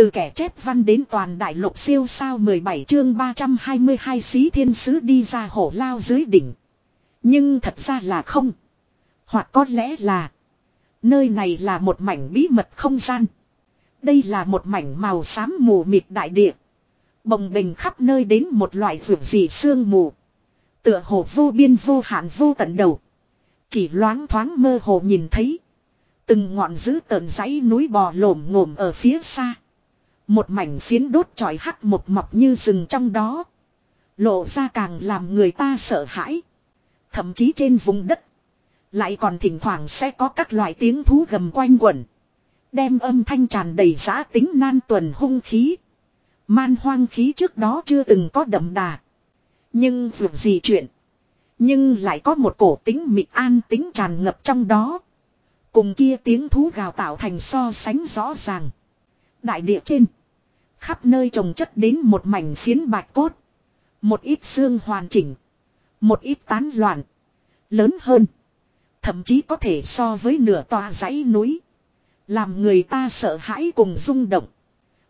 Từ kẻ chép văn đến toàn đại lục siêu sao 17 chương 322 xí thiên sứ đi ra hổ lao dưới đỉnh. Nhưng thật ra là không. Hoặc có lẽ là. Nơi này là một mảnh bí mật không gian. Đây là một mảnh màu xám mù mịt đại địa. Bồng bình khắp nơi đến một loại vượt dị sương mù. Tựa hồ vô biên vô hạn vô tận đầu. Chỉ loáng thoáng mơ hồ nhìn thấy. Từng ngọn dữ tợn dãy núi bò lổm ngổm ở phía xa. Một mảnh phiến đốt tròi hắc một mọc như rừng trong đó. Lộ ra càng làm người ta sợ hãi. Thậm chí trên vùng đất. Lại còn thỉnh thoảng sẽ có các loại tiếng thú gầm quanh quẩn. Đem âm thanh tràn đầy giã tính nan tuần hung khí. Man hoang khí trước đó chưa từng có đậm đà. Nhưng dù gì chuyện. Nhưng lại có một cổ tính mị an tính tràn ngập trong đó. Cùng kia tiếng thú gào tạo thành so sánh rõ ràng. Đại địa trên. Khắp nơi trồng chất đến một mảnh phiến bạch cốt. Một ít xương hoàn chỉnh. Một ít tán loạn. Lớn hơn. Thậm chí có thể so với nửa tòa dãy núi. Làm người ta sợ hãi cùng rung động.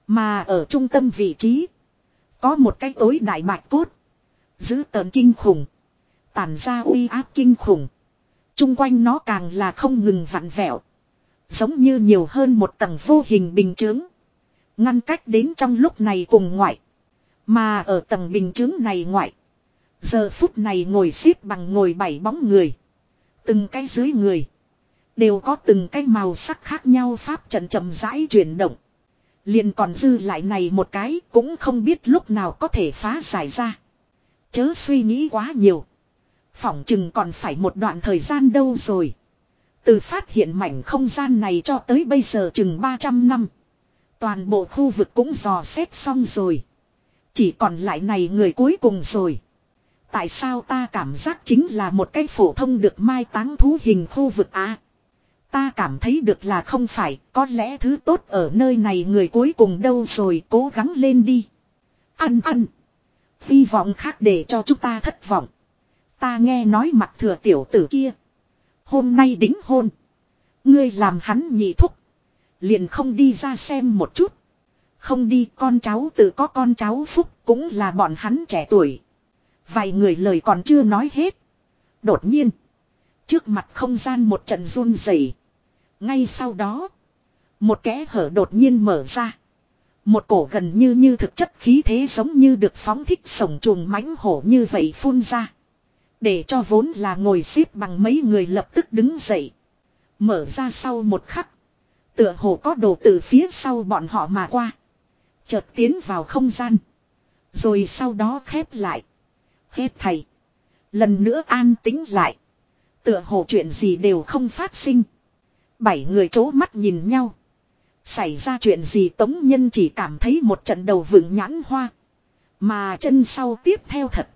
Mà ở trung tâm vị trí. Có một cái tối đại bạch cốt. Giữ tợn kinh khủng. Tản ra uy áp kinh khủng. Trung quanh nó càng là không ngừng vặn vẹo. Giống như nhiều hơn một tầng vô hình bình chướng. Ngăn cách đến trong lúc này cùng ngoại. Mà ở tầng bình chướng này ngoại. Giờ phút này ngồi xếp bằng ngồi bảy bóng người. Từng cái dưới người. Đều có từng cái màu sắc khác nhau pháp trận chậm rãi chuyển động. liền còn dư lại này một cái cũng không biết lúc nào có thể phá giải ra. Chớ suy nghĩ quá nhiều. Phỏng chừng còn phải một đoạn thời gian đâu rồi. Từ phát hiện mảnh không gian này cho tới bây giờ chừng 300 năm. Toàn bộ khu vực cũng dò xét xong rồi. Chỉ còn lại này người cuối cùng rồi. Tại sao ta cảm giác chính là một cái phổ thông được mai táng thú hình khu vực á? ta cảm thấy được là không phải, có lẽ thứ tốt ở nơi này người cuối cùng đâu rồi cố gắng lên đi. Ăn ăn. Hy vọng khác để cho chúng ta thất vọng. Ta nghe nói mặt thừa tiểu tử kia. Hôm nay đính hôn. Ngươi làm hắn nhị thúc. Liền không đi ra xem một chút. Không đi, con cháu tự có con cháu phúc, cũng là bọn hắn trẻ tuổi. Vài người lời còn chưa nói hết. Đột nhiên. Trước mặt không gian một trận run rẩy. Ngay sau đó. Một kẽ hở đột nhiên mở ra. Một cổ gần như như thực chất khí thế giống như được phóng thích sổng chuồng mãnh hổ như vậy phun ra. Để cho vốn là ngồi xếp bằng mấy người lập tức đứng dậy. Mở ra sau một khắc. Tựa hồ có đồ từ phía sau bọn họ mà qua. Chợt tiến vào không gian. Rồi sau đó khép lại. Hết thầy. Lần nữa an tính lại. Tựa hồ chuyện gì đều không phát sinh. Bảy người chố mắt nhìn nhau. Xảy ra chuyện gì tống nhân chỉ cảm thấy một trận đầu vựng nhãn hoa. Mà chân sau tiếp theo thật.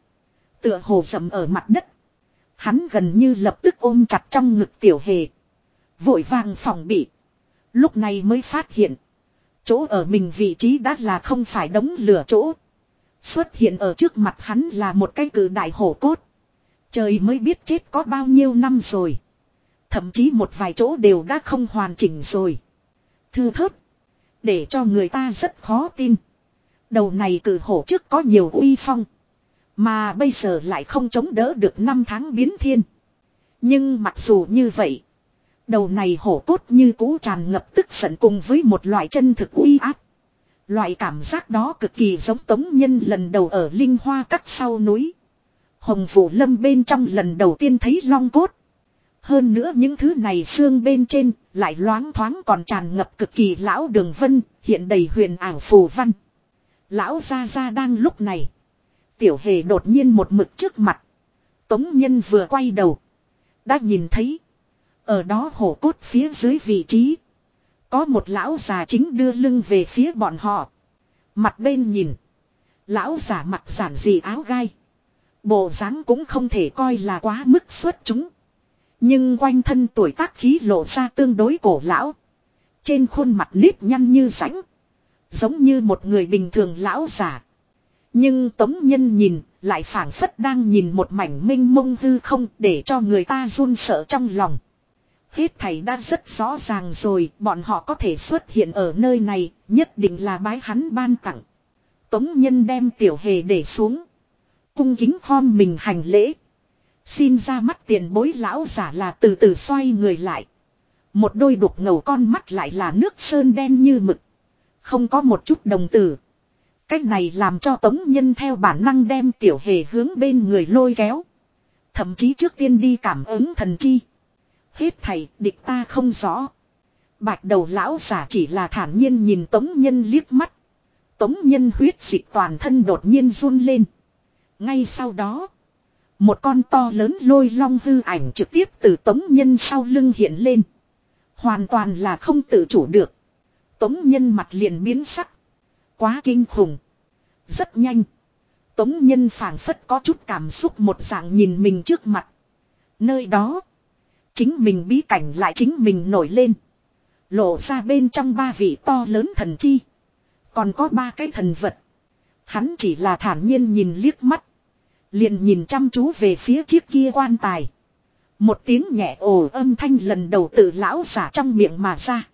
Tựa hồ dầm ở mặt đất. Hắn gần như lập tức ôm chặt trong ngực tiểu hề. Vội vàng phòng bị. Lúc này mới phát hiện. Chỗ ở mình vị trí đã là không phải đống lửa chỗ. Xuất hiện ở trước mặt hắn là một cái cử đại hổ cốt. Trời mới biết chết có bao nhiêu năm rồi. Thậm chí một vài chỗ đều đã không hoàn chỉnh rồi. Thư thớt. Để cho người ta rất khó tin. Đầu này cử hổ trước có nhiều uy phong. Mà bây giờ lại không chống đỡ được năm tháng biến thiên. Nhưng mặc dù như vậy. Đầu này hổ cốt như cũ tràn ngập tức giận cùng với một loại chân thực uy áp. Loại cảm giác đó cực kỳ giống tống nhân lần đầu ở linh hoa cắt sau núi. Hồng Vũ Lâm bên trong lần đầu tiên thấy long cốt. Hơn nữa những thứ này xương bên trên lại loáng thoáng còn tràn ngập cực kỳ lão đường vân, hiện đầy huyền ảo phù văn. Lão ra ra đang lúc này. Tiểu hề đột nhiên một mực trước mặt. Tống nhân vừa quay đầu. Đã nhìn thấy. Ở đó hổ cốt phía dưới vị trí. Có một lão già chính đưa lưng về phía bọn họ. Mặt bên nhìn. Lão già mặc giản dị áo gai. Bộ dáng cũng không thể coi là quá mức xuất chúng. Nhưng quanh thân tuổi tác khí lộ ra tương đối cổ lão. Trên khuôn mặt nếp nhăn như rãnh. Giống như một người bình thường lão già. Nhưng tống nhân nhìn, lại phảng phất đang nhìn một mảnh minh mông hư không để cho người ta run sợ trong lòng. Hết thầy đã rất rõ ràng rồi, bọn họ có thể xuất hiện ở nơi này, nhất định là bái hắn ban tặng. Tống nhân đem tiểu hề để xuống. Cung kính khom mình hành lễ. Xin ra mắt tiền bối lão giả là từ từ xoay người lại. Một đôi đục ngầu con mắt lại là nước sơn đen như mực. Không có một chút đồng tử. Cách này làm cho tống nhân theo bản năng đem tiểu hề hướng bên người lôi kéo. Thậm chí trước tiên đi cảm ứng thần chi. Hết thầy, địch ta không rõ. Bạch đầu lão giả chỉ là thản nhiên nhìn tống nhân liếc mắt. Tống nhân huyết dịch toàn thân đột nhiên run lên. Ngay sau đó. Một con to lớn lôi long hư ảnh trực tiếp từ tống nhân sau lưng hiện lên. Hoàn toàn là không tự chủ được. Tống nhân mặt liền biến sắc. Quá kinh khủng. Rất nhanh. Tống nhân phảng phất có chút cảm xúc một dạng nhìn mình trước mặt. Nơi đó. Chính mình bí cảnh lại chính mình nổi lên. Lộ ra bên trong ba vị to lớn thần chi. Còn có ba cái thần vật. Hắn chỉ là thản nhiên nhìn liếc mắt. Liền nhìn chăm chú về phía chiếc kia quan tài. Một tiếng nhẹ ồ âm thanh lần đầu từ lão giả trong miệng mà ra.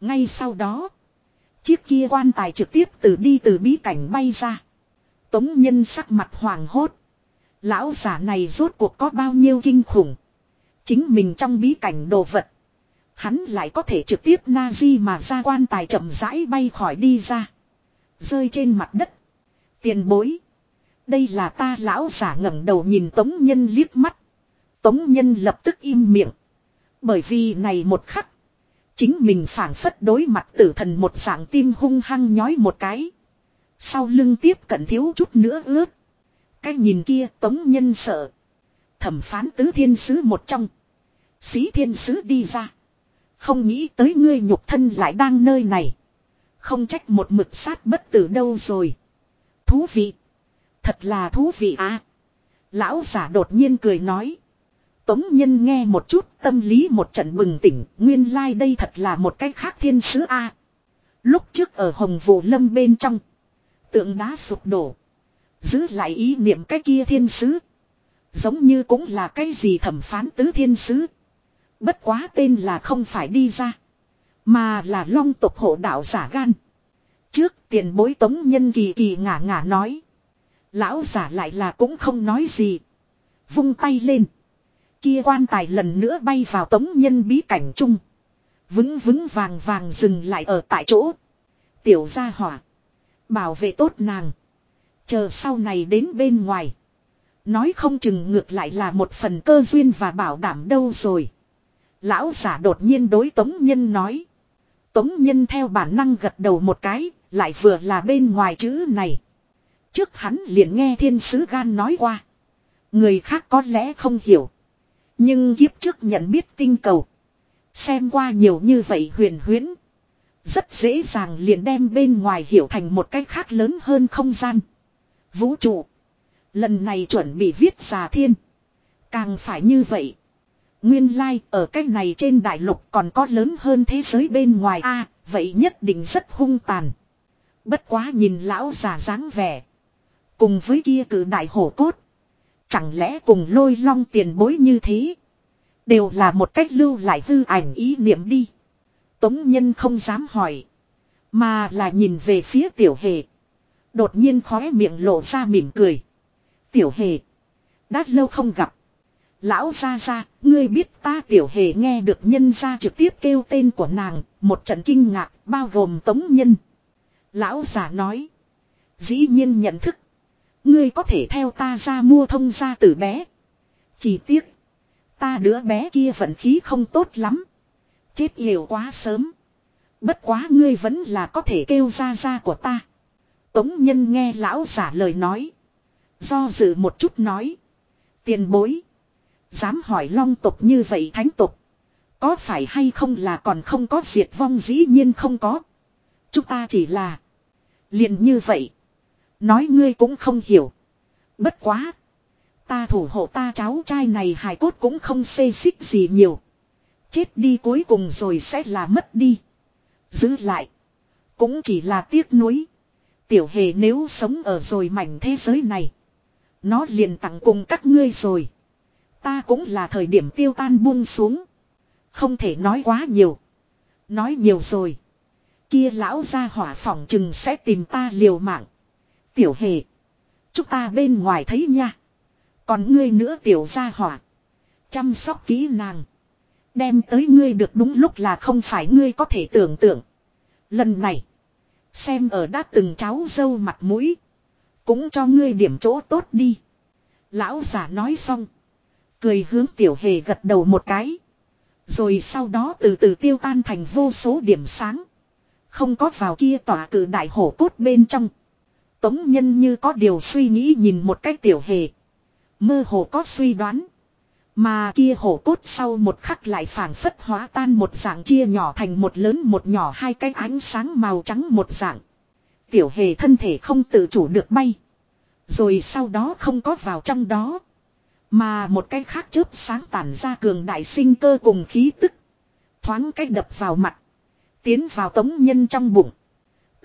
Ngay sau đó. Chiếc kia quan tài trực tiếp từ đi từ bí cảnh bay ra. Tống nhân sắc mặt hoàng hốt. Lão giả này rốt cuộc có bao nhiêu kinh khủng. Chính mình trong bí cảnh đồ vật. Hắn lại có thể trực tiếp na di mà ra quan tài chậm rãi bay khỏi đi ra. Rơi trên mặt đất. Tiền bối. Đây là ta lão giả ngẩng đầu nhìn Tống Nhân liếc mắt. Tống Nhân lập tức im miệng. Bởi vì này một khắc. Chính mình phản phất đối mặt tử thần một dạng tim hung hăng nhói một cái. Sau lưng tiếp cận thiếu chút nữa ướt. Cái nhìn kia Tống Nhân sợ. Thẩm phán tứ thiên sứ một trong. Sĩ thiên sứ đi ra. Không nghĩ tới ngươi nhục thân lại đang nơi này. Không trách một mực sát bất tử đâu rồi. Thú vị. Thật là thú vị à. Lão giả đột nhiên cười nói. Tống nhân nghe một chút, tâm lý một trận bừng tỉnh. Nguyên lai like đây thật là một cách khác thiên sứ a Lúc trước ở hồng vụ lâm bên trong. Tượng đá sụp đổ. Giữ lại ý niệm cái kia thiên sứ. Giống như cũng là cái gì thẩm phán tứ thiên sứ. Bất quá tên là không phải đi ra. Mà là long tục hộ đạo giả gan. Trước tiền bối tống nhân kỳ kỳ ngả ngả nói. Lão giả lại là cũng không nói gì. Vung tay lên. Kia quan tài lần nữa bay vào tống nhân bí cảnh chung. Vững vững vàng vàng dừng lại ở tại chỗ. Tiểu gia hỏa. Bảo vệ tốt nàng. Chờ sau này đến bên ngoài. Nói không chừng ngược lại là một phần cơ duyên và bảo đảm đâu rồi. Lão giả đột nhiên đối Tống Nhân nói. Tống Nhân theo bản năng gật đầu một cái, lại vừa là bên ngoài chữ này. Trước hắn liền nghe thiên sứ gan nói qua. Người khác có lẽ không hiểu. Nhưng kiếp trước nhận biết tinh cầu. Xem qua nhiều như vậy huyền huyễn. Rất dễ dàng liền đem bên ngoài hiểu thành một cách khác lớn hơn không gian. Vũ trụ. Lần này chuẩn bị viết xà thiên. Càng phải như vậy. Nguyên lai like, ở cái này trên đại lục còn có lớn hơn thế giới bên ngoài a vậy nhất định rất hung tàn. Bất quá nhìn lão già dáng vẻ. Cùng với kia cử đại hổ cốt. Chẳng lẽ cùng lôi long tiền bối như thế. Đều là một cách lưu lại hư ảnh ý niệm đi. Tống nhân không dám hỏi. Mà là nhìn về phía tiểu hề. Đột nhiên khóe miệng lộ ra mỉm cười. Tiểu hề. Đã lâu không gặp. Lão ra ra, ngươi biết ta tiểu hề nghe được nhân ra trực tiếp kêu tên của nàng, một trận kinh ngạc, bao gồm tống nhân. Lão giả nói. Dĩ nhiên nhận thức. Ngươi có thể theo ta ra mua thông ra từ bé. Chỉ tiếc. Ta đứa bé kia vận khí không tốt lắm. Chết hiểu quá sớm. Bất quá ngươi vẫn là có thể kêu ra ra của ta. Tống nhân nghe lão giả lời nói. Do dự một chút nói. Tiền bối. Dám hỏi long tục như vậy thánh tục. Có phải hay không là còn không có diệt vong dĩ nhiên không có. Chúng ta chỉ là. liền như vậy. Nói ngươi cũng không hiểu. Bất quá. Ta thủ hộ ta cháu trai này hài cốt cũng không xê xích gì nhiều. Chết đi cuối cùng rồi sẽ là mất đi. Giữ lại. Cũng chỉ là tiếc nuối. Tiểu hề nếu sống ở rồi mảnh thế giới này. Nó liền tặng cùng các ngươi rồi. Ta cũng là thời điểm tiêu tan buông xuống. Không thể nói quá nhiều. Nói nhiều rồi. Kia lão ra hỏa phỏng chừng sẽ tìm ta liều mạng. Tiểu hề. Chúng ta bên ngoài thấy nha. Còn ngươi nữa tiểu ra hỏa. Chăm sóc kỹ nàng. Đem tới ngươi được đúng lúc là không phải ngươi có thể tưởng tượng. Lần này. Xem ở đã từng cháu dâu mặt mũi. Cũng cho ngươi điểm chỗ tốt đi. Lão giả nói xong. Cười hướng tiểu hề gật đầu một cái. Rồi sau đó từ từ tiêu tan thành vô số điểm sáng. Không có vào kia tỏa cử đại hổ cốt bên trong. Tống nhân như có điều suy nghĩ nhìn một cách tiểu hề. Mơ hồ có suy đoán. Mà kia hổ cốt sau một khắc lại phản phất hóa tan một dạng chia nhỏ thành một lớn một nhỏ hai cái ánh sáng màu trắng một dạng. Tiểu hề thân thể không tự chủ được bay. Rồi sau đó không có vào trong đó. Mà một cái khác chớp sáng tản ra cường đại sinh cơ cùng khí tức. Thoáng cách đập vào mặt. Tiến vào tống nhân trong bụng.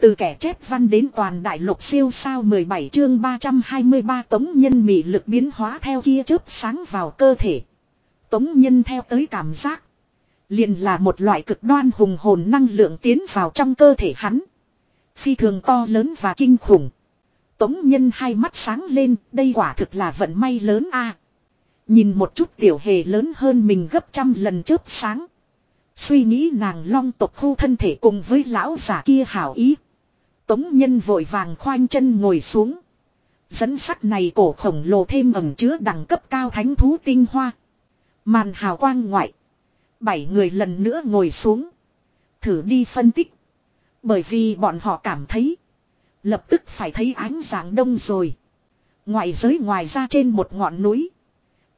Từ kẻ chép văn đến toàn đại lục siêu sao 17 chương 323 tống nhân mị lực biến hóa theo kia chớp sáng vào cơ thể. Tống nhân theo tới cảm giác. Liền là một loại cực đoan hùng hồn năng lượng tiến vào trong cơ thể hắn. Phi thường to lớn và kinh khủng. Tống nhân hai mắt sáng lên, đây quả thực là vận may lớn a. Nhìn một chút tiểu hề lớn hơn mình gấp trăm lần chớp sáng. Suy nghĩ nàng long tộc khu thân thể cùng với lão giả kia hảo ý. Tống nhân vội vàng khoanh chân ngồi xuống. Dẫn sắt này cổ khổng lồ thêm ẩm chứa đẳng cấp cao thánh thú tinh hoa. Màn hào quang ngoại. Bảy người lần nữa ngồi xuống. Thử đi phân tích. Bởi vì bọn họ cảm thấy. Lập tức phải thấy ánh sáng đông rồi. Ngoại giới ngoài ra trên một ngọn núi.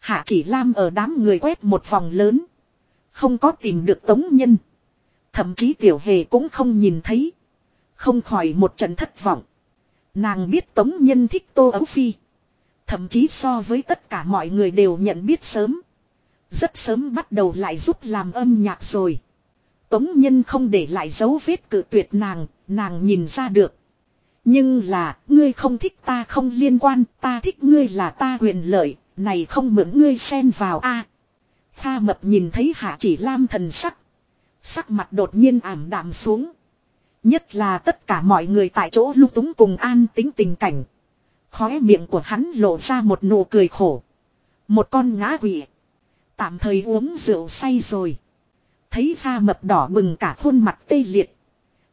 Hạ chỉ lam ở đám người quét một vòng lớn. Không có tìm được tống nhân. Thậm chí tiểu hề cũng không nhìn thấy. Không khỏi một trận thất vọng. Nàng biết tống nhân thích tô ấu phi. Thậm chí so với tất cả mọi người đều nhận biết sớm. Rất sớm bắt đầu lại giúp làm âm nhạc rồi. Tống nhân không để lại dấu vết cự tuyệt nàng, nàng nhìn ra được. Nhưng là, ngươi không thích ta không liên quan, ta thích ngươi là ta quyền lợi, này không mượn ngươi xen vào a. À, Kha mập nhìn thấy hạ chỉ lam thần sắc. Sắc mặt đột nhiên ảm đạm xuống. Nhất là tất cả mọi người tại chỗ lúc túng cùng an tính tình cảnh. Khóe miệng của hắn lộ ra một nụ cười khổ. Một con ngã quỷ. Tạm thời uống rượu say rồi. Thấy pha mập đỏ bừng cả khuôn mặt tê liệt.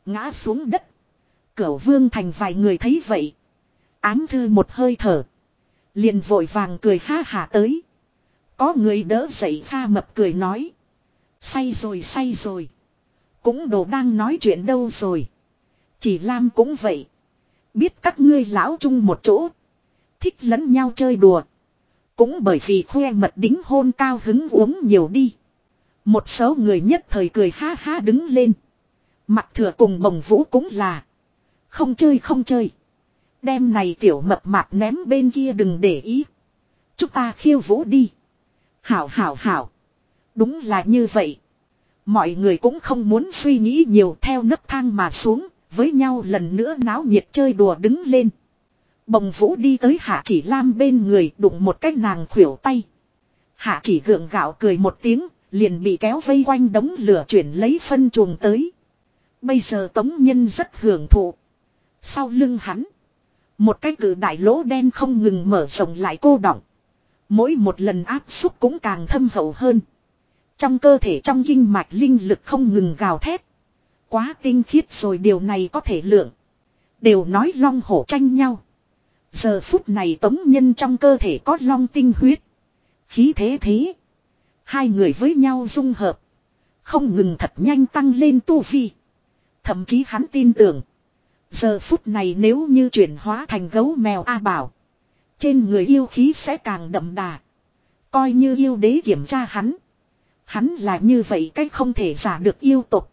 Ngã xuống đất. Cửu vương thành vài người thấy vậy. Ám thư một hơi thở. Liền vội vàng cười ha hả tới. Có người đỡ dậy kha mập cười nói. Say rồi say rồi. Cũng đồ đang nói chuyện đâu rồi. Chỉ Lam cũng vậy. Biết các ngươi lão chung một chỗ. Thích lẫn nhau chơi đùa. Cũng bởi vì khoe mật đính hôn cao hứng uống nhiều đi. Một số người nhất thời cười ha ha đứng lên. Mặt thừa cùng bồng vũ cũng là. Không chơi không chơi. Đem này tiểu mập mạp ném bên kia đừng để ý. Chúng ta khiêu vũ đi. Hảo hảo hảo. Đúng là như vậy. Mọi người cũng không muốn suy nghĩ nhiều theo nấc thang mà xuống, với nhau lần nữa náo nhiệt chơi đùa đứng lên. Bồng vũ đi tới hạ chỉ lam bên người đụng một cái nàng khuỷu tay. Hạ chỉ gượng gạo cười một tiếng, liền bị kéo vây quanh đống lửa chuyển lấy phân chuồng tới. Bây giờ tống nhân rất hưởng thụ. Sau lưng hắn, một cái cử đại lỗ đen không ngừng mở rộng lại cô động. Mỗi một lần áp xúc cũng càng thâm hậu hơn. Trong cơ thể trong kinh mạch linh lực không ngừng gào thét. Quá tinh khiết rồi điều này có thể lượng. Đều nói long hổ tranh nhau. Giờ phút này tống nhân trong cơ thể có long tinh huyết. Khí thế thế. Hai người với nhau dung hợp. Không ngừng thật nhanh tăng lên tu vi. Thậm chí hắn tin tưởng. Giờ phút này nếu như chuyển hóa thành gấu mèo A bảo. Trên người yêu khí sẽ càng đậm đà. Coi như yêu đế kiểm tra hắn. Hắn là như vậy cách không thể giả được yêu tục.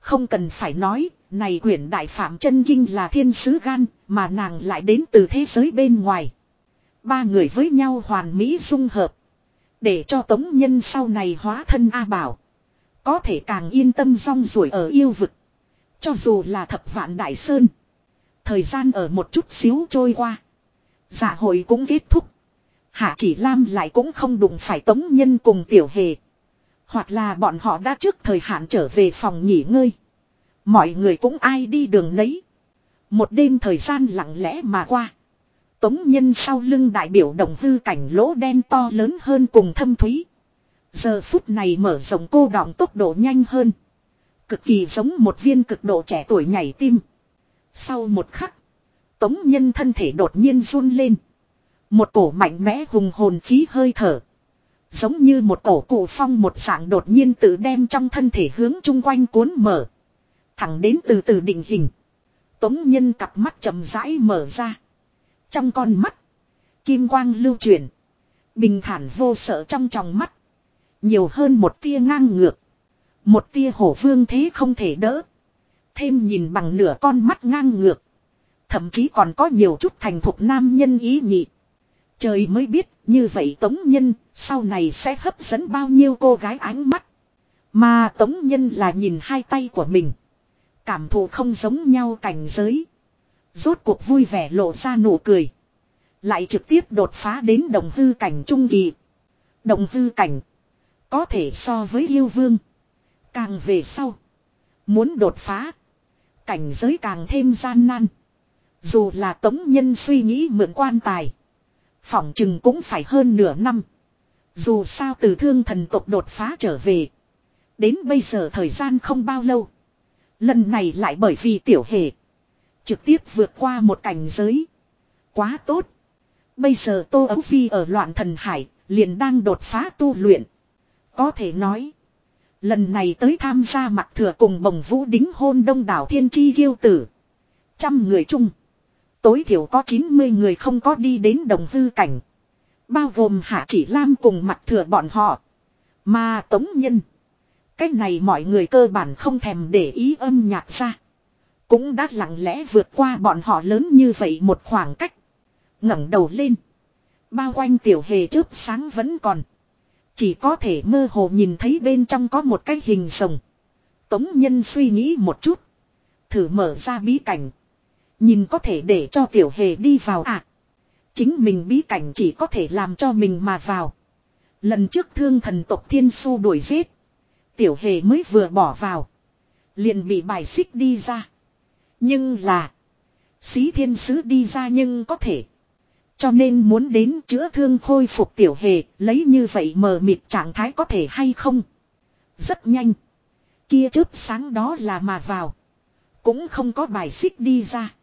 Không cần phải nói, này quyển đại phạm chân kinh là thiên sứ gan, mà nàng lại đến từ thế giới bên ngoài. Ba người với nhau hoàn mỹ dung hợp. Để cho tống nhân sau này hóa thân A Bảo. Có thể càng yên tâm rong ruổi ở yêu vực. Cho dù là thập vạn đại sơn. Thời gian ở một chút xíu trôi qua. Dạ hội cũng kết thúc. Hạ chỉ Lam lại cũng không đụng phải tống nhân cùng tiểu hề. Hoặc là bọn họ đã trước thời hạn trở về phòng nghỉ ngơi. Mọi người cũng ai đi đường nấy. Một đêm thời gian lặng lẽ mà qua. Tống nhân sau lưng đại biểu đồng hư cảnh lỗ đen to lớn hơn cùng thâm thúy. Giờ phút này mở rộng cô đọng tốc độ nhanh hơn. Cực kỳ giống một viên cực độ trẻ tuổi nhảy tim. Sau một khắc. Tống nhân thân thể đột nhiên run lên. Một cổ mạnh mẽ hùng hồn khí hơi thở. Giống như một cổ cụ phong một dạng đột nhiên tự đem trong thân thể hướng chung quanh cuốn mở. Thẳng đến từ từ định hình. Tống nhân cặp mắt chậm rãi mở ra. Trong con mắt. Kim quang lưu chuyển. Bình thản vô sợ trong tròng mắt. Nhiều hơn một tia ngang ngược. Một tia hổ vương thế không thể đỡ. Thêm nhìn bằng nửa con mắt ngang ngược. Thậm chí còn có nhiều chút thành thục nam nhân ý nhị. Trời mới biết như vậy Tống Nhân sau này sẽ hấp dẫn bao nhiêu cô gái ánh mắt. Mà Tống Nhân là nhìn hai tay của mình. Cảm thụ không giống nhau cảnh giới. Rốt cuộc vui vẻ lộ ra nụ cười. Lại trực tiếp đột phá đến đồng hư cảnh trung kỳ. Đồng hư cảnh. Có thể so với yêu vương. Càng về sau. Muốn đột phá. Cảnh giới càng thêm gian nan. Dù là tống nhân suy nghĩ mượn quan tài. Phỏng chừng cũng phải hơn nửa năm. Dù sao từ thương thần tộc đột phá trở về. Đến bây giờ thời gian không bao lâu. Lần này lại bởi vì tiểu hề. Trực tiếp vượt qua một cảnh giới. Quá tốt. Bây giờ Tô Ấu Phi ở loạn thần hải, liền đang đột phá tu luyện. Có thể nói. Lần này tới tham gia mặt thừa cùng bồng vũ đính hôn đông đảo thiên chi ghiêu tử. Trăm người chung. Tối thiểu có 90 người không có đi đến đồng hư cảnh. Bao gồm hạ chỉ lam cùng mặt thừa bọn họ. Mà tống nhân. Cái này mọi người cơ bản không thèm để ý âm nhạc ra. Cũng đã lặng lẽ vượt qua bọn họ lớn như vậy một khoảng cách. ngẩng đầu lên. Bao quanh tiểu hề chớp sáng vẫn còn. Chỉ có thể mơ hồ nhìn thấy bên trong có một cái hình rồng. Tống nhân suy nghĩ một chút. Thử mở ra bí cảnh. Nhìn có thể để cho tiểu hề đi vào à. Chính mình bí cảnh chỉ có thể làm cho mình mà vào. Lần trước thương thần tộc thiên su đuổi giết. Tiểu hề mới vừa bỏ vào. Liền bị bài xích đi ra. Nhưng là. Xí thiên sứ đi ra nhưng có thể. Cho nên muốn đến chữa thương khôi phục tiểu hề, lấy như vậy mờ mịt trạng thái có thể hay không. Rất nhanh. Kia chớp sáng đó là mà vào. Cũng không có bài xích đi ra.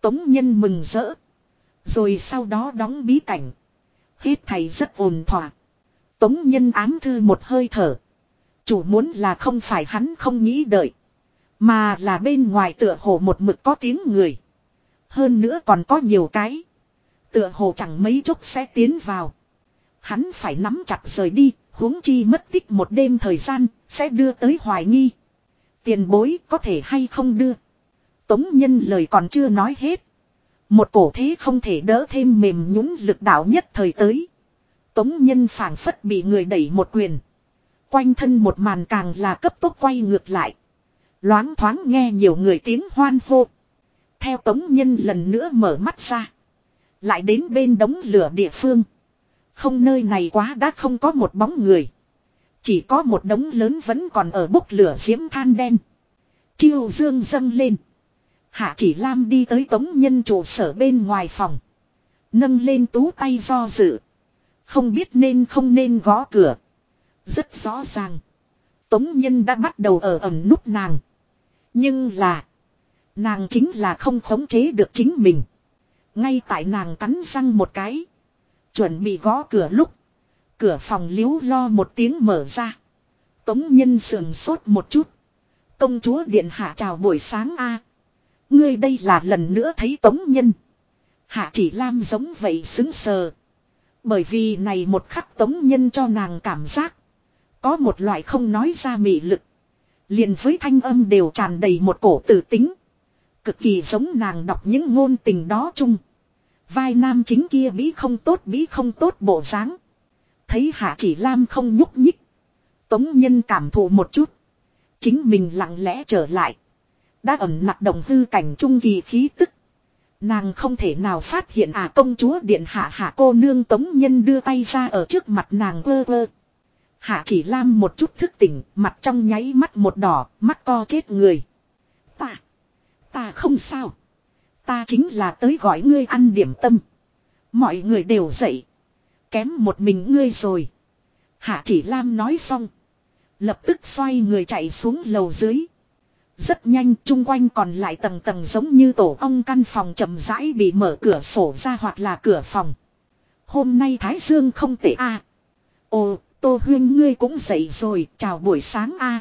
Tống nhân mừng rỡ. Rồi sau đó đóng bí cảnh. Hết thầy rất ồn thỏa. Tống nhân ám thư một hơi thở. Chủ muốn là không phải hắn không nghĩ đợi. Mà là bên ngoài tựa hồ một mực có tiếng người. Hơn nữa còn có nhiều cái. Tựa hồ chẳng mấy chốc sẽ tiến vào. Hắn phải nắm chặt rời đi, huống chi mất tích một đêm thời gian, sẽ đưa tới hoài nghi. Tiền bối có thể hay không đưa. Tống nhân lời còn chưa nói hết. Một cổ thế không thể đỡ thêm mềm nhũng lực đạo nhất thời tới. Tống nhân phảng phất bị người đẩy một quyền. Quanh thân một màn càng là cấp tốc quay ngược lại. Loáng thoáng nghe nhiều người tiếng hoan hô. Theo tống nhân lần nữa mở mắt ra. Lại đến bên đống lửa địa phương. Không nơi này quá đã không có một bóng người. Chỉ có một đống lớn vẫn còn ở bốc lửa diễm than đen. Chiêu dương dâng lên. Hạ chỉ lam đi tới tống nhân trụ sở bên ngoài phòng. Nâng lên tú tay do dự. Không biết nên không nên gõ cửa. Rất rõ ràng. Tống nhân đã bắt đầu ở ẩm nút nàng. Nhưng là. Nàng chính là không khống chế được chính mình. Ngay tại nàng cắn răng một cái. Chuẩn bị gõ cửa lúc. Cửa phòng liếu lo một tiếng mở ra. Tống nhân sườn sốt một chút. Công chúa điện hạ chào buổi sáng a. Ngươi đây là lần nữa thấy tống nhân. Hạ chỉ lam giống vậy xứng sờ. Bởi vì này một khắc tống nhân cho nàng cảm giác. Có một loại không nói ra mị lực. liền với thanh âm đều tràn đầy một cổ tử tính. Cực kỳ giống nàng đọc những ngôn tình đó chung. Vai nam chính kia bí không tốt bí không tốt bộ dáng. Thấy hạ chỉ lam không nhúc nhích. Tống nhân cảm thụ một chút. Chính mình lặng lẽ trở lại. Đã ẩn nặc đồng hư cảnh trung kỳ khí tức. Nàng không thể nào phát hiện à công chúa điện hạ hạ cô nương tống nhân đưa tay ra ở trước mặt nàng vơ vơ. Hạ chỉ lam một chút thức tỉnh, mặt trong nháy mắt một đỏ, mắt co chết người. Ta, không sao. Ta chính là tới gọi ngươi ăn điểm tâm. Mọi người đều dậy. Kém một mình ngươi rồi. Hạ chỉ lam nói xong. Lập tức xoay người chạy xuống lầu dưới. Rất nhanh chung quanh còn lại tầng tầng giống như tổ ong căn phòng chậm rãi bị mở cửa sổ ra hoặc là cửa phòng. Hôm nay Thái Dương không tệ a. À. Ồ, Tô Huyên ngươi cũng dậy rồi, chào buổi sáng a.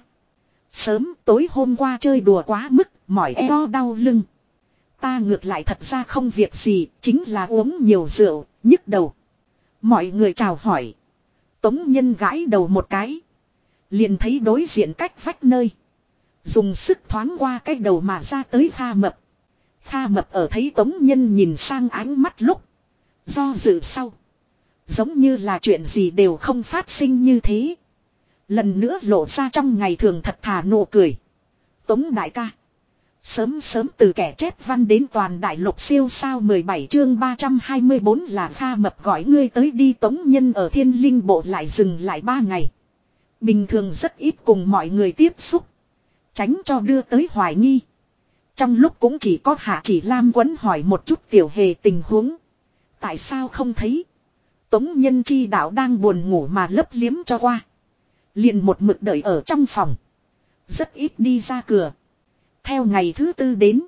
Sớm tối hôm qua chơi đùa quá mức, mỏi eo đau lưng. Ta ngược lại thật ra không việc gì, chính là uống nhiều rượu, nhức đầu. Mọi người chào hỏi. Tống nhân gãi đầu một cái. Liền thấy đối diện cách vách nơi. Dùng sức thoáng qua cái đầu mà ra tới Kha Mập. Kha Mập ở thấy Tống Nhân nhìn sang ánh mắt lúc. Do dự sau. Giống như là chuyện gì đều không phát sinh như thế. Lần nữa lộ ra trong ngày thường thật thà nụ cười. Tống đại ca. Sớm sớm từ kẻ chết văn đến toàn đại lục siêu sao 17 chương 324 là Kha Mập gọi ngươi tới đi Tống Nhân ở thiên linh bộ lại dừng lại ba ngày. Bình thường rất ít cùng mọi người tiếp xúc. Tránh cho đưa tới hoài nghi. Trong lúc cũng chỉ có Hạ Chỉ Lam quấn hỏi một chút tiểu hề tình huống. Tại sao không thấy? Tống nhân chi đạo đang buồn ngủ mà lấp liếm cho qua. Liền một mực đợi ở trong phòng. Rất ít đi ra cửa. Theo ngày thứ tư đến.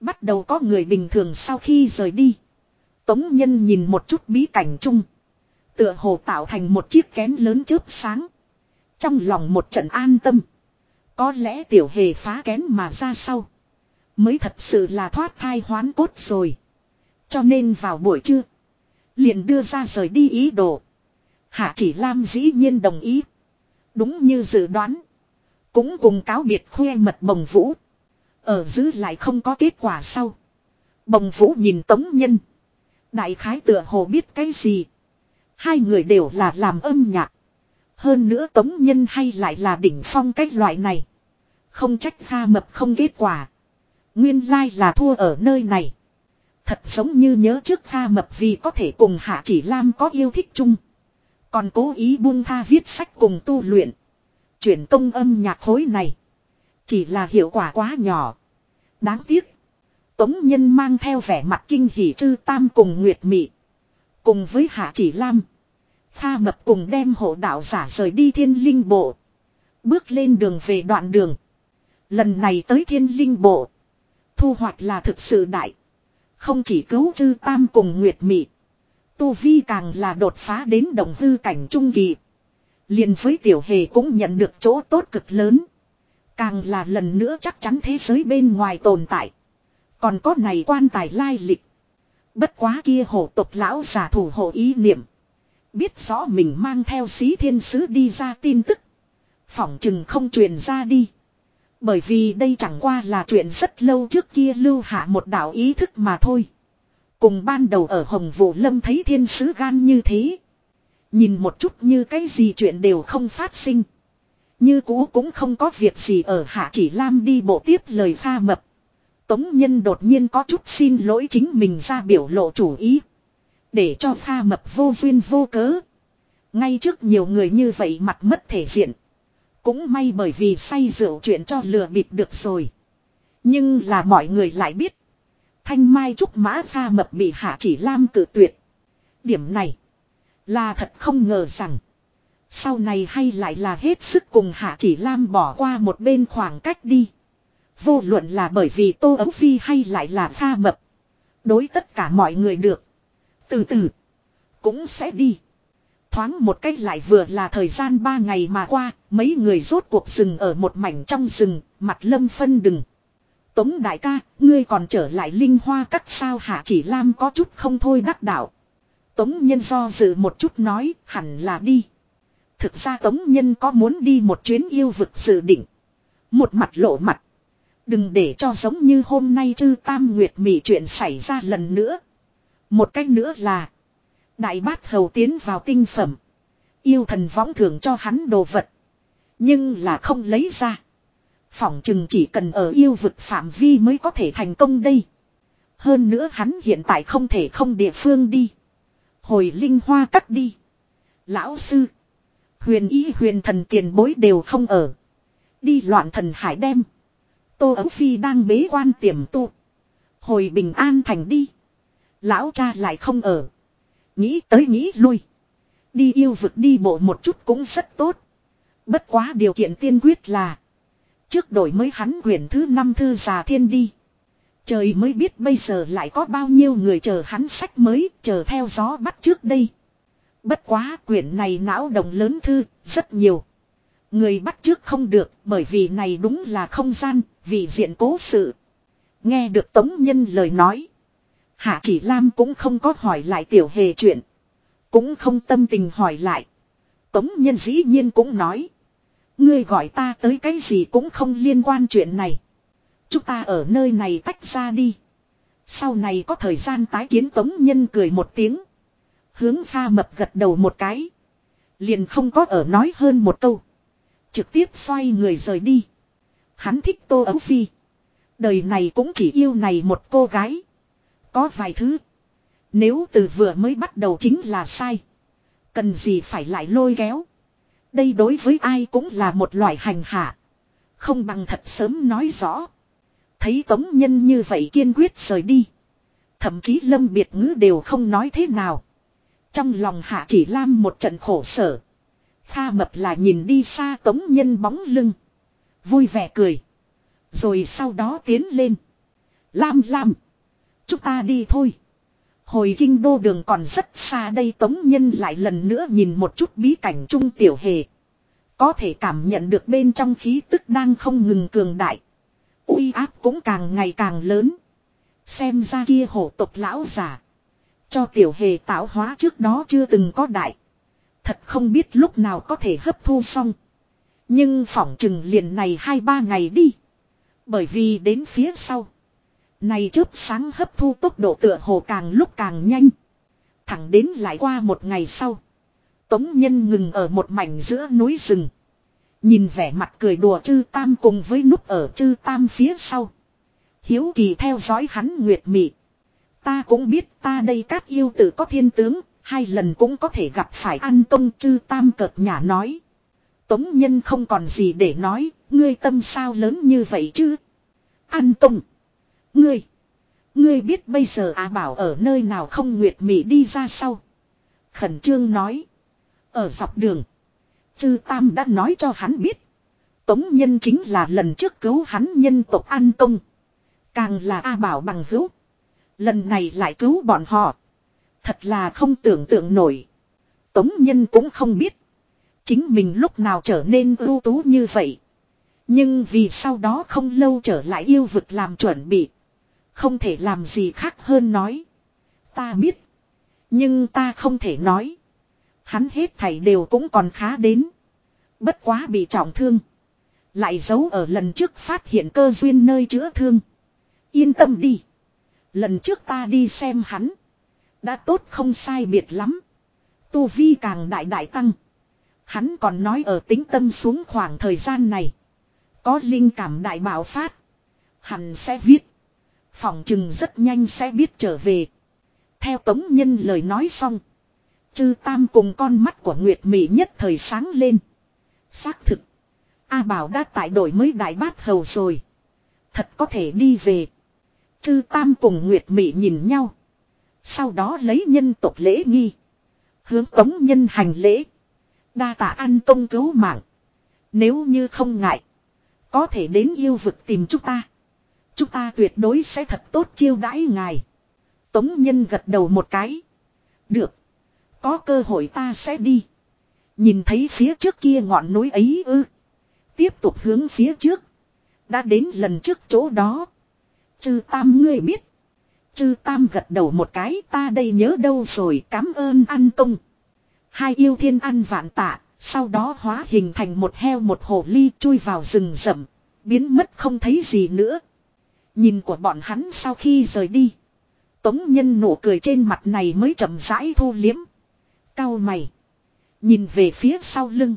Bắt đầu có người bình thường sau khi rời đi. Tống nhân nhìn một chút bí cảnh chung. Tựa hồ tạo thành một chiếc kén lớn chớp sáng. Trong lòng một trận an tâm. Có lẽ tiểu hề phá kén mà ra sau. Mới thật sự là thoát thai hoán cốt rồi. Cho nên vào buổi trưa. Liền đưa ra rời đi ý đồ. Hạ chỉ Lam dĩ nhiên đồng ý. Đúng như dự đoán. Cũng cùng cáo biệt khoe mật bồng vũ. Ở giữ lại không có kết quả sau. Bồng vũ nhìn tống nhân. Đại khái tựa hồ biết cái gì. Hai người đều là làm âm nhạc. Hơn nữa tống nhân hay lại là đỉnh phong cách loại này. Không trách pha mập không kết quả. Nguyên lai là thua ở nơi này. Thật giống như nhớ trước pha mập vì có thể cùng Hạ Chỉ Lam có yêu thích chung. Còn cố ý buông tha viết sách cùng tu luyện. Chuyển công âm nhạc khối này. Chỉ là hiệu quả quá nhỏ. Đáng tiếc. Tống Nhân mang theo vẻ mặt kinh hỉ chư tam cùng Nguyệt Mị. Cùng với Hạ Chỉ Lam. Kha mập cùng đem hộ đạo giả rời đi thiên linh bộ. Bước lên đường về đoạn đường. Lần này tới thiên linh bộ. Thu hoạch là thực sự đại. Không chỉ cứu chư tam cùng Nguyệt Mị. Tu Vi càng là đột phá đến đồng hư cảnh trung kỳ. liền với tiểu hề cũng nhận được chỗ tốt cực lớn. Càng là lần nữa chắc chắn thế giới bên ngoài tồn tại. Còn có này quan tài lai lịch. Bất quá kia hổ tộc lão giả thủ hộ ý niệm. Biết rõ mình mang theo sĩ thiên sứ đi ra tin tức. Phỏng chừng không truyền ra đi. Bởi vì đây chẳng qua là chuyện rất lâu trước kia lưu hạ một đạo ý thức mà thôi. Cùng ban đầu ở Hồng Vũ Lâm thấy thiên sứ gan như thế. Nhìn một chút như cái gì chuyện đều không phát sinh. Như cũ cũng không có việc gì ở Hạ Chỉ Lam đi bộ tiếp lời pha mập. Tống Nhân đột nhiên có chút xin lỗi chính mình ra biểu lộ chủ ý. Để cho pha mập vô duyên vô cớ. Ngay trước nhiều người như vậy mặt mất thể diện. Cũng may bởi vì say rượu chuyện cho lừa bịp được rồi. Nhưng là mọi người lại biết. Thanh Mai Trúc Mã pha mập bị Hạ Chỉ Lam cử tuyệt. Điểm này. Là thật không ngờ rằng. Sau này hay lại là hết sức cùng Hạ Chỉ Lam bỏ qua một bên khoảng cách đi. Vô luận là bởi vì Tô Ấu Phi hay lại là pha mập. Đối tất cả mọi người được. Từ từ. Cũng sẽ đi. Thoáng một cách lại vừa là thời gian ba ngày mà qua, mấy người rốt cuộc rừng ở một mảnh trong rừng, mặt lâm phân đừng. Tống đại ca, ngươi còn trở lại linh hoa các sao hạ chỉ lam có chút không thôi đắc đạo. Tống nhân do dự một chút nói, hẳn là đi. Thực ra tống nhân có muốn đi một chuyến yêu vực dự định. Một mặt lộ mặt. Đừng để cho giống như hôm nay chư tam nguyệt Mỹ chuyện xảy ra lần nữa. Một cách nữa là. Đại bát hầu tiến vào tinh phẩm. Yêu thần võng thưởng cho hắn đồ vật. Nhưng là không lấy ra. Phỏng chừng chỉ cần ở yêu vực phạm vi mới có thể thành công đây. Hơn nữa hắn hiện tại không thể không địa phương đi. Hồi linh hoa cắt đi. Lão sư. Huyền ý huyền thần tiền bối đều không ở. Đi loạn thần hải đem. Tô Ấu Phi đang bế quan tiềm tu. Hồi bình an thành đi. Lão cha lại không ở. Nghĩ tới nghĩ lui. Đi yêu vực đi bộ một chút cũng rất tốt. Bất quá điều kiện tiên quyết là. Trước đổi mới hắn quyển thứ năm thư già thiên đi. Trời mới biết bây giờ lại có bao nhiêu người chờ hắn sách mới, chờ theo gió bắt trước đây. Bất quá quyển này não đồng lớn thư, rất nhiều. Người bắt trước không được, bởi vì này đúng là không gian, vì diện cố sự. Nghe được Tống Nhân lời nói. Hạ chỉ Lam cũng không có hỏi lại tiểu hề chuyện. Cũng không tâm tình hỏi lại. Tống Nhân dĩ nhiên cũng nói. Ngươi gọi ta tới cái gì cũng không liên quan chuyện này. Chúng ta ở nơi này tách ra đi. Sau này có thời gian tái kiến Tống Nhân cười một tiếng. Hướng pha mập gật đầu một cái. Liền không có ở nói hơn một câu. Trực tiếp xoay người rời đi. Hắn thích Tô Ấu Phi. Đời này cũng chỉ yêu này một cô gái. Có vài thứ. Nếu từ vừa mới bắt đầu chính là sai. Cần gì phải lại lôi kéo. Đây đối với ai cũng là một loại hành hạ. Không bằng thật sớm nói rõ. Thấy tống nhân như vậy kiên quyết rời đi. Thậm chí lâm biệt ngữ đều không nói thế nào. Trong lòng hạ chỉ lam một trận khổ sở. Kha mập là nhìn đi xa tống nhân bóng lưng. Vui vẻ cười. Rồi sau đó tiến lên. Lam lam. Chúng ta đi thôi. Hồi kinh đô đường còn rất xa đây tống nhân lại lần nữa nhìn một chút bí cảnh trung tiểu hề. Có thể cảm nhận được bên trong khí tức đang không ngừng cường đại. uy áp cũng càng ngày càng lớn. Xem ra kia hổ tộc lão giả. Cho tiểu hề tạo hóa trước đó chưa từng có đại. Thật không biết lúc nào có thể hấp thu xong. Nhưng phỏng chừng liền này hai ba ngày đi. Bởi vì đến phía sau. Này chớp sáng hấp thu tốc độ tựa hồ càng lúc càng nhanh. Thẳng đến lại qua một ngày sau. Tống nhân ngừng ở một mảnh giữa núi rừng. Nhìn vẻ mặt cười đùa chư tam cùng với núp ở chư tam phía sau. Hiếu kỳ theo dõi hắn nguyệt mị. Ta cũng biết ta đây cát yêu tử có thiên tướng, hai lần cũng có thể gặp phải ăn công chư tam cợt nhả nói. Tống nhân không còn gì để nói, ngươi tâm sao lớn như vậy chứ? An công. Ngươi. Ngươi biết bây giờ á bảo ở nơi nào không nguyệt mị đi ra sau. Khẩn trương nói. Ở dọc đường. Chư Tam đã nói cho hắn biết. Tống nhân chính là lần trước cứu hắn nhân tộc An Công. Càng là A Bảo bằng hữu. Lần này lại cứu bọn họ. Thật là không tưởng tượng nổi. Tống nhân cũng không biết. Chính mình lúc nào trở nên ưu tú như vậy. Nhưng vì sau đó không lâu trở lại yêu vực làm chuẩn bị. Không thể làm gì khác hơn nói. Ta biết. Nhưng ta không thể nói. Hắn hết thảy đều cũng còn khá đến. Bất quá bị trọng thương. Lại giấu ở lần trước phát hiện cơ duyên nơi chữa thương. Yên tâm đi. Lần trước ta đi xem hắn. Đã tốt không sai biệt lắm. Tu vi càng đại đại tăng. Hắn còn nói ở tính tâm xuống khoảng thời gian này. Có linh cảm đại bảo phát. Hắn sẽ viết. Phòng chừng rất nhanh sẽ biết trở về. Theo tống nhân lời nói xong. Chư tam cùng con mắt của Nguyệt Mỹ nhất thời sáng lên. Xác thực. A Bảo đã tại đổi mới đại bát hầu rồi. Thật có thể đi về. Chư tam cùng Nguyệt Mỹ nhìn nhau. Sau đó lấy nhân tộc lễ nghi. Hướng tống nhân hành lễ. Đa tạ an công cứu mạng. Nếu như không ngại. Có thể đến yêu vực tìm chúng ta. Chúng ta tuyệt đối sẽ thật tốt chiêu đãi ngài. Tống nhân gật đầu một cái. Được. Có cơ hội ta sẽ đi. Nhìn thấy phía trước kia ngọn núi ấy ư. Tiếp tục hướng phía trước. Đã đến lần trước chỗ đó. Chư tam ngươi biết. Chư tam gật đầu một cái, ta đây nhớ đâu rồi, cảm ơn ăn công. Hai yêu thiên ăn vạn tạ. Sau đó hóa hình thành một heo một hồ ly chui vào rừng rậm. Biến mất không thấy gì nữa. Nhìn của bọn hắn sau khi rời đi. Tống nhân nụ cười trên mặt này mới chậm rãi thu liếm. Cao mày. Nhìn về phía sau lưng.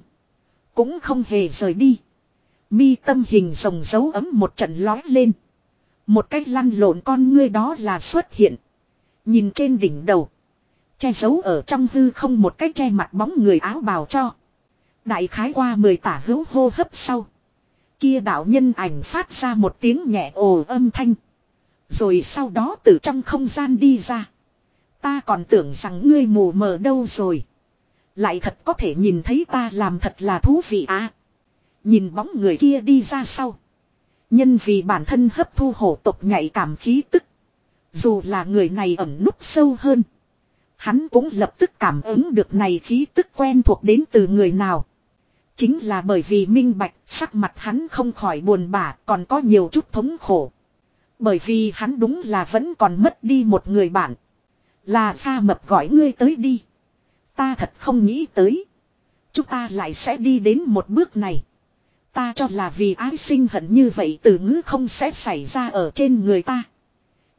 Cũng không hề rời đi. Mi tâm hình rồng dấu ấm một trận lói lên. Một cách lăn lộn con ngươi đó là xuất hiện. Nhìn trên đỉnh đầu. Che giấu ở trong hư không một cách che mặt bóng người áo bào cho. Đại khái qua mười tả hữu hô hấp sau. Kia đạo nhân ảnh phát ra một tiếng nhẹ ồ âm thanh. Rồi sau đó từ trong không gian đi ra. Ta còn tưởng rằng ngươi mù mờ đâu rồi. Lại thật có thể nhìn thấy ta làm thật là thú vị à. Nhìn bóng người kia đi ra sau. Nhân vì bản thân hấp thu hổ tộc nhạy cảm khí tức. Dù là người này ẩn núp sâu hơn. Hắn cũng lập tức cảm ứng được này khí tức quen thuộc đến từ người nào. Chính là bởi vì minh bạch, sắc mặt hắn không khỏi buồn bã, còn có nhiều chút thống khổ. Bởi vì hắn đúng là vẫn còn mất đi một người bạn. Là pha mập gọi ngươi tới đi. Ta thật không nghĩ tới. Chúng ta lại sẽ đi đến một bước này. Ta cho là vì ái sinh hận như vậy từ ngữ không sẽ xảy ra ở trên người ta.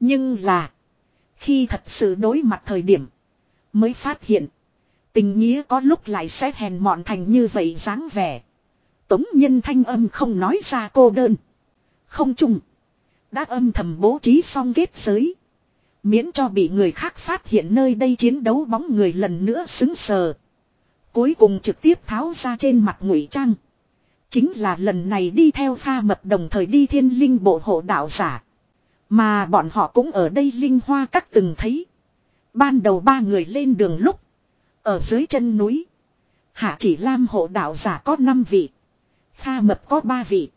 Nhưng là. Khi thật sự đối mặt thời điểm. Mới phát hiện. Tình nghĩa có lúc lại sẽ hèn mọn thành như vậy dáng vẻ. Tống nhân thanh âm không nói ra cô đơn. Không chung. Đã âm thầm bố trí xong kết giới. Miễn cho bị người khác phát hiện nơi đây chiến đấu bóng người lần nữa xứng sờ. Cuối cùng trực tiếp tháo ra trên mặt ngụy trang. Chính là lần này đi theo pha mập đồng thời đi thiên linh bộ hộ đạo giả. Mà bọn họ cũng ở đây linh hoa các từng thấy. Ban đầu ba người lên đường lúc. Ở dưới chân núi. Hạ chỉ lam hộ đạo giả có 5 vị. Pha mập có 3 vị.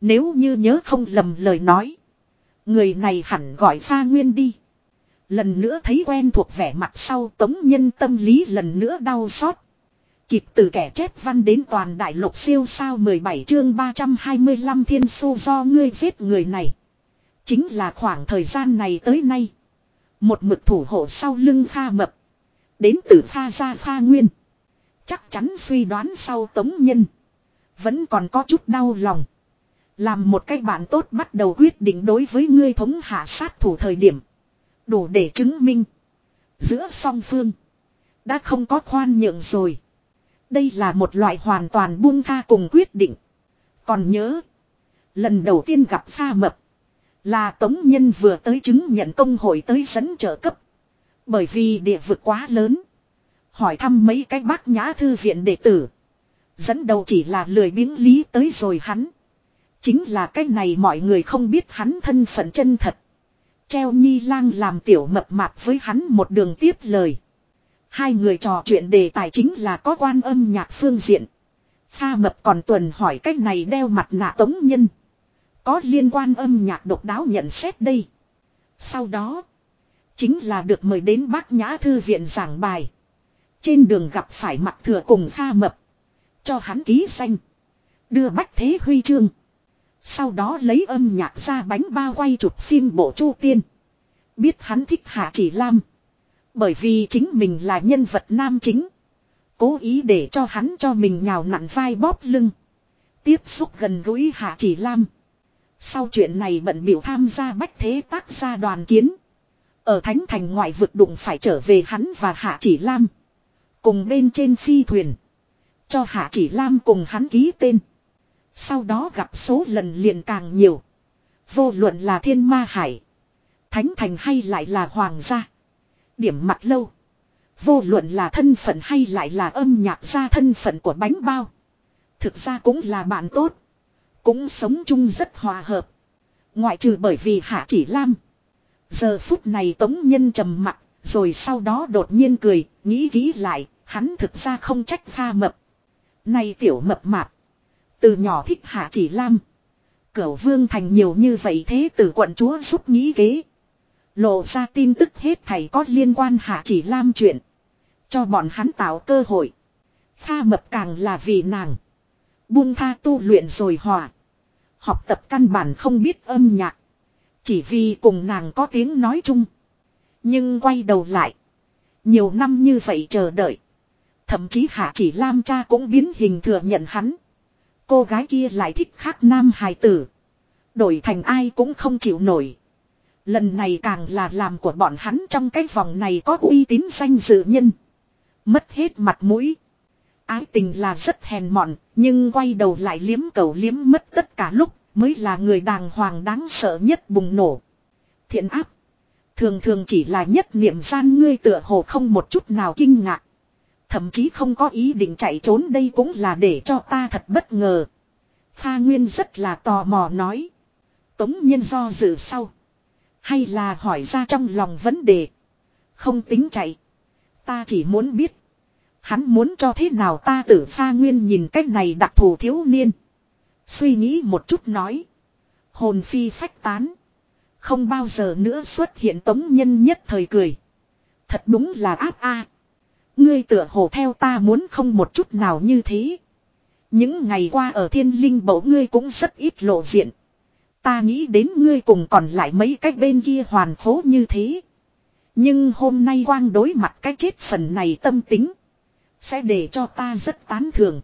Nếu như nhớ không lầm lời nói. Người này hẳn gọi pha nguyên đi. Lần nữa thấy quen thuộc vẻ mặt sau, tống nhân tâm lý lần nữa đau xót. Kịp từ kẻ chết văn đến toàn đại lục siêu sao 17 chương 325 thiên su do ngươi giết người này. Chính là khoảng thời gian này tới nay. Một mực thủ hộ sau lưng pha mập. Đến từ pha gia pha nguyên. Chắc chắn suy đoán sau tống nhân. Vẫn còn có chút đau lòng. Làm một cái bạn tốt bắt đầu quyết định đối với ngươi thống hạ sát thủ thời điểm. Đủ để chứng minh. Giữa song phương. Đã không có khoan nhượng rồi. Đây là một loại hoàn toàn buông tha cùng quyết định. Còn nhớ. Lần đầu tiên gặp pha mập. Là Tống Nhân vừa tới chứng nhận công hội tới dẫn trợ cấp. Bởi vì địa vực quá lớn. Hỏi thăm mấy cái bác nhã thư viện đệ tử. Dẫn đầu chỉ là lười biếng lý tới rồi hắn. Chính là cái này mọi người không biết hắn thân phận chân thật. Treo nhi lang làm tiểu mập mạp với hắn một đường tiếp lời. Hai người trò chuyện đề tài chính là có quan âm nhạc phương diện. Pha mập còn tuần hỏi cách này đeo mặt nạ tống nhân. Có liên quan âm nhạc độc đáo nhận xét đây. Sau đó. Chính là được mời đến bác nhã thư viện giảng bài. Trên đường gặp phải mặt thừa cùng pha mập. Cho hắn ký danh. Đưa bách thế huy chương. Sau đó lấy âm nhạc ra bánh bao quay chụp phim bộ chu tiên. Biết hắn thích hạ chỉ lam. Bởi vì chính mình là nhân vật nam chính. Cố ý để cho hắn cho mình nhào nặn vai bóp lưng. Tiếp xúc gần gũi hạ chỉ lam. Sau chuyện này bận biểu tham gia bách thế tác gia đoàn kiến. Ở Thánh Thành ngoại vực đụng phải trở về hắn và Hạ Chỉ Lam. Cùng bên trên phi thuyền. Cho Hạ Chỉ Lam cùng hắn ký tên. Sau đó gặp số lần liền càng nhiều. Vô luận là thiên ma hải. Thánh Thành hay lại là hoàng gia. Điểm mặt lâu. Vô luận là thân phận hay lại là âm nhạc gia thân phận của bánh bao. Thực ra cũng là bạn tốt. Cũng sống chung rất hòa hợp. Ngoại trừ bởi vì Hạ Chỉ Lam. Giờ phút này Tống Nhân trầm mặt, rồi sau đó đột nhiên cười, nghĩ kỹ lại, hắn thực ra không trách pha mập. Này tiểu mập mạp. Từ nhỏ thích Hạ Chỉ Lam. Cửu vương thành nhiều như vậy thế tử quận chúa giúp nghĩ kế. Lộ ra tin tức hết thầy có liên quan Hạ Chỉ Lam chuyện. Cho bọn hắn tạo cơ hội. Kha mập càng là vì nàng. Buông tha tu luyện rồi hòa. Học tập căn bản không biết âm nhạc. Chỉ vì cùng nàng có tiếng nói chung. Nhưng quay đầu lại. Nhiều năm như vậy chờ đợi. Thậm chí Hạ Chỉ Lam cha cũng biến hình thừa nhận hắn. Cô gái kia lại thích khác nam hài tử. Đổi thành ai cũng không chịu nổi. Lần này càng là làm của bọn hắn trong cái vòng này có uy tín danh dự nhân. Mất hết mặt mũi. Ái tình là rất hèn mọn, nhưng quay đầu lại liếm cầu liếm mất tất cả lúc, mới là người đàng hoàng đáng sợ nhất bùng nổ. Thiện áp. Thường thường chỉ là nhất niệm gian ngươi tựa hồ không một chút nào kinh ngạc. Thậm chí không có ý định chạy trốn đây cũng là để cho ta thật bất ngờ. Pha Nguyên rất là tò mò nói. Tống nhân do dự sau. Hay là hỏi ra trong lòng vấn đề. Không tính chạy. Ta chỉ muốn biết. Hắn muốn cho thế nào ta tử pha nguyên nhìn cách này đặc thù thiếu niên. Suy nghĩ một chút nói. Hồn phi phách tán. Không bao giờ nữa xuất hiện tống nhân nhất thời cười. Thật đúng là áp a. Ngươi tựa hồ theo ta muốn không một chút nào như thế. Những ngày qua ở thiên linh bổ ngươi cũng rất ít lộ diện. Ta nghĩ đến ngươi cùng còn lại mấy cách bên kia hoàn phố như thế. Nhưng hôm nay quang đối mặt cái chết phần này tâm tính. Sẽ để cho ta rất tán thường.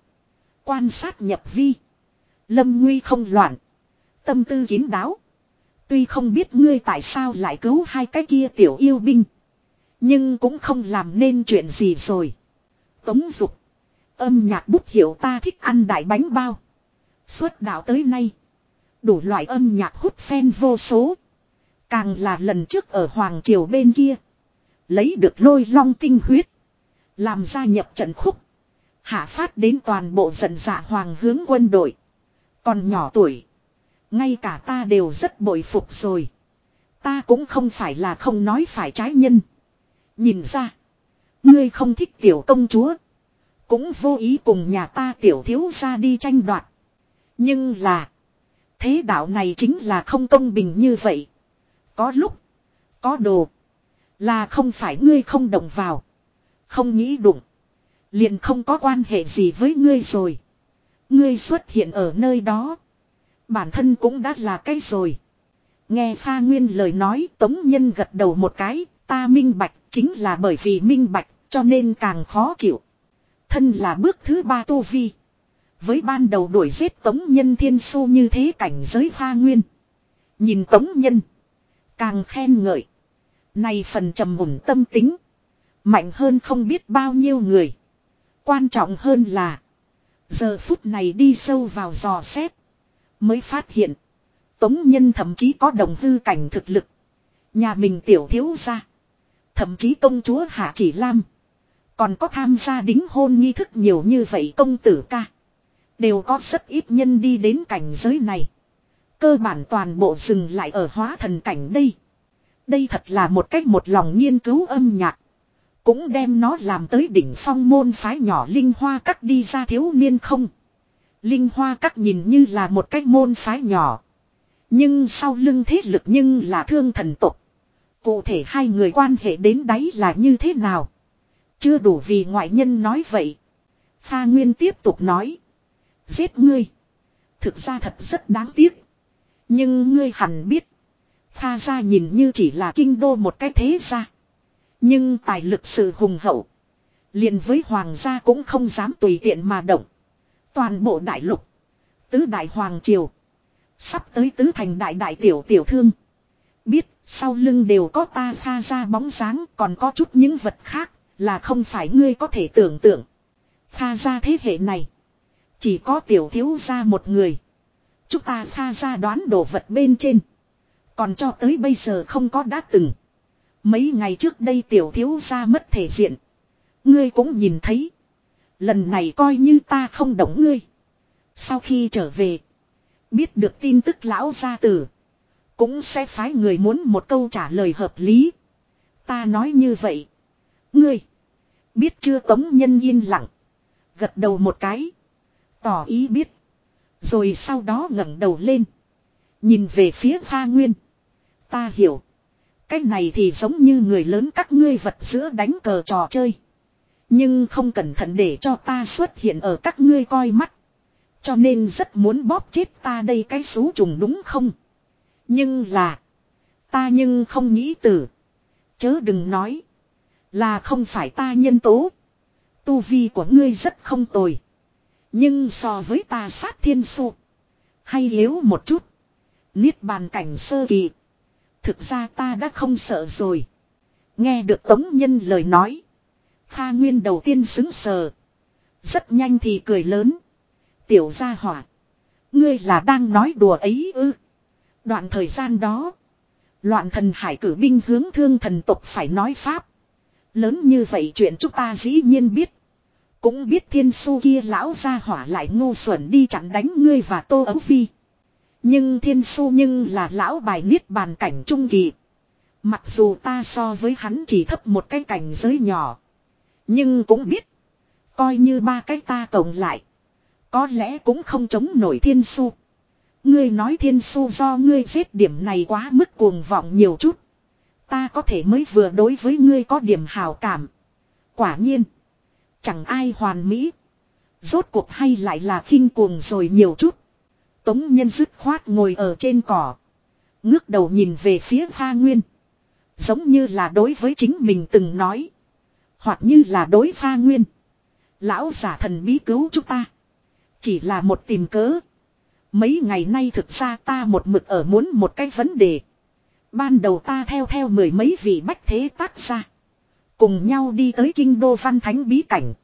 Quan sát nhập vi. Lâm nguy không loạn. Tâm tư kín đáo. Tuy không biết ngươi tại sao lại cứu hai cái kia tiểu yêu binh. Nhưng cũng không làm nên chuyện gì rồi. Tống dục. Âm nhạc bút hiểu ta thích ăn đại bánh bao. Suốt đạo tới nay. Đủ loại âm nhạc hút phen vô số. Càng là lần trước ở Hoàng Triều bên kia. Lấy được lôi long tinh huyết. Làm gia nhập trận khúc. Hạ phát đến toàn bộ giận dạ hoàng hướng quân đội. Còn nhỏ tuổi. Ngay cả ta đều rất bội phục rồi. Ta cũng không phải là không nói phải trái nhân. Nhìn ra. Ngươi không thích tiểu công chúa. Cũng vô ý cùng nhà ta tiểu thiếu ra đi tranh đoạt. Nhưng là. Thế đạo này chính là không công bình như vậy. Có lúc. Có đồ. Là không phải ngươi không động vào. Không nghĩ đụng. Liền không có quan hệ gì với ngươi rồi. Ngươi xuất hiện ở nơi đó. Bản thân cũng đã là cái rồi. Nghe pha nguyên lời nói, tống nhân gật đầu một cái. Ta minh bạch, chính là bởi vì minh bạch, cho nên càng khó chịu. Thân là bước thứ ba tu vi. Với ban đầu đuổi giết tống nhân thiên su như thế cảnh giới pha nguyên. Nhìn tống nhân. Càng khen ngợi. Này phần trầm mùng tâm tính. Mạnh hơn không biết bao nhiêu người. Quan trọng hơn là. Giờ phút này đi sâu vào dò xét. Mới phát hiện. Tống nhân thậm chí có đồng hư cảnh thực lực. Nhà mình tiểu thiếu ra. Thậm chí công chúa Hạ Chỉ Lam. Còn có tham gia đính hôn nghi thức nhiều như vậy công tử ca. Đều có rất ít nhân đi đến cảnh giới này. Cơ bản toàn bộ dừng lại ở hóa thần cảnh đây. Đây thật là một cách một lòng nghiên cứu âm nhạc. Cũng đem nó làm tới đỉnh phong môn phái nhỏ Linh Hoa Các đi ra thiếu niên không. Linh Hoa Các nhìn như là một cách môn phái nhỏ. Nhưng sau lưng thế lực nhưng là thương thần tục. Cụ thể hai người quan hệ đến đấy là như thế nào? Chưa đủ vì ngoại nhân nói vậy. Pha Nguyên tiếp tục nói. Giết ngươi. Thực ra thật rất đáng tiếc. Nhưng ngươi hẳn biết. Pha ra nhìn như chỉ là kinh đô một cái thế ra. Nhưng tài lực sự hùng hậu. liền với hoàng gia cũng không dám tùy tiện mà động. Toàn bộ đại lục. Tứ đại hoàng triều. Sắp tới tứ thành đại đại tiểu tiểu thương. Biết sau lưng đều có ta pha ra bóng dáng, còn có chút những vật khác là không phải ngươi có thể tưởng tượng. Pha ra thế hệ này. Chỉ có tiểu thiếu ra một người. Chúng ta pha ra đoán đồ vật bên trên. Còn cho tới bây giờ không có đã từng. Mấy ngày trước đây tiểu thiếu ra mất thể diện. Ngươi cũng nhìn thấy. Lần này coi như ta không động ngươi. Sau khi trở về. Biết được tin tức lão gia tử. Cũng sẽ phái người muốn một câu trả lời hợp lý. Ta nói như vậy. Ngươi. Biết chưa tống nhân yên lặng. Gật đầu một cái. Tỏ ý biết. Rồi sau đó ngẩng đầu lên. Nhìn về phía pha nguyên. Ta hiểu. Cái này thì giống như người lớn các ngươi vật giữa đánh cờ trò chơi. Nhưng không cẩn thận để cho ta xuất hiện ở các ngươi coi mắt. Cho nên rất muốn bóp chết ta đây cái xú trùng đúng không? Nhưng là. Ta nhưng không nghĩ từ. Chớ đừng nói. Là không phải ta nhân tố. Tu vi của ngươi rất không tồi. Nhưng so với ta sát thiên su. Hay yếu một chút. Niết bàn cảnh sơ kỳ. Thực ra ta đã không sợ rồi. Nghe được Tống Nhân lời nói. Kha Nguyên đầu tiên xứng sờ. Rất nhanh thì cười lớn. Tiểu gia hỏa. Ngươi là đang nói đùa ấy ư. Đoạn thời gian đó. Loạn thần hải cử binh hướng thương thần tục phải nói Pháp. Lớn như vậy chuyện chúng ta dĩ nhiên biết. Cũng biết thiên su kia lão ra hỏa lại ngu xuẩn đi chặn đánh ngươi và tô ấu phi. Nhưng thiên su nhưng là lão bài niết bàn cảnh trung kỳ. Mặc dù ta so với hắn chỉ thấp một cái cảnh giới nhỏ. Nhưng cũng biết. Coi như ba cái ta cộng lại. Có lẽ cũng không chống nổi thiên su. Ngươi nói thiên su do ngươi giết điểm này quá mức cuồng vọng nhiều chút. Ta có thể mới vừa đối với ngươi có điểm hào cảm. Quả nhiên. Chẳng ai hoàn mỹ. Rốt cuộc hay lại là khinh cuồng rồi nhiều chút. Tống nhân dứt khoát ngồi ở trên cỏ. Ngước đầu nhìn về phía Pha Nguyên. Giống như là đối với chính mình từng nói. Hoặc như là đối Pha Nguyên. Lão giả thần bí cứu chúng ta. Chỉ là một tìm cớ. Mấy ngày nay thực ra ta một mực ở muốn một cái vấn đề. Ban đầu ta theo theo mười mấy vị bách thế tác ra. Cùng nhau đi tới kinh đô văn thánh bí cảnh.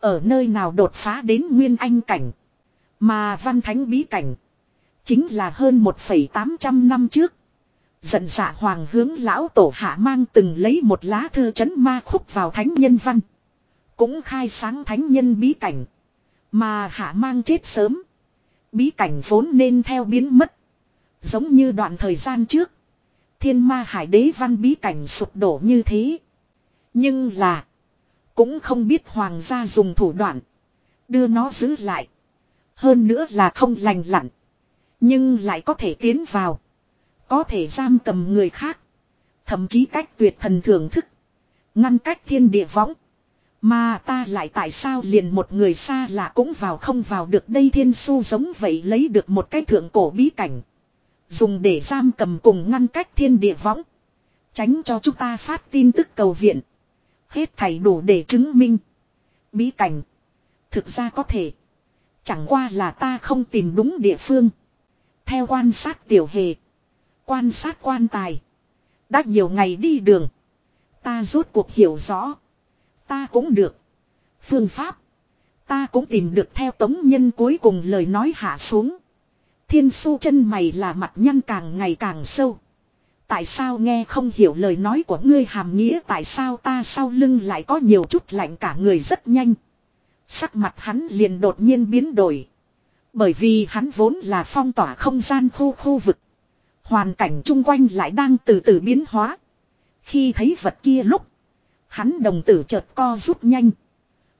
Ở nơi nào đột phá đến nguyên anh cảnh. Mà văn thánh bí cảnh. Chính là hơn 1,800 năm trước. Giận dạ hoàng hướng lão tổ hạ mang từng lấy một lá thư chấn ma khúc vào thánh nhân văn. Cũng khai sáng thánh nhân bí cảnh. Mà hạ mang chết sớm. Bí cảnh vốn nên theo biến mất. Giống như đoạn thời gian trước. Thiên ma hải đế văn bí cảnh sụp đổ như thế. Nhưng là. Cũng không biết hoàng gia dùng thủ đoạn. Đưa nó giữ lại. Hơn nữa là không lành lặn. Nhưng lại có thể tiến vào. Có thể giam cầm người khác. Thậm chí cách tuyệt thần thưởng thức. Ngăn cách thiên địa võng. Mà ta lại tại sao liền một người xa lạ cũng vào không vào được đây thiên su giống vậy lấy được một cái thượng cổ bí cảnh. Dùng để giam cầm cùng ngăn cách thiên địa võng. Tránh cho chúng ta phát tin tức cầu viện. Hết thảy đủ để chứng minh. Bí cảnh. Thực ra có thể. Chẳng qua là ta không tìm đúng địa phương. Theo quan sát tiểu hề. Quan sát quan tài. Đã nhiều ngày đi đường. Ta rốt cuộc hiểu rõ. Ta cũng được. Phương pháp. Ta cũng tìm được theo tống nhân cuối cùng lời nói hạ xuống. Thiên su chân mày là mặt nhăn càng ngày càng sâu. Tại sao nghe không hiểu lời nói của ngươi hàm nghĩa tại sao ta sau lưng lại có nhiều chút lạnh cả người rất nhanh. Sắc mặt hắn liền đột nhiên biến đổi. Bởi vì hắn vốn là phong tỏa không gian khu khu vực. Hoàn cảnh chung quanh lại đang từ từ biến hóa. Khi thấy vật kia lúc. Hắn đồng tử chợt co rút nhanh.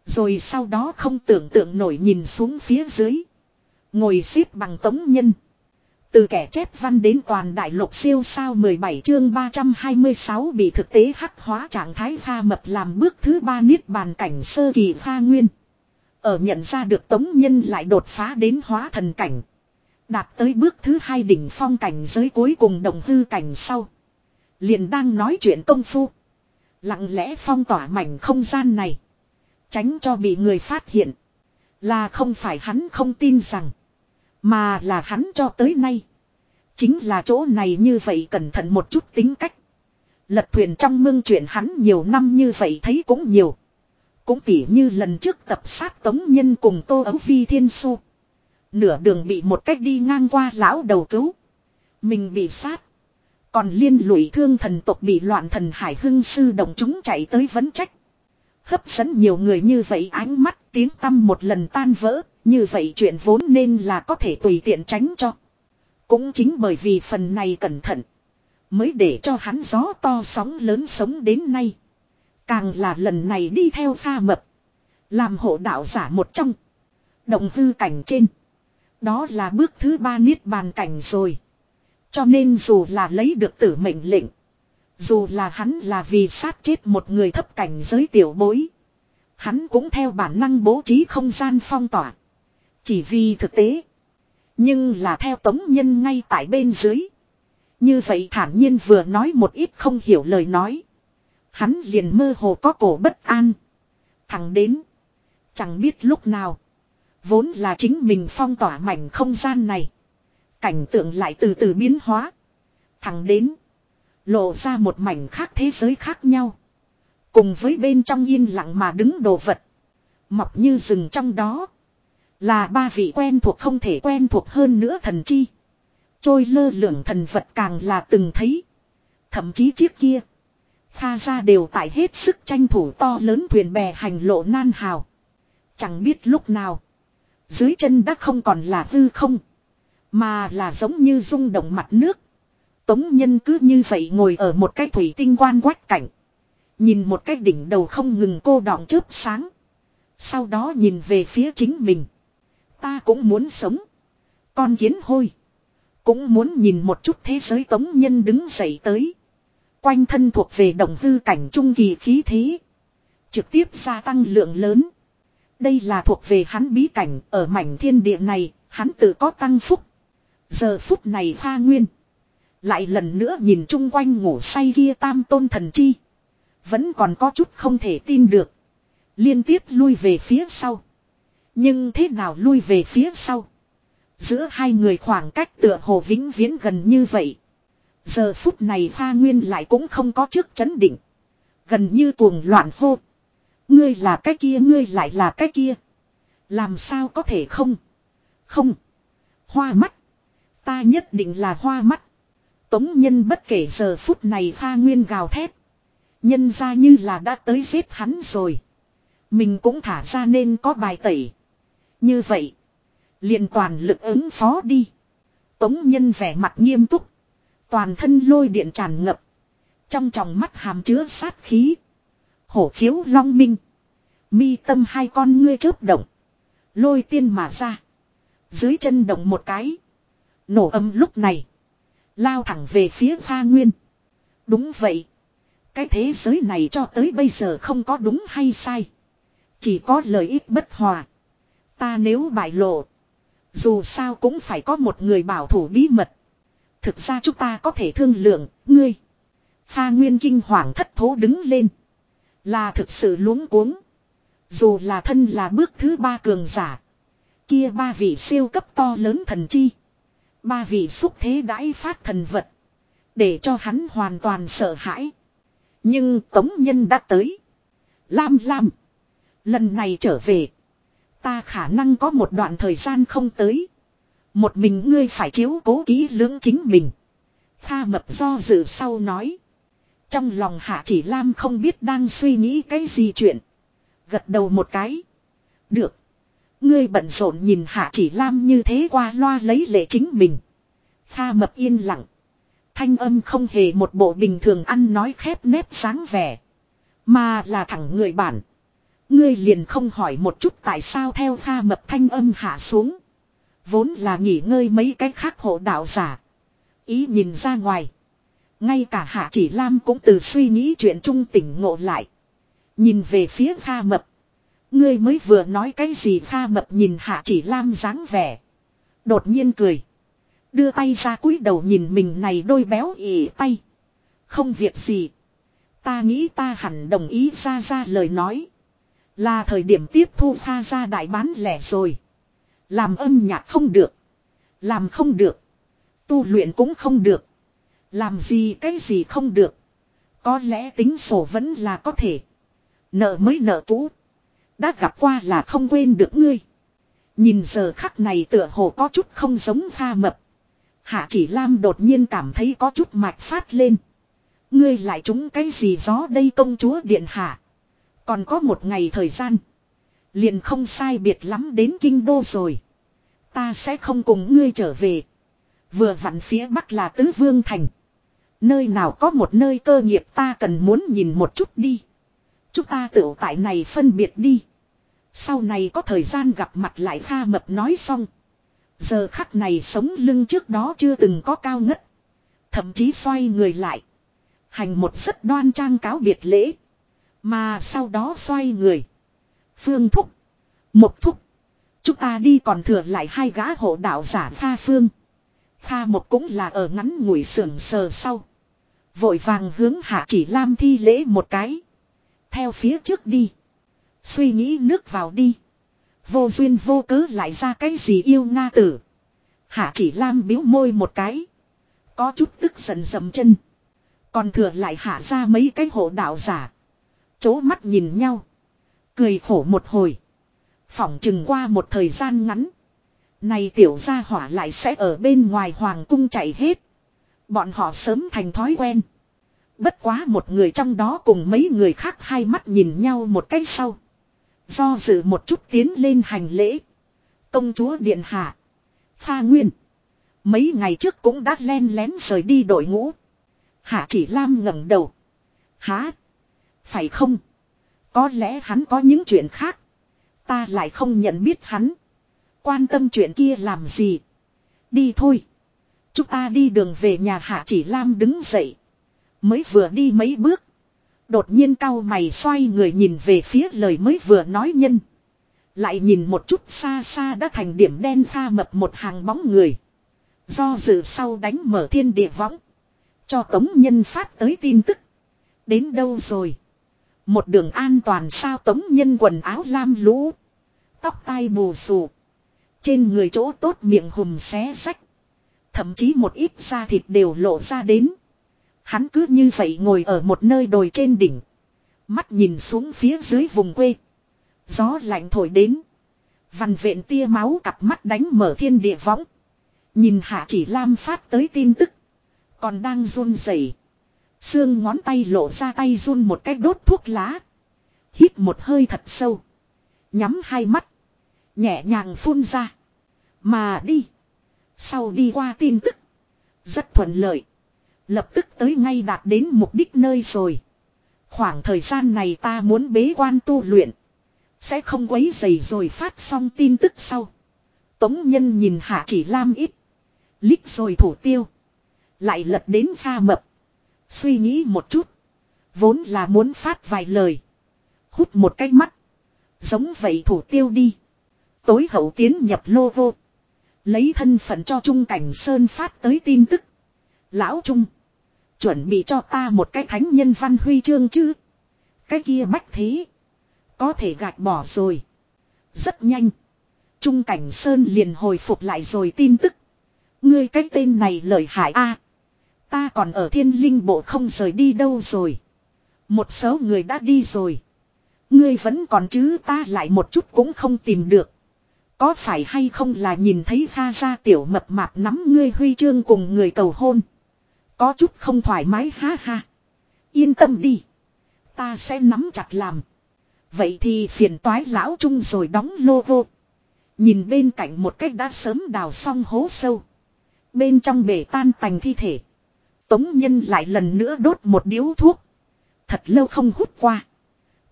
Rồi sau đó không tưởng tượng nổi nhìn xuống phía dưới. Ngồi xếp bằng tống nhân. Từ kẻ chép văn đến toàn đại lục siêu sao 17 chương 326 bị thực tế hắc hóa trạng thái pha mập làm bước thứ ba niết bàn cảnh sơ kỳ pha nguyên. Ở nhận ra được tống nhân lại đột phá đến hóa thần cảnh. Đạt tới bước thứ hai đỉnh phong cảnh giới cuối cùng đồng hư cảnh sau. Liền đang nói chuyện công phu. Lặng lẽ phong tỏa mảnh không gian này. Tránh cho bị người phát hiện. Là không phải hắn không tin rằng. Mà là hắn cho tới nay. Chính là chỗ này như vậy cẩn thận một chút tính cách. Lật thuyền trong mương chuyện hắn nhiều năm như vậy thấy cũng nhiều. Cũng tỉ như lần trước tập sát tống nhân cùng tô ấu phi thiên su. Nửa đường bị một cách đi ngang qua lão đầu cứu. Mình bị sát. Còn liên lụy thương thần tộc bị loạn thần hải hưng sư đồng chúng chạy tới vấn trách. Hấp dẫn nhiều người như vậy ánh mắt, tiếng tâm một lần tan vỡ. Như vậy chuyện vốn nên là có thể tùy tiện tránh cho. Cũng chính bởi vì phần này cẩn thận. Mới để cho hắn gió to sóng lớn sống đến nay. Càng là lần này đi theo pha mập. Làm hộ đạo giả một trong. Động hư cảnh trên. Đó là bước thứ ba niết bàn cảnh rồi. Cho nên dù là lấy được tử mệnh lệnh. Dù là hắn là vì sát chết một người thấp cảnh giới tiểu bối. Hắn cũng theo bản năng bố trí không gian phong tỏa. Chỉ vì thực tế. Nhưng là theo tống nhân ngay tại bên dưới. Như vậy thản nhiên vừa nói một ít không hiểu lời nói. Hắn liền mơ hồ có cổ bất an. Thẳng đến. Chẳng biết lúc nào. Vốn là chính mình phong tỏa mảnh không gian này. Cảnh tượng lại từ từ biến hóa. Thẳng đến. Lộ ra một mảnh khác thế giới khác nhau. Cùng với bên trong yên lặng mà đứng đồ vật. Mọc như rừng trong đó. Là ba vị quen thuộc không thể quen thuộc hơn nữa thần chi. Trôi lơ lửng thần vật càng là từng thấy. Thậm chí chiếc kia. Kha ra đều tại hết sức tranh thủ to lớn thuyền bè hành lộ nan hào. Chẳng biết lúc nào. Dưới chân đã không còn là hư không. Mà là giống như rung động mặt nước. Tống nhân cứ như vậy ngồi ở một cái thủy tinh quan quách cảnh. Nhìn một cái đỉnh đầu không ngừng cô đọng chớp sáng. Sau đó nhìn về phía chính mình. Ta cũng muốn sống. Con kiến hôi. Cũng muốn nhìn một chút thế giới tống nhân đứng dậy tới. Quanh thân thuộc về đồng hư cảnh trung kỳ khí thế. Trực tiếp gia tăng lượng lớn. Đây là thuộc về hắn bí cảnh ở mảnh thiên địa này, hắn tự có tăng phúc. Giờ phút này pha nguyên. Lại lần nữa nhìn chung quanh ngủ say kia tam tôn thần chi. Vẫn còn có chút không thể tin được. Liên tiếp lui về phía sau. Nhưng thế nào lui về phía sau? Giữa hai người khoảng cách tựa hồ vĩnh viễn gần như vậy. Giờ phút này pha nguyên lại cũng không có trước chấn định. Gần như cuồng loạn hô. Ngươi là cái kia, ngươi lại là cái kia. Làm sao có thể không? Không. Hoa mắt. Ta nhất định là hoa mắt. Tống nhân bất kể giờ phút này pha nguyên gào thét. Nhân ra như là đã tới giết hắn rồi. Mình cũng thả ra nên có bài tẩy. Như vậy. liền toàn lực ứng phó đi. Tống nhân vẻ mặt nghiêm túc. Toàn thân lôi điện tràn ngập. Trong tròng mắt hàm chứa sát khí. Hổ khiếu long minh. Mi tâm hai con ngươi chớp động. Lôi tiên mà ra. Dưới chân động một cái. Nổ âm lúc này. Lao thẳng về phía pha nguyên. Đúng vậy. Cái thế giới này cho tới bây giờ không có đúng hay sai. Chỉ có lợi ích bất hòa. Ta nếu bại lộ. Dù sao cũng phải có một người bảo thủ bí mật. Thực ra chúng ta có thể thương lượng, ngươi. Pha Nguyên kinh hoàng thất thố đứng lên. Là thực sự luống cuống. Dù là thân là bước thứ ba cường giả. Kia ba vị siêu cấp to lớn thần chi. Ba vị xúc thế đãi phát thần vật. Để cho hắn hoàn toàn sợ hãi. Nhưng Tống Nhân đã tới. Lam Lam. Lần này trở về. Ta khả năng có một đoạn thời gian không tới. Một mình ngươi phải chiếu cố kỹ lưỡng chính mình. Kha mập do dự sau nói. Trong lòng hạ chỉ Lam không biết đang suy nghĩ cái gì chuyện. Gật đầu một cái. Được. Ngươi bận rộn nhìn hạ chỉ Lam như thế qua loa lấy lệ chính mình. Kha mập yên lặng. Thanh âm không hề một bộ bình thường ăn nói khép nép sáng vẻ. Mà là thẳng người bản. Ngươi liền không hỏi một chút tại sao theo pha mập thanh âm hạ xuống. Vốn là nghỉ ngơi mấy cái khác hộ đạo giả. Ý nhìn ra ngoài. Ngay cả Hạ Chỉ Lam cũng từ suy nghĩ chuyện trung tỉnh ngộ lại. Nhìn về phía pha Mập. Ngươi mới vừa nói cái gì pha Mập nhìn Hạ Chỉ Lam dáng vẻ. Đột nhiên cười. Đưa tay ra cúi đầu nhìn mình này đôi béo ỉ tay. Không việc gì. Ta nghĩ ta hẳn đồng ý ra ra lời nói. Là thời điểm tiếp thu pha ra đại bán lẻ rồi. Làm âm nhạc không được. Làm không được. Tu luyện cũng không được. Làm gì cái gì không được. Có lẽ tính sổ vẫn là có thể. Nợ mới nợ cũ. Đã gặp qua là không quên được ngươi. Nhìn giờ khắc này tựa hồ có chút không giống pha mập. Hạ chỉ Lam đột nhiên cảm thấy có chút mạch phát lên. Ngươi lại trúng cái gì gió đây công chúa điện hạ. Còn có một ngày thời gian. Liền không sai biệt lắm đến kinh đô rồi. Ta sẽ không cùng ngươi trở về. Vừa vặn phía bắc là tứ vương thành. Nơi nào có một nơi cơ nghiệp ta cần muốn nhìn một chút đi. Chúng ta tự tại này phân biệt đi. Sau này có thời gian gặp mặt lại Kha mập nói xong. Giờ khắc này sống lưng trước đó chưa từng có cao ngất. Thậm chí xoay người lại. Hành một rất đoan trang cáo biệt lễ. Mà sau đó xoay người. Phương thúc. Một thúc. Chúng ta đi còn thừa lại hai gã hộ đạo giả pha phương. Pha một cũng là ở ngắn ngủi sưởng sờ sau. Vội vàng hướng hạ chỉ lam thi lễ một cái. Theo phía trước đi. Suy nghĩ nước vào đi. Vô duyên vô cớ lại ra cái gì yêu Nga tử. Hạ chỉ lam biếu môi một cái. Có chút tức giận dầm chân. Còn thừa lại hạ ra mấy cái hộ đạo giả. Chố mắt nhìn nhau. Cười khổ một hồi. Phỏng chừng qua một thời gian ngắn. Này tiểu gia hỏa lại sẽ ở bên ngoài hoàng cung chạy hết. Bọn họ sớm thành thói quen. Bất quá một người trong đó cùng mấy người khác hai mắt nhìn nhau một cách sau. Do dự một chút tiến lên hành lễ. Công chúa Điện Hạ. Pha Nguyên. Mấy ngày trước cũng đã len lén rời đi đội ngũ. Hạ chỉ Lam ngẩng đầu. Há. Phải không? Có lẽ hắn có những chuyện khác. Ta lại không nhận biết hắn. Quan tâm chuyện kia làm gì. Đi thôi. Chúng ta đi đường về nhà Hạ chỉ Lam đứng dậy. Mới vừa đi mấy bước. Đột nhiên cao mày xoay người nhìn về phía lời mới vừa nói nhân. Lại nhìn một chút xa xa đã thành điểm đen pha mập một hàng bóng người. Do dự sau đánh mở thiên địa võng. Cho tống nhân phát tới tin tức. Đến đâu rồi? Một đường an toàn sao tống nhân quần áo lam lũ. Tóc tai bù xù. Trên người chỗ tốt miệng hùm xé sách. Thậm chí một ít da thịt đều lộ ra đến. Hắn cứ như vậy ngồi ở một nơi đồi trên đỉnh. Mắt nhìn xuống phía dưới vùng quê. Gió lạnh thổi đến. Vằn vện tia máu cặp mắt đánh mở thiên địa võng. Nhìn hạ chỉ lam phát tới tin tức. Còn đang run rẩy Xương ngón tay lộ ra tay run một cái đốt thuốc lá. Hít một hơi thật sâu. Nhắm hai mắt. Nhẹ nhàng phun ra. Mà đi. Sau đi qua tin tức. Rất thuận lợi. Lập tức tới ngay đạt đến mục đích nơi rồi. Khoảng thời gian này ta muốn bế quan tu luyện. Sẽ không quấy dày rồi phát xong tin tức sau. Tống nhân nhìn hạ chỉ lam ít. Lít rồi thủ tiêu. Lại lật đến pha mập. Suy nghĩ một chút. Vốn là muốn phát vài lời. Hút một cái mắt. Giống vậy thủ tiêu đi. Tối hậu tiến nhập lô vô. Lấy thân phận cho Trung Cảnh Sơn phát tới tin tức. Lão Trung. Chuẩn bị cho ta một cái thánh nhân văn huy chương chứ. Cái kia bách thế. Có thể gạt bỏ rồi. Rất nhanh. Trung Cảnh Sơn liền hồi phục lại rồi tin tức. Ngươi cái tên này lợi hại a Ta còn ở thiên linh bộ không rời đi đâu rồi. Một số người đã đi rồi. Ngươi vẫn còn chứ ta lại một chút cũng không tìm được. Có phải hay không là nhìn thấy pha ra tiểu mập mạp nắm ngươi huy chương cùng người cầu hôn. Có chút không thoải mái, ha ha. Yên tâm đi. Ta sẽ nắm chặt làm. Vậy thì phiền toái lão trung rồi đóng logo. Nhìn bên cạnh một cách đã sớm đào xong hố sâu. Bên trong bể tan tành thi thể. Tống nhân lại lần nữa đốt một điếu thuốc. Thật lâu không hút qua.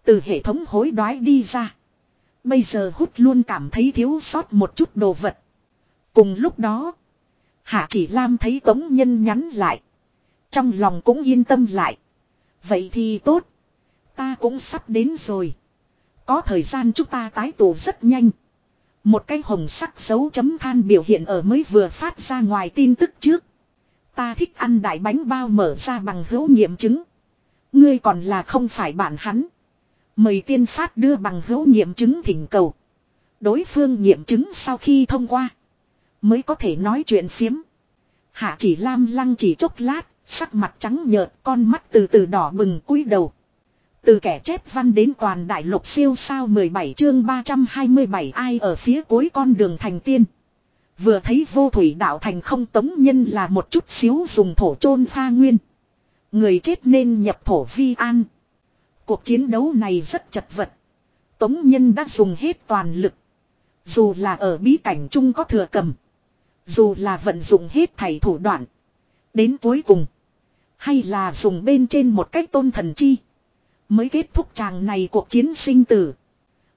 Từ hệ thống hối đoái đi ra. Bây giờ hút luôn cảm thấy thiếu sót một chút đồ vật. Cùng lúc đó. Hạ chỉ Lam thấy Tống Nhân nhắn lại. Trong lòng cũng yên tâm lại. Vậy thì tốt. Ta cũng sắp đến rồi. Có thời gian chúng ta tái tổ rất nhanh. Một cái hồng sắc dấu chấm than biểu hiện ở mới vừa phát ra ngoài tin tức trước. Ta thích ăn đại bánh bao mở ra bằng hữu nghiệm chứng. Ngươi còn là không phải bạn hắn. Mời tiên phát đưa bằng hữu nghiệm chứng thỉnh cầu. Đối phương nghiệm chứng sau khi thông qua. Mới có thể nói chuyện phiếm. Hạ chỉ lam lăng chỉ chốc lát. Sắc mặt trắng nhợt, con mắt từ từ đỏ bừng cúi đầu. Từ kẻ chép văn đến toàn đại lục siêu sao 17 chương 327 ai ở phía cuối con đường thành tiên. Vừa thấy vô thủy đạo thành không tống nhân là một chút xíu dùng thổ chôn pha nguyên. Người chết nên nhập thổ vi an. Cuộc chiến đấu này rất chật vật. Tống nhân đã dùng hết toàn lực. Dù là ở bí cảnh chung có thừa cầm. Dù là vận dụng hết thảy thủ đoạn. Đến cuối cùng. Hay là dùng bên trên một cách tôn thần chi. Mới kết thúc chàng này cuộc chiến sinh tử.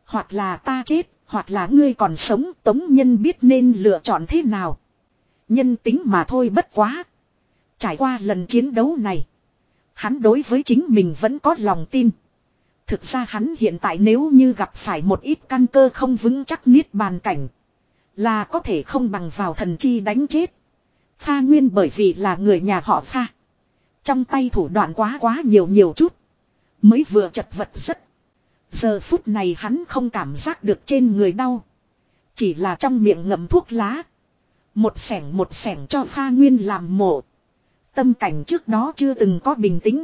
Hoặc là ta chết, hoặc là ngươi còn sống, tống nhân biết nên lựa chọn thế nào. Nhân tính mà thôi bất quá. Trải qua lần chiến đấu này. Hắn đối với chính mình vẫn có lòng tin. Thực ra hắn hiện tại nếu như gặp phải một ít căn cơ không vững chắc niết bàn cảnh. Là có thể không bằng vào thần chi đánh chết. Pha Nguyên bởi vì là người nhà họ Pha. Trong tay thủ đoạn quá quá nhiều nhiều chút. Mới vừa chật vật rất. Giờ phút này hắn không cảm giác được trên người đau. Chỉ là trong miệng ngậm thuốc lá. Một sẻng một sẻng cho Pha Nguyên làm mổ. Tâm cảnh trước đó chưa từng có bình tĩnh.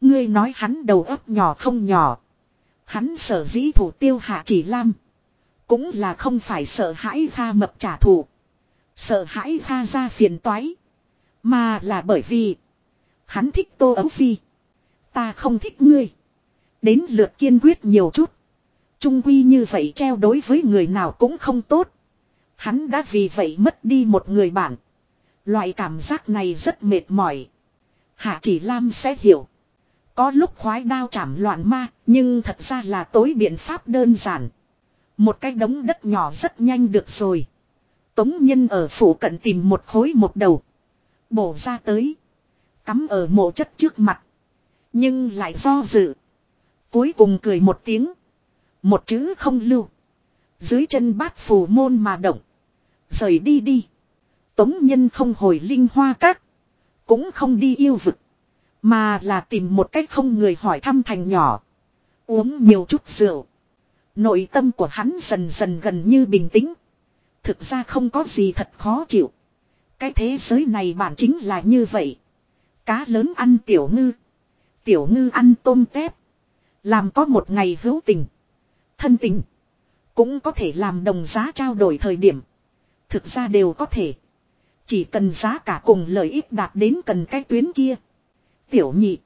Ngươi nói hắn đầu óc nhỏ không nhỏ. Hắn sở dĩ thủ tiêu hạ chỉ lam. Cũng là không phải sợ hãi pha mập trả thù. Sợ hãi pha ra phiền toái. Mà là bởi vì. Hắn thích tô ấu phi. Ta không thích ngươi. Đến lượt kiên quyết nhiều chút. trung quy như vậy treo đối với người nào cũng không tốt. Hắn đã vì vậy mất đi một người bạn. Loại cảm giác này rất mệt mỏi. Hạ chỉ Lam sẽ hiểu. Có lúc khoái đao chảm loạn ma, nhưng thật ra là tối biện pháp đơn giản. Một cái đống đất nhỏ rất nhanh được rồi. Tống nhân ở phủ cận tìm một khối một đầu. Bổ ra tới. Cắm ở mộ chất trước mặt. Nhưng lại do dự. Cuối cùng cười một tiếng. Một chữ không lưu. Dưới chân bát phù môn mà động. Rời đi đi. Tống nhân không hồi linh hoa các. Cũng không đi yêu vực. Mà là tìm một cách không người hỏi thăm thành nhỏ. Uống nhiều chút rượu. Nội tâm của hắn dần dần gần như bình tĩnh. Thực ra không có gì thật khó chịu. Cái thế giới này bản chính là như vậy. Cá lớn ăn tiểu ngư. Tiểu ngư ăn tôm tép. Làm có một ngày hữu tình. Thân tình. Cũng có thể làm đồng giá trao đổi thời điểm. Thực ra đều có thể. Chỉ cần giá cả cùng lợi ích đạt đến cần cái tuyến kia. Tiểu nhị.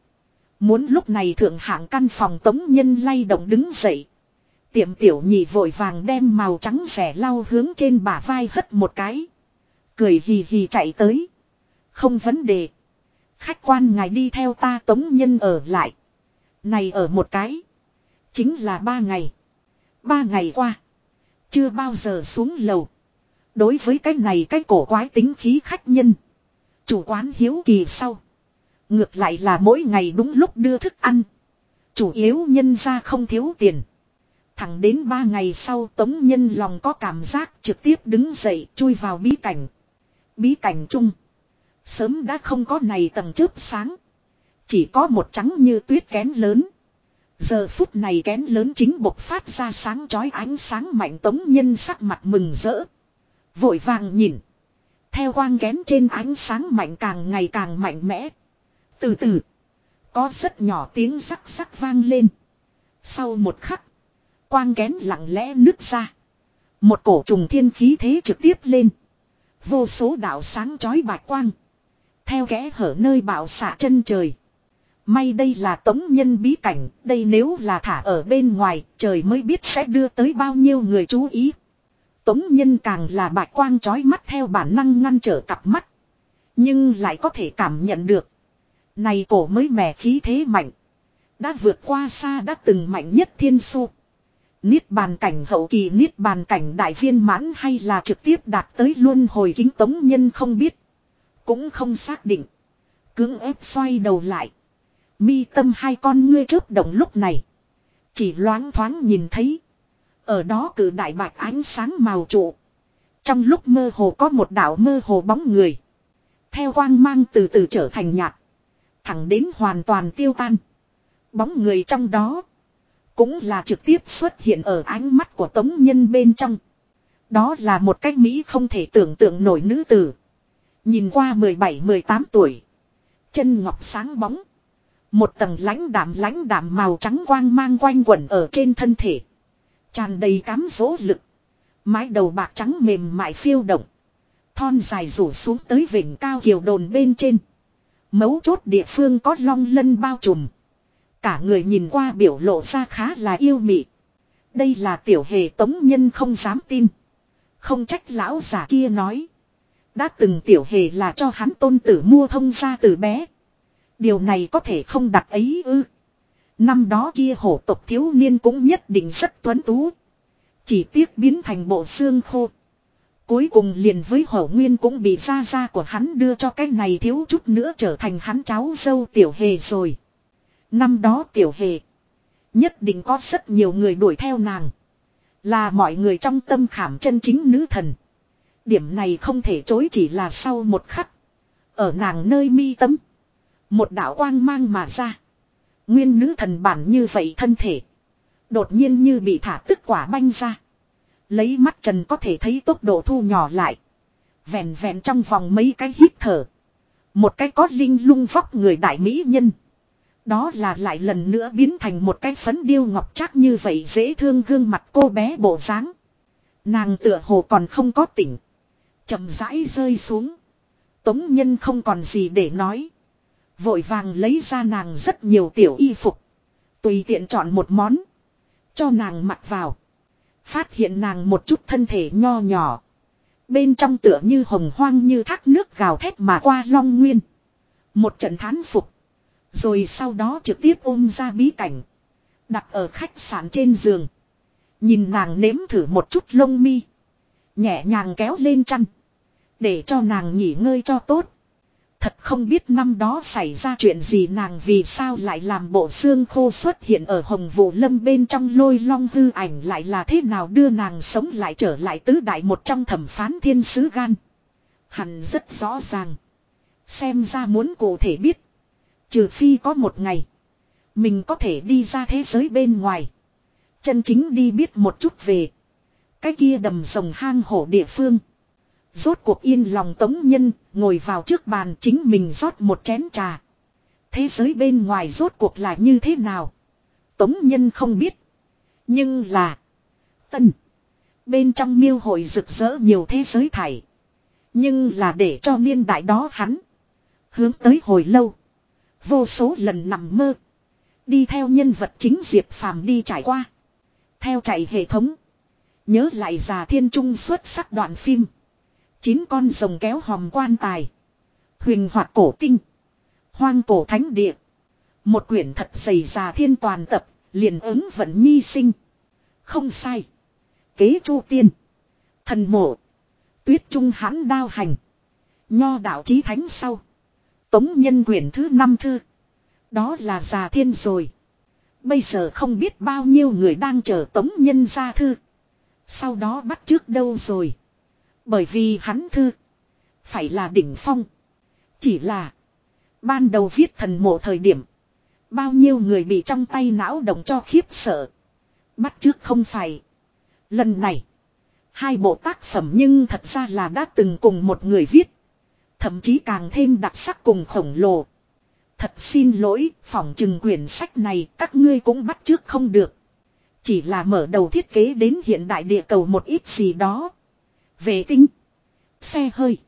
Muốn lúc này thượng hạng căn phòng tống nhân lay động đứng dậy. Tiệm tiểu nhị vội vàng đem màu trắng rẻ lau hướng trên bả vai hất một cái. Cười hì hì chạy tới. Không vấn đề. Khách quan ngài đi theo ta tống nhân ở lại. Này ở một cái. Chính là ba ngày. Ba ngày qua. Chưa bao giờ xuống lầu. Đối với cái này cái cổ quái tính khí khách nhân. Chủ quán hiếu kỳ sau. Ngược lại là mỗi ngày đúng lúc đưa thức ăn. Chủ yếu nhân ra không thiếu tiền. Thẳng đến ba ngày sau tống nhân lòng có cảm giác trực tiếp đứng dậy chui vào bí cảnh. Bí cảnh chung. Sớm đã không có này tầng chớp sáng. Chỉ có một trắng như tuyết kén lớn. Giờ phút này kén lớn chính bộc phát ra sáng chói ánh sáng mạnh tống nhân sắc mặt mừng rỡ. Vội vàng nhìn. Theo quang kén trên ánh sáng mạnh càng ngày càng mạnh mẽ. Từ từ. Có rất nhỏ tiếng sắc sắc vang lên. Sau một khắc. Quang kén lặng lẽ nứt ra. Một cổ trùng thiên khí thế trực tiếp lên. Vô số đạo sáng chói bạch quang. Theo kẽ hở nơi bạo xạ chân trời. May đây là tống nhân bí cảnh, đây nếu là thả ở bên ngoài, trời mới biết sẽ đưa tới bao nhiêu người chú ý. Tống nhân càng là bạch quang chói mắt theo bản năng ngăn trở cặp mắt. Nhưng lại có thể cảm nhận được. Này cổ mới mẻ khí thế mạnh. Đã vượt qua xa đã từng mạnh nhất thiên su. Niết bàn cảnh hậu kỳ niết bàn cảnh đại viên mãn hay là trực tiếp đạt tới luôn hồi kính tống nhân không biết. Cũng không xác định. Cưỡng ép xoay đầu lại. Mi tâm hai con ngươi chớp động lúc này. Chỉ loáng thoáng nhìn thấy. Ở đó cử đại bạch ánh sáng màu trụ. Trong lúc mơ hồ có một đảo mơ hồ bóng người. Theo quang mang từ từ trở thành nhạt. Thẳng đến hoàn toàn tiêu tan. Bóng người trong đó. Cũng là trực tiếp xuất hiện ở ánh mắt của tống nhân bên trong. Đó là một cách Mỹ không thể tưởng tượng nổi nữ tử. Nhìn qua 17-18 tuổi. Chân ngọc sáng bóng. Một tầng lãnh đạm lãnh đạm màu trắng quang mang quanh quẩn ở trên thân thể. Tràn đầy cám dỗ lực. Mái đầu bạc trắng mềm mại phiêu động. Thon dài rủ xuống tới vịnh cao kiều đồn bên trên. Mấu chốt địa phương có long lân bao trùm. Cả người nhìn qua biểu lộ ra khá là yêu mị. Đây là tiểu hề tống nhân không dám tin. Không trách lão giả kia nói. Đã từng tiểu hề là cho hắn tôn tử mua thông ra từ bé. Điều này có thể không đặt ấy ư. Năm đó kia hổ tộc thiếu niên cũng nhất định rất tuấn tú. Chỉ tiếc biến thành bộ xương khô. Cuối cùng liền với hổ nguyên cũng bị ra ra của hắn đưa cho cái này thiếu chút nữa trở thành hắn cháu dâu tiểu hề rồi. Năm đó tiểu hề. Nhất định có rất nhiều người đuổi theo nàng. Là mọi người trong tâm khảm chân chính nữ thần. Điểm này không thể chối chỉ là sau một khắc. Ở nàng nơi mi tâm. Một đạo quang mang mà ra. Nguyên nữ thần bản như vậy thân thể. Đột nhiên như bị thả tức quả banh ra. Lấy mắt trần có thể thấy tốc độ thu nhỏ lại. Vẹn vẹn trong vòng mấy cái hít thở. Một cái có linh lung vóc người đại mỹ nhân. Đó là lại lần nữa biến thành một cái phấn điêu ngọc chắc như vậy dễ thương gương mặt cô bé bộ dáng. Nàng tựa hồ còn không có tỉnh. chậm rãi rơi xuống. Tống nhân không còn gì để nói. Vội vàng lấy ra nàng rất nhiều tiểu y phục. Tùy tiện chọn một món. Cho nàng mặc vào. Phát hiện nàng một chút thân thể nho nhỏ. Bên trong tựa như hồng hoang như thác nước gào thét mà qua long nguyên. Một trận thán phục. Rồi sau đó trực tiếp ôm ra bí cảnh. Đặt ở khách sạn trên giường. Nhìn nàng nếm thử một chút lông mi. Nhẹ nhàng kéo lên chăn. Để cho nàng nghỉ ngơi cho tốt. Thật không biết năm đó xảy ra chuyện gì nàng vì sao lại làm bộ xương khô xuất hiện ở hồng vụ lâm bên trong lôi long hư ảnh lại là thế nào đưa nàng sống lại trở lại tứ đại một trong thẩm phán thiên sứ gan. Hẳn rất rõ ràng. Xem ra muốn cụ thể biết. Trừ phi có một ngày. Mình có thể đi ra thế giới bên ngoài. Chân chính đi biết một chút về. Cái kia đầm rồng hang hổ địa phương. Rốt cuộc yên lòng tống nhân, ngồi vào trước bàn chính mình rót một chén trà. Thế giới bên ngoài rốt cuộc là như thế nào? Tống nhân không biết. Nhưng là. Tân. Bên trong miêu hội rực rỡ nhiều thế giới thải Nhưng là để cho niên đại đó hắn. Hướng tới hồi lâu. Vô số lần nằm mơ. Đi theo nhân vật chính Diệp Phàm đi trải qua. Theo chạy hệ thống. Nhớ lại già thiên trung xuất sắc đoạn phim. Chín con rồng kéo hòm quan tài. Huỳnh hoạt cổ tinh. Hoang cổ thánh địa. Một quyển thật dày già thiên toàn tập, liền ứng vận nhi sinh. Không sai. Kế chu tiên. Thần mộ. Tuyết trung hãn đao hành. Nho đạo chí thánh sau. Tống nhân quyển thứ năm thư. Đó là già thiên rồi. Bây giờ không biết bao nhiêu người đang chờ tống nhân ra thư. Sau đó bắt trước đâu rồi. Bởi vì hắn thư. Phải là đỉnh phong. Chỉ là. Ban đầu viết thần mộ thời điểm. Bao nhiêu người bị trong tay não động cho khiếp sợ. Bắt trước không phải. Lần này. Hai bộ tác phẩm nhưng thật ra là đã từng cùng một người viết. Thậm chí càng thêm đặc sắc cùng khổng lồ. Thật xin lỗi, phỏng chừng quyển sách này các ngươi cũng bắt trước không được. Chỉ là mở đầu thiết kế đến hiện đại địa cầu một ít gì đó. Vệ tinh. Xe hơi.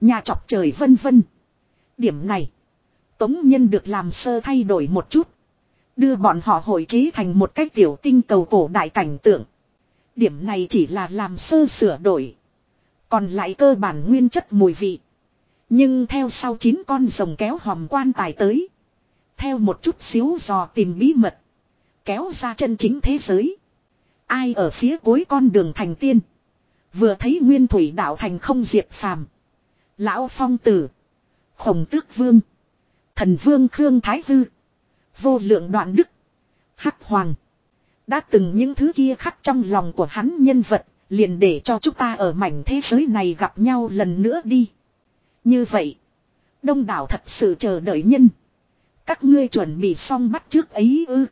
Nhà chọc trời vân vân. Điểm này. Tống nhân được làm sơ thay đổi một chút. Đưa bọn họ hội trí thành một cái tiểu tinh cầu cổ đại cảnh tượng. Điểm này chỉ là làm sơ sửa đổi. Còn lại cơ bản nguyên chất mùi vị. Nhưng theo sau chín con rồng kéo hòm quan tài tới. Theo một chút xíu dò tìm bí mật. Kéo ra chân chính thế giới. Ai ở phía cuối con đường thành tiên. Vừa thấy nguyên thủy đạo thành không diệt phàm. Lão phong tử. Khổng tước vương. Thần vương Khương Thái Hư. Vô lượng đoạn đức. Hắc hoàng. Đã từng những thứ kia khắc trong lòng của hắn nhân vật. Liền để cho chúng ta ở mảnh thế giới này gặp nhau lần nữa đi. Như vậy. Đông đảo thật sự chờ đợi nhân. Các ngươi chuẩn bị xong bắt trước ấy ư.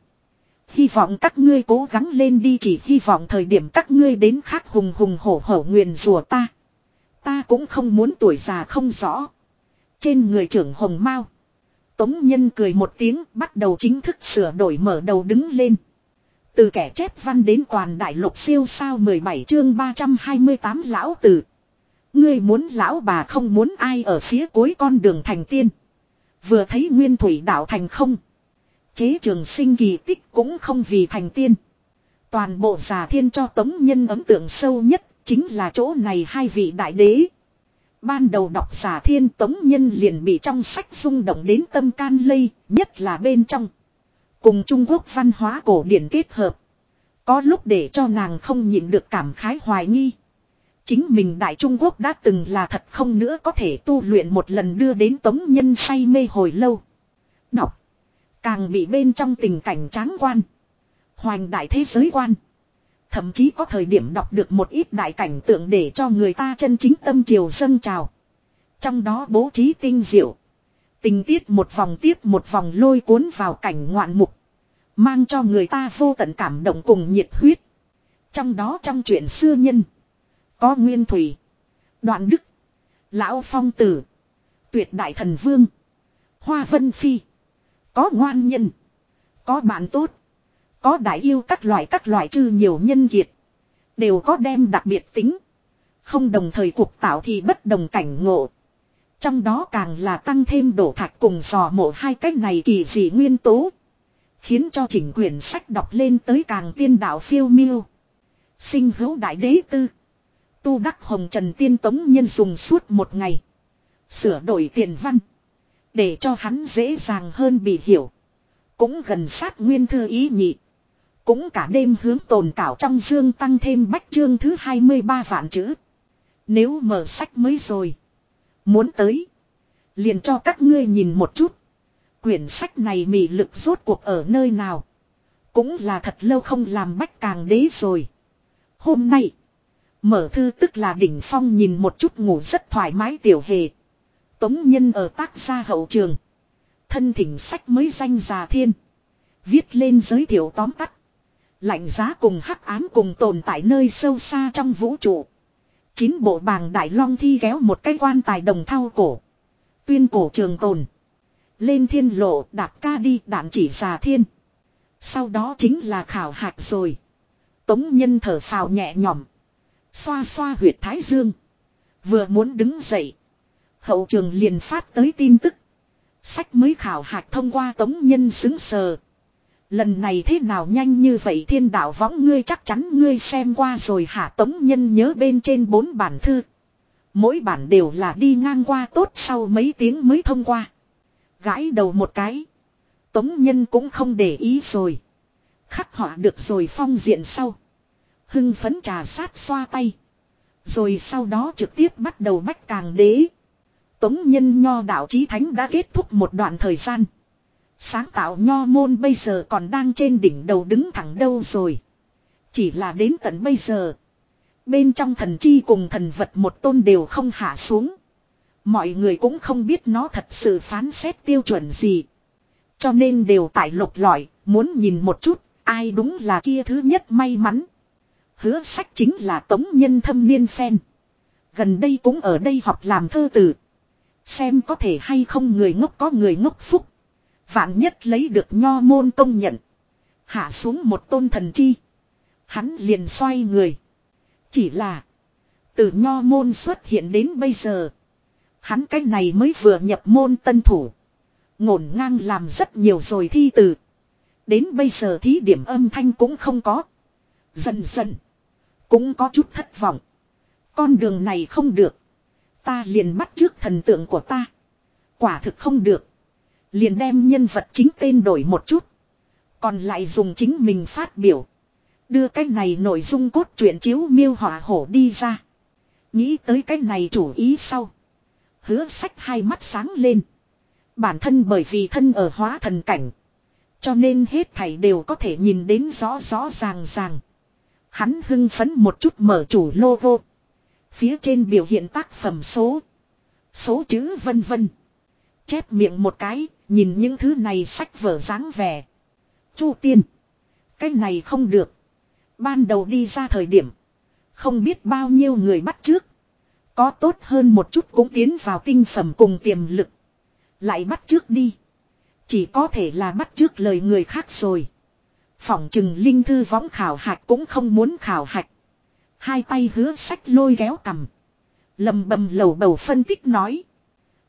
Hy vọng các ngươi cố gắng lên đi chỉ hy vọng thời điểm các ngươi đến khác hùng hùng hổ hổ nguyền rùa ta. Ta cũng không muốn tuổi già không rõ. Trên người trưởng hồng mao. Tống nhân cười một tiếng bắt đầu chính thức sửa đổi mở đầu đứng lên. Từ kẻ chép văn đến toàn đại lục siêu sao 17 chương 328 lão tử. Ngươi muốn lão bà không muốn ai ở phía cuối con đường thành tiên. Vừa thấy nguyên thủy đạo thành không. Chế trường sinh kỳ tích cũng không vì thành tiên. Toàn bộ giả thiên cho tống nhân ấn tượng sâu nhất chính là chỗ này hai vị đại đế. Ban đầu đọc giả thiên tống nhân liền bị trong sách rung động đến tâm can lây, nhất là bên trong. Cùng Trung Quốc văn hóa cổ điển kết hợp. Có lúc để cho nàng không nhịn được cảm khái hoài nghi. Chính mình Đại Trung Quốc đã từng là thật không nữa có thể tu luyện một lần đưa đến tống nhân say mê hồi lâu. Đọc. Càng bị bên trong tình cảnh tráng quan. Hoành đại thế giới quan. Thậm chí có thời điểm đọc được một ít đại cảnh tượng để cho người ta chân chính tâm triều sân trào. Trong đó bố trí tinh diệu. Tình tiết một vòng tiếp một vòng lôi cuốn vào cảnh ngoạn mục. Mang cho người ta vô tận cảm động cùng nhiệt huyết. Trong đó trong chuyện xưa nhân. Có nguyên thủy. Đoạn đức. Lão phong tử. Tuyệt đại thần vương. Hoa vân phi. Có ngoan nhân. Có bạn tốt. Có đại yêu các loại các loại chư nhiều nhân kiệt. Đều có đem đặc biệt tính. Không đồng thời cuộc tạo thì bất đồng cảnh ngộ. Trong đó càng là tăng thêm đổ thạch cùng sò mộ hai cách này kỳ dị nguyên tố. Khiến cho chỉnh quyển sách đọc lên tới càng tiên đạo phiêu miêu. Sinh hữu đại đế tư. Tu đắc hồng trần tiên tống nhân dùng suốt một ngày. Sửa đổi tiền văn. Để cho hắn dễ dàng hơn bị hiểu. Cũng gần sát nguyên thư ý nhị. Cũng cả đêm hướng tồn cảo trong dương tăng thêm bách chương thứ 23 vạn chữ. Nếu mở sách mới rồi. Muốn tới. Liền cho các ngươi nhìn một chút. Quyển sách này mị lực rốt cuộc ở nơi nào. Cũng là thật lâu không làm bách càng đế rồi. Hôm nay. Mở thư tức là đỉnh phong nhìn một chút ngủ rất thoải mái tiểu hề. Tống nhân ở tác gia hậu trường. Thân thỉnh sách mới danh già thiên. Viết lên giới thiệu tóm tắt. Lạnh giá cùng hắc ám cùng tồn tại nơi sâu xa trong vũ trụ. Chín bộ bàng đại long thi kéo một cái quan tài đồng thao cổ. Tuyên cổ trường tồn. Lên thiên lộ đạp ca đi đạn chỉ già thiên. Sau đó chính là khảo hạch rồi. Tống nhân thở phào nhẹ nhõm. Xoa xoa huyệt thái dương. Vừa muốn đứng dậy. Hậu trường liền phát tới tin tức. Sách mới khảo hạch thông qua tống nhân xứng sờ. Lần này thế nào nhanh như vậy thiên đạo võng ngươi chắc chắn ngươi xem qua rồi hả tống nhân nhớ bên trên bốn bản thư. Mỗi bản đều là đi ngang qua tốt sau mấy tiếng mới thông qua. Gãi đầu một cái. Tống nhân cũng không để ý rồi. Khắc họa được rồi phong diện sau. Hưng phấn trà sát xoa tay. Rồi sau đó trực tiếp bắt đầu bách càng đế. Tống nhân nho đạo chí thánh đã kết thúc một đoạn thời gian. Sáng tạo nho môn bây giờ còn đang trên đỉnh đầu đứng thẳng đâu rồi. Chỉ là đến tận bây giờ. Bên trong thần chi cùng thần vật một tôn đều không hạ xuống. Mọi người cũng không biết nó thật sự phán xét tiêu chuẩn gì. Cho nên đều tại lục lọi, muốn nhìn một chút, ai đúng là kia thứ nhất may mắn. Hứa sách chính là tống nhân thâm niên phen. Gần đây cũng ở đây học làm thơ tử. Xem có thể hay không người ngốc có người ngốc phúc. Vạn nhất lấy được nho môn công nhận. Hạ xuống một tôn thần chi. Hắn liền xoay người. Chỉ là. Từ nho môn xuất hiện đến bây giờ. Hắn cái này mới vừa nhập môn tân thủ. Ngổn ngang làm rất nhiều rồi thi từ. Đến bây giờ thí điểm âm thanh cũng không có. Dần dần. Cũng có chút thất vọng. Con đường này không được. Ta liền bắt trước thần tượng của ta. Quả thực không được. Liền đem nhân vật chính tên đổi một chút. Còn lại dùng chính mình phát biểu. Đưa cái này nội dung cốt truyện chiếu miêu hỏa hổ đi ra. Nghĩ tới cái này chủ ý sau. Hứa sách hai mắt sáng lên. Bản thân bởi vì thân ở hóa thần cảnh. Cho nên hết thảy đều có thể nhìn đến rõ rõ ràng ràng. Hắn hưng phấn một chút mở chủ logo. Phía trên biểu hiện tác phẩm số. Số chữ vân vân. Chép miệng một cái, nhìn những thứ này sách vở dáng vẻ. Chu tiên. Cái này không được. Ban đầu đi ra thời điểm. Không biết bao nhiêu người bắt trước. Có tốt hơn một chút cũng tiến vào tinh phẩm cùng tiềm lực. Lại bắt trước đi. Chỉ có thể là bắt trước lời người khác rồi. Phỏng chừng linh thư võng khảo hạch cũng không muốn khảo hạch. Hai tay hứa sách lôi kéo cầm. lầm bầm lầu bầu phân tích nói.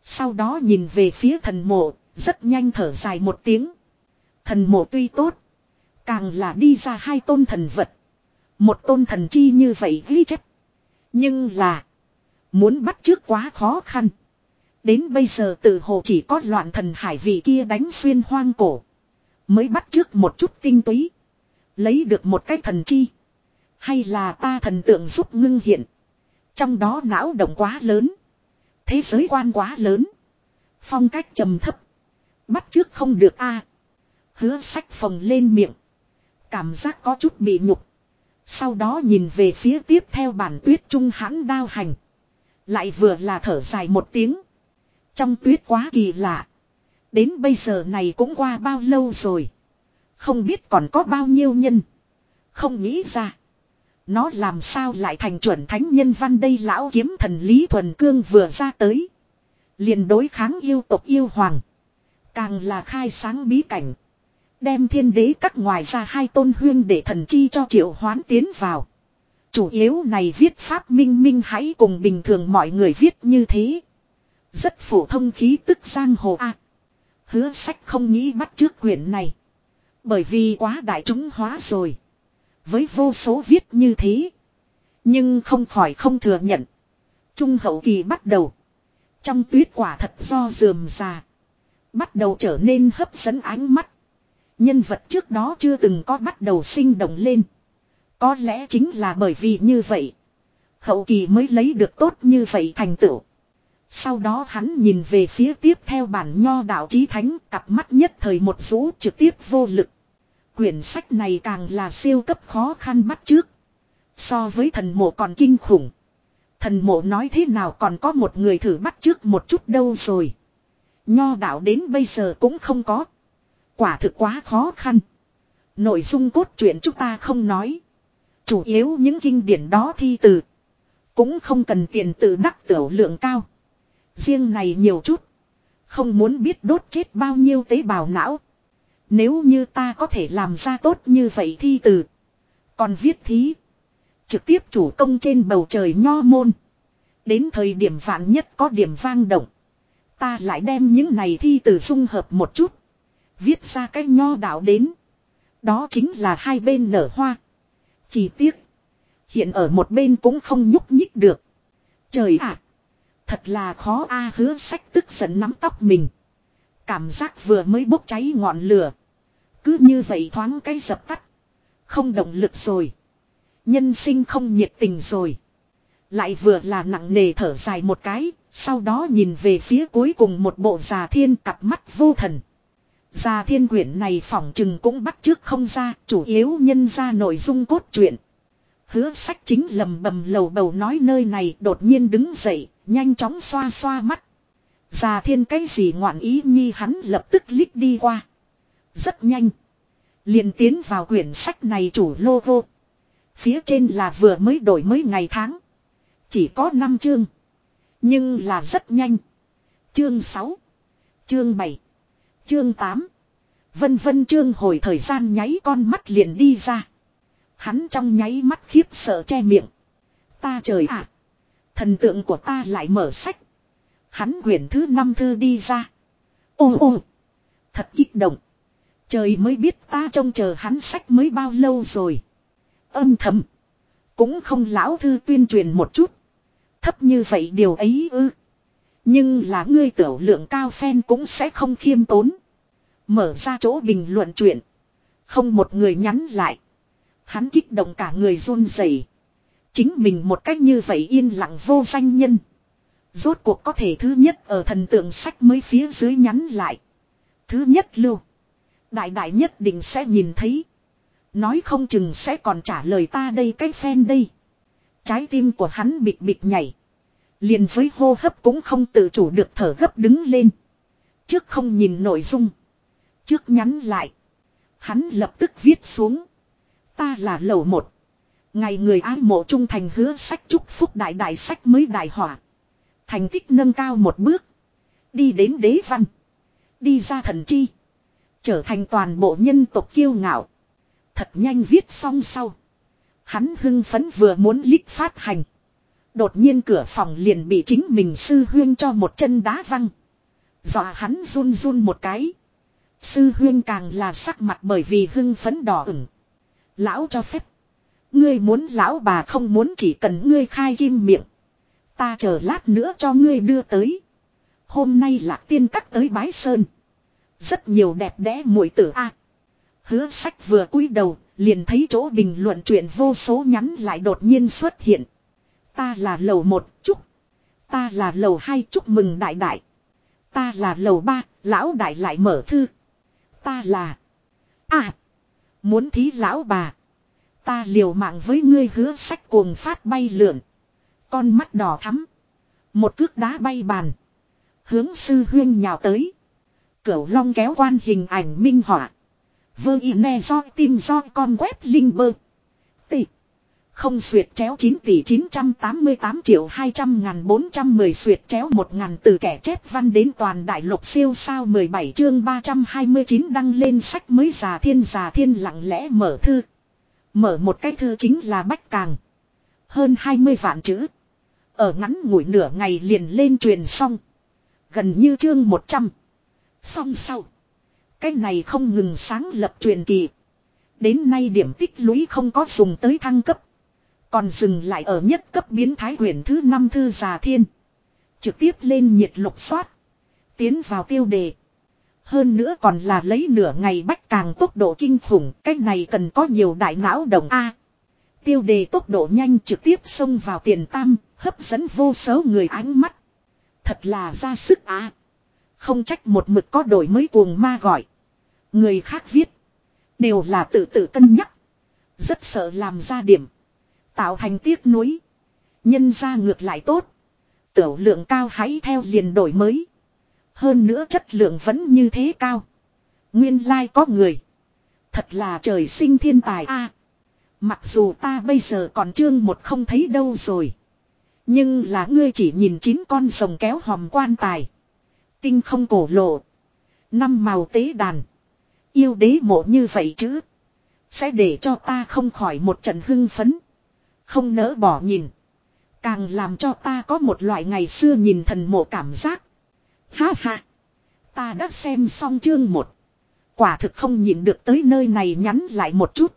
Sau đó nhìn về phía thần mộ, rất nhanh thở dài một tiếng. Thần mộ tuy tốt. Càng là đi ra hai tôn thần vật. Một tôn thần chi như vậy ghi chép. Nhưng là. Muốn bắt trước quá khó khăn. Đến bây giờ tự hồ chỉ có loạn thần hải vị kia đánh xuyên hoang cổ. Mới bắt trước một chút tinh túy. Lấy được một cái thần chi. Hay là ta thần tượng giúp ngưng hiện. Trong đó não động quá lớn. Thế giới quan quá lớn. Phong cách trầm thấp. Bắt trước không được a Hứa sách phồng lên miệng. Cảm giác có chút bị nhục. Sau đó nhìn về phía tiếp theo bản tuyết trung hãn đao hành. Lại vừa là thở dài một tiếng. Trong tuyết quá kỳ lạ. Đến bây giờ này cũng qua bao lâu rồi. Không biết còn có bao nhiêu nhân. Không nghĩ ra. Nó làm sao lại thành chuẩn thánh nhân văn đây lão kiếm thần Lý Thuần Cương vừa ra tới. liền đối kháng yêu tộc yêu hoàng. Càng là khai sáng bí cảnh. Đem thiên đế cắt ngoài ra hai tôn huyên để thần chi cho triệu hoán tiến vào. Chủ yếu này viết pháp minh minh hãy cùng bình thường mọi người viết như thế. Rất phổ thông khí tức giang hồ a. hứa sách không nghĩ bắt trước quyển này. Bởi vì quá đại chúng hóa rồi. Với vô số viết như thế. Nhưng không khỏi không thừa nhận. Trung hậu kỳ bắt đầu. Trong tuyết quả thật do dườm già. Bắt đầu trở nên hấp dẫn ánh mắt. Nhân vật trước đó chưa từng có bắt đầu sinh động lên. Có lẽ chính là bởi vì như vậy. Hậu kỳ mới lấy được tốt như vậy thành tựu. Sau đó hắn nhìn về phía tiếp theo bản nho đạo chí thánh, cặp mắt nhất thời một rũ trực tiếp vô lực. Quyển sách này càng là siêu cấp khó khăn bắt trước. So với thần mộ còn kinh khủng. Thần mộ nói thế nào còn có một người thử bắt trước một chút đâu rồi. Nho đạo đến bây giờ cũng không có. Quả thực quá khó khăn. Nội dung cốt truyện chúng ta không nói. Chủ yếu những kinh điển đó thi từ. Cũng không cần tiền tự đắc tiểu lượng cao. Riêng này nhiều chút. Không muốn biết đốt chết bao nhiêu tế bào não. Nếu như ta có thể làm ra tốt như vậy thi từ. Còn viết thí. Trực tiếp chủ công trên bầu trời nho môn. Đến thời điểm vạn nhất có điểm vang động. Ta lại đem những này thi từ dung hợp một chút. Viết ra cái nho đạo đến. Đó chính là hai bên nở hoa. Chỉ tiếc. Hiện ở một bên cũng không nhúc nhích được. Trời ạ. thật là khó a, hứa sách tức giận nắm tóc mình. Cảm giác vừa mới bốc cháy ngọn lửa. Cứ như vậy thoáng cái dập tắt. Không động lực rồi. Nhân sinh không nhiệt tình rồi. Lại vừa là nặng nề thở dài một cái. Sau đó nhìn về phía cuối cùng một bộ già thiên cặp mắt vô thần. Già thiên quyển này phỏng chừng cũng bắt trước không ra. Chủ yếu nhân ra nội dung cốt truyện. Hứa sách chính lầm bầm lầu bầu nói nơi này đột nhiên đứng dậy. Nhanh chóng xoa xoa mắt. Già thiên cái gì ngoạn ý nhi hắn lập tức lít đi qua. Rất nhanh. liền tiến vào quyển sách này chủ logo. Phía trên là vừa mới đổi mới ngày tháng. Chỉ có 5 chương. Nhưng là rất nhanh. Chương 6. Chương 7. Chương 8. Vân vân chương hồi thời gian nháy con mắt liền đi ra. Hắn trong nháy mắt khiếp sợ che miệng. Ta trời ạ. Thần tượng của ta lại mở sách. Hắn quyển thứ năm thư đi ra. Ô ô. Thật kích động. Trời mới biết ta trông chờ hắn sách mới bao lâu rồi. Âm thầm. Cũng không lão thư tuyên truyền một chút. Thấp như vậy điều ấy ư. Nhưng là ngươi tiểu lượng cao phen cũng sẽ không khiêm tốn. Mở ra chỗ bình luận chuyện. Không một người nhắn lại. Hắn kích động cả người run rẩy. Chính mình một cách như vậy yên lặng vô danh nhân. Rốt cuộc có thể thứ nhất ở thần tượng sách mới phía dưới nhắn lại. Thứ nhất lưu. Đại đại nhất định sẽ nhìn thấy. Nói không chừng sẽ còn trả lời ta đây cái phen đây. Trái tim của hắn bịch bịch nhảy. Liền với hô hấp cũng không tự chủ được thở gấp đứng lên. Trước không nhìn nội dung. Trước nhắn lại. Hắn lập tức viết xuống. Ta là lầu một. Ngày người ái mộ trung thành hứa sách chúc phúc đại đại sách mới đại hỏa. Thành tích nâng cao một bước. Đi đến đế văn. Đi ra thần chi. Trở thành toàn bộ nhân tộc kiêu ngạo. Thật nhanh viết xong sau. Hắn hưng phấn vừa muốn lít phát hành. Đột nhiên cửa phòng liền bị chính mình sư huyên cho một chân đá văng. Dọa hắn run run một cái. Sư huyên càng là sắc mặt bởi vì hưng phấn đỏ ửng. Lão cho phép. Ngươi muốn lão bà không muốn chỉ cần ngươi khai kim miệng. Ta chờ lát nữa cho ngươi đưa tới. Hôm nay lạc tiên cắt tới bái sơn. Rất nhiều đẹp đẽ muội tử a. Hứa sách vừa cúi đầu, liền thấy chỗ bình luận chuyện vô số nhắn lại đột nhiên xuất hiện. Ta là lầu một chúc. Ta là lầu hai chúc mừng đại đại. Ta là lầu ba, lão đại lại mở thư. Ta là... À! Muốn thí lão bà. Ta liều mạng với ngươi hứa sách cuồng phát bay lượn. Con mắt đỏ thắm. Một cước đá bay bàn. Hướng sư huyên nhào tới. Cửu long kéo quan hình ảnh minh họa. Vơ y ne do tim do con web linh bơ. Tỷ. Không xuyệt chéo 9 tỷ 988 triệu 200 ngàn 410 xuyệt chéo 1 ngàn từ kẻ chép văn đến toàn đại lục siêu sao 17 chương 329 đăng lên sách mới già thiên già thiên lặng lẽ mở thư. Mở một cái thư chính là bách càng. Hơn 20 vạn chữ. Ở ngắn ngủi nửa ngày liền lên truyền xong. Gần như chương 100. Xong sau. Cái này không ngừng sáng lập truyền kỳ. Đến nay điểm tích lũy không có dùng tới thăng cấp. Còn dừng lại ở nhất cấp biến thái huyền thứ năm thư già thiên. Trực tiếp lên nhiệt lục soát. Tiến vào tiêu đề. Hơn nữa còn là lấy nửa ngày bách càng tốc độ kinh khủng. cái này cần có nhiều đại não đồng A. Tiêu đề tốc độ nhanh trực tiếp xông vào tiền tam. Hấp dẫn vô số người ánh mắt. Thật là ra sức á. Không trách một mực có đổi mới cuồng ma gọi. Người khác viết. Đều là tự tự cân nhắc. Rất sợ làm ra điểm. Tạo thành tiếc nuối. Nhân ra ngược lại tốt. Tiểu lượng cao hãy theo liền đổi mới. Hơn nữa chất lượng vẫn như thế cao. Nguyên lai like có người. Thật là trời sinh thiên tài a. mặc dù ta bây giờ còn chương một không thấy đâu rồi. Nhưng là ngươi chỉ nhìn chín con rồng kéo hòm quan tài. Tinh không cổ lộ. Năm màu tế đàn. Yêu đế mộ như vậy chứ. Sẽ để cho ta không khỏi một trận hưng phấn. Không nỡ bỏ nhìn. Càng làm cho ta có một loại ngày xưa nhìn thần mộ cảm giác. Ha ha. Ta đã xem xong chương một. Quả thực không nhìn được tới nơi này nhắn lại một chút.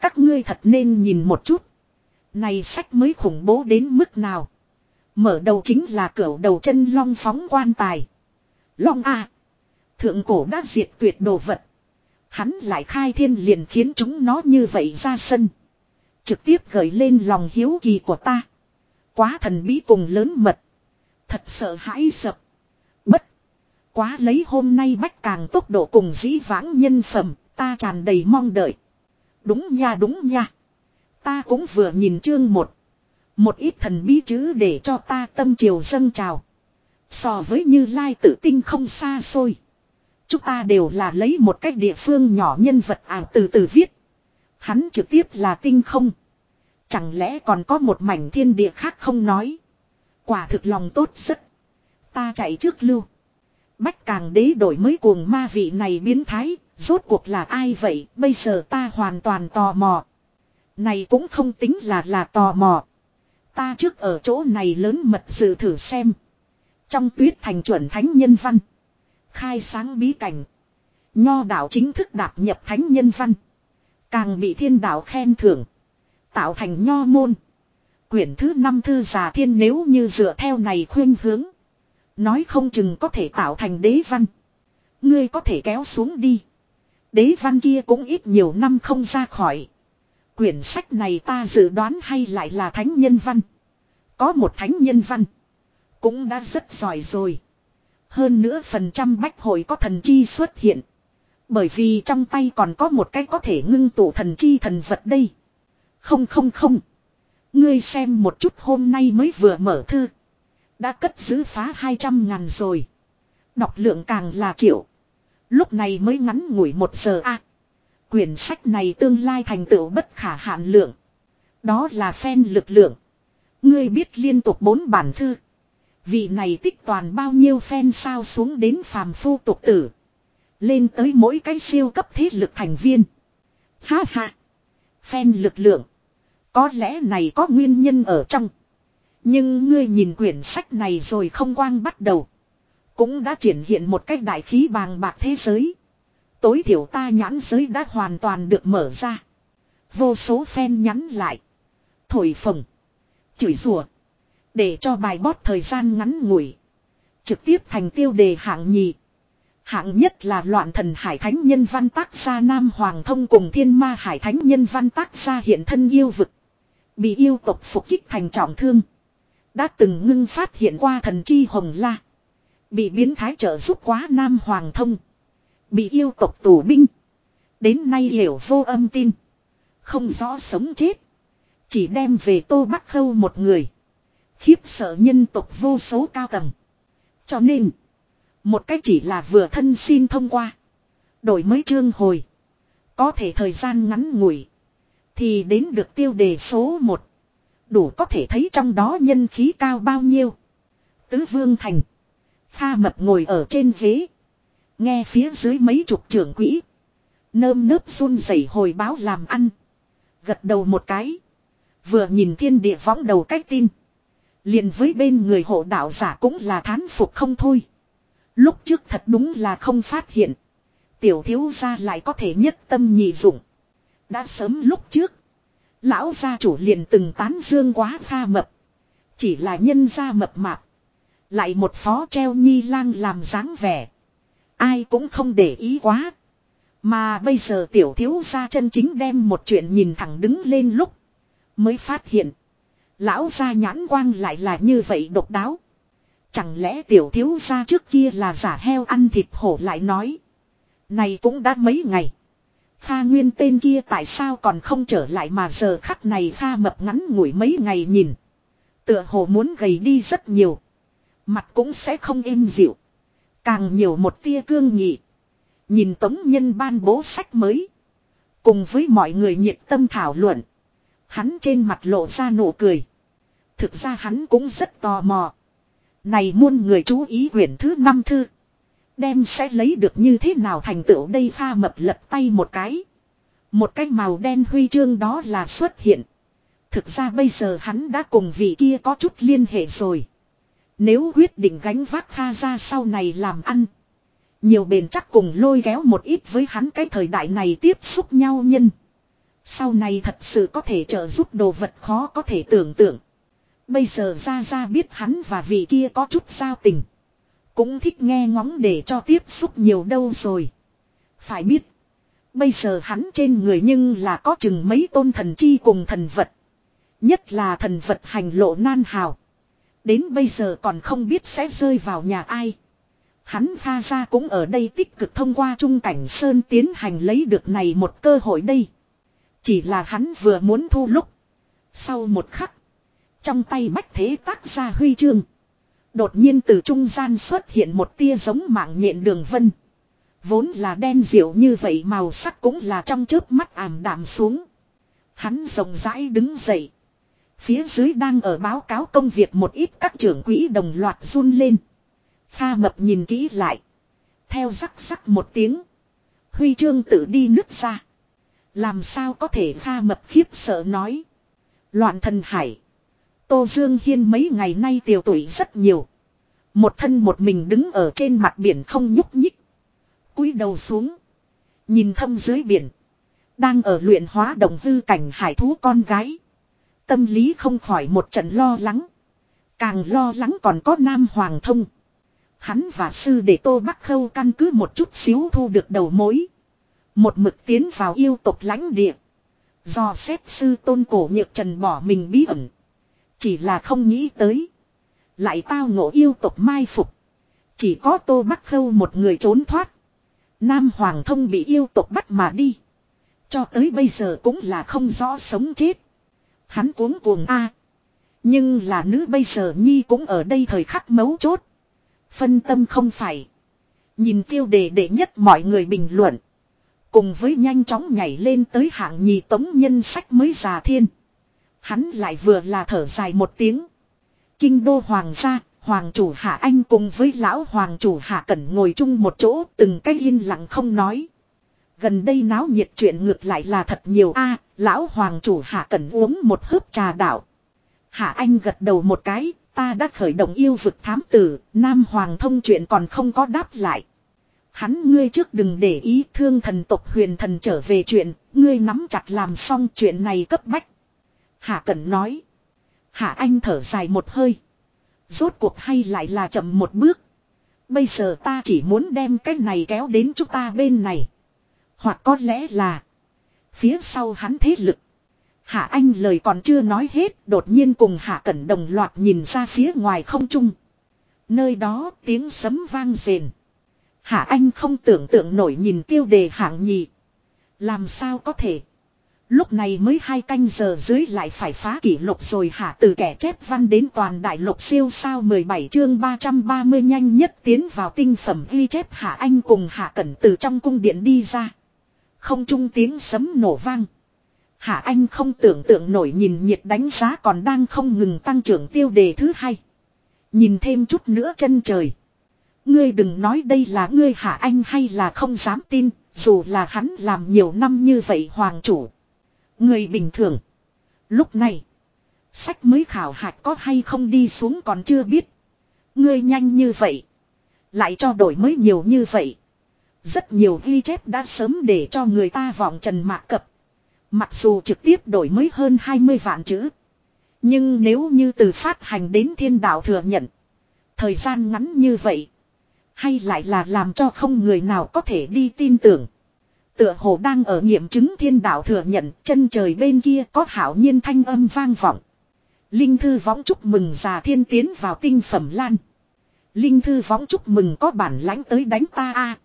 Các ngươi thật nên nhìn một chút. Này sách mới khủng bố đến mức nào. Mở đầu chính là cửa đầu chân long phóng quan tài. Long A. Thượng cổ đã diệt tuyệt đồ vật. Hắn lại khai thiên liền khiến chúng nó như vậy ra sân. Trực tiếp gợi lên lòng hiếu kỳ của ta. Quá thần bí cùng lớn mật. Thật sợ hãi sập. Bất. Quá lấy hôm nay bách càng tốc độ cùng dĩ vãng nhân phẩm. Ta tràn đầy mong đợi. Đúng nha đúng nha. Ta cũng vừa nhìn chương một. Một ít thần bí chữ để cho ta tâm triều dâng trào. So với như lai tự tinh không xa xôi. Chúng ta đều là lấy một cách địa phương nhỏ nhân vật ảo từ từ viết. Hắn trực tiếp là tinh không. Chẳng lẽ còn có một mảnh thiên địa khác không nói. Quả thực lòng tốt rất. Ta chạy trước lưu. Bách càng đế đổi mới cuồng ma vị này biến thái. Rốt cuộc là ai vậy bây giờ ta hoàn toàn tò mò. Này cũng không tính là là tò mò. Ta trước ở chỗ này lớn mật dự thử xem. Trong tuyết thành chuẩn thánh nhân văn. Khai sáng bí cảnh. Nho đạo chính thức đạp nhập thánh nhân văn. Càng bị thiên đạo khen thưởng. Tạo thành nho môn. Quyển thứ năm thư giả thiên nếu như dựa theo này khuyên hướng. Nói không chừng có thể tạo thành đế văn. Ngươi có thể kéo xuống đi. Đế văn kia cũng ít nhiều năm không ra khỏi. Quyển sách này ta dự đoán hay lại là thánh nhân văn. Có một thánh nhân văn. Cũng đã rất giỏi rồi. Hơn nữa phần trăm bách hội có thần chi xuất hiện. Bởi vì trong tay còn có một cái có thể ngưng tụ thần chi thần vật đây. Không không không. Ngươi xem một chút hôm nay mới vừa mở thư. Đã cất giữ phá 200 ngàn rồi. Đọc lượng càng là triệu. Lúc này mới ngắn ngủi một giờ a quyển sách này tương lai thành tựu bất khả hạn lượng. Đó là phen lực lượng. Ngươi biết liên tục bốn bản thư. Vị này tích toàn bao nhiêu phen sao xuống đến phàm phu tục tử. Lên tới mỗi cái siêu cấp thế lực thành viên. Ha ha. Phen lực lượng. Có lẽ này có nguyên nhân ở trong. Nhưng ngươi nhìn quyển sách này rồi không quang bắt đầu. Cũng đã triển hiện một cách đại khí bàng bạc thế giới. Tối thiểu ta nhãn giới đã hoàn toàn được mở ra. Vô số phen nhắn lại. Thổi phồng. Chửi rủa Để cho bài bót thời gian ngắn ngủi. Trực tiếp thành tiêu đề hạng nhì. Hạng nhất là loạn thần hải thánh nhân văn tác gia Nam Hoàng thông cùng thiên ma hải thánh nhân văn tác gia hiện thân yêu vực. Bị yêu tộc phục kích thành trọng thương. Đã từng ngưng phát hiện qua thần chi hồng la. Bị biến thái trợ giúp quá Nam Hoàng thông. Bị yêu tộc tù binh. Đến nay hiểu vô âm tin. Không rõ sống chết. Chỉ đem về Tô Bắc Khâu một người. Khiếp sợ nhân tộc vô số cao tầng. Cho nên. Một cách chỉ là vừa thân xin thông qua. Đổi mới chương hồi. Có thể thời gian ngắn ngủi. Thì đến được tiêu đề số 1. Đủ có thể thấy trong đó nhân khí cao bao nhiêu. Tứ Vương Thành. Pha mập ngồi ở trên ghế. Nghe phía dưới mấy chục trưởng quỹ. Nơm nớp run rẩy hồi báo làm ăn. Gật đầu một cái. Vừa nhìn thiên địa võng đầu cách tin. Liền với bên người hộ đạo giả cũng là thán phục không thôi. Lúc trước thật đúng là không phát hiện. Tiểu thiếu gia lại có thể nhất tâm nhị dụng. Đã sớm lúc trước. Lão gia chủ liền từng tán dương quá pha mập. Chỉ là nhân gia mập mạp. Lại một phó treo nhi lang làm dáng vẻ. Ai cũng không để ý quá. Mà bây giờ tiểu thiếu gia chân chính đem một chuyện nhìn thẳng đứng lên lúc. Mới phát hiện. Lão gia nhãn quang lại là như vậy độc đáo. Chẳng lẽ tiểu thiếu gia trước kia là giả heo ăn thịt hổ lại nói. Này cũng đã mấy ngày. Kha nguyên tên kia tại sao còn không trở lại mà giờ khắc này Kha mập ngắn ngủi mấy ngày nhìn. Tựa hồ muốn gầy đi rất nhiều. Mặt cũng sẽ không êm dịu. Càng nhiều một tia cương nghị. Nhìn tống nhân ban bố sách mới. Cùng với mọi người nhiệt tâm thảo luận. Hắn trên mặt lộ ra nụ cười. Thực ra hắn cũng rất tò mò. Này muôn người chú ý quyển thứ năm thư. Đem sẽ lấy được như thế nào thành tựu đây pha mập lật tay một cái. Một cái màu đen huy chương đó là xuất hiện. Thực ra bây giờ hắn đã cùng vị kia có chút liên hệ rồi. Nếu quyết định gánh vác Kha ra sau này làm ăn. Nhiều bền chắc cùng lôi kéo một ít với hắn cái thời đại này tiếp xúc nhau nhân. Sau này thật sự có thể trợ giúp đồ vật khó có thể tưởng tượng. Bây giờ ra ra biết hắn và vị kia có chút giao tình. Cũng thích nghe ngóng để cho tiếp xúc nhiều đâu rồi. Phải biết. Bây giờ hắn trên người nhưng là có chừng mấy tôn thần chi cùng thần vật. Nhất là thần vật hành lộ nan hào. Đến bây giờ còn không biết sẽ rơi vào nhà ai. Hắn pha ra cũng ở đây tích cực thông qua trung cảnh Sơn tiến hành lấy được này một cơ hội đây. Chỉ là hắn vừa muốn thu lúc. Sau một khắc. Trong tay bách thế tác ra huy chương. Đột nhiên từ trung gian xuất hiện một tia giống mạng nhện đường vân. Vốn là đen diệu như vậy màu sắc cũng là trong chớp mắt ảm đạm xuống. Hắn rộng rãi đứng dậy. Phía dưới đang ở báo cáo công việc một ít các trưởng quỹ đồng loạt run lên. Kha mập nhìn kỹ lại. Theo rắc rắc một tiếng. Huy chương tự đi nứt ra. Làm sao có thể Kha mập khiếp sợ nói. Loạn thần hải. Tô Dương Hiên mấy ngày nay tiều tuổi rất nhiều. Một thân một mình đứng ở trên mặt biển không nhúc nhích. cúi đầu xuống. Nhìn thâm dưới biển. Đang ở luyện hóa đồng hư cảnh hải thú con gái. Tâm lý không khỏi một trận lo lắng. Càng lo lắng còn có Nam Hoàng Thông. Hắn và sư để Tô Bắc Khâu căn cứ một chút xíu thu được đầu mối. Một mực tiến vào yêu tộc lãnh địa. Do xét sư tôn cổ nhược trần bỏ mình bí ẩn. Chỉ là không nghĩ tới. Lại tao ngộ yêu tộc mai phục. Chỉ có Tô Bắc Khâu một người trốn thoát. Nam Hoàng Thông bị yêu tộc bắt mà đi. Cho tới bây giờ cũng là không rõ sống chết. Hắn cuống cuồng a Nhưng là nữ bây giờ Nhi cũng ở đây thời khắc mấu chốt. Phân tâm không phải. Nhìn tiêu đề để nhất mọi người bình luận. Cùng với nhanh chóng nhảy lên tới hạng nhì tống nhân sách mới già thiên. Hắn lại vừa là thở dài một tiếng. Kinh đô hoàng gia, hoàng chủ hạ anh cùng với lão hoàng chủ hạ cẩn ngồi chung một chỗ từng cách yên lặng không nói. Gần đây náo nhiệt chuyện ngược lại là thật nhiều a lão hoàng chủ hạ cần uống một hớp trà đạo. Hạ anh gật đầu một cái, ta đã khởi động yêu vực thám tử, nam hoàng thông chuyện còn không có đáp lại. Hắn ngươi trước đừng để ý thương thần tộc huyền thần trở về chuyện, ngươi nắm chặt làm xong chuyện này cấp bách. Hạ Cẩn nói. Hạ Anh thở dài một hơi. Rốt cuộc hay lại là chậm một bước. Bây giờ ta chỉ muốn đem cái này kéo đến chúng ta bên này. Hoặc có lẽ là. Phía sau hắn thế lực. Hạ Anh lời còn chưa nói hết. Đột nhiên cùng Hạ Cẩn đồng loạt nhìn ra phía ngoài không trung. Nơi đó tiếng sấm vang rền. Hạ Anh không tưởng tượng nổi nhìn tiêu đề hạng nhì. Làm sao có thể. Lúc này mới hai canh giờ dưới lại phải phá kỷ lục rồi hả từ kẻ chép văn đến toàn đại lục siêu sao 17 chương 330 nhanh nhất tiến vào tinh phẩm ghi chép hạ anh cùng hạ cẩn từ trong cung điện đi ra. Không trung tiếng sấm nổ vang. Hạ anh không tưởng tượng nổi nhìn nhiệt đánh giá còn đang không ngừng tăng trưởng tiêu đề thứ hai. Nhìn thêm chút nữa chân trời. Ngươi đừng nói đây là ngươi hạ anh hay là không dám tin, dù là hắn làm nhiều năm như vậy hoàng chủ. Người bình thường. Lúc này. Sách mới khảo hạch có hay không đi xuống còn chưa biết. Ngươi nhanh như vậy. Lại cho đổi mới nhiều như vậy. Rất nhiều ghi chép đã sớm để cho người ta vọng trần mạc cập. Mặc dù trực tiếp đổi mới hơn 20 vạn chữ. Nhưng nếu như từ phát hành đến thiên đạo thừa nhận. Thời gian ngắn như vậy. Hay lại là làm cho không người nào có thể đi tin tưởng. Tựa hồ đang ở nghiệm chứng thiên đạo thừa nhận, chân trời bên kia có hảo nhiên thanh âm vang vọng. Linh thư võng chúc mừng già thiên tiến vào tinh phẩm lan. Linh thư võng chúc mừng có bản lãnh tới đánh ta a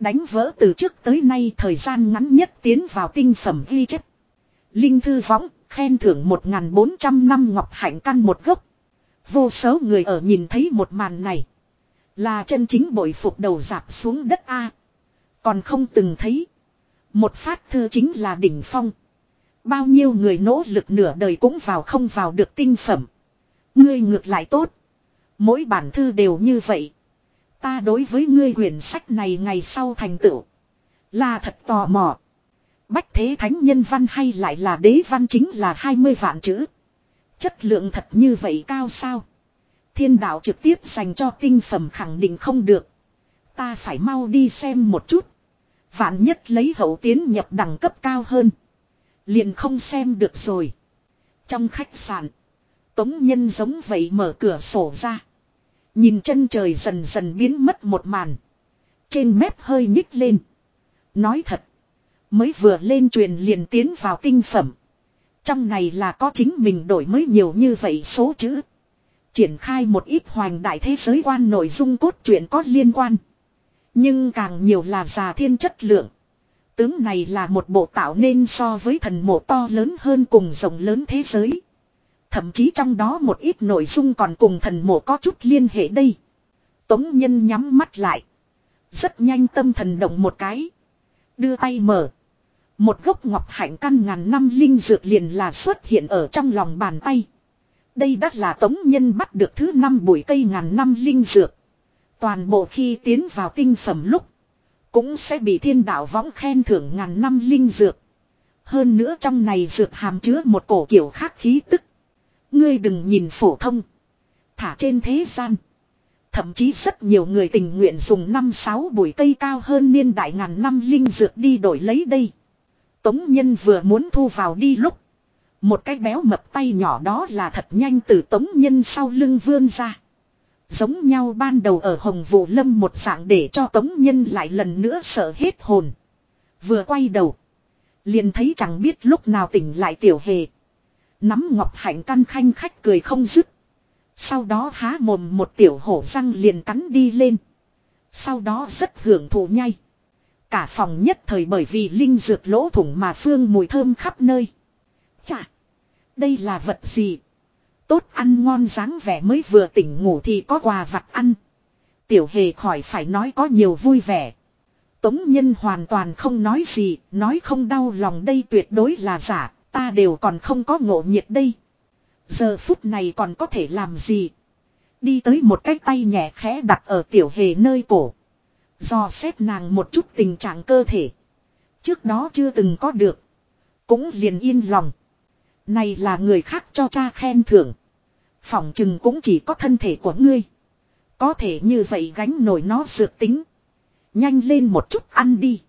Đánh vỡ từ trước tới nay thời gian ngắn nhất tiến vào tinh phẩm ghi chép. Linh thư võng, khen thưởng 1.400 năm ngọc hạnh căn một gốc. Vô số người ở nhìn thấy một màn này. Là chân chính bội phục đầu dạp xuống đất A. Còn không từng thấy. Một phát thư chính là đỉnh phong. Bao nhiêu người nỗ lực nửa đời cũng vào không vào được tinh phẩm. Ngươi ngược lại tốt. Mỗi bản thư đều như vậy. Ta đối với ngươi quyển sách này ngày sau thành tựu. Là thật tò mò. Bách thế thánh nhân văn hay lại là đế văn chính là 20 vạn chữ. Chất lượng thật như vậy cao sao. Thiên đạo trực tiếp dành cho tinh phẩm khẳng định không được. Ta phải mau đi xem một chút. Vạn nhất lấy hậu tiến nhập đẳng cấp cao hơn. Liền không xem được rồi. Trong khách sạn. Tống nhân giống vậy mở cửa sổ ra. Nhìn chân trời dần dần biến mất một màn. Trên mép hơi nhích lên. Nói thật. Mới vừa lên truyền liền tiến vào tinh phẩm. Trong này là có chính mình đổi mới nhiều như vậy số chữ. Triển khai một ít hoành đại thế giới quan nội dung cốt truyện có liên quan. Nhưng càng nhiều là già thiên chất lượng. Tướng này là một bộ tạo nên so với thần mộ to lớn hơn cùng rộng lớn thế giới. Thậm chí trong đó một ít nội dung còn cùng thần mộ có chút liên hệ đây. Tống nhân nhắm mắt lại. Rất nhanh tâm thần động một cái. Đưa tay mở. Một gốc ngọc hạnh căn ngàn năm linh dược liền là xuất hiện ở trong lòng bàn tay. Đây đắt là tống nhân bắt được thứ năm bụi cây ngàn năm linh dược. Toàn bộ khi tiến vào tinh phẩm lúc. Cũng sẽ bị thiên đạo võng khen thưởng ngàn năm linh dược. Hơn nữa trong này dược hàm chứa một cổ kiểu khác khí tức. Ngươi đừng nhìn phổ thông. Thả trên thế gian. Thậm chí rất nhiều người tình nguyện dùng năm sáu bụi cây cao hơn niên đại ngàn năm linh dược đi đổi lấy đây. Tống Nhân vừa muốn thu vào đi lúc. Một cái béo mập tay nhỏ đó là thật nhanh từ Tống Nhân sau lưng vươn ra. Giống nhau ban đầu ở Hồng Vũ Lâm một dạng để cho Tống Nhân lại lần nữa sợ hết hồn. Vừa quay đầu. Liền thấy chẳng biết lúc nào tỉnh lại tiểu hề. Nắm ngọc hạnh căn khanh khách cười không dứt. Sau đó há mồm một tiểu hổ răng liền cắn đi lên. Sau đó rất hưởng thụ nhai. Cả phòng nhất thời bởi vì linh dược lỗ thủng mà phương mùi thơm khắp nơi. Chà! Đây là vật gì? Tốt ăn ngon dáng vẻ mới vừa tỉnh ngủ thì có quà vặt ăn. Tiểu hề khỏi phải nói có nhiều vui vẻ. Tống nhân hoàn toàn không nói gì, nói không đau lòng đây tuyệt đối là giả, ta đều còn không có ngộ nhiệt đây. Giờ phút này còn có thể làm gì? Đi tới một cái tay nhẹ khẽ đặt ở tiểu hề nơi cổ. Do xét nàng một chút tình trạng cơ thể. Trước đó chưa từng có được. Cũng liền yên lòng. Này là người khác cho cha khen thưởng. Phỏng chừng cũng chỉ có thân thể của ngươi. Có thể như vậy gánh nổi nó dược tính. Nhanh lên một chút ăn đi.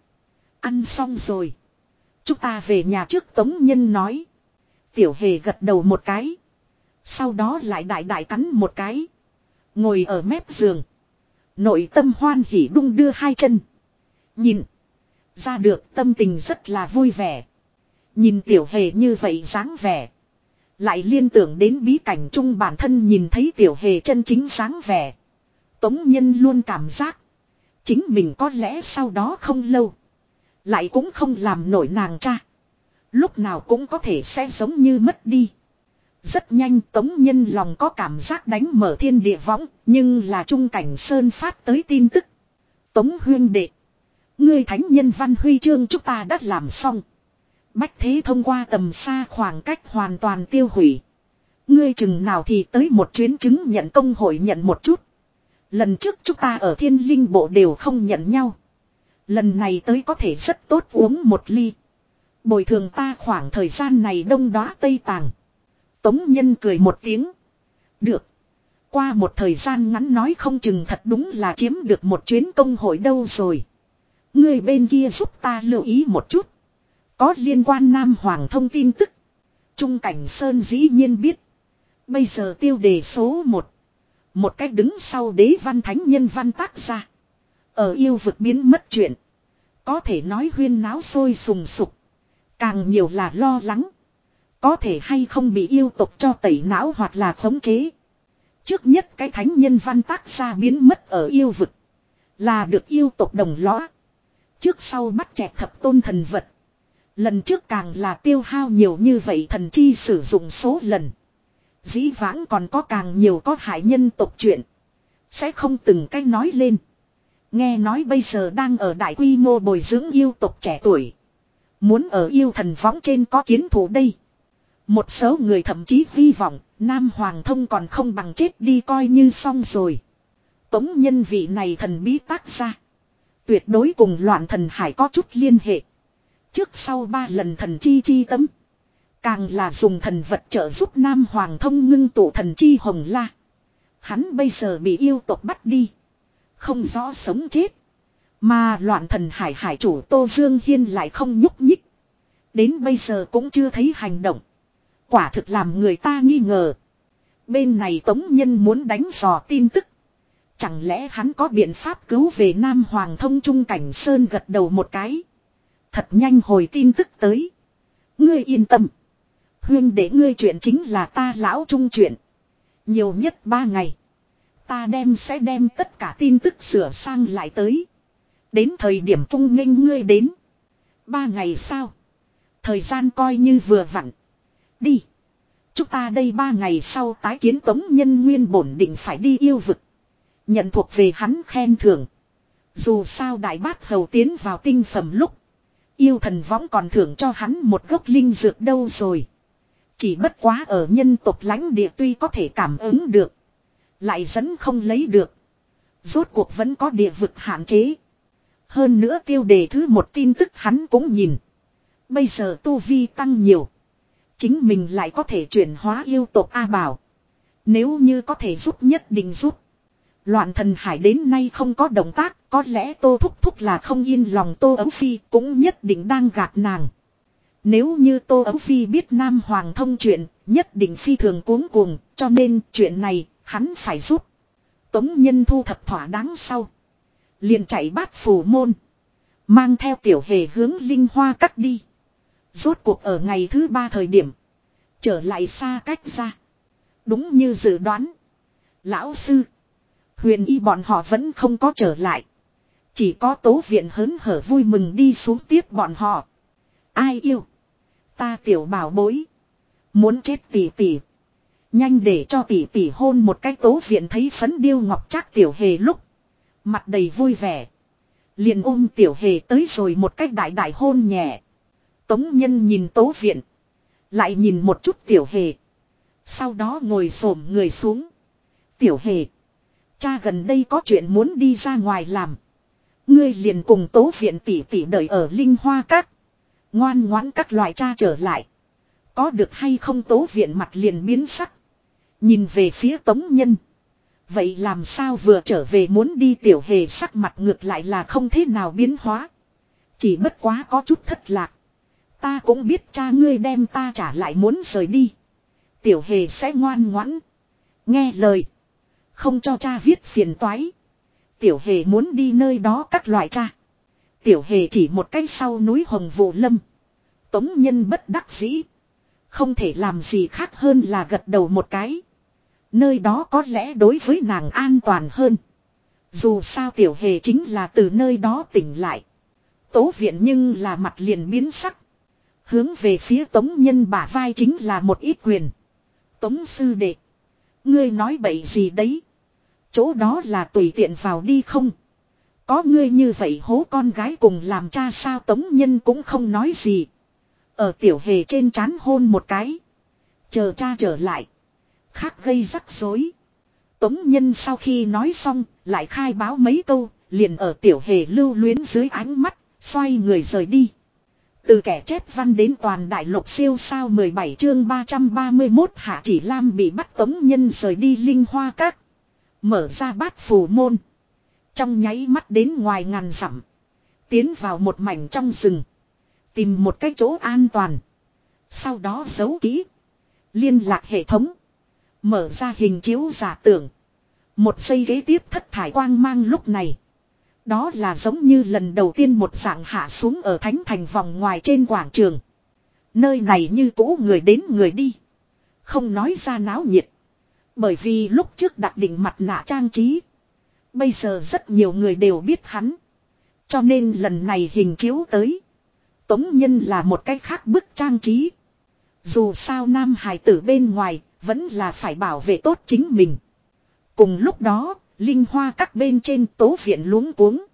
Ăn xong rồi. Chúng ta về nhà trước Tống Nhân nói. Tiểu hề gật đầu một cái. Sau đó lại đại đại cắn một cái. Ngồi ở mép giường. Nội tâm hoan hỉ đung đưa hai chân. Nhìn. Ra được tâm tình rất là vui vẻ. Nhìn tiểu hề như vậy dáng vẻ. Lại liên tưởng đến bí cảnh chung bản thân nhìn thấy tiểu hề chân chính dáng vẻ. Tống nhân luôn cảm giác. Chính mình có lẽ sau đó không lâu. Lại cũng không làm nổi nàng cha. Lúc nào cũng có thể sẽ giống như mất đi. Rất nhanh tống nhân lòng có cảm giác đánh mở thiên địa võng, nhưng là trung cảnh sơn phát tới tin tức. Tống huyên đệ. Ngươi thánh nhân văn huy chương chúng ta đã làm xong. Bách thế thông qua tầm xa khoảng cách hoàn toàn tiêu hủy. Ngươi chừng nào thì tới một chuyến chứng nhận công hội nhận một chút. Lần trước chúng ta ở thiên linh bộ đều không nhận nhau. Lần này tới có thể rất tốt uống một ly. Bồi thường ta khoảng thời gian này đông đóa tây tàng. Tống Nhân cười một tiếng. Được. Qua một thời gian ngắn nói không chừng thật đúng là chiếm được một chuyến công hội đâu rồi. Người bên kia giúp ta lưu ý một chút. Có liên quan Nam Hoàng thông tin tức. Trung Cảnh Sơn dĩ nhiên biết. Bây giờ tiêu đề số 1. Một cách đứng sau đế văn thánh nhân văn tác ra. Ở yêu vực biến mất chuyện. Có thể nói huyên náo sôi sùng sục. Càng nhiều là lo lắng. Có thể hay không bị yêu tục cho tẩy não hoặc là khống chế. Trước nhất cái thánh nhân văn tác ra biến mất ở yêu vực. Là được yêu tục đồng lõa. Trước sau bắt chẹt thập tôn thần vật. Lần trước càng là tiêu hao nhiều như vậy thần chi sử dụng số lần. Dĩ vãng còn có càng nhiều có hại nhân tộc chuyện. Sẽ không từng cách nói lên. Nghe nói bây giờ đang ở đại quy mô bồi dưỡng yêu tộc trẻ tuổi. Muốn ở yêu thần võng trên có kiến thủ đây. Một số người thậm chí hy vọng, Nam Hoàng thông còn không bằng chết đi coi như xong rồi. Tống nhân vị này thần bí tác ra. Tuyệt đối cùng loạn thần hải có chút liên hệ. Trước sau ba lần thần chi chi tấm. Càng là dùng thần vật trợ giúp Nam Hoàng thông ngưng tụ thần chi hồng la. Hắn bây giờ bị yêu tộc bắt đi. Không rõ sống chết. Mà loạn thần hải hải chủ Tô Dương Hiên lại không nhúc nhích. Đến bây giờ cũng chưa thấy hành động. Quả thực làm người ta nghi ngờ. Bên này Tống Nhân muốn đánh dò tin tức. Chẳng lẽ hắn có biện pháp cứu về Nam Hoàng thông trung cảnh Sơn gật đầu một cái. Thật nhanh hồi tin tức tới. Ngươi yên tâm. Huyên để ngươi chuyện chính là ta lão trung chuyện. Nhiều nhất ba ngày. Ta đem sẽ đem tất cả tin tức sửa sang lại tới. Đến thời điểm cung nghênh ngươi đến. Ba ngày sau. Thời gian coi như vừa vặn. Đi. Chúng ta đây ba ngày sau tái kiến tống nhân nguyên bổn định phải đi yêu vực. Nhận thuộc về hắn khen thưởng. Dù sao đại bát hầu tiến vào tinh phẩm lúc. Yêu thần võng còn thưởng cho hắn một gốc linh dược đâu rồi. Chỉ bất quá ở nhân tộc lãnh địa tuy có thể cảm ứng được. Lại dẫn không lấy được. Rốt cuộc vẫn có địa vực hạn chế. Hơn nữa tiêu đề thứ một tin tức hắn cũng nhìn. Bây giờ tu vi tăng nhiều. Chính mình lại có thể chuyển hóa yêu tộc A Bảo. Nếu như có thể giúp nhất định giúp. Loạn thần hải đến nay không có động tác, có lẽ tô thúc thúc là không yên lòng tô ấu phi cũng nhất định đang gạt nàng. Nếu như tô ấu phi biết Nam Hoàng thông chuyện, nhất định phi thường cuống cuồng, cho nên chuyện này, hắn phải giúp. Tống nhân thu thập thỏa đáng sau. Liền chạy bát phủ môn. Mang theo tiểu hề hướng linh hoa cắt đi. Rốt cuộc ở ngày thứ ba thời điểm. Trở lại xa cách ra. Đúng như dự đoán. Lão sư. Huyền y bọn họ vẫn không có trở lại. Chỉ có tố viện hớn hở vui mừng đi xuống tiếp bọn họ. Ai yêu. Ta tiểu bảo bối. Muốn chết tỷ tỷ. Nhanh để cho tỷ tỷ hôn một cái tố viện thấy phấn điêu ngọc trác tiểu hề lúc. Mặt đầy vui vẻ. Liền ôm tiểu hề tới rồi một cách đại đại hôn nhẹ. Tống nhân nhìn tố viện. Lại nhìn một chút tiểu hề. Sau đó ngồi xổm người xuống. Tiểu hề. Cha gần đây có chuyện muốn đi ra ngoài làm. Ngươi liền cùng tố viện tỷ tỷ đợi ở linh hoa các. Ngoan ngoãn các loại cha trở lại. Có được hay không tố viện mặt liền biến sắc. Nhìn về phía tống nhân. Vậy làm sao vừa trở về muốn đi tiểu hề sắc mặt ngược lại là không thế nào biến hóa. Chỉ bất quá có chút thất lạc. Ta cũng biết cha ngươi đem ta trả lại muốn rời đi. Tiểu hề sẽ ngoan ngoãn. Nghe lời. Không cho cha viết phiền toái. Tiểu hề muốn đi nơi đó các loại cha. Tiểu hề chỉ một cái sau núi hồng vụ lâm. Tống nhân bất đắc dĩ. Không thể làm gì khác hơn là gật đầu một cái. Nơi đó có lẽ đối với nàng an toàn hơn. Dù sao tiểu hề chính là từ nơi đó tỉnh lại. Tố viện nhưng là mặt liền biến sắc. Hướng về phía tống nhân bả vai chính là một ít quyền. Tống sư đệ. Ngươi nói bậy gì đấy. Chỗ đó là tùy tiện vào đi không. Có ngươi như vậy hố con gái cùng làm cha sao tống nhân cũng không nói gì. Ở tiểu hề trên chán hôn một cái. Chờ cha trở lại. Khác gây rắc rối. Tống nhân sau khi nói xong, lại khai báo mấy câu, liền ở tiểu hề lưu luyến dưới ánh mắt, xoay người rời đi. Từ kẻ chép văn đến toàn đại lục siêu sao 17 chương 331 hạ chỉ lam bị bắt tống nhân rời đi linh hoa các. Mở ra bát phù môn. Trong nháy mắt đến ngoài ngàn dặm Tiến vào một mảnh trong rừng. Tìm một cái chỗ an toàn. Sau đó giấu kỹ. Liên lạc hệ thống. Mở ra hình chiếu giả tưởng. Một giây ghế tiếp thất thải quang mang lúc này. Đó là giống như lần đầu tiên một dạng hạ xuống ở thánh thành vòng ngoài trên quảng trường. Nơi này như cũ người đến người đi. Không nói ra náo nhiệt. Bởi vì lúc trước đặt định mặt nạ trang trí. Bây giờ rất nhiều người đều biết hắn. Cho nên lần này hình chiếu tới. Tống Nhân là một cách khác bức trang trí. Dù sao nam hài tử bên ngoài vẫn là phải bảo vệ tốt chính mình. Cùng lúc đó, linh hoa các bên trên tố viện luống cuống.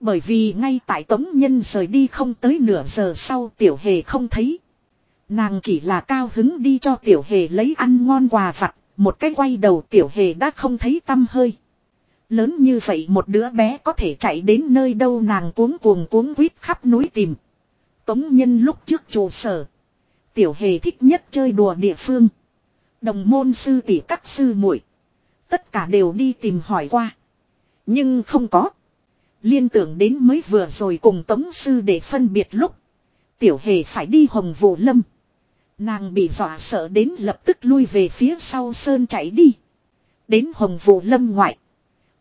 Bởi vì ngay tại Tống Nhân rời đi không tới nửa giờ sau tiểu hề không thấy. Nàng chỉ là cao hứng đi cho tiểu hề lấy ăn ngon quà vặt, một cái quay đầu tiểu hề đã không thấy tâm hơi. Lớn như vậy một đứa bé có thể chạy đến nơi đâu nàng cuống cuồng cuống quýt khắp núi tìm. Tống nhân lúc trước trụ sở. Tiểu hề thích nhất chơi đùa địa phương. Đồng môn sư tỷ các sư muội Tất cả đều đi tìm hỏi qua. Nhưng không có. Liên tưởng đến mới vừa rồi cùng tống sư để phân biệt lúc. Tiểu hề phải đi hồng vụ lâm. Nàng bị dọa sợ đến lập tức lui về phía sau sơn chạy đi. Đến hồng vụ lâm ngoại.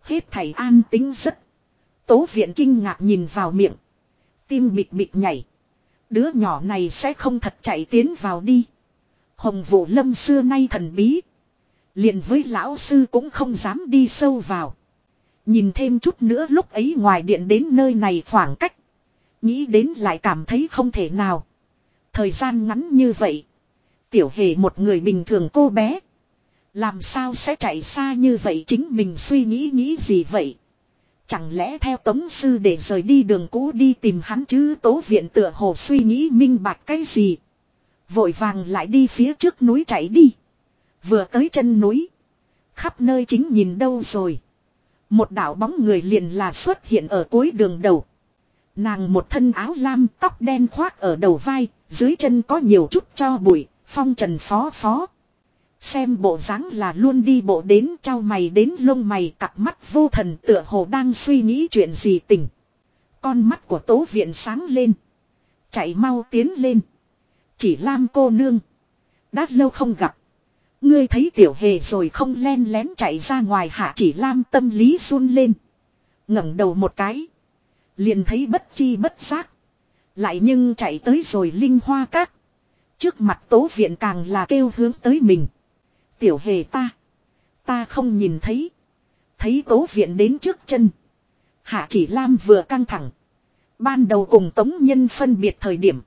Hết thầy an tính rất. Tố viện kinh ngạc nhìn vào miệng. Tim bịch bịch nhảy. Đứa nhỏ này sẽ không thật chạy tiến vào đi. Hồng Vũ lâm xưa nay thần bí. liền với lão sư cũng không dám đi sâu vào. Nhìn thêm chút nữa lúc ấy ngoài điện đến nơi này khoảng cách. Nghĩ đến lại cảm thấy không thể nào. Thời gian ngắn như vậy. Tiểu hề một người bình thường cô bé. Làm sao sẽ chạy xa như vậy chính mình suy nghĩ nghĩ gì vậy. Chẳng lẽ theo tống sư để rời đi đường cũ đi tìm hắn chứ tố viện tựa hồ suy nghĩ minh bạch cái gì. Vội vàng lại đi phía trước núi chạy đi. Vừa tới chân núi. Khắp nơi chính nhìn đâu rồi. Một đảo bóng người liền là xuất hiện ở cuối đường đầu. Nàng một thân áo lam tóc đen khoác ở đầu vai, dưới chân có nhiều chút cho bụi, phong trần phó phó. Xem bộ dáng là luôn đi bộ đến trao mày đến lông mày cặp mắt vô thần tựa hồ đang suy nghĩ chuyện gì tỉnh. Con mắt của tố viện sáng lên. Chạy mau tiến lên. Chỉ lam cô nương. Đã lâu không gặp. Ngươi thấy tiểu hề rồi không len lén chạy ra ngoài hạ chỉ lam tâm lý run lên. ngẩng đầu một cái. Liền thấy bất chi bất giác. Lại nhưng chạy tới rồi linh hoa các. Trước mặt tố viện càng là kêu hướng tới mình. Tiểu hề ta. Ta không nhìn thấy. Thấy tố viện đến trước chân. Hạ chỉ lam vừa căng thẳng. Ban đầu cùng tống nhân phân biệt thời điểm.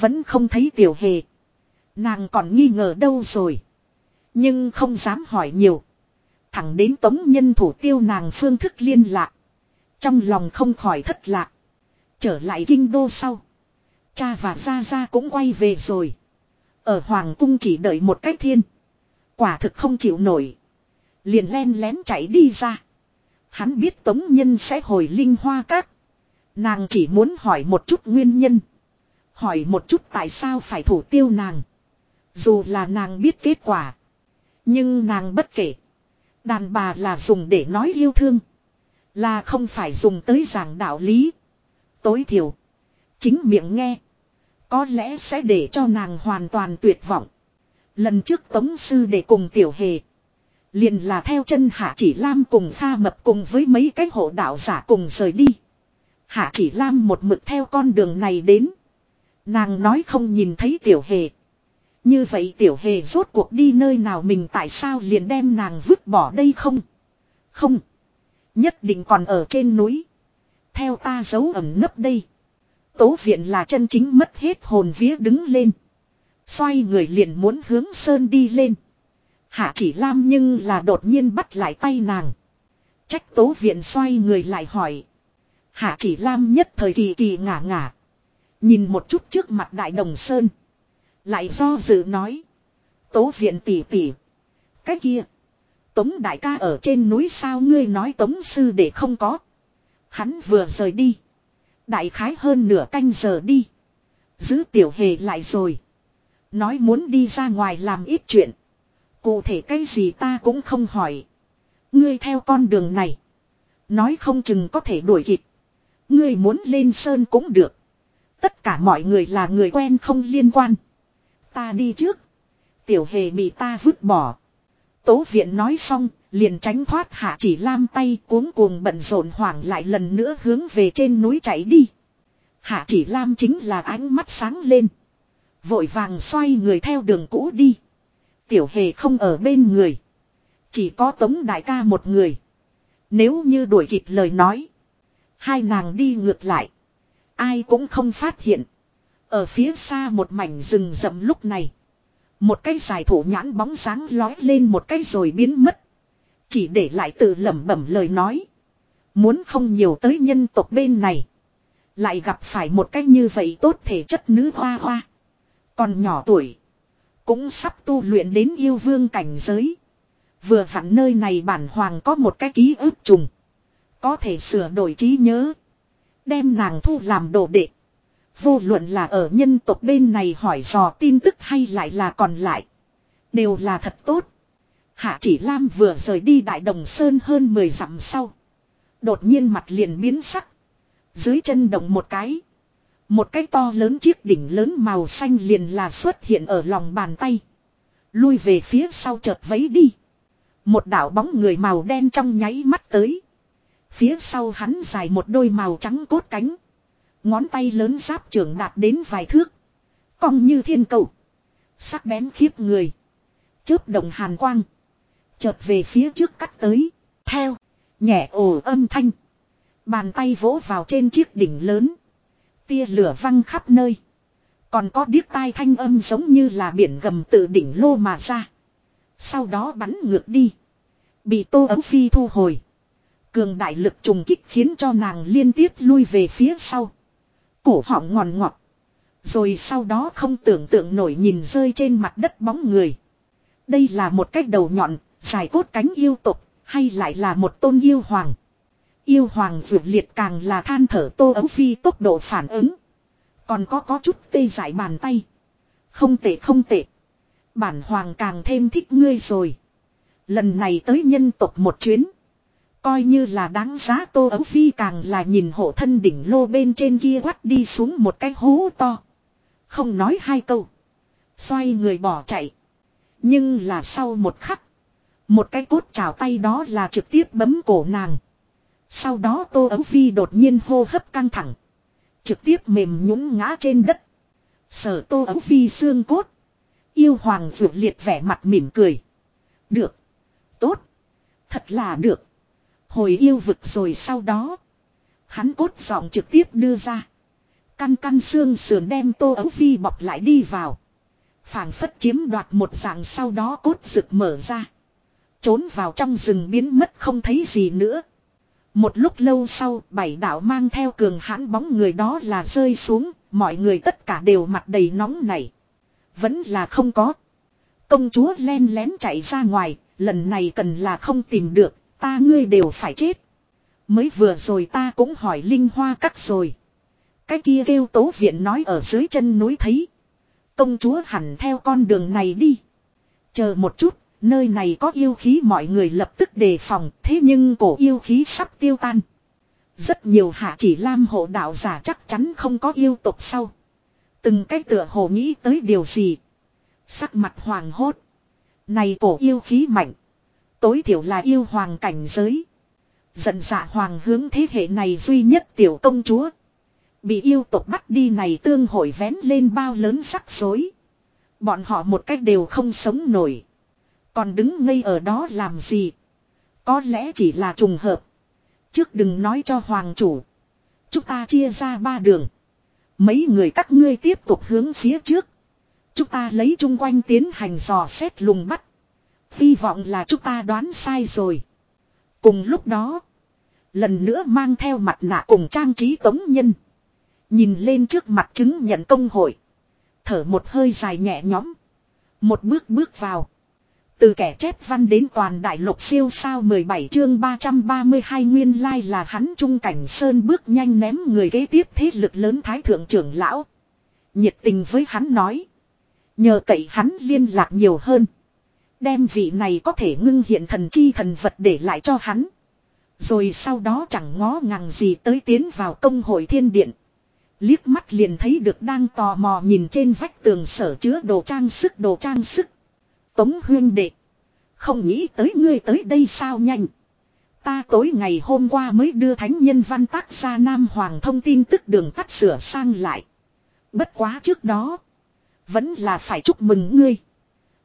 Vẫn không thấy tiểu hề. Nàng còn nghi ngờ đâu rồi. Nhưng không dám hỏi nhiều. Thẳng đến tống nhân thủ tiêu nàng phương thức liên lạc. Trong lòng không khỏi thất lạc. Trở lại kinh đô sau. Cha và Gia Gia cũng quay về rồi. Ở Hoàng cung chỉ đợi một cách thiên. Quả thực không chịu nổi. Liền len lén chạy đi ra. Hắn biết tống nhân sẽ hồi linh hoa các. Nàng chỉ muốn hỏi một chút nguyên nhân. Hỏi một chút tại sao phải thủ tiêu nàng. Dù là nàng biết kết quả. Nhưng nàng bất kể. Đàn bà là dùng để nói yêu thương. Là không phải dùng tới giảng đạo lý. Tối thiểu. Chính miệng nghe. Có lẽ sẽ để cho nàng hoàn toàn tuyệt vọng. Lần trước tống sư để cùng tiểu hề. Liền là theo chân hạ chỉ lam cùng pha mập cùng với mấy cái hộ đạo giả cùng rời đi. Hạ chỉ lam một mực theo con đường này đến. Nàng nói không nhìn thấy tiểu hề. Như vậy tiểu hề rốt cuộc đi nơi nào mình tại sao liền đem nàng vứt bỏ đây không? Không. Nhất định còn ở trên núi. Theo ta giấu ẩm nấp đây. Tố viện là chân chính mất hết hồn vía đứng lên. Xoay người liền muốn hướng sơn đi lên. Hạ chỉ lam nhưng là đột nhiên bắt lại tay nàng. Trách tố viện xoay người lại hỏi. Hạ chỉ lam nhất thời kỳ kỳ ngả ngả. Nhìn một chút trước mặt đại đồng sơn. Lại do dự nói. Tố viện tỉ tỉ. Cái kia. Tống đại ca ở trên núi sao ngươi nói tống sư để không có. Hắn vừa rời đi. Đại khái hơn nửa canh giờ đi. Giữ tiểu hề lại rồi. Nói muốn đi ra ngoài làm ít chuyện. Cụ thể cái gì ta cũng không hỏi. Ngươi theo con đường này. Nói không chừng có thể đuổi kịp. Ngươi muốn lên sơn cũng được. Tất cả mọi người là người quen không liên quan. Ta đi trước. Tiểu hề bị ta vứt bỏ. Tố viện nói xong, liền tránh thoát hạ chỉ lam tay cuống cuồng bận rộn hoảng lại lần nữa hướng về trên núi chạy đi. Hạ chỉ lam chính là ánh mắt sáng lên. Vội vàng xoay người theo đường cũ đi. Tiểu hề không ở bên người. Chỉ có tống đại ca một người. Nếu như đuổi kịp lời nói. Hai nàng đi ngược lại. Ai cũng không phát hiện. Ở phía xa một mảnh rừng rậm lúc này. Một cái dài thủ nhãn bóng sáng lói lên một cái rồi biến mất. Chỉ để lại tự lẩm bẩm lời nói. Muốn không nhiều tới nhân tộc bên này. Lại gặp phải một cái như vậy tốt thể chất nữ hoa hoa. Còn nhỏ tuổi. Cũng sắp tu luyện đến yêu vương cảnh giới. Vừa vặn nơi này bản hoàng có một cái ký ức trùng. Có thể sửa đổi trí nhớ. Đem nàng thu làm đồ đệ. Vô luận là ở nhân tộc bên này hỏi dò tin tức hay lại là còn lại. Đều là thật tốt. Hạ chỉ Lam vừa rời đi Đại Đồng Sơn hơn 10 dặm sau. Đột nhiên mặt liền biến sắc. Dưới chân động một cái. Một cái to lớn chiếc đỉnh lớn màu xanh liền là xuất hiện ở lòng bàn tay. Lui về phía sau chợt vấy đi. Một đảo bóng người màu đen trong nháy mắt tới. Phía sau hắn dài một đôi màu trắng cốt cánh. Ngón tay lớn giáp trưởng đạt đến vài thước. Cong như thiên cầu. Sắc bén khiếp người. Chớp đồng hàn quang. Chợt về phía trước cắt tới. Theo. Nhẹ ồ âm thanh. Bàn tay vỗ vào trên chiếc đỉnh lớn. Tia lửa văng khắp nơi. Còn có điếc tai thanh âm giống như là biển gầm từ đỉnh lô mà ra. Sau đó bắn ngược đi. Bị tô ấu phi thu hồi. Cường đại lực trùng kích khiến cho nàng liên tiếp lui về phía sau. Cổ họng ngòn ngọt. Rồi sau đó không tưởng tượng nổi nhìn rơi trên mặt đất bóng người. Đây là một cách đầu nhọn, dài cốt cánh yêu tục, hay lại là một tôn yêu hoàng. Yêu hoàng vượt liệt càng là than thở tô ấu phi tốc độ phản ứng. Còn có có chút tê giải bàn tay. Không tệ không tệ. Bản hoàng càng thêm thích ngươi rồi. Lần này tới nhân tộc một chuyến. Coi như là đáng giá tô ấu phi càng là nhìn hộ thân đỉnh lô bên trên kia quắt đi xuống một cái hố to. Không nói hai câu. Xoay người bỏ chạy. Nhưng là sau một khắc. Một cái cốt trào tay đó là trực tiếp bấm cổ nàng. Sau đó tô ấu phi đột nhiên hô hấp căng thẳng. Trực tiếp mềm nhũng ngã trên đất. Sở tô ấu phi xương cốt. Yêu hoàng rượu liệt vẻ mặt mỉm cười. Được. Tốt. Thật là được. Hồi yêu vực rồi sau đó. Hắn cốt giọng trực tiếp đưa ra. Căn căn xương sườn đem tô ấu phi bọc lại đi vào. phảng phất chiếm đoạt một dạng sau đó cốt rực mở ra. Trốn vào trong rừng biến mất không thấy gì nữa. Một lúc lâu sau, bảy đạo mang theo cường hãn bóng người đó là rơi xuống, mọi người tất cả đều mặt đầy nóng này. Vẫn là không có. Công chúa len lén chạy ra ngoài, lần này cần là không tìm được, ta ngươi đều phải chết. Mới vừa rồi ta cũng hỏi Linh Hoa cắt rồi. Cái kia kêu tố viện nói ở dưới chân núi thấy. Công chúa hẳn theo con đường này đi. Chờ một chút, Nơi này có yêu khí mọi người lập tức đề phòng thế nhưng cổ yêu khí sắp tiêu tan. Rất nhiều hạ chỉ lam hộ đạo giả chắc chắn không có yêu tục sau. Từng cái tựa hồ nghĩ tới điều gì. Sắc mặt hoàng hốt. Này cổ yêu khí mạnh. Tối thiểu là yêu hoàng cảnh giới. Giận dạ hoàng hướng thế hệ này duy nhất tiểu công chúa. Bị yêu tộc bắt đi này tương hội vén lên bao lớn sắc rối. Bọn họ một cách đều không sống nổi. Còn đứng ngây ở đó làm gì? Có lẽ chỉ là trùng hợp. Trước đừng nói cho hoàng chủ. Chúng ta chia ra ba đường. Mấy người các ngươi tiếp tục hướng phía trước. Chúng ta lấy chung quanh tiến hành dò xét lùng bắt. Hy vọng là chúng ta đoán sai rồi. Cùng lúc đó. Lần nữa mang theo mặt nạ cùng trang trí tống nhân. Nhìn lên trước mặt chứng nhận công hội. Thở một hơi dài nhẹ nhõm. Một bước bước vào. Từ kẻ chép văn đến toàn đại lục siêu sao 17 chương 332 nguyên lai là hắn trung cảnh sơn bước nhanh ném người kế tiếp thế lực lớn thái thượng trưởng lão. Nhiệt tình với hắn nói. Nhờ cậy hắn liên lạc nhiều hơn. Đem vị này có thể ngưng hiện thần chi thần vật để lại cho hắn. Rồi sau đó chẳng ngó ngàng gì tới tiến vào công hội thiên điện. Liếc mắt liền thấy được đang tò mò nhìn trên vách tường sở chứa đồ trang sức, đồ trang sức. Tống huyên đệ. Không nghĩ tới ngươi tới đây sao nhanh. Ta tối ngày hôm qua mới đưa thánh nhân văn tác ra Nam Hoàng thông tin tức đường tắt sửa sang lại. Bất quá trước đó. Vẫn là phải chúc mừng ngươi.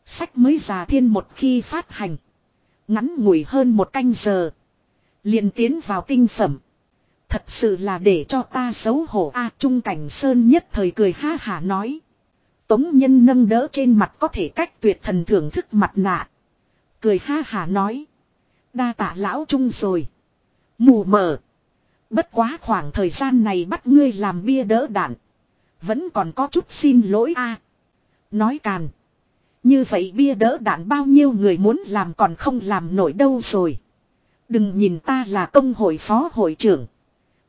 Sách mới già thiên một khi phát hành. Ngắn ngủi hơn một canh giờ. liền tiến vào tinh phẩm. Thật sự là để cho ta xấu hổ a à, Trung Cảnh Sơn nhất thời cười ha hả nói. Tống nhân nâng đỡ trên mặt có thể cách tuyệt thần thưởng thức mặt nạ. Cười ha hả nói. Đa tạ lão Trung rồi. Mù mờ. Bất quá khoảng thời gian này bắt ngươi làm bia đỡ đạn. Vẫn còn có chút xin lỗi a Nói càn. Như vậy bia đỡ đạn bao nhiêu người muốn làm còn không làm nổi đâu rồi. Đừng nhìn ta là công hội phó hội trưởng.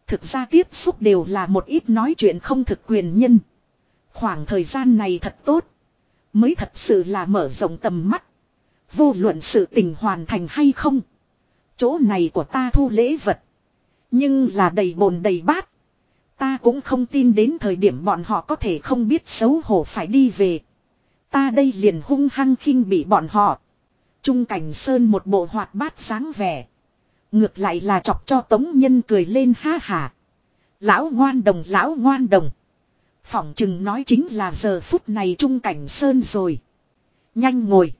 Thực ra tiếp xúc đều là một ít nói chuyện không thực quyền nhân. Khoảng thời gian này thật tốt. Mới thật sự là mở rộng tầm mắt. Vô luận sự tình hoàn thành hay không. Chỗ này của ta thu lễ vật. Nhưng là đầy bồn đầy bát. Ta cũng không tin đến thời điểm bọn họ có thể không biết xấu hổ phải đi về. Ta đây liền hung hăng khinh bị bọn họ. Trung cảnh sơn một bộ hoạt bát sáng vẻ. Ngược lại là chọc cho tống nhân cười lên ha hà. Lão ngoan đồng, lão ngoan đồng. Phỏng chừng nói chính là giờ phút này trung cảnh sơn rồi. Nhanh ngồi.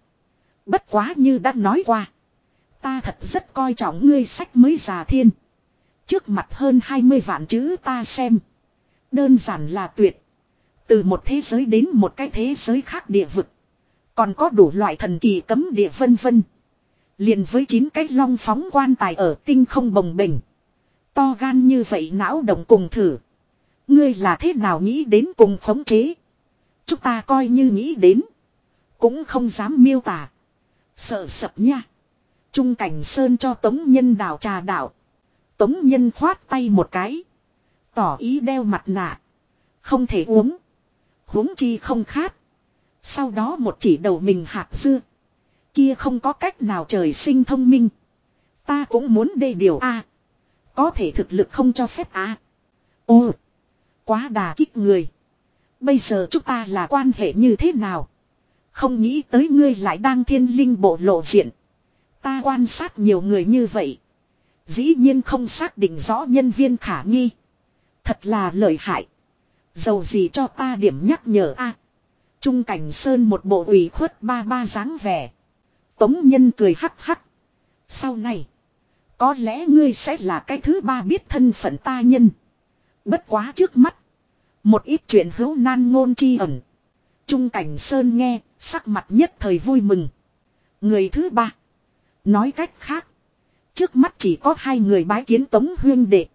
Bất quá như đã nói qua. Ta thật rất coi trọng ngươi sách mới già thiên. Trước mặt hơn 20 vạn chữ ta xem. Đơn giản là tuyệt. Từ một thế giới đến một cái thế giới khác địa vực. Còn có đủ loại thần kỳ cấm địa vân vân. Liền với chín cái long phóng quan tài ở tinh không bồng bình. To gan như vậy não động cùng thử. Ngươi là thế nào nghĩ đến cùng khống chế. Chúng ta coi như nghĩ đến. Cũng không dám miêu tả. Sợ sập nha. Trung cảnh sơn cho tống nhân đào trà đạo. Tống nhân khoát tay một cái. Tỏ ý đeo mặt nạ. Không thể uống huống chi không khát. Sau đó một chỉ đầu mình hạt dưa. Kia không có cách nào trời sinh thông minh. Ta cũng muốn đê điều a. có thể thực lực không cho phép a. À. Ô. Quá đà kích người. Bây giờ chúng ta là quan hệ như thế nào? Không nghĩ tới ngươi lại đang thiên linh bộ lộ diện. Ta quan sát nhiều người như vậy. Dĩ nhiên không xác định rõ nhân viên khả nghi. Thật là lợi hại. Dầu gì cho ta điểm nhắc nhở a Trung cảnh sơn một bộ ủy khuất ba ba dáng vẻ. Tống nhân cười hắc hắc. Sau này. Có lẽ ngươi sẽ là cái thứ ba biết thân phận ta nhân. Bất quá trước mắt. Một ít chuyện hữu nan ngôn chi ẩn. Trung cảnh sơn nghe, sắc mặt nhất thời vui mừng. Người thứ ba. Nói cách khác. Trước mắt chỉ có hai người bái kiến tống huyên đệ.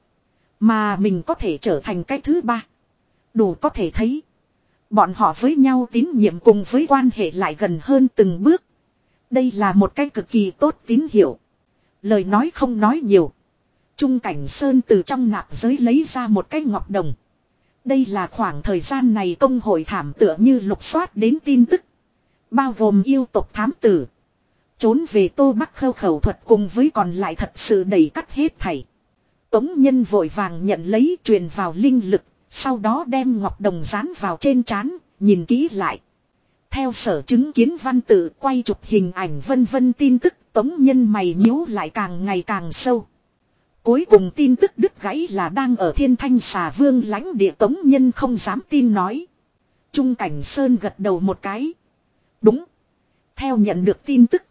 Mà mình có thể trở thành cái thứ ba. Đủ có thể thấy. Bọn họ với nhau tín nhiệm cùng với quan hệ lại gần hơn từng bước. Đây là một cái cực kỳ tốt tín hiệu. Lời nói không nói nhiều. Trung cảnh Sơn từ trong nạp giới lấy ra một cái ngọc đồng. Đây là khoảng thời gian này công hội thảm tựa như lục soát đến tin tức. Bao gồm yêu tộc thám tử. Trốn về tô bắc khâu khẩu thuật cùng với còn lại thật sự đầy cắt hết thảy. Tống nhân vội vàng nhận lấy truyền vào linh lực sau đó đem ngọc đồng dán vào trên trán, nhìn kỹ lại. Theo sở chứng kiến văn tự quay chụp hình ảnh vân vân tin tức tống nhân mày nhíu lại càng ngày càng sâu. Cuối cùng tin tức đứt gãy là đang ở thiên thanh xà vương lãnh địa tống nhân không dám tin nói. Trung cảnh Sơn gật đầu một cái. Đúng. Theo nhận được tin tức.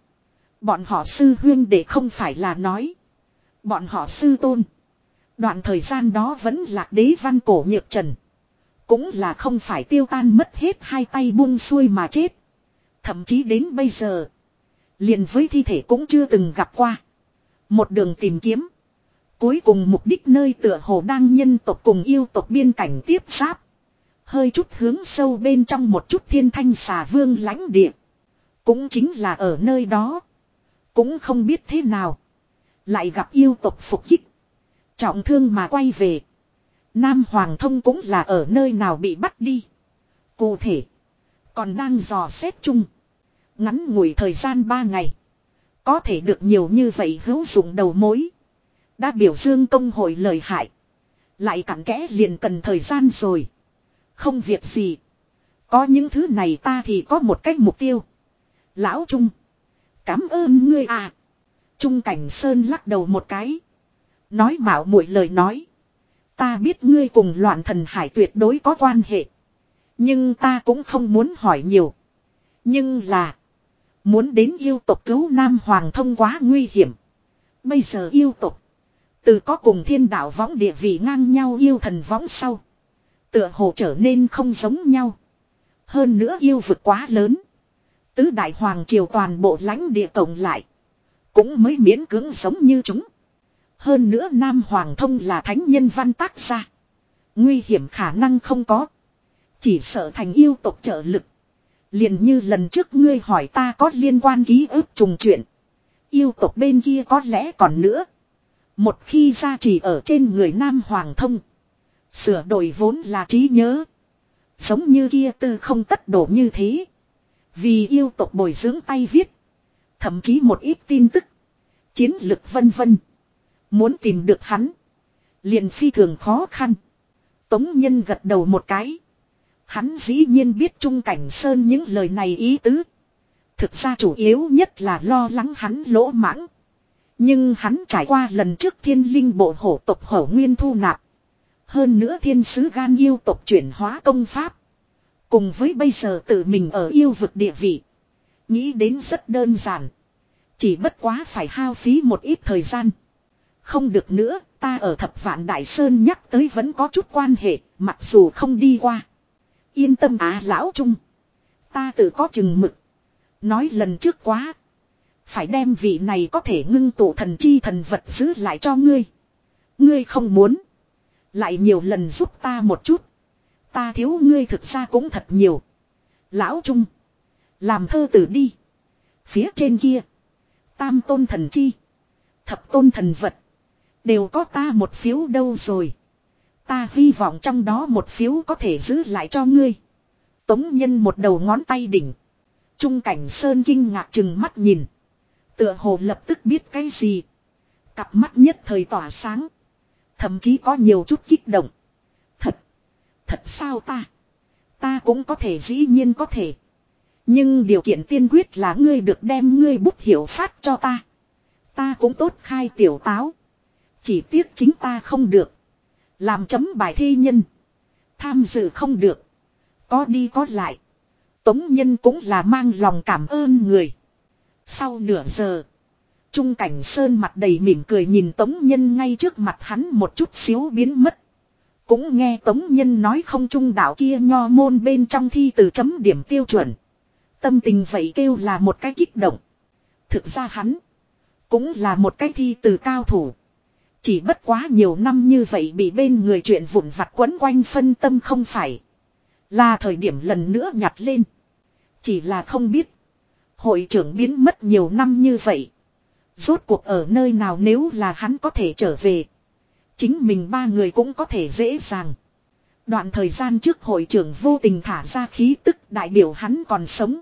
Bọn họ sư huyên để không phải là nói. Bọn họ sư tôn. Đoạn thời gian đó vẫn là đế văn cổ nhược trần. Cũng là không phải tiêu tan mất hết hai tay buông xuôi mà chết. Thậm chí đến bây giờ. Liền với thi thể cũng chưa từng gặp qua. Một đường tìm kiếm. Cuối cùng mục đích nơi tựa hồ đang nhân tộc cùng yêu tộc biên cảnh tiếp giáp. Hơi chút hướng sâu bên trong một chút thiên thanh xà vương lãnh địa. Cũng chính là ở nơi đó. Cũng không biết thế nào. Lại gặp yêu tộc phục kích. Trọng thương mà quay về. Nam Hoàng thông cũng là ở nơi nào bị bắt đi. Cụ thể. Còn đang dò xét chung. Ngắn ngủi thời gian 3 ngày. Có thể được nhiều như vậy hữu dụng đầu mối. Đã biểu dương công hội lời hại. Lại cặn kẽ liền cần thời gian rồi. Không việc gì. Có những thứ này ta thì có một cách mục tiêu. Lão Trung. Cảm ơn ngươi à. Trung Cảnh Sơn lắc đầu một cái. Nói mạo muội lời nói. Ta biết ngươi cùng loạn thần hải tuyệt đối có quan hệ. Nhưng ta cũng không muốn hỏi nhiều. Nhưng là. Muốn đến yêu tộc cứu Nam Hoàng thông quá nguy hiểm. Bây giờ yêu tộc. Từ có cùng thiên đạo võng địa vị ngang nhau yêu thần võng sau. Tựa hồ trở nên không giống nhau. Hơn nữa yêu vực quá lớn. Tứ đại hoàng triều toàn bộ lãnh địa tổng lại. Cũng mới miễn cưỡng giống như chúng. Hơn nữa Nam Hoàng thông là thánh nhân văn tác gia. Nguy hiểm khả năng không có. Chỉ sợ thành yêu tộc trợ lực. Liền như lần trước ngươi hỏi ta có liên quan ký ức trùng chuyện. Yêu tộc bên kia có lẽ còn nữa. Một khi ra chỉ ở trên người Nam Hoàng thông. Sửa đổi vốn là trí nhớ. Giống như kia tư không tất đổ như thế. Vì yêu tộc bồi dưỡng tay viết. Thậm chí một ít tin tức. Chiến lực vân vân. Muốn tìm được hắn. Liền phi thường khó khăn. Tống nhân gật đầu một cái. Hắn dĩ nhiên biết Trung Cảnh Sơn những lời này ý tứ. Thực ra chủ yếu nhất là lo lắng hắn lỗ mãng. Nhưng hắn trải qua lần trước thiên linh bộ hổ tộc hổ nguyên thu nạp. Hơn nữa thiên sứ gan yêu tộc chuyển hóa công pháp. Cùng với bây giờ tự mình ở yêu vực địa vị. Nghĩ đến rất đơn giản. Chỉ bất quá phải hao phí một ít thời gian. Không được nữa, ta ở thập vạn Đại Sơn nhắc tới vẫn có chút quan hệ, mặc dù không đi qua. Yên tâm á lão trung. Ta tự có chừng mực. Nói lần trước quá. Phải đem vị này có thể ngưng tụ thần chi thần vật giữ lại cho ngươi. Ngươi không muốn. Lại nhiều lần giúp ta một chút. Ta thiếu ngươi thực ra cũng thật nhiều. Lão Trung. Làm thơ tử đi. Phía trên kia. Tam tôn thần chi. Thập tôn thần vật. Đều có ta một phiếu đâu rồi. Ta hy vọng trong đó một phiếu có thể giữ lại cho ngươi. Tống nhân một đầu ngón tay đỉnh. Trung cảnh sơn kinh ngạc chừng mắt nhìn. Tựa hồ lập tức biết cái gì. Cặp mắt nhất thời tỏa sáng. Thậm chí có nhiều chút kích động. Thật. Thật sao ta. Ta cũng có thể dĩ nhiên có thể. Nhưng điều kiện tiên quyết là ngươi được đem ngươi bút hiểu phát cho ta. Ta cũng tốt khai tiểu táo. Chỉ tiếc chính ta không được. Làm chấm bài thi nhân. Tham dự không được. Có đi có lại. Tống nhân cũng là mang lòng cảm ơn người. Sau nửa giờ. Trung cảnh sơn mặt đầy mỉm cười nhìn tống nhân ngay trước mặt hắn một chút xíu biến mất. Cũng nghe tống nhân nói không trung đạo kia nho môn bên trong thi từ chấm điểm tiêu chuẩn. Tâm tình vậy kêu là một cái kích động. Thực ra hắn. Cũng là một cái thi từ cao thủ. Chỉ bất quá nhiều năm như vậy bị bên người chuyện vụn vặt quấn quanh phân tâm không phải. Là thời điểm lần nữa nhặt lên. Chỉ là không biết. Hội trưởng biến mất nhiều năm như vậy. Rốt cuộc ở nơi nào nếu là hắn có thể trở về. Chính mình ba người cũng có thể dễ dàng. Đoạn thời gian trước hội trưởng vô tình thả ra khí tức đại biểu hắn còn sống.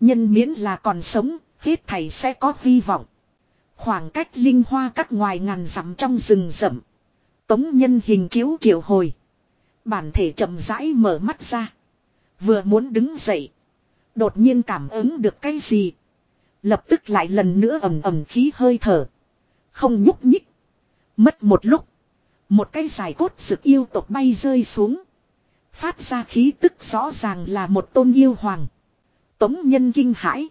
Nhân miễn là còn sống, hết thầy sẽ có hy vọng. Khoảng cách linh hoa các ngoài ngàn dặm trong rừng rậm. Tống nhân hình chiếu triệu hồi. Bản thể chậm rãi mở mắt ra. Vừa muốn đứng dậy. Đột nhiên cảm ứng được cái gì. Lập tức lại lần nữa ẩm ẩm khí hơi thở. Không nhúc nhích. Mất một lúc. Một cái dài cốt rực yêu tộc bay rơi xuống. Phát ra khí tức rõ ràng là một tôn yêu hoàng. Tống nhân kinh hãi.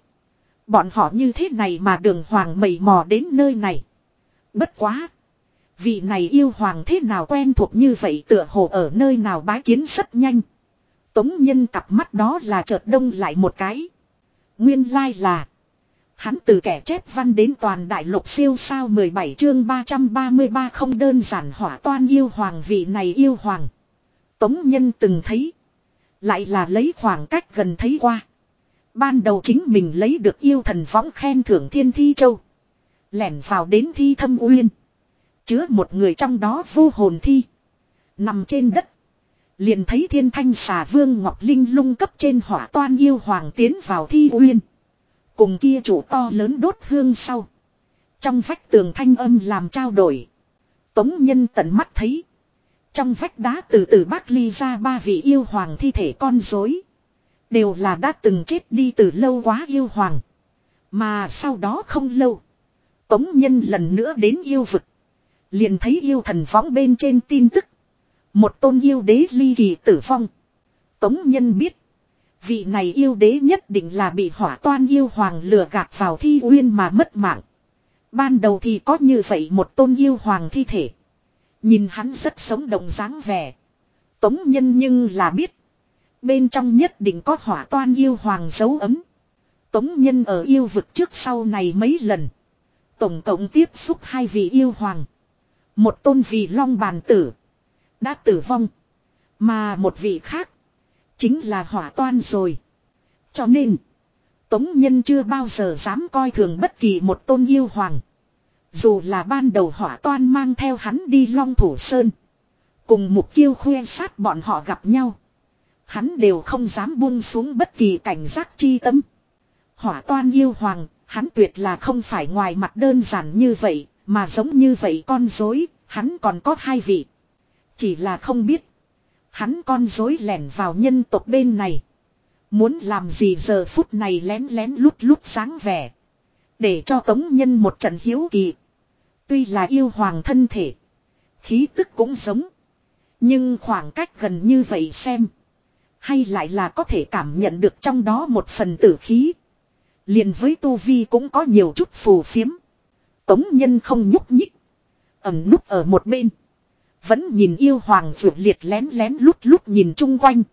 Bọn họ như thế này mà đường hoàng mầy mò đến nơi này. Bất quá. Vị này yêu hoàng thế nào quen thuộc như vậy tựa hồ ở nơi nào bái kiến rất nhanh. Tống nhân cặp mắt đó là chợt đông lại một cái. Nguyên lai là. Hắn từ kẻ chép văn đến toàn đại lục siêu sao 17 chương 333 không đơn giản hỏa toan yêu hoàng vị này yêu hoàng. Tống nhân từng thấy. Lại là lấy khoảng cách gần thấy qua. Ban đầu chính mình lấy được yêu thần võng khen thưởng thiên thi châu. Lẻn vào đến thi thâm uyên. Chứa một người trong đó vô hồn thi. Nằm trên đất. Liền thấy thiên thanh xà vương Ngọc Linh lung cấp trên hỏa toan yêu hoàng tiến vào thi uyên. Cùng kia chủ to lớn đốt hương sau. Trong vách tường thanh âm làm trao đổi. Tống nhân tận mắt thấy. Trong vách đá từ từ bác ly ra ba vị yêu hoàng thi thể con dối. Đều là đã từng chết đi từ lâu quá yêu hoàng. Mà sau đó không lâu. Tống nhân lần nữa đến yêu vực. Liền thấy yêu thần võng bên trên tin tức. Một tôn yêu đế ly kỳ tử vong. Tống nhân biết. Vị này yêu đế nhất định là bị hỏa toan yêu hoàng lừa gạt vào thi uyên mà mất mạng. Ban đầu thì có như vậy một tôn yêu hoàng thi thể. Nhìn hắn rất sống động dáng vẻ. Tống nhân nhưng là biết. Bên trong nhất định có hỏa toan yêu hoàng dấu ấm. Tống nhân ở yêu vực trước sau này mấy lần. Tổng cộng tiếp xúc hai vị yêu hoàng. Một tôn vị long bàn tử. Đã tử vong. Mà một vị khác. Chính là hỏa toan rồi. Cho nên. Tống Nhân chưa bao giờ dám coi thường bất kỳ một tôn yêu hoàng. Dù là ban đầu hỏa toan mang theo hắn đi Long Thủ Sơn. Cùng mục kiêu khoe sát bọn họ gặp nhau. Hắn đều không dám buông xuống bất kỳ cảnh giác chi tâm. Hỏa toan yêu hoàng, hắn tuyệt là không phải ngoài mặt đơn giản như vậy, mà giống như vậy con dối, hắn còn có hai vị. Chỉ là không biết. Hắn con dối lẻn vào nhân tộc bên này. Muốn làm gì giờ phút này lén lén lút lút sáng vẻ. Để cho tống nhân một trận hiếu kỳ. Tuy là yêu hoàng thân thể. Khí tức cũng giống. Nhưng khoảng cách gần như vậy xem. Hay lại là có thể cảm nhận được trong đó một phần tử khí. liền với tu vi cũng có nhiều chút phù phiếm. Tống nhân không nhúc nhích. Ẩm núp ở một bên. Vẫn nhìn yêu hoàng vượt liệt lén lén lút lút nhìn chung quanh.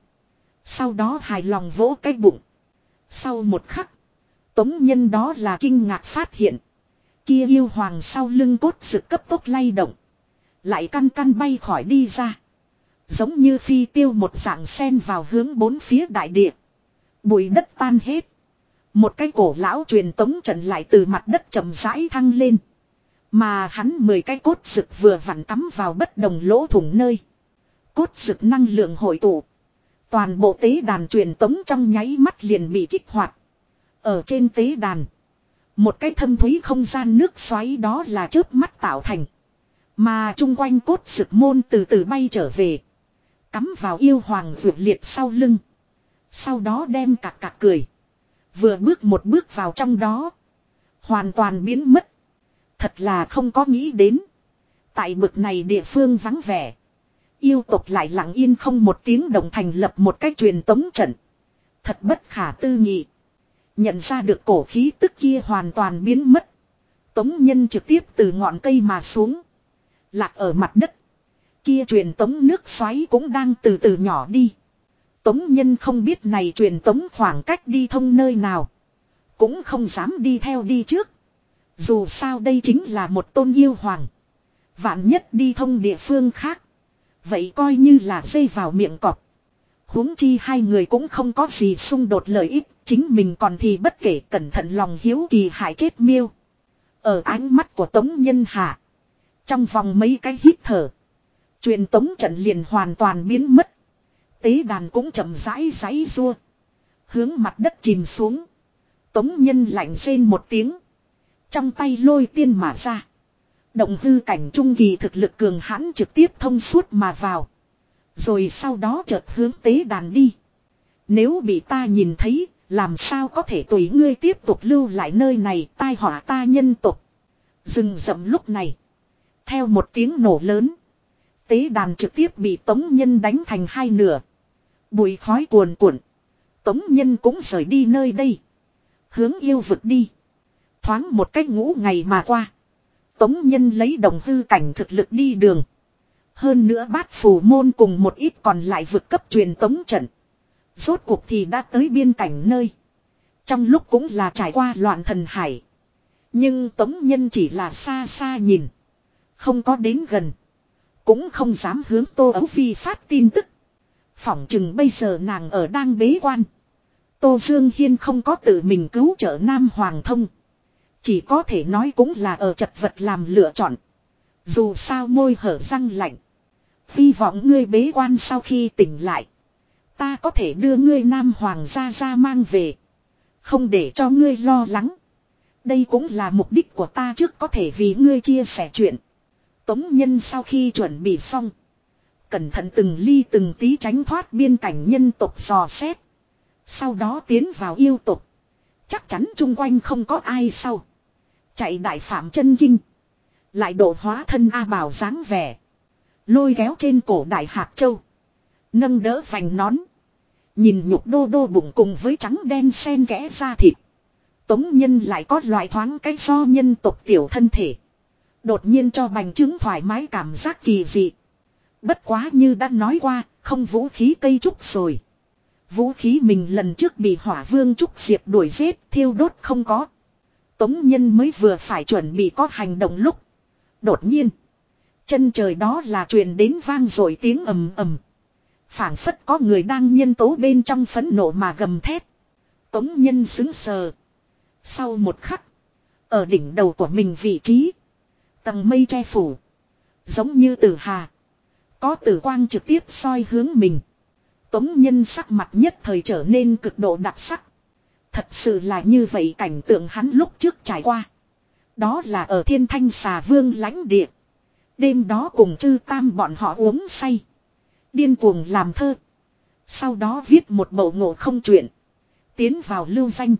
Sau đó hài lòng vỗ cái bụng. Sau một khắc. Tống nhân đó là kinh ngạc phát hiện. Kia yêu hoàng sau lưng cốt sự cấp tốc lay động. Lại căn căn bay khỏi đi ra. Giống như phi tiêu một dạng sen vào hướng bốn phía đại địa. Bụi đất tan hết. Một cái cổ lão truyền tống trận lại từ mặt đất chậm rãi thăng lên. Mà hắn mười cái cốt sực vừa vặn cắm vào bất đồng lỗ thủng nơi. Cốt sực năng lượng hội tụ. Toàn bộ tế đàn truyền tống trong nháy mắt liền bị kích hoạt. Ở trên tế đàn. Một cái thâm thúy không gian nước xoáy đó là chớp mắt tạo thành. Mà chung quanh cốt sực môn từ từ bay trở về. Cắm vào yêu hoàng vượt liệt sau lưng. Sau đó đem cạc cạc cười. Vừa bước một bước vào trong đó. Hoàn toàn biến mất. Thật là không có nghĩ đến. Tại bực này địa phương vắng vẻ. Yêu tộc lại lặng yên không một tiếng đồng thành lập một cách truyền tống trận. Thật bất khả tư nghị. Nhận ra được cổ khí tức kia hoàn toàn biến mất. Tống nhân trực tiếp từ ngọn cây mà xuống. Lạc ở mặt đất. Kia truyền tống nước xoáy cũng đang từ từ nhỏ đi. Tống nhân không biết này truyền tống khoảng cách đi thông nơi nào. Cũng không dám đi theo đi trước. Dù sao đây chính là một tôn yêu hoàng. Vạn nhất đi thông địa phương khác. Vậy coi như là dây vào miệng cọp. huống chi hai người cũng không có gì xung đột lợi ích. Chính mình còn thì bất kể cẩn thận lòng hiếu kỳ hại chết miêu. Ở ánh mắt của Tống Nhân Hạ. Trong vòng mấy cái hít thở. Truyền tống trận liền hoàn toàn biến mất. Tế đàn cũng chậm rãi giấy rua. Hướng mặt đất chìm xuống. Tống Nhân lạnh rên một tiếng. Trong tay lôi tiên mà ra. Động hư cảnh trung kỳ thực lực cường hãn trực tiếp thông suốt mà vào. Rồi sau đó chợt hướng tế đàn đi. Nếu bị ta nhìn thấy, làm sao có thể tùy ngươi tiếp tục lưu lại nơi này tai họa ta nhân tục. Dừng rậm lúc này. Theo một tiếng nổ lớn. Tế đàn trực tiếp bị tống nhân đánh thành hai nửa. Bụi khói cuồn cuộn. Tống nhân cũng rời đi nơi đây. Hướng yêu vực đi. Thoáng một cách ngũ ngày mà qua. Tống nhân lấy đồng hư cảnh thực lực đi đường. Hơn nữa bát phù môn cùng một ít còn lại vượt cấp truyền tống trận. Rốt cuộc thì đã tới biên cảnh nơi. Trong lúc cũng là trải qua loạn thần hải. Nhưng tống nhân chỉ là xa xa nhìn. Không có đến gần. Cũng không dám hướng Tô Ấu Phi phát tin tức. Phỏng chừng bây giờ nàng ở đang bế quan. Tô Dương Hiên không có tự mình cứu trợ Nam Hoàng Thông. Chỉ có thể nói cũng là ở chật vật làm lựa chọn. Dù sao môi hở răng lạnh. Hy vọng ngươi bế quan sau khi tỉnh lại. Ta có thể đưa ngươi Nam Hoàng gia ra mang về. Không để cho ngươi lo lắng. Đây cũng là mục đích của ta trước có thể vì ngươi chia sẻ chuyện. Tống Nhân sau khi chuẩn bị xong. Cẩn thận từng ly từng tí tránh thoát biên cảnh nhân tộc dò xét. Sau đó tiến vào yêu tộc. Chắc chắn chung quanh không có ai sau. Chạy đại phạm chân kinh. Lại độ hóa thân A Bảo dáng vẻ. Lôi kéo trên cổ đại hạt châu. Nâng đỡ vành nón. Nhìn nhục đô đô bụng cùng với trắng đen sen kẽ ra thịt. Tống nhân lại có loại thoáng cái do nhân tộc tiểu thân thể. Đột nhiên cho bành trướng thoải mái cảm giác kỳ dị. Bất quá như đã nói qua, không vũ khí cây trúc rồi. Vũ khí mình lần trước bị hỏa vương trúc diệp đuổi giết, thiêu đốt không có. Tống nhân mới vừa phải chuẩn bị có hành động lúc. Đột nhiên, chân trời đó là truyền đến vang rồi tiếng ầm ầm. phảng phất có người đang nhân tố bên trong phấn nộ mà gầm thét. Tống nhân xứng sờ. Sau một khắc, ở đỉnh đầu của mình vị trí, tầng mây che phủ, giống như tử hà. Có tử quang trực tiếp soi hướng mình. Tống nhân sắc mặt nhất thời trở nên cực độ đặc sắc. Thật sự là như vậy cảnh tượng hắn lúc trước trải qua. Đó là ở thiên thanh xà vương lãnh địa. Đêm đó cùng chư tam bọn họ uống say. Điên cuồng làm thơ. Sau đó viết một bộ ngộ không chuyện. Tiến vào lưu danh.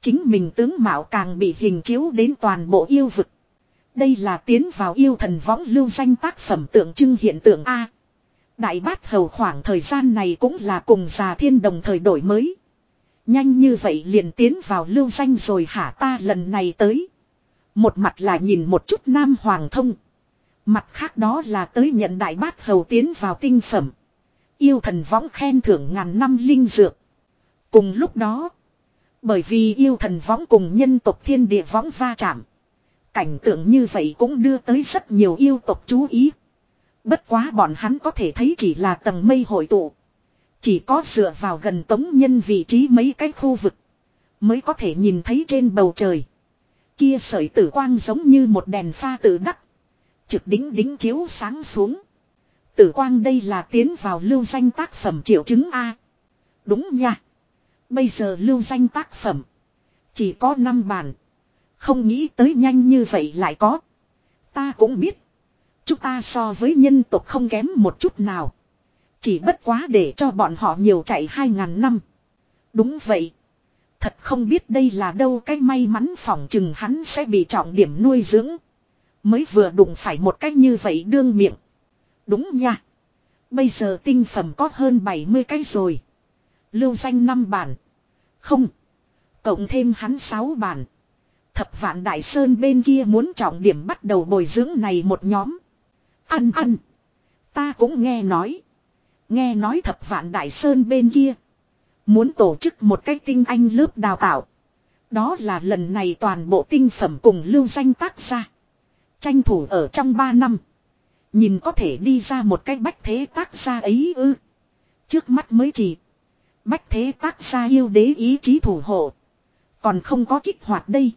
Chính mình tướng mạo càng bị hình chiếu đến toàn bộ yêu vực. Đây là tiến vào yêu thần võng lưu danh tác phẩm tượng trưng hiện tượng A. Đại bát hầu khoảng thời gian này cũng là cùng già thiên đồng thời đổi mới. Nhanh như vậy liền tiến vào lưu danh rồi hả ta lần này tới. Một mặt là nhìn một chút nam hoàng thông. Mặt khác đó là tới nhận đại bát hầu tiến vào tinh phẩm. Yêu thần võng khen thưởng ngàn năm linh dược. Cùng lúc đó. Bởi vì yêu thần võng cùng nhân tộc thiên địa võng va chạm. Cảnh tượng như vậy cũng đưa tới rất nhiều yêu tộc chú ý. Bất quá bọn hắn có thể thấy chỉ là tầng mây hội tụ. Chỉ có dựa vào gần tống nhân vị trí mấy cái khu vực. Mới có thể nhìn thấy trên bầu trời. Kia sợi tử quang giống như một đèn pha tự đắc. Trực đính đính chiếu sáng xuống. Tử quang đây là tiến vào lưu danh tác phẩm triệu chứng A. Đúng nha. Bây giờ lưu danh tác phẩm. Chỉ có 5 bản. Không nghĩ tới nhanh như vậy lại có. Ta cũng biết. Chúng ta so với nhân tộc không kém một chút nào. Chỉ bất quá để cho bọn họ nhiều chạy hai ngàn năm. Đúng vậy. Thật không biết đây là đâu cái may mắn phỏng chừng hắn sẽ bị trọng điểm nuôi dưỡng. Mới vừa đụng phải một cách như vậy đương miệng. Đúng nha. Bây giờ tinh phẩm có hơn 70 cái rồi. Lưu danh 5 bản. Không. Cộng thêm hắn 6 bản. Thập vạn đại sơn bên kia muốn trọng điểm bắt đầu bồi dưỡng này một nhóm. Ăn ăn. Ta cũng nghe nói. Nghe nói thập vạn đại sơn bên kia. Muốn tổ chức một cái tinh anh lớp đào tạo. Đó là lần này toàn bộ tinh phẩm cùng lưu danh tác ra. Tranh thủ ở trong 3 năm. Nhìn có thể đi ra một cái bách thế tác gia ấy ư. Trước mắt mới chỉ. Bách thế tác gia yêu đế ý chí thủ hộ. Còn không có kích hoạt đây.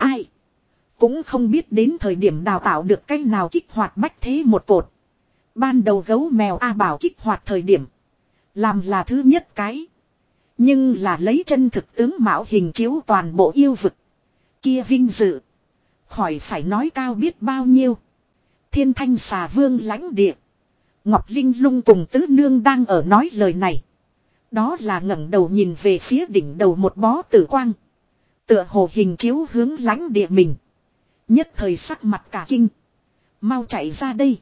Ai? Cũng không biết đến thời điểm đào tạo được cách nào kích hoạt bách thế một cột. Ban đầu gấu mèo A bảo kích hoạt thời điểm. Làm là thứ nhất cái. Nhưng là lấy chân thực tướng mạo hình chiếu toàn bộ yêu vực. Kia vinh dự. Khỏi phải nói cao biết bao nhiêu. Thiên thanh xà vương lãnh địa. Ngọc Linh lung cùng tứ nương đang ở nói lời này. Đó là ngẩng đầu nhìn về phía đỉnh đầu một bó tử quang. Tựa hồ hình chiếu hướng lãnh địa mình. Nhất thời sắc mặt cả kinh. Mau chạy ra đây.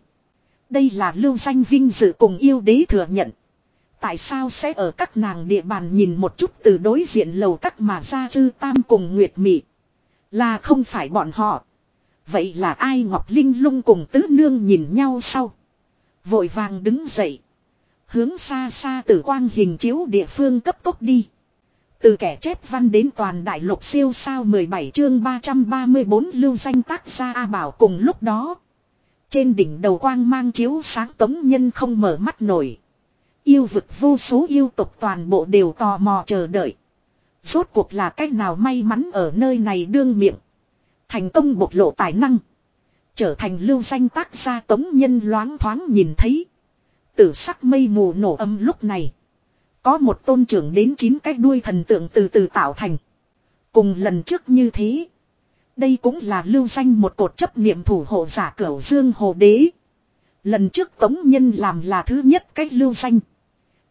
Đây là lưu danh vinh dự cùng yêu đế thừa nhận. Tại sao sẽ ở các nàng địa bàn nhìn một chút từ đối diện lầu các mà ra chư tam cùng nguyệt mị. Là không phải bọn họ. Vậy là ai Ngọc Linh lung cùng tứ nương nhìn nhau sau. Vội vàng đứng dậy. Hướng xa xa tử quang hình chiếu địa phương cấp tốc đi. Từ kẻ chép văn đến toàn đại lục siêu sao 17 chương 334 lưu danh tác gia A Bảo cùng lúc đó. Trên đỉnh đầu quang mang chiếu sáng tống nhân không mở mắt nổi. Yêu vực vô số yêu tục toàn bộ đều tò mò chờ đợi. Rốt cuộc là cách nào may mắn ở nơi này đương miệng. Thành công bộc lộ tài năng. Trở thành lưu danh tác gia tống nhân loáng thoáng nhìn thấy. Tử sắc mây mù nổ âm lúc này. Có một tôn trưởng đến chín cái đuôi thần tượng từ từ tạo thành. Cùng lần trước như thế. Đây cũng là lưu danh một cột chấp niệm thủ hộ giả cửu dương hồ đế. Lần trước tống nhân làm là thứ nhất cách lưu danh.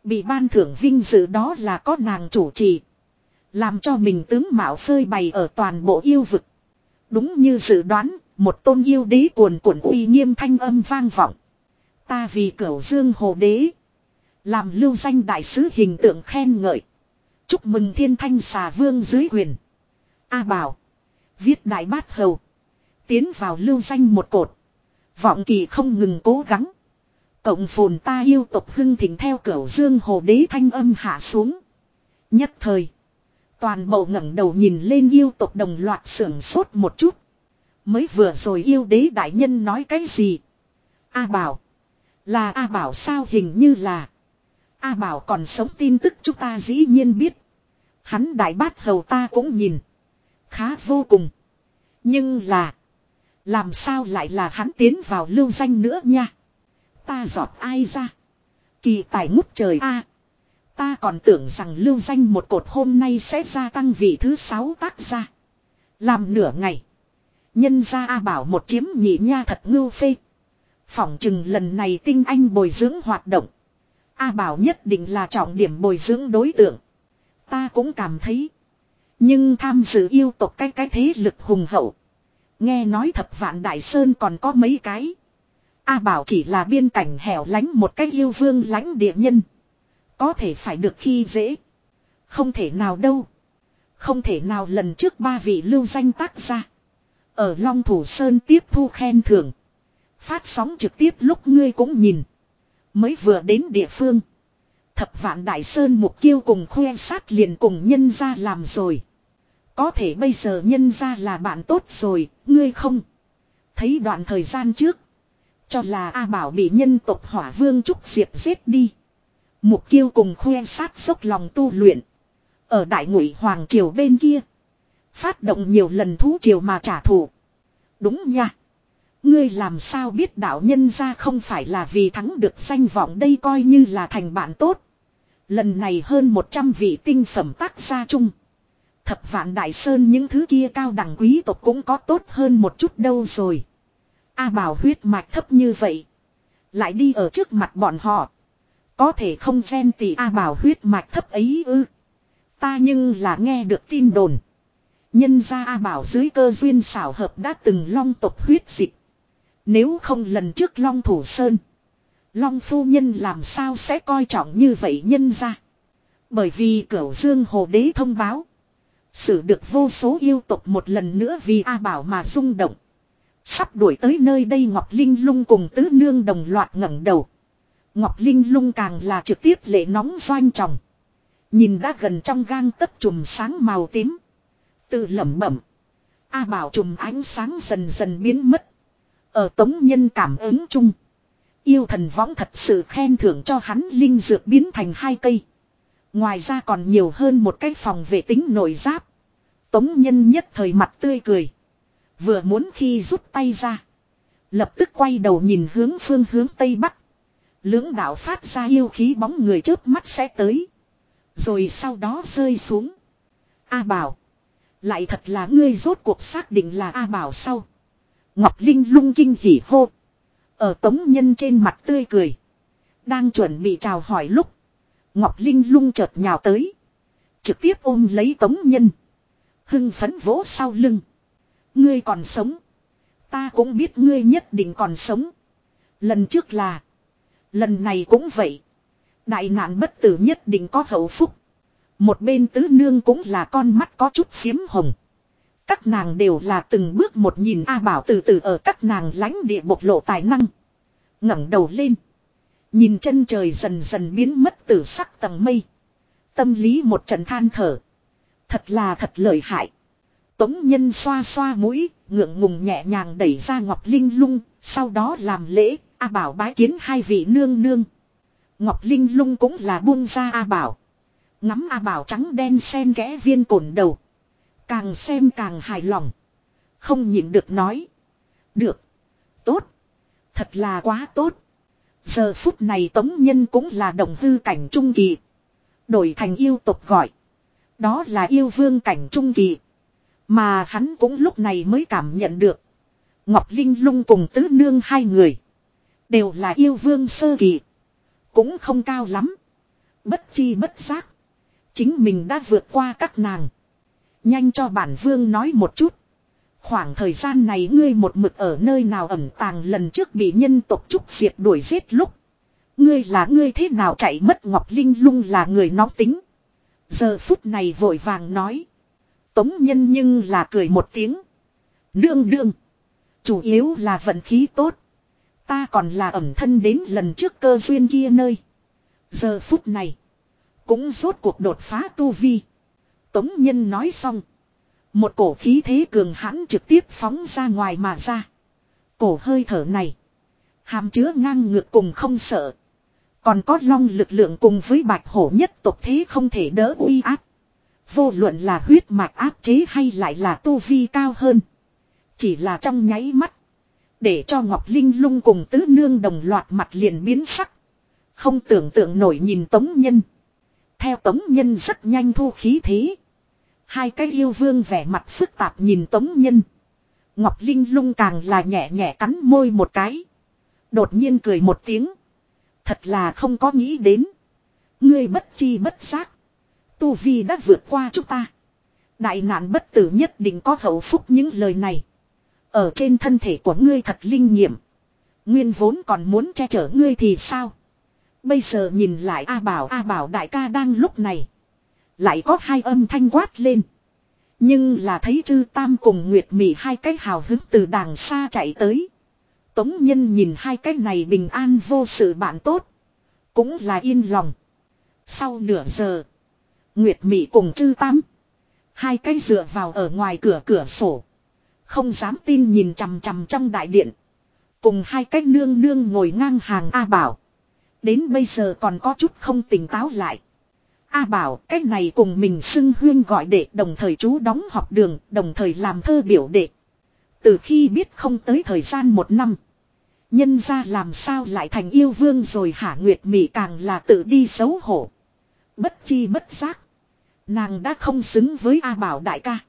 Bị ban thưởng vinh dự đó là có nàng chủ trì. Làm cho mình tướng mạo phơi bày ở toàn bộ yêu vực. Đúng như dự đoán, một tôn yêu đế cuồn cuộn uy nghiêm thanh âm vang vọng. Ta vì cửu dương hồ đế. Làm lưu danh đại sứ hình tượng khen ngợi. Chúc mừng thiên thanh xà vương dưới quyền. A bảo. Viết đại bát hầu. Tiến vào lưu danh một cột. Vọng kỳ không ngừng cố gắng. Cộng phồn ta yêu tộc hưng thỉnh theo cửu dương hồ đế thanh âm hạ xuống. Nhất thời. Toàn bộ ngẩng đầu nhìn lên yêu tộc đồng loạt sưởng sốt một chút. Mới vừa rồi yêu đế đại nhân nói cái gì? A bảo. Là A bảo sao hình như là. A bảo còn sống tin tức chúng ta dĩ nhiên biết. Hắn đại bát hầu ta cũng nhìn. Khá vô cùng. Nhưng là. Làm sao lại là hắn tiến vào lưu danh nữa nha. Ta giọt ai ra. Kỳ tài ngút trời a Ta còn tưởng rằng lưu danh một cột hôm nay sẽ gia tăng vị thứ sáu tác gia. Làm nửa ngày. Nhân ra A bảo một chiếm nhị nha thật ngưu phê. Phỏng chừng lần này tinh anh bồi dưỡng hoạt động. A bảo nhất định là trọng điểm bồi dưỡng đối tượng. Ta cũng cảm thấy. Nhưng tham dự yêu tộc cái cái thế lực hùng hậu. Nghe nói thập vạn đại sơn còn có mấy cái. A bảo chỉ là biên cảnh hẻo lánh một cái yêu vương lánh địa nhân. Có thể phải được khi dễ. Không thể nào đâu. Không thể nào lần trước ba vị lưu danh tác ra. Ở Long Thủ Sơn tiếp thu khen thưởng. Phát sóng trực tiếp lúc ngươi cũng nhìn. Mới vừa đến địa phương. Thập vạn Đại Sơn mục kiêu cùng khoe sát liền cùng nhân ra làm rồi. Có thể bây giờ nhân ra là bạn tốt rồi, ngươi không. Thấy đoạn thời gian trước. Cho là A Bảo bị nhân tộc hỏa vương trúc diệp giết đi. Mục kiêu cùng khoe sát dốc lòng tu luyện. Ở đại ngụy Hoàng Triều bên kia. Phát động nhiều lần thú triều mà trả thù. Đúng nha. Ngươi làm sao biết đạo nhân ra không phải là vì thắng được danh vọng đây coi như là thành bạn tốt. Lần này hơn 100 vị tinh phẩm tác gia chung. Thập vạn đại sơn những thứ kia cao đẳng quý tộc cũng có tốt hơn một chút đâu rồi. A bảo huyết mạch thấp như vậy. Lại đi ở trước mặt bọn họ. Có thể không ghen tỷ A bảo huyết mạch thấp ấy ư. Ta nhưng là nghe được tin đồn. Nhân ra A bảo dưới cơ duyên xảo hợp đã từng long tộc huyết dịch. Nếu không lần trước long thủ sơn. Long phu nhân làm sao sẽ coi trọng như vậy nhân ra. Bởi vì cửu dương hồ đế thông báo. Sử được vô số yêu tộc một lần nữa vì A bảo mà rung động. Sắp đuổi tới nơi đây Ngọc Linh lung cùng tứ nương đồng loạt ngẩng đầu. Ngọc Linh lung càng là trực tiếp lệ nóng doanh tròng. Nhìn đã gần trong gang tấc chùm sáng màu tím. Tự lẩm bẩm. A bảo chùm ánh sáng dần dần biến mất. Ở tống nhân cảm ứng chung. Yêu thần võng thật sự khen thưởng cho hắn linh dược biến thành hai cây. Ngoài ra còn nhiều hơn một cái phòng vệ tính nội giáp. Tống nhân nhất thời mặt tươi cười. Vừa muốn khi rút tay ra. Lập tức quay đầu nhìn hướng phương hướng tây bắc. Lưỡng đạo phát ra yêu khí bóng người trước mắt sẽ tới. Rồi sau đó rơi xuống. A bảo. Lại thật là ngươi rốt cuộc xác định là A bảo sau. Ngọc Linh lung kinh hỉ hô. Ở tống nhân trên mặt tươi cười. Đang chuẩn bị chào hỏi lúc. Ngọc Linh lung chợt nhào tới. Trực tiếp ôm lấy tống nhân. Hưng phấn vỗ sau lưng. Ngươi còn sống. Ta cũng biết ngươi nhất định còn sống. Lần trước là. Lần này cũng vậy. Đại nạn bất tử nhất định có hậu phúc. Một bên tứ nương cũng là con mắt có chút phiếm hồng. Các nàng đều là từng bước một nhìn A Bảo từ từ ở các nàng lãnh địa bộc lộ tài năng. ngẩng đầu lên. Nhìn chân trời dần dần biến mất từ sắc tầng mây. Tâm lý một trận than thở. Thật là thật lợi hại. Tống nhân xoa xoa mũi, ngượng ngùng nhẹ nhàng đẩy ra Ngọc Linh lung, sau đó làm lễ, A Bảo bái kiến hai vị nương nương. Ngọc Linh lung cũng là buông ra A Bảo. Ngắm A Bảo trắng đen sen kẽ viên cổn đầu. Càng xem càng hài lòng. Không nhịn được nói. Được. Tốt. Thật là quá tốt. Giờ phút này Tống Nhân cũng là đồng hư cảnh trung kỳ. Đổi thành yêu tục gọi. Đó là yêu vương cảnh trung kỳ. Mà hắn cũng lúc này mới cảm nhận được. Ngọc Linh lung cùng tứ nương hai người. Đều là yêu vương sơ kỳ. Cũng không cao lắm. Bất chi bất giác. Chính mình đã vượt qua các nàng. Nhanh cho bản vương nói một chút. Khoảng thời gian này ngươi một mực ở nơi nào ẩn tàng lần trước bị nhân tộc trúc diệt đuổi giết lúc. Ngươi là ngươi thế nào chạy mất Ngọc Linh lung là người nóng tính. Giờ phút này vội vàng nói. Tống nhân nhưng là cười một tiếng. Đương đương. Chủ yếu là vận khí tốt. Ta còn là ẩm thân đến lần trước cơ duyên kia nơi. Giờ phút này. Cũng rốt cuộc đột phá tu vi. Tống nhân nói xong. Một cổ khí thế cường hãn trực tiếp phóng ra ngoài mà ra. Cổ hơi thở này. Hàm chứa ngang ngược cùng không sợ. Còn có long lực lượng cùng với bạch hổ nhất tộc thế không thể đỡ uy áp. Vô luận là huyết mạch áp chế hay lại là tu vi cao hơn. Chỉ là trong nháy mắt. Để cho Ngọc Linh lung cùng tứ nương đồng loạt mặt liền biến sắc. Không tưởng tượng nổi nhìn Tống Nhân. Theo Tống Nhân rất nhanh thu khí thế. Hai cái yêu vương vẻ mặt phức tạp nhìn Tống Nhân. Ngọc Linh lung càng là nhẹ nhẹ cắn môi một cái. Đột nhiên cười một tiếng. Thật là không có nghĩ đến. Ngươi bất chi bất giác. Tu Vi đã vượt qua chúng ta. Đại nạn bất tử nhất định có hậu phúc những lời này. Ở trên thân thể của ngươi thật linh nghiệm. Nguyên vốn còn muốn che chở ngươi thì sao? Bây giờ nhìn lại A Bảo A Bảo đại ca đang lúc này. Lại có hai âm thanh quát lên. Nhưng là thấy chư tam cùng Nguyệt Mị hai cái hào hứng từ đàng xa chạy tới. Tống nhân nhìn hai cái này bình an vô sự bạn tốt. Cũng là yên lòng. Sau nửa giờ. Nguyệt Mị cùng chư tam. Hai cái dựa vào ở ngoài cửa cửa sổ. Không dám tin nhìn chằm chằm trong đại điện. Cùng hai cái nương nương ngồi ngang hàng A Bảo. Đến bây giờ còn có chút không tỉnh táo lại. A Bảo, cái này cùng mình xưng huyên gọi đệ, đồng thời chú đóng học đường, đồng thời làm thơ biểu đệ. Từ khi biết không tới thời gian một năm. Nhân ra làm sao lại thành yêu vương rồi hả Nguyệt Mỹ càng là tự đi xấu hổ. Bất chi bất giác. Nàng đã không xứng với A Bảo đại ca.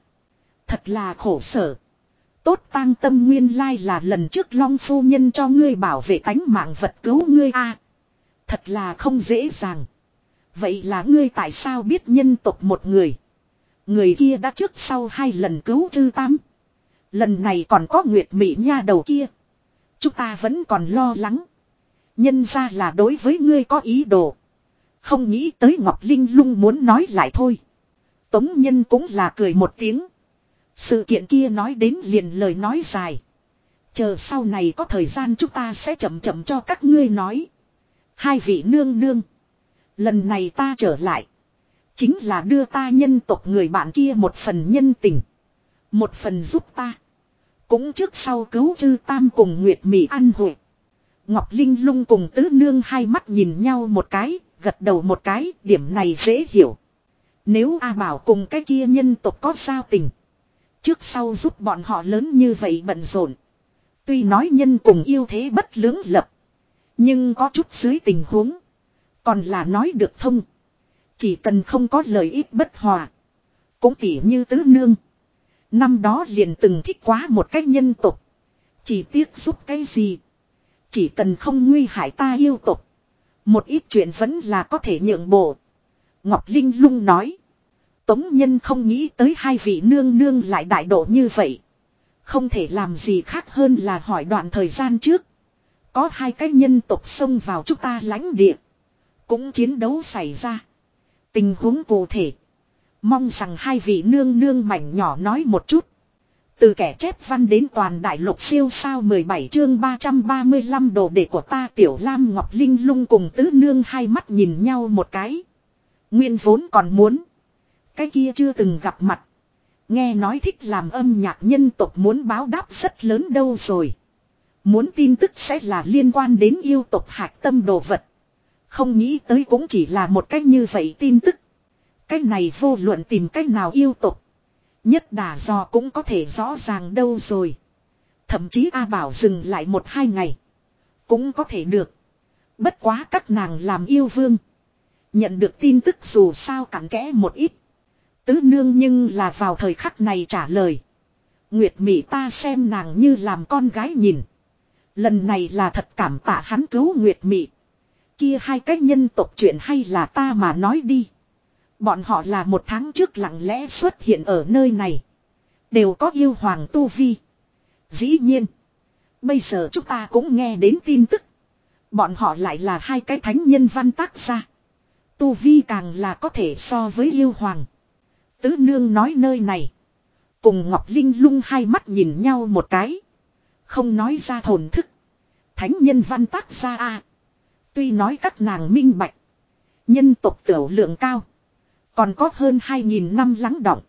Thật là khổ sở. Tốt tang tâm nguyên lai là lần trước Long Phu Nhân cho ngươi bảo vệ tánh mạng vật cứu ngươi A. Thật là không dễ dàng. Vậy là ngươi tại sao biết nhân tộc một người. Người kia đã trước sau hai lần cứu chư tam. Lần này còn có Nguyệt Mỹ nha đầu kia. Chúng ta vẫn còn lo lắng. Nhân ra là đối với ngươi có ý đồ. Không nghĩ tới Ngọc Linh lung muốn nói lại thôi. Tống Nhân cũng là cười một tiếng. Sự kiện kia nói đến liền lời nói dài. Chờ sau này có thời gian chúng ta sẽ chậm chậm cho các ngươi nói. Hai vị nương nương. Lần này ta trở lại. Chính là đưa ta nhân tộc người bạn kia một phần nhân tình. Một phần giúp ta. Cũng trước sau cứu chư tam cùng Nguyệt Mỹ ăn hội. Ngọc Linh lung cùng tứ nương hai mắt nhìn nhau một cái, gật đầu một cái, điểm này dễ hiểu. Nếu A Bảo cùng cái kia nhân tộc có sao tình. Trước sau giúp bọn họ lớn như vậy bận rộn. Tuy nói nhân cùng yêu thế bất lưỡng lập. Nhưng có chút dưới tình huống. Còn là nói được thông. Chỉ cần không có lợi ích bất hòa. Cũng tỉ như tứ nương. Năm đó liền từng thích quá một cách nhân tục. Chỉ tiếc giúp cái gì. Chỉ cần không nguy hại ta yêu tục. Một ít chuyện vẫn là có thể nhượng bộ. Ngọc Linh lung nói. Tống Nhân không nghĩ tới hai vị nương nương lại đại độ như vậy. Không thể làm gì khác hơn là hỏi đoạn thời gian trước. Có hai cái nhân tộc xông vào chúng ta lãnh địa. Cũng chiến đấu xảy ra. Tình huống cụ thể. Mong rằng hai vị nương nương mảnh nhỏ nói một chút. Từ kẻ chép văn đến toàn đại lục siêu sao 17 chương 335 đồ đệ của ta tiểu lam ngọc linh lung cùng tứ nương hai mắt nhìn nhau một cái. Nguyên vốn còn muốn. Cái kia chưa từng gặp mặt. Nghe nói thích làm âm nhạc nhân tộc muốn báo đáp rất lớn đâu rồi. Muốn tin tức sẽ là liên quan đến yêu tộc hạc tâm đồ vật. Không nghĩ tới cũng chỉ là một cách như vậy tin tức. Cách này vô luận tìm cách nào yêu tục. Nhất đà do cũng có thể rõ ràng đâu rồi. Thậm chí A Bảo dừng lại một hai ngày. Cũng có thể được. Bất quá các nàng làm yêu vương. Nhận được tin tức dù sao cặn kẽ một ít. Tứ nương nhưng là vào thời khắc này trả lời. Nguyệt Mỹ ta xem nàng như làm con gái nhìn. Lần này là thật cảm tạ hắn cứu Nguyệt Mỹ. Kia hai cái nhân tộc chuyện hay là ta mà nói đi. Bọn họ là một tháng trước lặng lẽ xuất hiện ở nơi này. Đều có yêu hoàng tu vi. Dĩ nhiên. Bây giờ chúng ta cũng nghe đến tin tức. Bọn họ lại là hai cái thánh nhân văn tác gia. Tu vi càng là có thể so với yêu hoàng. Tứ nương nói nơi này. Cùng Ngọc Linh lung hai mắt nhìn nhau một cái. Không nói ra thồn thức. Thánh nhân văn tác gia a Tuy nói các nàng minh bạch. Nhân tộc tiểu lượng cao. Còn có hơn 2.000 năm lắng động.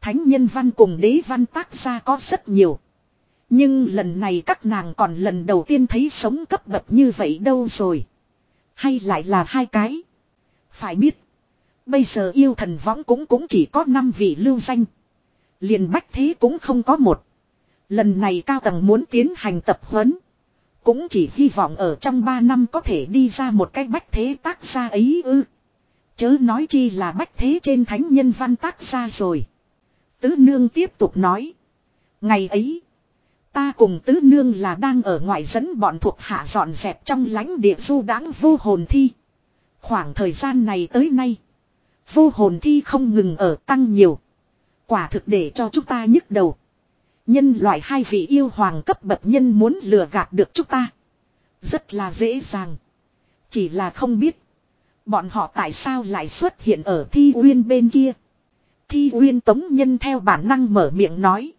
Thánh nhân văn cùng đế văn tác gia có rất nhiều. Nhưng lần này các nàng còn lần đầu tiên thấy sống cấp bậc như vậy đâu rồi. Hay lại là hai cái. Phải biết. Bây giờ yêu thần võng cũng cũng chỉ có 5 vị lưu danh. liền bách thế cũng không có một. Lần này cao tầng muốn tiến hành tập huấn. Cũng chỉ hy vọng ở trong 3 năm có thể đi ra một cái bách thế tác gia ấy ư. Chớ nói chi là bách thế trên thánh nhân văn tác gia rồi. Tứ nương tiếp tục nói. Ngày ấy. Ta cùng tứ nương là đang ở ngoại dẫn bọn thuộc hạ dọn dẹp trong lãnh địa du đáng vô hồn thi. Khoảng thời gian này tới nay. Vô hồn thi không ngừng ở tăng nhiều. Quả thực để cho chúng ta nhức đầu. Nhân loại hai vị yêu hoàng cấp bậc nhân muốn lừa gạt được chúng ta. Rất là dễ dàng. Chỉ là không biết. Bọn họ tại sao lại xuất hiện ở thi uyên bên kia. Thi uyên tống nhân theo bản năng mở miệng nói.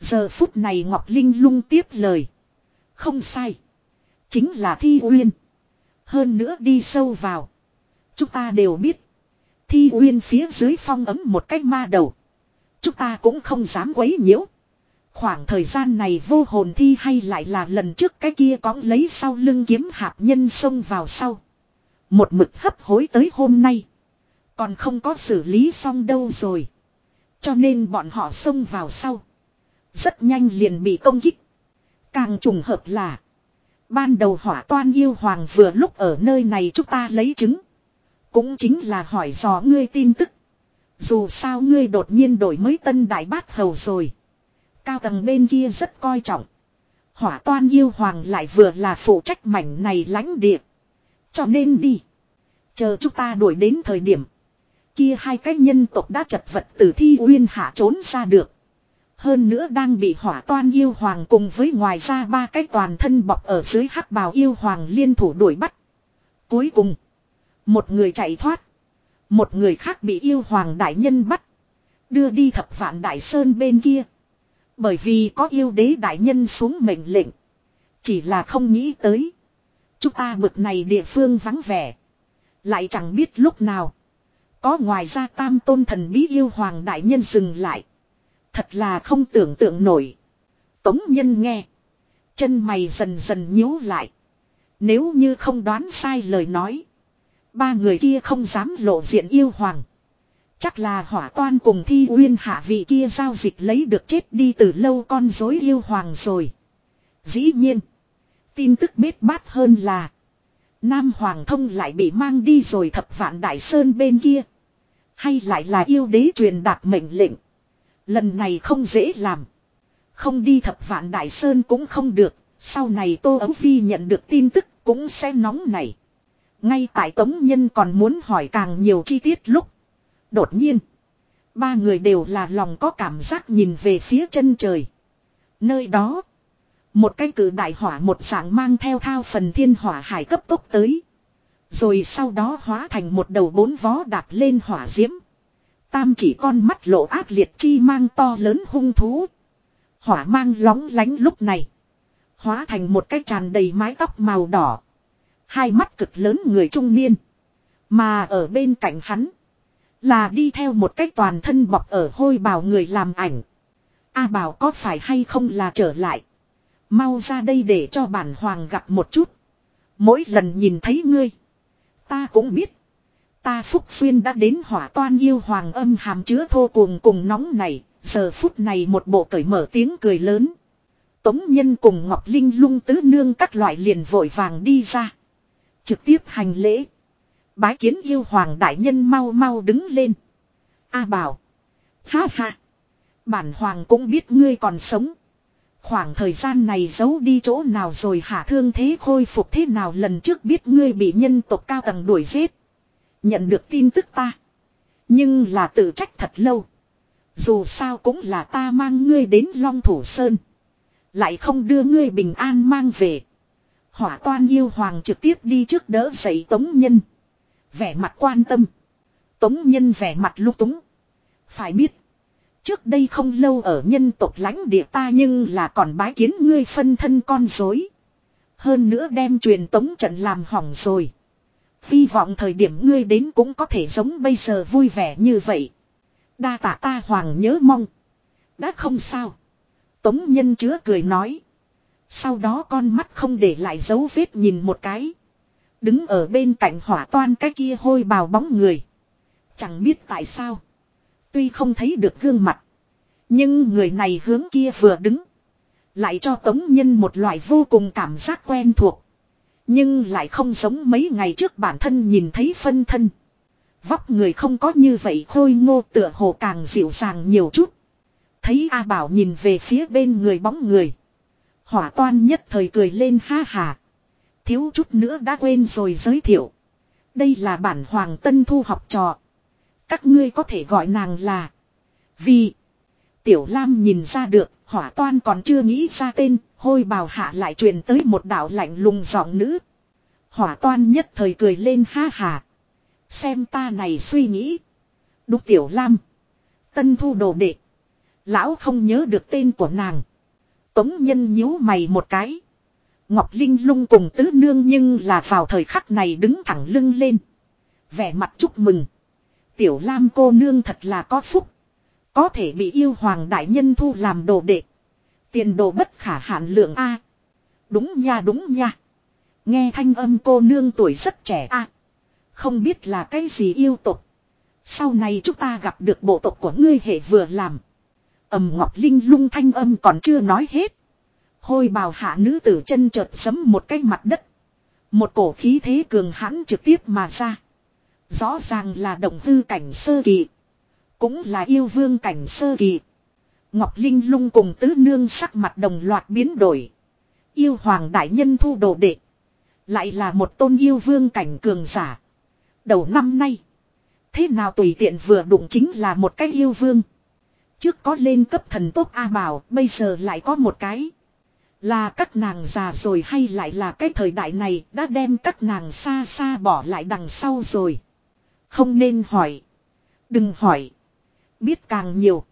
Giờ phút này Ngọc Linh lung tiếp lời. Không sai. Chính là thi uyên. Hơn nữa đi sâu vào. Chúng ta đều biết. Thi uyên phía dưới phong ấm một cái ma đầu. Chúng ta cũng không dám quấy nhiễu. Khoảng thời gian này vô hồn thi hay lại là lần trước cái kia cõng lấy sau lưng kiếm hạt nhân xông vào sau. Một mực hấp hối tới hôm nay. Còn không có xử lý xong đâu rồi. Cho nên bọn họ xông vào sau. Rất nhanh liền bị công kích. Càng trùng hợp là. Ban đầu hỏa toan yêu hoàng vừa lúc ở nơi này chúng ta lấy chứng. Cũng chính là hỏi dò ngươi tin tức. Dù sao ngươi đột nhiên đổi mới tân đại bát hầu rồi. Cao tầng bên kia rất coi trọng. Hỏa toan yêu hoàng lại vừa là phụ trách mảnh này lãnh địa. Cho nên đi. Chờ chúng ta đuổi đến thời điểm. Kia hai cái nhân tộc đã chật vật từ thi uyên hạ trốn ra được. Hơn nữa đang bị hỏa toan yêu hoàng cùng với ngoài ra ba cái toàn thân bọc ở dưới hắc bào yêu hoàng liên thủ đuổi bắt. Cuối cùng. Một người chạy thoát. Một người khác bị yêu hoàng đại nhân bắt. Đưa đi thập vạn đại sơn bên kia. Bởi vì có yêu đế đại nhân xuống mệnh lệnh. Chỉ là không nghĩ tới. Chúng ta bực này địa phương vắng vẻ. Lại chẳng biết lúc nào. Có ngoài ra tam tôn thần bí yêu hoàng đại nhân dừng lại. Thật là không tưởng tượng nổi. Tống nhân nghe. Chân mày dần dần nhíu lại. Nếu như không đoán sai lời nói. Ba người kia không dám lộ diện yêu hoàng. Chắc là hỏa toan cùng thi uyên hạ vị kia giao dịch lấy được chết đi từ lâu con dối yêu hoàng rồi. Dĩ nhiên. Tin tức biết bát hơn là. Nam Hoàng thông lại bị mang đi rồi thập vạn đại sơn bên kia. Hay lại là yêu đế truyền đạt mệnh lệnh. Lần này không dễ làm. Không đi thập vạn đại sơn cũng không được. Sau này Tô Ấu Phi nhận được tin tức cũng sẽ nóng này. Ngay tại Tống Nhân còn muốn hỏi càng nhiều chi tiết lúc. Đột nhiên. Ba người đều là lòng có cảm giác nhìn về phía chân trời. Nơi đó. Một cái cử đại hỏa một dạng mang theo thao phần thiên hỏa hải cấp tốc tới. Rồi sau đó hóa thành một đầu bốn vó đạp lên hỏa diễm. Tam chỉ con mắt lộ ác liệt chi mang to lớn hung thú. Hỏa mang lóng lánh lúc này. Hóa thành một cái tràn đầy mái tóc màu đỏ. Hai mắt cực lớn người trung niên. Mà ở bên cạnh hắn. Là đi theo một cách toàn thân bọc ở hôi bào người làm ảnh. A bảo có phải hay không là trở lại. Mau ra đây để cho bản hoàng gặp một chút. Mỗi lần nhìn thấy ngươi. Ta cũng biết. Ta Phúc Xuyên đã đến hỏa toan yêu hoàng âm hàm chứa thô cuồng cùng nóng này. Giờ phút này một bộ cởi mở tiếng cười lớn. Tống Nhân cùng Ngọc Linh lung tứ nương các loại liền vội vàng đi ra. Trực tiếp hành lễ. Bái kiến yêu hoàng đại nhân mau mau đứng lên. A bảo. Ha ha. Bản hoàng cũng biết ngươi còn sống. Khoảng thời gian này giấu đi chỗ nào rồi hạ thương thế khôi phục thế nào lần trước biết ngươi bị nhân tộc cao tầng đuổi giết. Nhận được tin tức ta. Nhưng là tự trách thật lâu. Dù sao cũng là ta mang ngươi đến Long Thủ Sơn. Lại không đưa ngươi bình an mang về. Hỏa toan yêu hoàng trực tiếp đi trước đỡ dậy tống nhân. Vẻ mặt quan tâm. Tống nhân vẻ mặt lúc túng. Phải biết. Trước đây không lâu ở nhân tộc lãnh địa ta nhưng là còn bái kiến ngươi phân thân con dối. Hơn nữa đem truyền tống trận làm hỏng rồi. Hy vọng thời điểm ngươi đến cũng có thể giống bây giờ vui vẻ như vậy. Đa tạ ta hoàng nhớ mong. Đã không sao. Tống nhân chứa cười nói. Sau đó con mắt không để lại dấu vết nhìn một cái. Đứng ở bên cạnh hỏa toan cái kia hôi bào bóng người. Chẳng biết tại sao. Tuy không thấy được gương mặt. Nhưng người này hướng kia vừa đứng. Lại cho tống nhân một loại vô cùng cảm giác quen thuộc. Nhưng lại không giống mấy ngày trước bản thân nhìn thấy phân thân. Vóc người không có như vậy khôi ngô tựa hồ càng dịu dàng nhiều chút. Thấy A Bảo nhìn về phía bên người bóng người. Hỏa toan nhất thời cười lên ha hà. Thiếu chút nữa đã quên rồi giới thiệu. Đây là bản hoàng tân thu học trò. Các ngươi có thể gọi nàng là. Vì. Tiểu Lam nhìn ra được, hỏa toan còn chưa nghĩ ra tên, hôi bào hạ lại truyền tới một đạo lạnh lùng giọng nữ. Hỏa toan nhất thời cười lên ha hà. Xem ta này suy nghĩ. Đúc Tiểu Lam. Tân thu đồ đệ. Lão không nhớ được tên của nàng. Tống nhân nhíu mày một cái. Ngọc Linh lung cùng tứ nương nhưng là vào thời khắc này đứng thẳng lưng lên. Vẻ mặt chúc mừng. Tiểu Lam cô nương thật là có phúc. Có thể bị yêu hoàng đại nhân thu làm đồ đệ. Tiền đồ bất khả hạn lượng A. Đúng nha đúng nha. Nghe thanh âm cô nương tuổi rất trẻ A. Không biết là cái gì yêu tục. Sau này chúng ta gặp được bộ tộc của ngươi hệ vừa làm. Ẩm ngọc linh lung thanh âm còn chưa nói hết. Hôi bào hạ nữ tử chân chợt sấm một cái mặt đất. Một cổ khí thế cường hãn trực tiếp mà ra. Rõ ràng là động hư cảnh sơ kỳ. Cũng là yêu vương cảnh sơ kỳ. Ngọc Linh lung cùng tứ nương sắc mặt đồng loạt biến đổi. Yêu hoàng đại nhân thu đồ đệ. Lại là một tôn yêu vương cảnh cường giả. Đầu năm nay. Thế nào tùy tiện vừa đụng chính là một cái yêu vương. Trước có lên cấp thần tốt A Bảo, bây giờ lại có một cái. Là các nàng già rồi hay lại là cái thời đại này đã đem các nàng xa xa bỏ lại đằng sau rồi. Không nên hỏi. Đừng hỏi. Biết càng nhiều.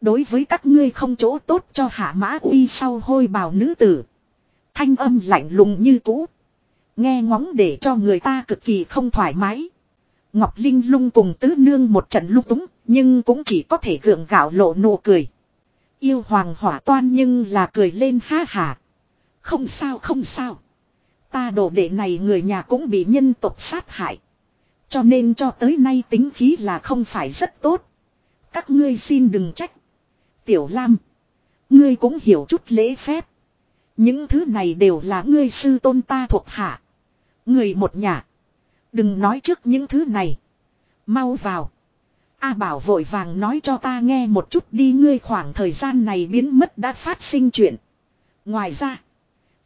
Đối với các ngươi không chỗ tốt cho hạ mã uy sau hôi bào nữ tử. Thanh âm lạnh lùng như cũ. Nghe ngóng để cho người ta cực kỳ không thoải mái. Ngọc Linh lung cùng tứ nương một trận lung túng, nhưng cũng chỉ có thể gượng gạo lộ nụ cười. Yêu hoàng hỏa toan nhưng là cười lên ha hà. Không sao không sao. Ta đồ đệ này người nhà cũng bị nhân tộc sát hại. Cho nên cho tới nay tính khí là không phải rất tốt. Các ngươi xin đừng trách. Tiểu Lam. Ngươi cũng hiểu chút lễ phép. Những thứ này đều là ngươi sư tôn ta thuộc hạ. Người một nhà. Đừng nói trước những thứ này. Mau vào. A Bảo vội vàng nói cho ta nghe một chút đi, ngươi khoảng thời gian này biến mất đã phát sinh chuyện. Ngoài ra.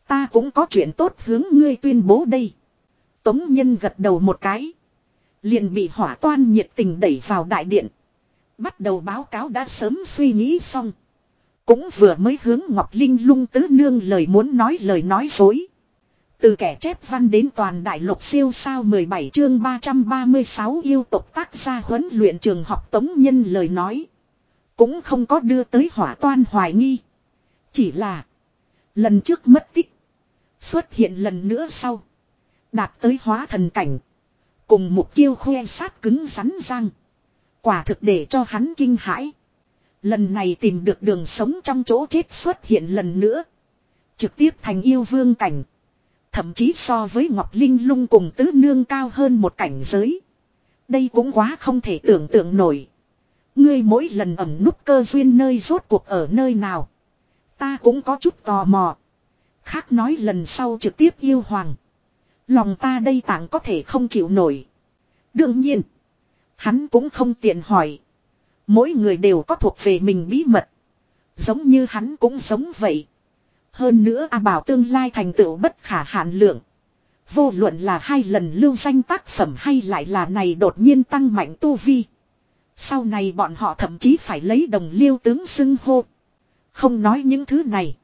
Ta cũng có chuyện tốt hướng ngươi tuyên bố đây. Tống Nhân gật đầu một cái. Liền bị hỏa toan nhiệt tình đẩy vào đại điện. Bắt đầu báo cáo đã sớm suy nghĩ xong. Cũng vừa mới hướng Ngọc Linh lung tứ nương lời muốn nói lời nói dối. Từ kẻ chép văn đến toàn đại lục siêu sao 17 chương 336 yêu tộc tác gia huấn luyện trường học tống nhân lời nói. Cũng không có đưa tới hỏa toan hoài nghi. Chỉ là, lần trước mất tích. Xuất hiện lần nữa sau. Đạt tới hóa thần cảnh. Cùng mục kiêu khoe sát cứng rắn răng. Quả thực để cho hắn kinh hãi. Lần này tìm được đường sống trong chỗ chết xuất hiện lần nữa. Trực tiếp thành yêu vương cảnh. Thậm chí so với Ngọc Linh lung cùng tứ nương cao hơn một cảnh giới. Đây cũng quá không thể tưởng tượng nổi. Ngươi mỗi lần ẩm nút cơ duyên nơi rốt cuộc ở nơi nào. Ta cũng có chút tò mò. Khác nói lần sau trực tiếp yêu hoàng. Lòng ta đây tặng có thể không chịu nổi. Đương nhiên. Hắn cũng không tiện hỏi. Mỗi người đều có thuộc về mình bí mật. Giống như hắn cũng giống vậy. Hơn nữa A Bảo tương lai thành tựu bất khả hạn lượng. Vô luận là hai lần lưu danh tác phẩm hay lại là này đột nhiên tăng mạnh tu vi. Sau này bọn họ thậm chí phải lấy đồng liêu tướng xưng hô. Không nói những thứ này.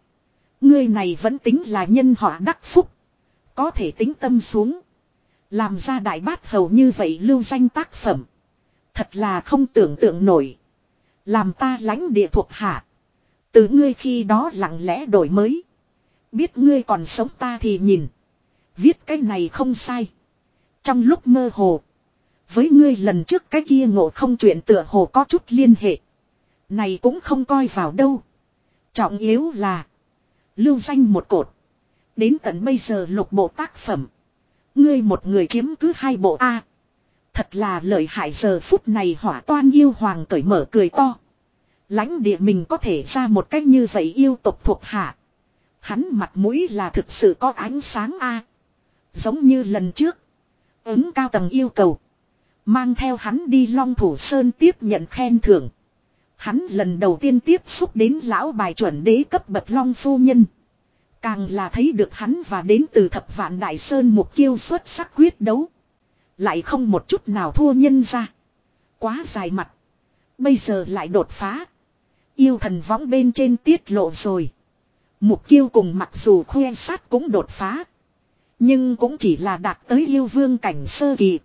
Người này vẫn tính là nhân họ đắc phúc. Có thể tính tâm xuống. Làm ra đại bát hầu như vậy lưu danh tác phẩm. Thật là không tưởng tượng nổi. Làm ta lãnh địa thuộc hạ. Từ ngươi khi đó lặng lẽ đổi mới. Biết ngươi còn sống ta thì nhìn. Viết cái này không sai. Trong lúc mơ hồ. Với ngươi lần trước cái kia ngộ không chuyện tựa hồ có chút liên hệ. Này cũng không coi vào đâu. Trọng yếu là. Lưu danh một cột. Đến tận bây giờ lục bộ tác phẩm. Ngươi một người chiếm cứ hai bộ A. Thật là lợi hại giờ phút này hỏa toan yêu hoàng cởi mở cười to lãnh địa mình có thể ra một cách như vậy yêu tộc thuộc hạ. Hắn mặt mũi là thực sự có ánh sáng A. Giống như lần trước. Ứng cao tầng yêu cầu. Mang theo hắn đi Long Thủ Sơn tiếp nhận khen thưởng. Hắn lần đầu tiên tiếp xúc đến lão bài chuẩn đế cấp bậc Long Phu Nhân. Càng là thấy được hắn và đến từ thập vạn Đại Sơn mục kiêu xuất sắc quyết đấu. Lại không một chút nào thua nhân ra. Quá dài mặt. Bây giờ lại đột phá. Yêu thần võng bên trên tiết lộ rồi. Mục kiêu cùng mặc dù khoe sát cũng đột phá. Nhưng cũng chỉ là đạt tới yêu vương cảnh sơ kỳ.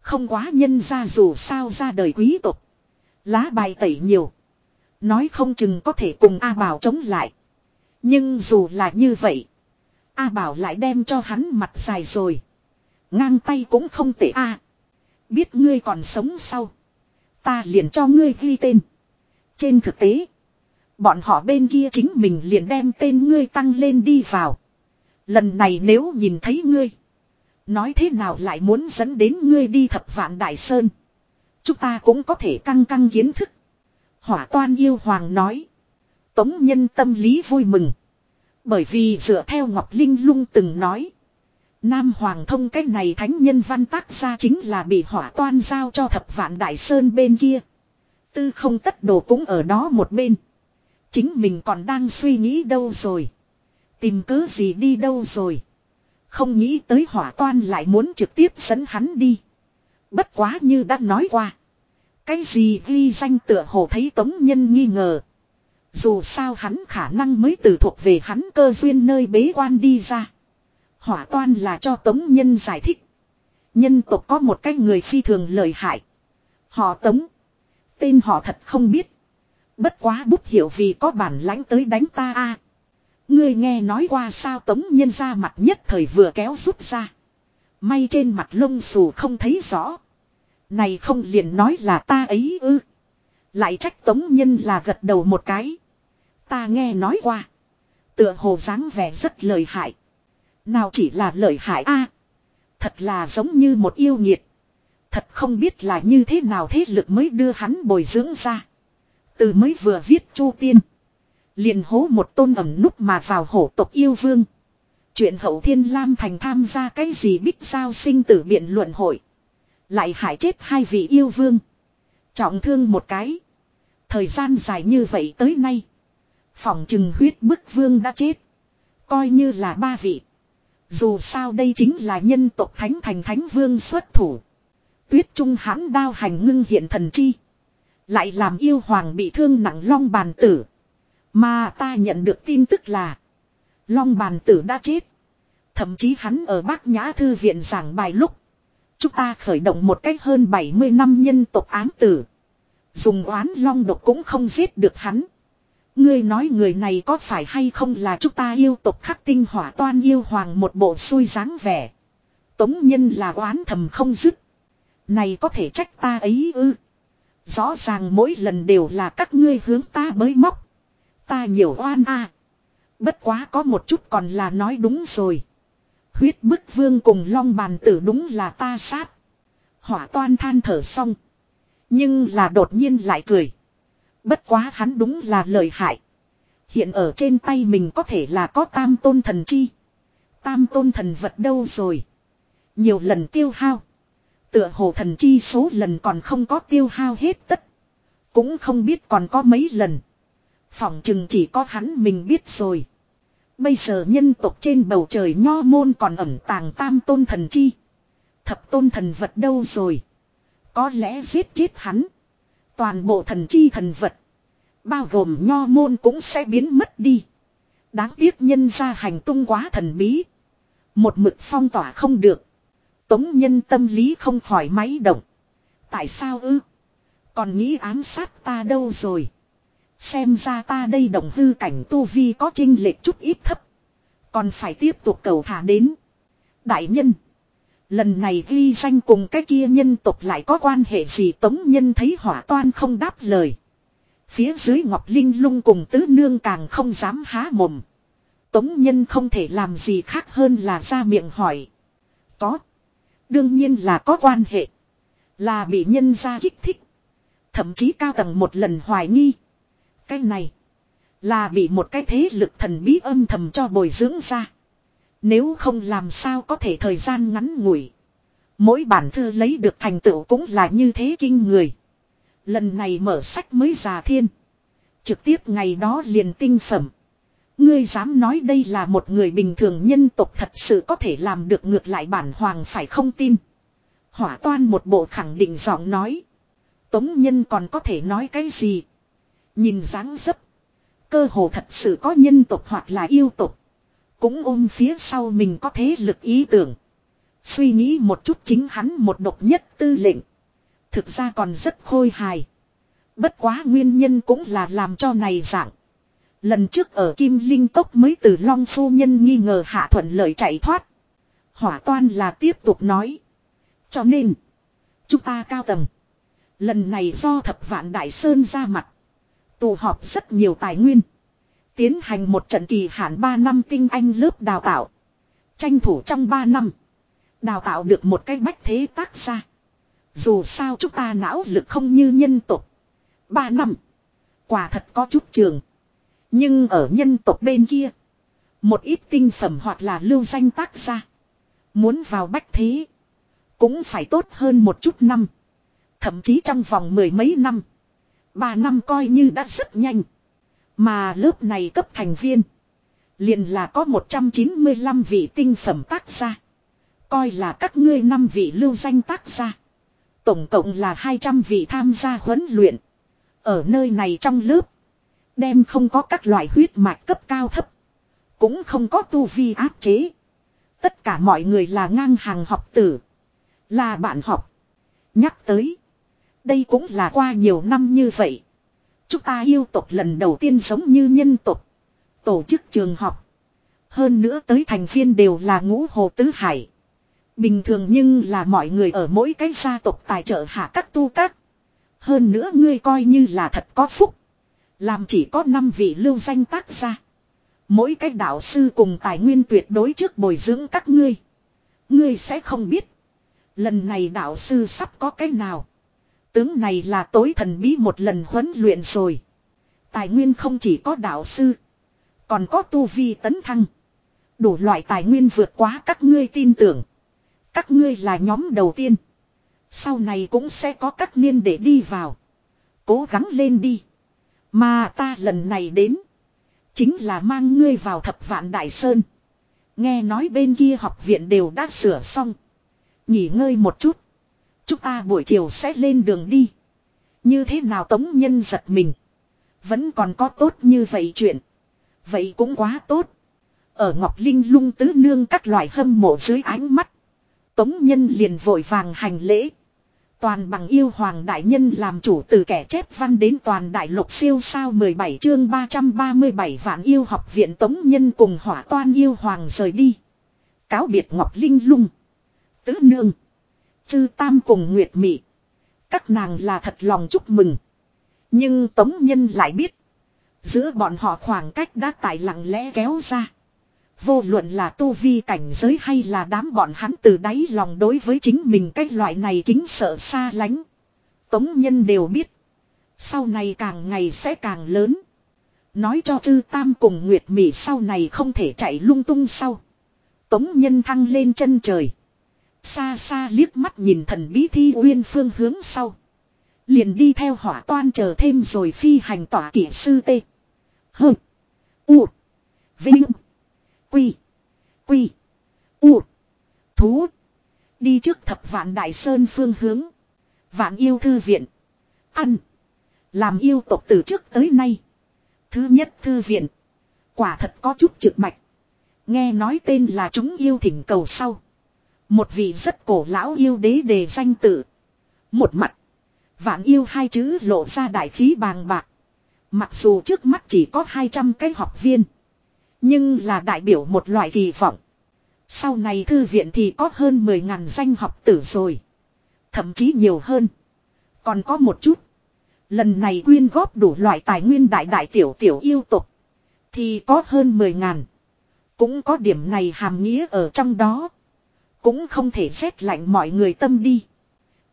Không quá nhân ra dù sao ra đời quý tộc. Lá bài tẩy nhiều. Nói không chừng có thể cùng A Bảo chống lại. Nhưng dù là như vậy. A Bảo lại đem cho hắn mặt dài rồi. Ngang tay cũng không tệ A. biết ngươi còn sống sau. Ta liền cho ngươi ghi tên. Trên thực tế. Bọn họ bên kia chính mình liền đem tên ngươi tăng lên đi vào. Lần này nếu nhìn thấy ngươi. Nói thế nào lại muốn dẫn đến ngươi đi thập vạn đại sơn. Chúng ta cũng có thể căng căng kiến thức. Hỏa toan yêu hoàng nói. Tống nhân tâm lý vui mừng. Bởi vì dựa theo Ngọc Linh lung từng nói. Nam Hoàng thông cái này thánh nhân văn tác ra chính là bị hỏa toan giao cho thập vạn đại sơn bên kia. Tư không tất đồ cũng ở đó một bên. Chính mình còn đang suy nghĩ đâu rồi. Tìm cớ gì đi đâu rồi. Không nghĩ tới hỏa toan lại muốn trực tiếp dẫn hắn đi. Bất quá như đã nói qua. Cái gì ghi danh tựa hồ thấy tống nhân nghi ngờ. Dù sao hắn khả năng mới từ thuộc về hắn cơ duyên nơi bế quan đi ra. Hỏa toan là cho tống nhân giải thích. Nhân tộc có một cái người phi thường lợi hại. Họ tống. Tên họ thật không biết. Bất quá bút hiểu vì có bản lãnh tới đánh ta a. Ngươi nghe nói qua sao tống nhân ra mặt nhất thời vừa kéo rút ra. May trên mặt lông xù không thấy rõ. Này không liền nói là ta ấy ư. Lại trách tống nhân là gật đầu một cái. Ta nghe nói qua. Tựa hồ dáng vẻ rất lợi hại. Nào chỉ là lợi hại a Thật là giống như một yêu nghiệt. Thật không biết là như thế nào thế lực mới đưa hắn bồi dưỡng ra. Từ mới vừa viết chu tiên. Liền hố một tôn ẩm núp mà vào hổ tộc yêu vương. Chuyện hậu thiên lam thành tham gia cái gì bích giao sinh tử biện luận hội. Lại hại chết hai vị yêu vương. Trọng thương một cái. Thời gian dài như vậy tới nay. Phòng trừng huyết bức vương đã chết. Coi như là ba vị. Dù sao đây chính là nhân tộc thánh thành thánh vương xuất thủ. Tuyết trung hãn đao hành ngưng hiện thần chi. Lại làm yêu hoàng bị thương nặng long bàn tử. Mà ta nhận được tin tức là. Long bàn tử đã chết. Thậm chí hắn ở Bác Nhã Thư viện giảng bài lúc. Chúng ta khởi động một cách hơn 70 năm nhân tộc ám tử. Dùng oán long độc cũng không giết được hắn. Ngươi nói người này có phải hay không là chúng ta yêu tộc khắc tinh hỏa toan yêu hoàng một bộ xui dáng vẻ. Tống nhân là oán thầm không dứt. Này có thể trách ta ấy ư. Rõ ràng mỗi lần đều là các ngươi hướng ta bới móc. Ta nhiều oan a. Bất quá có một chút còn là nói đúng rồi. Huyết bức vương cùng long bàn tử đúng là ta sát. Hỏa toan than thở xong. Nhưng là đột nhiên lại cười. Bất quá hắn đúng là lời hại. Hiện ở trên tay mình có thể là có tam tôn thần chi. Tam tôn thần vật đâu rồi. Nhiều lần tiêu hao. Tựa hồ thần chi số lần còn không có tiêu hao hết tất. Cũng không biết còn có mấy lần. Phỏng chừng chỉ có hắn mình biết rồi. Bây giờ nhân tộc trên bầu trời nho môn còn ẩn tàng tam tôn thần chi. Thập tôn thần vật đâu rồi. Có lẽ giết chết hắn. Toàn bộ thần chi thần vật. Bao gồm nho môn cũng sẽ biến mất đi. Đáng tiếc nhân ra hành tung quá thần bí. Một mực phong tỏa không được. Tống nhân tâm lý không khỏi máy động. Tại sao ư? Còn nghĩ ám sát ta đâu rồi? Xem ra ta đây đồng hư cảnh tu vi có trinh lệch chút ít thấp. Còn phải tiếp tục cầu thả đến. Đại nhân. Lần này ghi danh cùng cái kia nhân tộc lại có quan hệ gì tống nhân thấy hỏa toan không đáp lời. Phía dưới Ngọc Linh lung cùng tứ nương càng không dám há mồm. Tống nhân không thể làm gì khác hơn là ra miệng hỏi. Có. Đương nhiên là có quan hệ. Là bị nhân ra kích thích. Thậm chí cao tầng một lần hoài nghi. Cái này. Là bị một cái thế lực thần bí âm thầm cho bồi dưỡng ra. Nếu không làm sao có thể thời gian ngắn ngủi. Mỗi bản thư lấy được thành tựu cũng là như thế kinh người. Lần này mở sách mới già thiên. Trực tiếp ngày đó liền tinh phẩm. Ngươi dám nói đây là một người bình thường nhân tộc thật sự có thể làm được ngược lại bản hoàng phải không tin. Hỏa toan một bộ khẳng định giọng nói. Tống nhân còn có thể nói cái gì. Nhìn dáng dấp. Cơ hồ thật sự có nhân tộc hoặc là yêu tộc. Cũng ôm phía sau mình có thế lực ý tưởng. Suy nghĩ một chút chính hắn một độc nhất tư lệnh. Thực ra còn rất khôi hài. Bất quá nguyên nhân cũng là làm cho này dạng. Lần trước ở Kim Linh Tốc mới từ Long Phu Nhân nghi ngờ hạ thuận lợi chạy thoát. Hỏa toan là tiếp tục nói. Cho nên. Chúng ta cao tầng. Lần này do thập vạn Đại Sơn ra mặt. Tụ họp rất nhiều tài nguyên. Tiến hành một trận kỳ hạn 3 năm tinh anh lớp đào tạo. Tranh thủ trong 3 năm. Đào tạo được một cái bách thế tác ra. Dù sao chúng ta não lực không như nhân tục. 3 năm. Quả thật có chút trường. Nhưng ở nhân tộc bên kia. Một ít tinh phẩm hoặc là lưu danh tác ra. Muốn vào bách thế. Cũng phải tốt hơn một chút năm. Thậm chí trong vòng mười mấy năm. Ba năm coi như đã rất nhanh. Mà lớp này cấp thành viên. Liền là có 195 vị tinh phẩm tác gia. Coi là các ngươi năm vị lưu danh tác gia. Tổng cộng là 200 vị tham gia huấn luyện. Ở nơi này trong lớp. Đem không có các loại huyết mạch cấp cao thấp. Cũng không có tu vi áp chế. Tất cả mọi người là ngang hàng học tử. Là bạn học. Nhắc tới. Đây cũng là qua nhiều năm như vậy. Chúng ta yêu tộc lần đầu tiên sống như nhân tộc. Tổ chức trường học. Hơn nữa tới thành viên đều là ngũ hồ tứ hải. Bình thường nhưng là mọi người ở mỗi cái gia tộc tài trợ hạ các tu các. Hơn nữa ngươi coi như là thật có phúc. Làm chỉ có 5 vị lưu danh tác gia. Mỗi cái đạo sư cùng tài nguyên tuyệt đối trước bồi dưỡng các ngươi. Ngươi sẽ không biết. Lần này đạo sư sắp có cái nào. Tướng này là tối thần bí một lần huấn luyện rồi. Tài nguyên không chỉ có đạo sư. Còn có tu vi tấn thăng. Đủ loại tài nguyên vượt quá các ngươi tin tưởng. Các ngươi là nhóm đầu tiên. Sau này cũng sẽ có các niên để đi vào. Cố gắng lên đi. Mà ta lần này đến. Chính là mang ngươi vào thập vạn đại sơn. Nghe nói bên kia học viện đều đã sửa xong. Nghỉ ngơi một chút. Chúng ta buổi chiều sẽ lên đường đi. Như thế nào tống nhân giật mình. Vẫn còn có tốt như vậy chuyện. Vậy cũng quá tốt. Ở Ngọc Linh lung tứ nương các loại hâm mộ dưới ánh mắt. Tống nhân liền vội vàng hành lễ. Toàn bằng yêu hoàng đại nhân làm chủ từ kẻ chép văn đến toàn đại lục siêu sao 17 chương 337 vạn yêu học viện tống nhân cùng hỏa toan yêu hoàng rời đi. Cáo biệt Ngọc Linh lung. Tứ nương. Chư Tam cùng Nguyệt Mị. Các nàng là thật lòng chúc mừng. Nhưng Tống Nhân lại biết. Giữa bọn họ khoảng cách đã tại lặng lẽ kéo ra. Vô luận là tu vi cảnh giới hay là đám bọn hắn từ đáy lòng đối với chính mình cái loại này kính sợ xa lánh. Tống Nhân đều biết. Sau này càng ngày sẽ càng lớn. Nói cho chư Tam cùng Nguyệt Mỹ sau này không thể chạy lung tung sau. Tống Nhân thăng lên chân trời. Xa xa liếc mắt nhìn thần bí thi uyên phương hướng sau. Liền đi theo hỏa toan chờ thêm rồi phi hành tỏa kỷ sư tê. hừ U. Vinh. Quy. Quy. U. Thú. Đi trước thập vạn đại sơn phương hướng. Vạn yêu thư viện. Ăn. Làm yêu tộc từ trước tới nay. Thứ nhất thư viện. Quả thật có chút trực mạch. Nghe nói tên là chúng yêu thỉnh cầu sau. Một vị rất cổ lão yêu đế đề danh tự. Một mặt. Vạn yêu hai chữ lộ ra đại khí bàng bạc. Mặc dù trước mắt chỉ có 200 cái học viên. Nhưng là đại biểu một loại kỳ vọng. Sau này thư viện thì có hơn 10.000 danh học tử rồi. Thậm chí nhiều hơn. Còn có một chút. Lần này quyên góp đủ loại tài nguyên đại đại tiểu tiểu yêu tục. Thì có hơn 10.000. Cũng có điểm này hàm nghĩa ở trong đó. Cũng không thể xét lạnh mọi người tâm đi.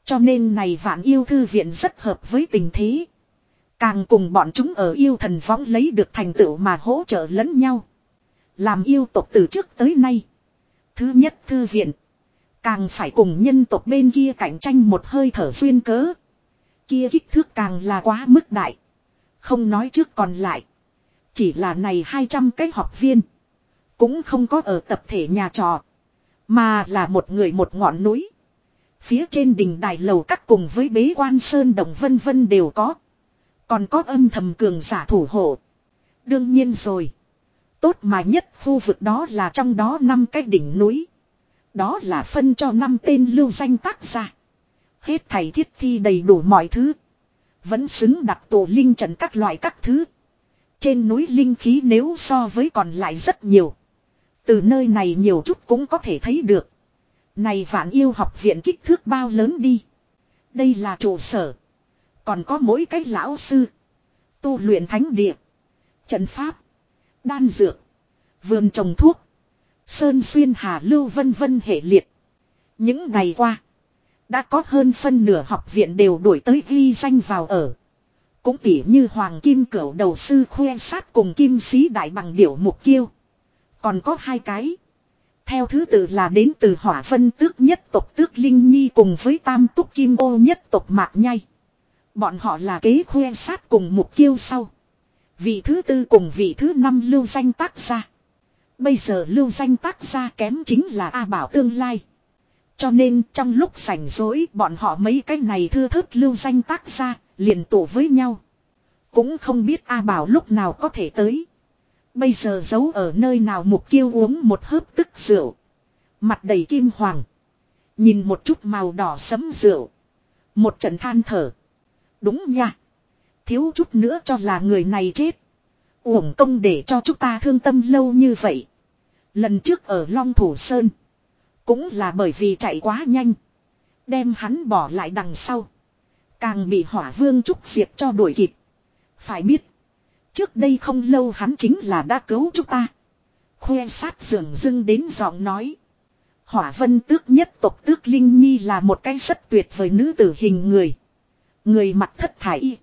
Cho nên này vạn yêu thư viện rất hợp với tình thế. Càng cùng bọn chúng ở yêu thần võng lấy được thành tựu mà hỗ trợ lẫn nhau. Làm yêu tộc từ trước tới nay. Thứ nhất thư viện. Càng phải cùng nhân tộc bên kia cạnh tranh một hơi thở xuyên cớ. Kia kích thước càng là quá mức đại. Không nói trước còn lại. Chỉ là này 200 cái học viên. Cũng không có ở tập thể nhà trò. Mà là một người một ngọn núi. Phía trên đỉnh đài lầu các cùng với bế quan sơn đồng vân vân đều có. Còn có âm thầm cường giả thủ hộ. Đương nhiên rồi. Tốt mà nhất khu vực đó là trong đó năm cái đỉnh núi. Đó là phân cho năm tên lưu danh tác giả. Hết thầy thiết thi đầy đủ mọi thứ. Vẫn xứng đặt tổ linh trận các loại các thứ. Trên núi linh khí nếu so với còn lại rất nhiều. Từ nơi này nhiều chút cũng có thể thấy được. Này vạn yêu học viện kích thước bao lớn đi. Đây là trụ sở. Còn có mỗi cái lão sư. Tu luyện thánh địa. Trận pháp. Đan dược. Vườn trồng thuốc. Sơn xuyên hà lưu vân vân hệ liệt. Những ngày qua. Đã có hơn phân nửa học viện đều đuổi tới ghi danh vào ở. Cũng tỉ như Hoàng Kim Cửu đầu sư khoe sát cùng Kim Sĩ Đại bằng điểu mục kiêu. Còn có hai cái. Theo thứ tự là đến từ hỏa phân tước nhất tộc tước Linh Nhi cùng với tam túc kim ô nhất tộc Mạc Nhai. Bọn họ là kế khoe sát cùng mục kiêu sau. Vị thứ tư cùng vị thứ năm lưu danh tác gia. Bây giờ lưu danh tác gia kém chính là A Bảo tương lai. Cho nên trong lúc rảnh rỗi bọn họ mấy cái này thưa thớt lưu danh tác gia liền tụ với nhau. Cũng không biết A Bảo lúc nào có thể tới. Bây giờ giấu ở nơi nào mục kiêu uống một hớp tức rượu. Mặt đầy kim hoàng. Nhìn một chút màu đỏ sấm rượu. Một trận than thở. Đúng nha. Thiếu chút nữa cho là người này chết. Uổng công để cho chúng ta thương tâm lâu như vậy. Lần trước ở Long Thủ Sơn. Cũng là bởi vì chạy quá nhanh. Đem hắn bỏ lại đằng sau. Càng bị hỏa vương trúc diệt cho đuổi kịp. Phải biết. Trước đây không lâu hắn chính là đã cứu chúng ta. Khoe sát dường dưng đến giọng nói. Hỏa vân tước nhất tộc tước Linh Nhi là một cái rất tuyệt vời nữ tử hình người. Người mặt thất thải y.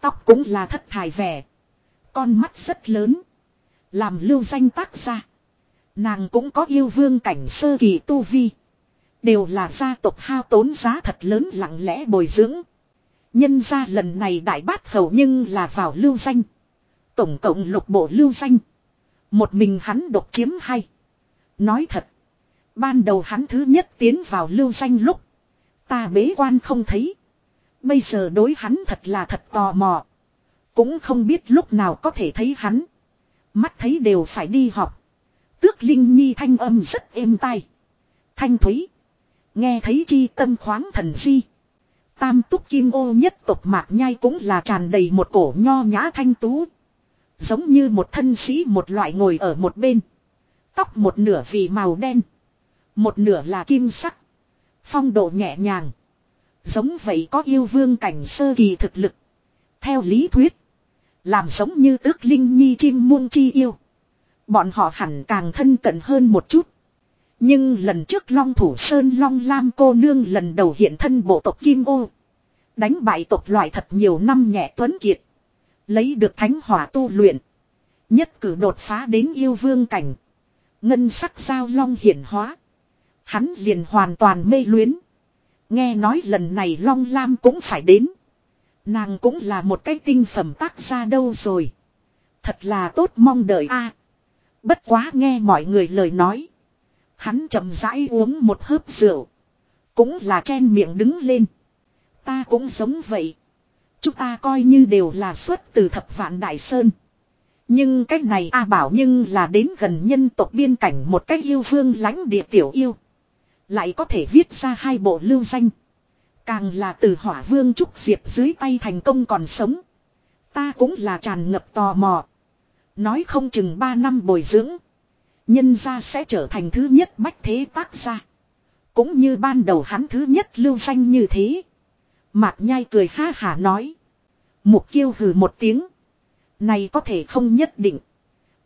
Tóc cũng là thất thải vẻ. Con mắt rất lớn. Làm lưu danh tác ra. Nàng cũng có yêu vương cảnh sơ kỳ tu vi. Đều là gia tộc hao tốn giá thật lớn lặng lẽ bồi dưỡng. Nhân ra lần này đại bát hầu nhưng là vào lưu danh. Tổng cộng lục bộ lưu danh. Một mình hắn độc chiếm hay. Nói thật. Ban đầu hắn thứ nhất tiến vào lưu danh lúc. Ta bế quan không thấy. Bây giờ đối hắn thật là thật tò mò. Cũng không biết lúc nào có thể thấy hắn. Mắt thấy đều phải đi học. Tước Linh Nhi thanh âm rất êm tai. Thanh thúy. Nghe thấy chi tâm khoáng thần di. Tam túc kim ô nhất tộc mạc nhai cũng là tràn đầy một cổ nho nhã thanh tú. Giống như một thân sĩ một loại ngồi ở một bên. Tóc một nửa vì màu đen. Một nửa là kim sắc. Phong độ nhẹ nhàng. Giống vậy có yêu vương cảnh sơ kỳ thực lực. Theo lý thuyết. Làm giống như tước linh nhi chim muông chi yêu. Bọn họ hẳn càng thân cận hơn một chút. Nhưng lần trước Long Thủ Sơn Long Lam cô nương lần đầu hiện thân bộ tộc Kim Ô. Đánh bại tộc loại thật nhiều năm nhẹ tuấn kiệt. Lấy được thánh hỏa tu luyện. Nhất cử đột phá đến yêu vương cảnh. Ngân sắc sao long hiển hóa. Hắn liền hoàn toàn mê luyến. Nghe nói lần này Long Lam cũng phải đến. Nàng cũng là một cái tinh phẩm tác gia đâu rồi. Thật là tốt mong đợi a. bất quá nghe mọi người lời nói. Hắn chậm rãi uống một hớp rượu. Cũng là chen miệng đứng lên. Ta cũng giống vậy. Chúng ta coi như đều là xuất từ thập vạn đại sơn. Nhưng cách này A bảo nhưng là đến gần nhân tộc biên cảnh một cách yêu vương lãnh địa tiểu yêu. Lại có thể viết ra hai bộ lưu danh. Càng là từ hỏa vương trúc diệp dưới tay thành công còn sống. Ta cũng là tràn ngập tò mò. Nói không chừng ba năm bồi dưỡng. Nhân ra sẽ trở thành thứ nhất bách thế tác gia. Cũng như ban đầu hắn thứ nhất lưu danh như thế. Mạc nhai cười ha hả nói. Mục kiêu hừ một tiếng. Này có thể không nhất định.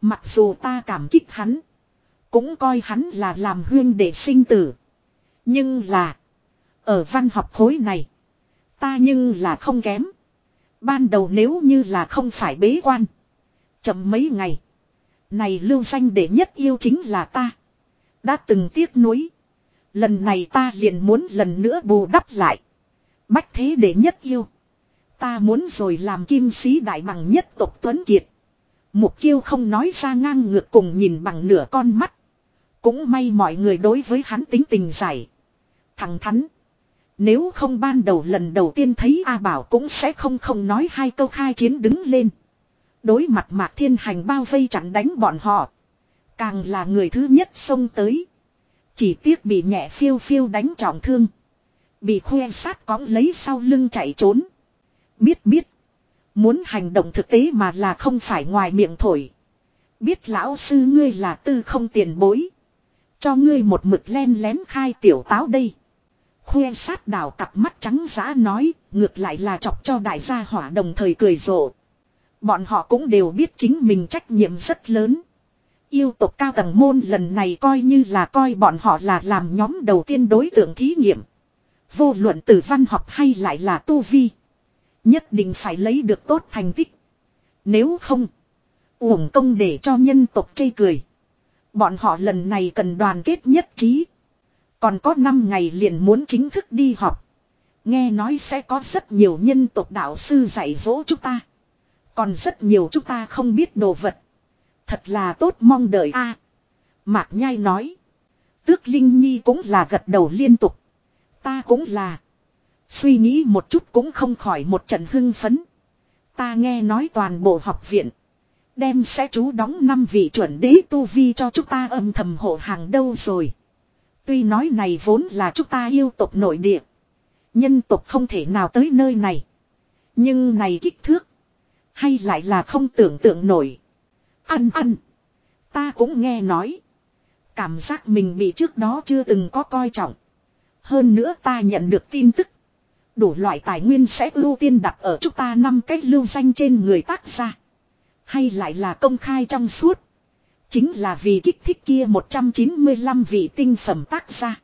Mặc dù ta cảm kích hắn. Cũng coi hắn là làm huyên để sinh tử. Nhưng là. Ở văn học khối này. Ta nhưng là không kém. Ban đầu nếu như là không phải bế quan. Chậm mấy ngày. Này lưu danh để nhất yêu chính là ta. Đã từng tiếc nuối. Lần này ta liền muốn lần nữa bù đắp lại. Bách thế để nhất yêu. Ta muốn rồi làm kim sĩ đại bằng nhất tộc Tuấn Kiệt. Mục kiêu không nói ra ngang ngược cùng nhìn bằng nửa con mắt. Cũng may mọi người đối với hắn tính tình giải. Thằng thắn. Nếu không ban đầu lần đầu tiên thấy A Bảo cũng sẽ không không nói hai câu khai chiến đứng lên. Đối mặt Mạc Thiên Hành bao vây chặn đánh bọn họ. Càng là người thứ nhất xông tới. Chỉ tiếc bị nhẹ phiêu phiêu đánh trọng thương. Bị khoe sát cõng lấy sau lưng chạy trốn. Biết biết. Muốn hành động thực tế mà là không phải ngoài miệng thổi. Biết lão sư ngươi là tư không tiền bối. Cho ngươi một mực len lén khai tiểu táo đây khuê sát đảo cặp mắt trắng giã nói, ngược lại là chọc cho đại gia hỏa đồng thời cười rộ. Bọn họ cũng đều biết chính mình trách nhiệm rất lớn. Yêu tộc cao tầng môn lần này coi như là coi bọn họ là làm nhóm đầu tiên đối tượng thí nghiệm. Vô luận từ văn học hay lại là tu vi. Nhất định phải lấy được tốt thành tích. Nếu không. Uổng công để cho nhân tộc chây cười. Bọn họ lần này cần đoàn kết nhất trí. Còn có 5 ngày liền muốn chính thức đi học, Nghe nói sẽ có rất nhiều nhân tộc đạo sư dạy dỗ chúng ta. Còn rất nhiều chúng ta không biết đồ vật. Thật là tốt mong đợi a. Mạc Nhai nói. Tước Linh Nhi cũng là gật đầu liên tục. Ta cũng là. Suy nghĩ một chút cũng không khỏi một trận hưng phấn. Ta nghe nói toàn bộ học viện. Đem sẽ chú đóng năm vị chuẩn đế tu vi cho chúng ta âm thầm hộ hàng đâu rồi. Tuy nói này vốn là chúng ta yêu tộc nội địa. Nhân tộc không thể nào tới nơi này. Nhưng này kích thước. Hay lại là không tưởng tượng nổi. Ăn ăn. Ta cũng nghe nói. Cảm giác mình bị trước đó chưa từng có coi trọng. Hơn nữa ta nhận được tin tức. Đủ loại tài nguyên sẽ ưu tiên đặt ở chúng ta năm cách lưu danh trên người tác gia. Hay lại là công khai trong suốt. Chính là vì kích thích kia 195 vị tinh phẩm tác gia.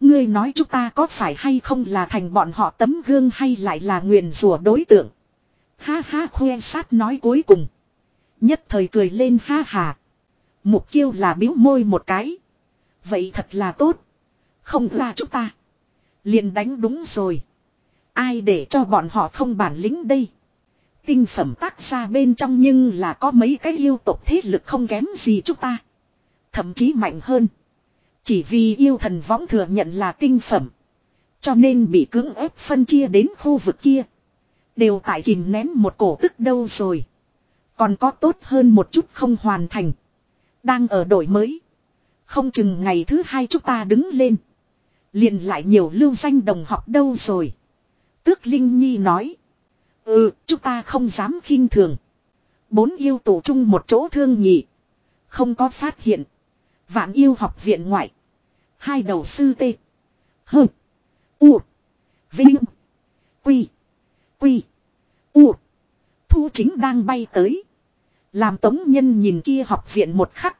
Ngươi nói chúng ta có phải hay không là thành bọn họ tấm gương hay lại là nguyền rủa đối tượng. Ha ha, khoe sát nói cuối cùng. Nhất thời cười lên, ha hà. Mục kiêu là biếu môi một cái. Vậy thật là tốt. Không là chúng ta. liền đánh đúng rồi. Ai để cho bọn họ không bản lĩnh đây. Tinh phẩm tác ra bên trong nhưng là có mấy cái yêu tộc thế lực không kém gì chúng ta. Thậm chí mạnh hơn. Chỉ vì yêu thần võng thừa nhận là tinh phẩm. Cho nên bị cưỡng ép phân chia đến khu vực kia. Đều tại kìm nén một cổ tức đâu rồi. Còn có tốt hơn một chút không hoàn thành. Đang ở đổi mới. Không chừng ngày thứ hai chúng ta đứng lên. Liền lại nhiều lưu danh đồng học đâu rồi. Tước Linh Nhi nói. Ừ, chúng ta không dám khinh thường. Bốn yêu tụ chung một chỗ thương nhị. Không có phát hiện. Vạn yêu học viện ngoại. Hai đầu sư tê. Hơ. U. Vinh. Quy. Quy. U. Thu chính đang bay tới. Làm tống nhân nhìn kia học viện một khắc.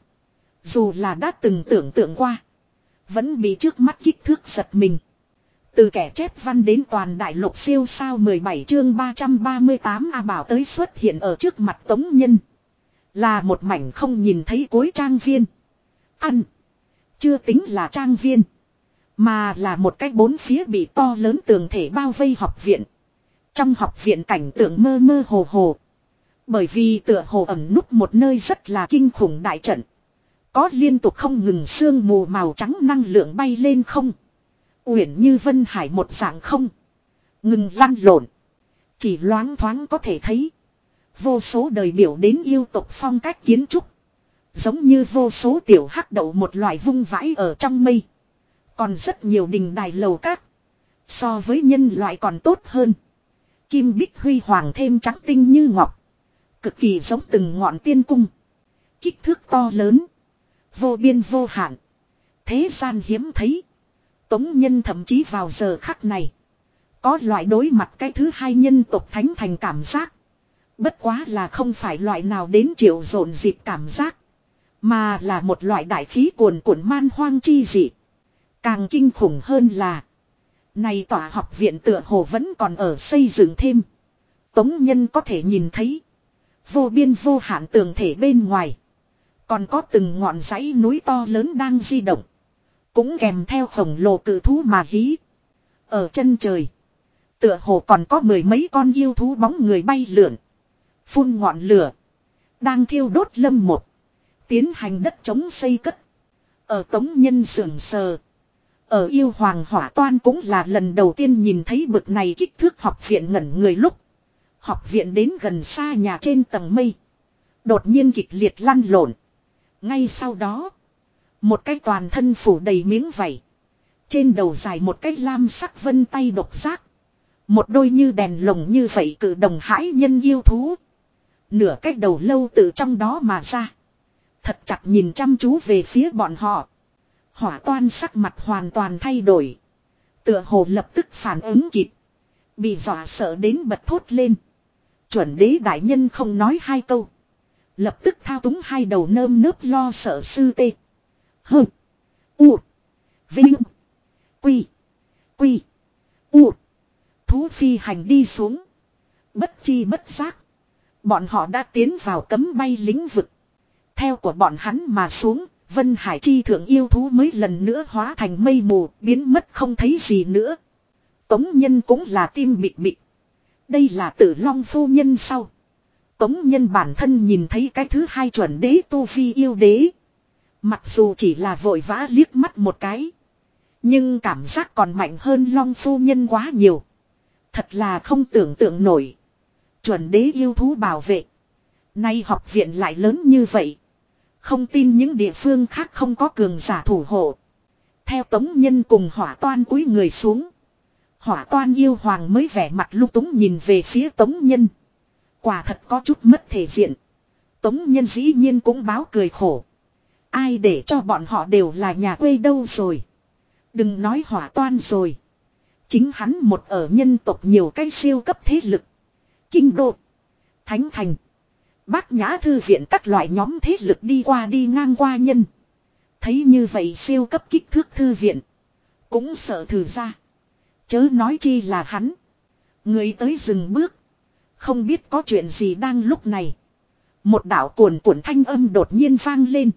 Dù là đã từng tưởng tượng qua. Vẫn bị trước mắt kích thước giật mình. Từ kẻ chép văn đến toàn đại lục siêu sao 17 chương 338 A Bảo tới xuất hiện ở trước mặt Tống Nhân. Là một mảnh không nhìn thấy cuối trang viên. Ăn. Chưa tính là trang viên. Mà là một cái bốn phía bị to lớn tường thể bao vây học viện. Trong học viện cảnh tượng mơ mơ hồ hồ. Bởi vì tựa hồ ẩm núp một nơi rất là kinh khủng đại trận. Có liên tục không ngừng sương mù màu trắng năng lượng bay lên không. Uyển như vân hải một dạng không. Ngừng lăn lộn. Chỉ loáng thoáng có thể thấy. Vô số đời biểu đến yêu tục phong cách kiến trúc. Giống như vô số tiểu hắc đậu một loại vung vãi ở trong mây. Còn rất nhiều đình đài lầu các. So với nhân loại còn tốt hơn. Kim bích huy hoàng thêm trắng tinh như ngọc. Cực kỳ giống từng ngọn tiên cung. Kích thước to lớn. Vô biên vô hạn. Thế gian hiếm thấy. Tống nhân thậm chí vào giờ khắc này. Có loại đối mặt cái thứ hai nhân tộc thánh thành cảm giác. Bất quá là không phải loại nào đến triệu rộn dịp cảm giác. Mà là một loại đại khí cuồn cuộn man hoang chi dị. Càng kinh khủng hơn là. Này tòa học viện tựa hồ vẫn còn ở xây dựng thêm. Tống nhân có thể nhìn thấy. Vô biên vô hạn tường thể bên ngoài. Còn có từng ngọn dãy núi to lớn đang di động. Cũng kèm theo khổng lồ cự thú mà hí. Ở chân trời. Tựa hồ còn có mười mấy con yêu thú bóng người bay lượn. Phun ngọn lửa. Đang thiêu đốt lâm một. Tiến hành đất chống xây cất. Ở tống nhân sưởng sờ. Ở yêu hoàng hỏa toan cũng là lần đầu tiên nhìn thấy bực này kích thước học viện ngẩn người lúc. Học viện đến gần xa nhà trên tầng mây. Đột nhiên kịch liệt lăn lộn. Ngay sau đó. Một cái toàn thân phủ đầy miếng vảy. Trên đầu dài một cái lam sắc vân tay độc giác. Một đôi như đèn lồng như vậy cử đồng hãi nhân yêu thú. Nửa cái đầu lâu từ trong đó mà ra. Thật chặt nhìn chăm chú về phía bọn họ. Hỏa toan sắc mặt hoàn toàn thay đổi. Tựa hồ lập tức phản ứng kịp. Bị dọa sợ đến bật thốt lên. Chuẩn đế đại nhân không nói hai câu. Lập tức thao túng hai đầu nơm nớp lo sợ sư tê. Hơ. U. Vinh. Quy. Quy. U. Thú phi hành đi xuống. Bất chi bất giác. Bọn họ đã tiến vào cấm bay lĩnh vực. Theo của bọn hắn mà xuống, Vân Hải chi thượng yêu thú mới lần nữa hóa thành mây mù, biến mất không thấy gì nữa. Tống nhân cũng là tim bị bị. Đây là tử long phu nhân sau. Tống nhân bản thân nhìn thấy cái thứ hai chuẩn đế tu phi yêu đế. Mặc dù chỉ là vội vã liếc mắt một cái. Nhưng cảm giác còn mạnh hơn long phu nhân quá nhiều. Thật là không tưởng tượng nổi. Chuẩn đế yêu thú bảo vệ. Nay học viện lại lớn như vậy. Không tin những địa phương khác không có cường giả thủ hộ. Theo tống nhân cùng hỏa toan cúi người xuống. Hỏa toan yêu hoàng mới vẻ mặt lúc túng nhìn về phía tống nhân. Quả thật có chút mất thể diện. Tống nhân dĩ nhiên cũng báo cười khổ. Ai để cho bọn họ đều là nhà quê đâu rồi. Đừng nói hỏa toan rồi. Chính hắn một ở nhân tộc nhiều cái siêu cấp thế lực. Kinh đô. Thánh thành. Bác nhã thư viện các loại nhóm thế lực đi qua đi ngang qua nhân. Thấy như vậy siêu cấp kích thước thư viện. Cũng sợ thử ra. Chớ nói chi là hắn. Người tới dừng bước. Không biết có chuyện gì đang lúc này. Một đạo cuồn cuộn thanh âm đột nhiên vang lên.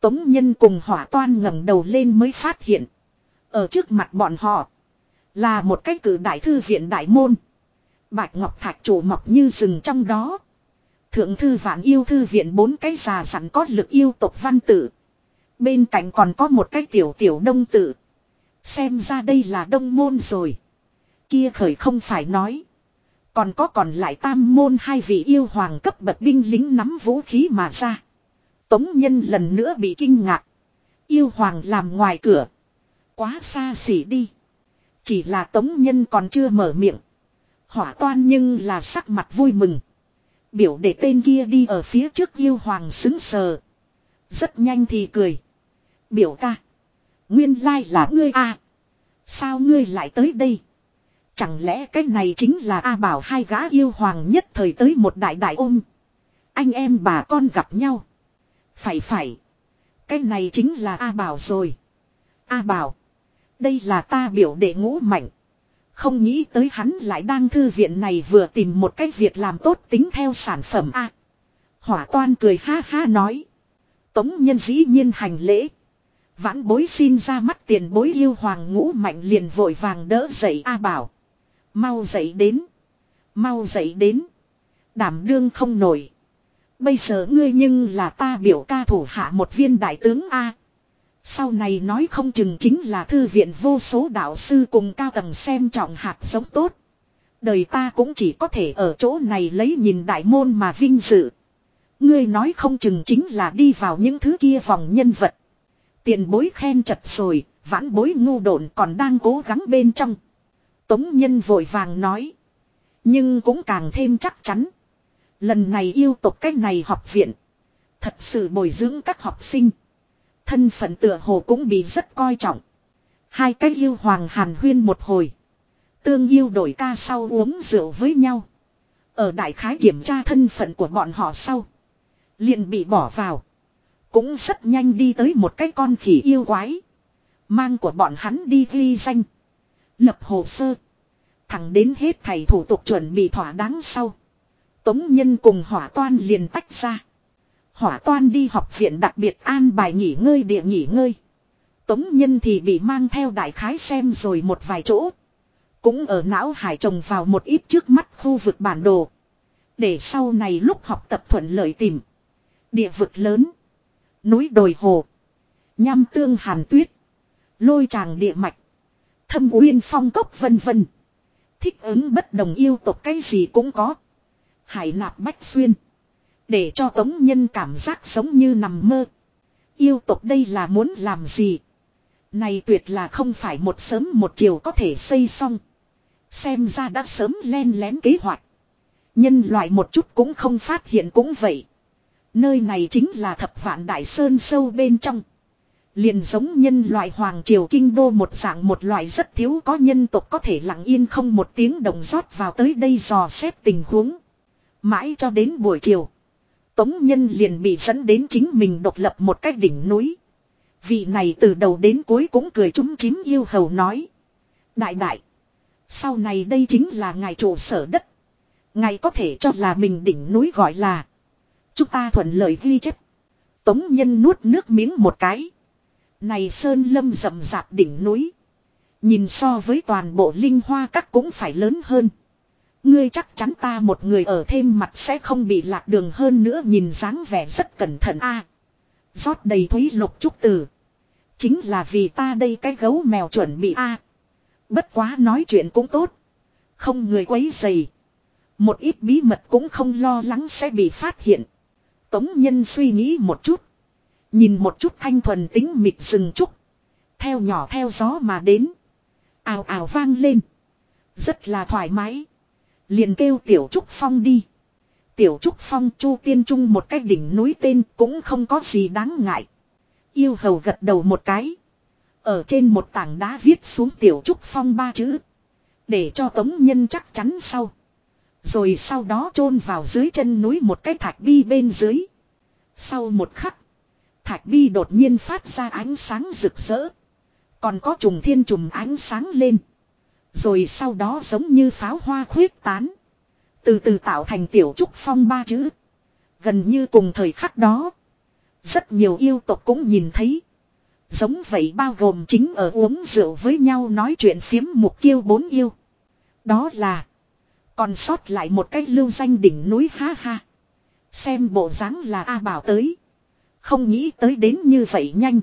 Tống nhân cùng hỏa toan ngẩng đầu lên mới phát hiện. Ở trước mặt bọn họ. Là một cái cử đại thư viện đại môn. Bạch ngọc thạch chủ mọc như rừng trong đó. Thượng thư vạn yêu thư viện bốn cái già sẵn có lực yêu tộc văn tử. Bên cạnh còn có một cái tiểu tiểu đông tử. Xem ra đây là đông môn rồi. Kia khởi không phải nói. Còn có còn lại tam môn hai vị yêu hoàng cấp bậc binh lính nắm vũ khí mà ra. Tống nhân lần nữa bị kinh ngạc. Yêu hoàng làm ngoài cửa. Quá xa xỉ đi. Chỉ là tống nhân còn chưa mở miệng. Hỏa toan nhưng là sắc mặt vui mừng. Biểu để tên kia đi ở phía trước yêu hoàng xứng sờ. Rất nhanh thì cười. Biểu ca. Nguyên lai là ngươi a Sao ngươi lại tới đây? Chẳng lẽ cái này chính là A Bảo hai gã yêu hoàng nhất thời tới một đại đại ôm. Anh em bà con gặp nhau. Phải phải. Cái này chính là A Bảo rồi. A Bảo. Đây là ta biểu đệ ngũ mạnh. Không nghĩ tới hắn lại đang thư viện này vừa tìm một cái việc làm tốt tính theo sản phẩm A. hỏa toan cười ha ha nói. Tống nhân dĩ nhiên hành lễ. Vãn bối xin ra mắt tiền bối yêu hoàng ngũ mạnh liền vội vàng đỡ dậy A bảo. Mau dậy đến. Mau dậy đến. Đảm đương không nổi. Bây giờ ngươi nhưng là ta biểu ca thủ hạ một viên đại tướng A. Sau này nói không chừng chính là thư viện vô số đạo sư cùng cao tầng xem trọng hạt giống tốt. Đời ta cũng chỉ có thể ở chỗ này lấy nhìn đại môn mà vinh dự. Ngươi nói không chừng chính là đi vào những thứ kia vòng nhân vật. Tiền bối khen chật rồi, vãn bối ngu độn còn đang cố gắng bên trong. Tống nhân vội vàng nói. Nhưng cũng càng thêm chắc chắn. Lần này yêu tộc cách này học viện. Thật sự bồi dưỡng các học sinh. Thân phận tựa hồ cũng bị rất coi trọng. Hai cách yêu hoàng hàn huyên một hồi. Tương yêu đổi ca sau uống rượu với nhau. Ở đại khái kiểm tra thân phận của bọn họ sau. liền bị bỏ vào. Cũng rất nhanh đi tới một cái con khỉ yêu quái. Mang của bọn hắn đi ghi danh. Lập hồ sơ. Thẳng đến hết thầy thủ tục chuẩn bị thỏa đáng sau. Tống nhân cùng hỏa toan liền tách ra. Hỏa toan đi học viện đặc biệt an bài nghỉ ngơi địa nghỉ ngơi. Tống nhân thì bị mang theo đại khái xem rồi một vài chỗ. Cũng ở não hải trồng vào một ít trước mắt khu vực bản đồ. Để sau này lúc học tập thuận lợi tìm. Địa vực lớn. Núi đồi hồ. Nham tương hàn tuyết. Lôi tràng địa mạch. Thâm uyên phong cốc vân vân. Thích ứng bất đồng yêu tộc cái gì cũng có. Hải nạp bách xuyên. Để cho tống nhân cảm giác sống như nằm mơ. Yêu tộc đây là muốn làm gì? Này tuyệt là không phải một sớm một chiều có thể xây xong. Xem ra đã sớm len lén kế hoạch. Nhân loại một chút cũng không phát hiện cũng vậy. Nơi này chính là thập vạn đại sơn sâu bên trong. Liền giống nhân loại hoàng triều kinh đô một dạng một loại rất thiếu có nhân tộc có thể lặng yên không một tiếng đồng rót vào tới đây dò xét tình huống. Mãi cho đến buổi chiều. Tống Nhân liền bị dẫn đến chính mình độc lập một cái đỉnh núi. Vị này từ đầu đến cuối cũng cười trúng chím yêu hầu nói. Đại đại. Sau này đây chính là ngài trụ sở đất. Ngài có thể cho là mình đỉnh núi gọi là. Chúng ta thuận lời ghi chép. Tống Nhân nuốt nước miếng một cái. Này sơn lâm rậm rạp đỉnh núi. Nhìn so với toàn bộ linh hoa các cũng phải lớn hơn. Ngươi chắc chắn ta một người ở thêm mặt sẽ không bị lạc đường hơn nữa nhìn dáng vẻ rất cẩn thận a. rót đầy thúy lục trúc từ. Chính là vì ta đây cái gấu mèo chuẩn bị a. bất quá nói chuyện cũng tốt. Không người quấy dày. Một ít bí mật cũng không lo lắng sẽ bị phát hiện. Tống nhân suy nghĩ một chút. Nhìn một chút thanh thuần tính mịt rừng trúc. Theo nhỏ theo gió mà đến. Ào ào vang lên. Rất là thoải mái. Liền kêu Tiểu Trúc Phong đi. Tiểu Trúc Phong, chu tiên trung một cái đỉnh núi tên cũng không có gì đáng ngại. Yêu hầu gật đầu một cái. Ở trên một tảng đá viết xuống Tiểu Trúc Phong ba chữ. Để cho tống nhân chắc chắn sau. Rồi sau đó chôn vào dưới chân núi một cái thạch bi bên dưới. Sau một khắc. Thạch bi đột nhiên phát ra ánh sáng rực rỡ. Còn có trùng thiên trùng ánh sáng lên. Rồi sau đó giống như pháo hoa khuyết tán. Từ từ tạo thành tiểu trúc phong ba chữ. Gần như cùng thời khắc đó. Rất nhiều yêu tộc cũng nhìn thấy. Giống vậy bao gồm chính ở uống rượu với nhau nói chuyện phiếm mục kiêu bốn yêu. Đó là. Còn sót lại một cách lưu danh đỉnh núi ha ha. Xem bộ dáng là A Bảo tới. Không nghĩ tới đến như vậy nhanh.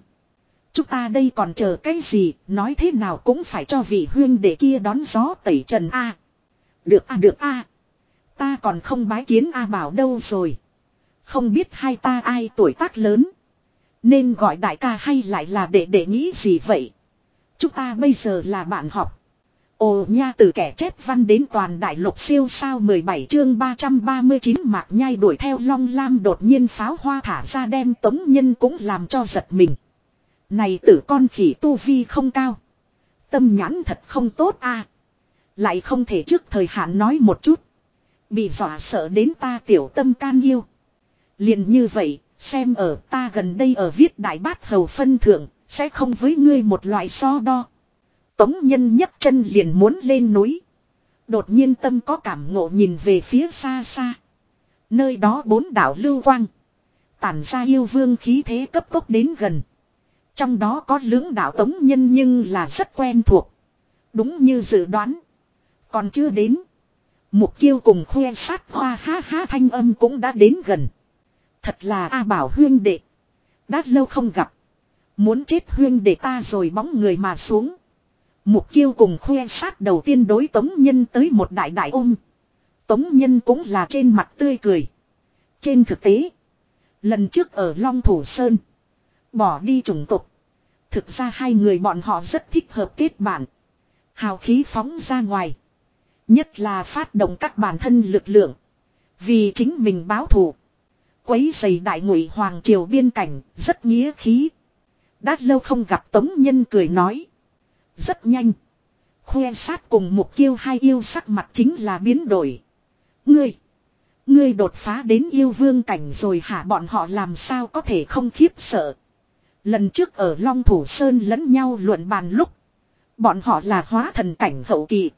Chúng ta đây còn chờ cái gì, nói thế nào cũng phải cho vị huyên đệ kia đón gió tẩy trần A. Được A được A. Ta còn không bái kiến A bảo đâu rồi. Không biết hai ta ai tuổi tác lớn. Nên gọi đại ca hay lại là để để nghĩ gì vậy. Chúng ta bây giờ là bạn học. Ồ nha từ kẻ chép văn đến toàn đại lục siêu sao 17 chương 339 mạc nhai đuổi theo long lam đột nhiên pháo hoa thả ra đem tống nhân cũng làm cho giật mình. Này tử con khỉ tu vi không cao. Tâm nhãn thật không tốt a Lại không thể trước thời hạn nói một chút. Bị dọa sợ đến ta tiểu tâm can yêu. liền như vậy, xem ở ta gần đây ở viết đại bát hầu phân thượng, sẽ không với ngươi một loại so đo. Tống nhân nhấc chân liền muốn lên núi. Đột nhiên tâm có cảm ngộ nhìn về phía xa xa. Nơi đó bốn đảo lưu quang. Tản ra yêu vương khí thế cấp tốc đến gần. Trong đó có lưỡng đạo tống nhân nhưng là rất quen thuộc. Đúng như dự đoán. Còn chưa đến. Mục kiêu cùng khoe sát hoa ha ha thanh âm cũng đã đến gần. Thật là A bảo huyên đệ. Đã lâu không gặp. Muốn chết huyên đệ ta rồi bóng người mà xuống. Mục kiêu cùng khoe sát đầu tiên đối tống nhân tới một đại đại ôm. Tống nhân cũng là trên mặt tươi cười. Trên thực tế. Lần trước ở Long Thủ Sơn. Bỏ đi chủng tục. Thực ra hai người bọn họ rất thích hợp kết bạn. Hào khí phóng ra ngoài. Nhất là phát động các bản thân lực lượng. Vì chính mình báo thù. Quấy giày đại ngụy hoàng triều biên cảnh, rất nghĩa khí. Đã lâu không gặp Tống Nhân cười nói. Rất nhanh. Khoe sát cùng mục kiêu hai yêu sắc mặt chính là biến đổi. Ngươi. Ngươi đột phá đến yêu vương cảnh rồi hả bọn họ làm sao có thể không khiếp sợ. Lần trước ở Long Thủ Sơn lẫn nhau luận bàn lúc. Bọn họ là hóa thần cảnh hậu kỳ.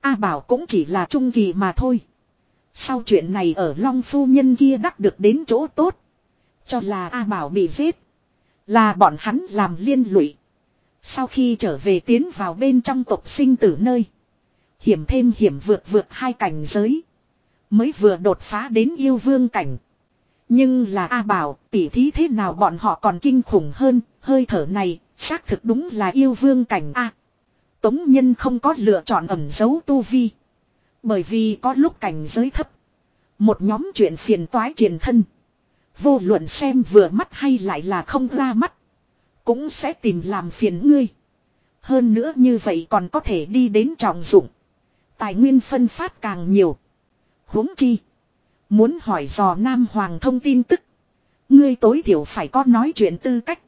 A Bảo cũng chỉ là trung kỳ mà thôi. Sau chuyện này ở Long Phu Nhân kia đắc được đến chỗ tốt. Cho là A Bảo bị giết. Là bọn hắn làm liên lụy. Sau khi trở về tiến vào bên trong tộc sinh tử nơi. Hiểm thêm hiểm vượt vượt hai cảnh giới. Mới vừa đột phá đến yêu vương cảnh. Nhưng là A Bảo, tỉ thí thế nào bọn họ còn kinh khủng hơn, hơi thở này, xác thực đúng là yêu vương cảnh A. Tống Nhân không có lựa chọn ẩn giấu tu vi. Bởi vì có lúc cảnh giới thấp. Một nhóm chuyện phiền toái truyền thân. Vô luận xem vừa mắt hay lại là không ra mắt. Cũng sẽ tìm làm phiền ngươi. Hơn nữa như vậy còn có thể đi đến trọng dụng. Tài nguyên phân phát càng nhiều. huống chi. Muốn hỏi dò Nam Hoàng thông tin tức. Ngươi tối thiểu phải có nói chuyện tư cách.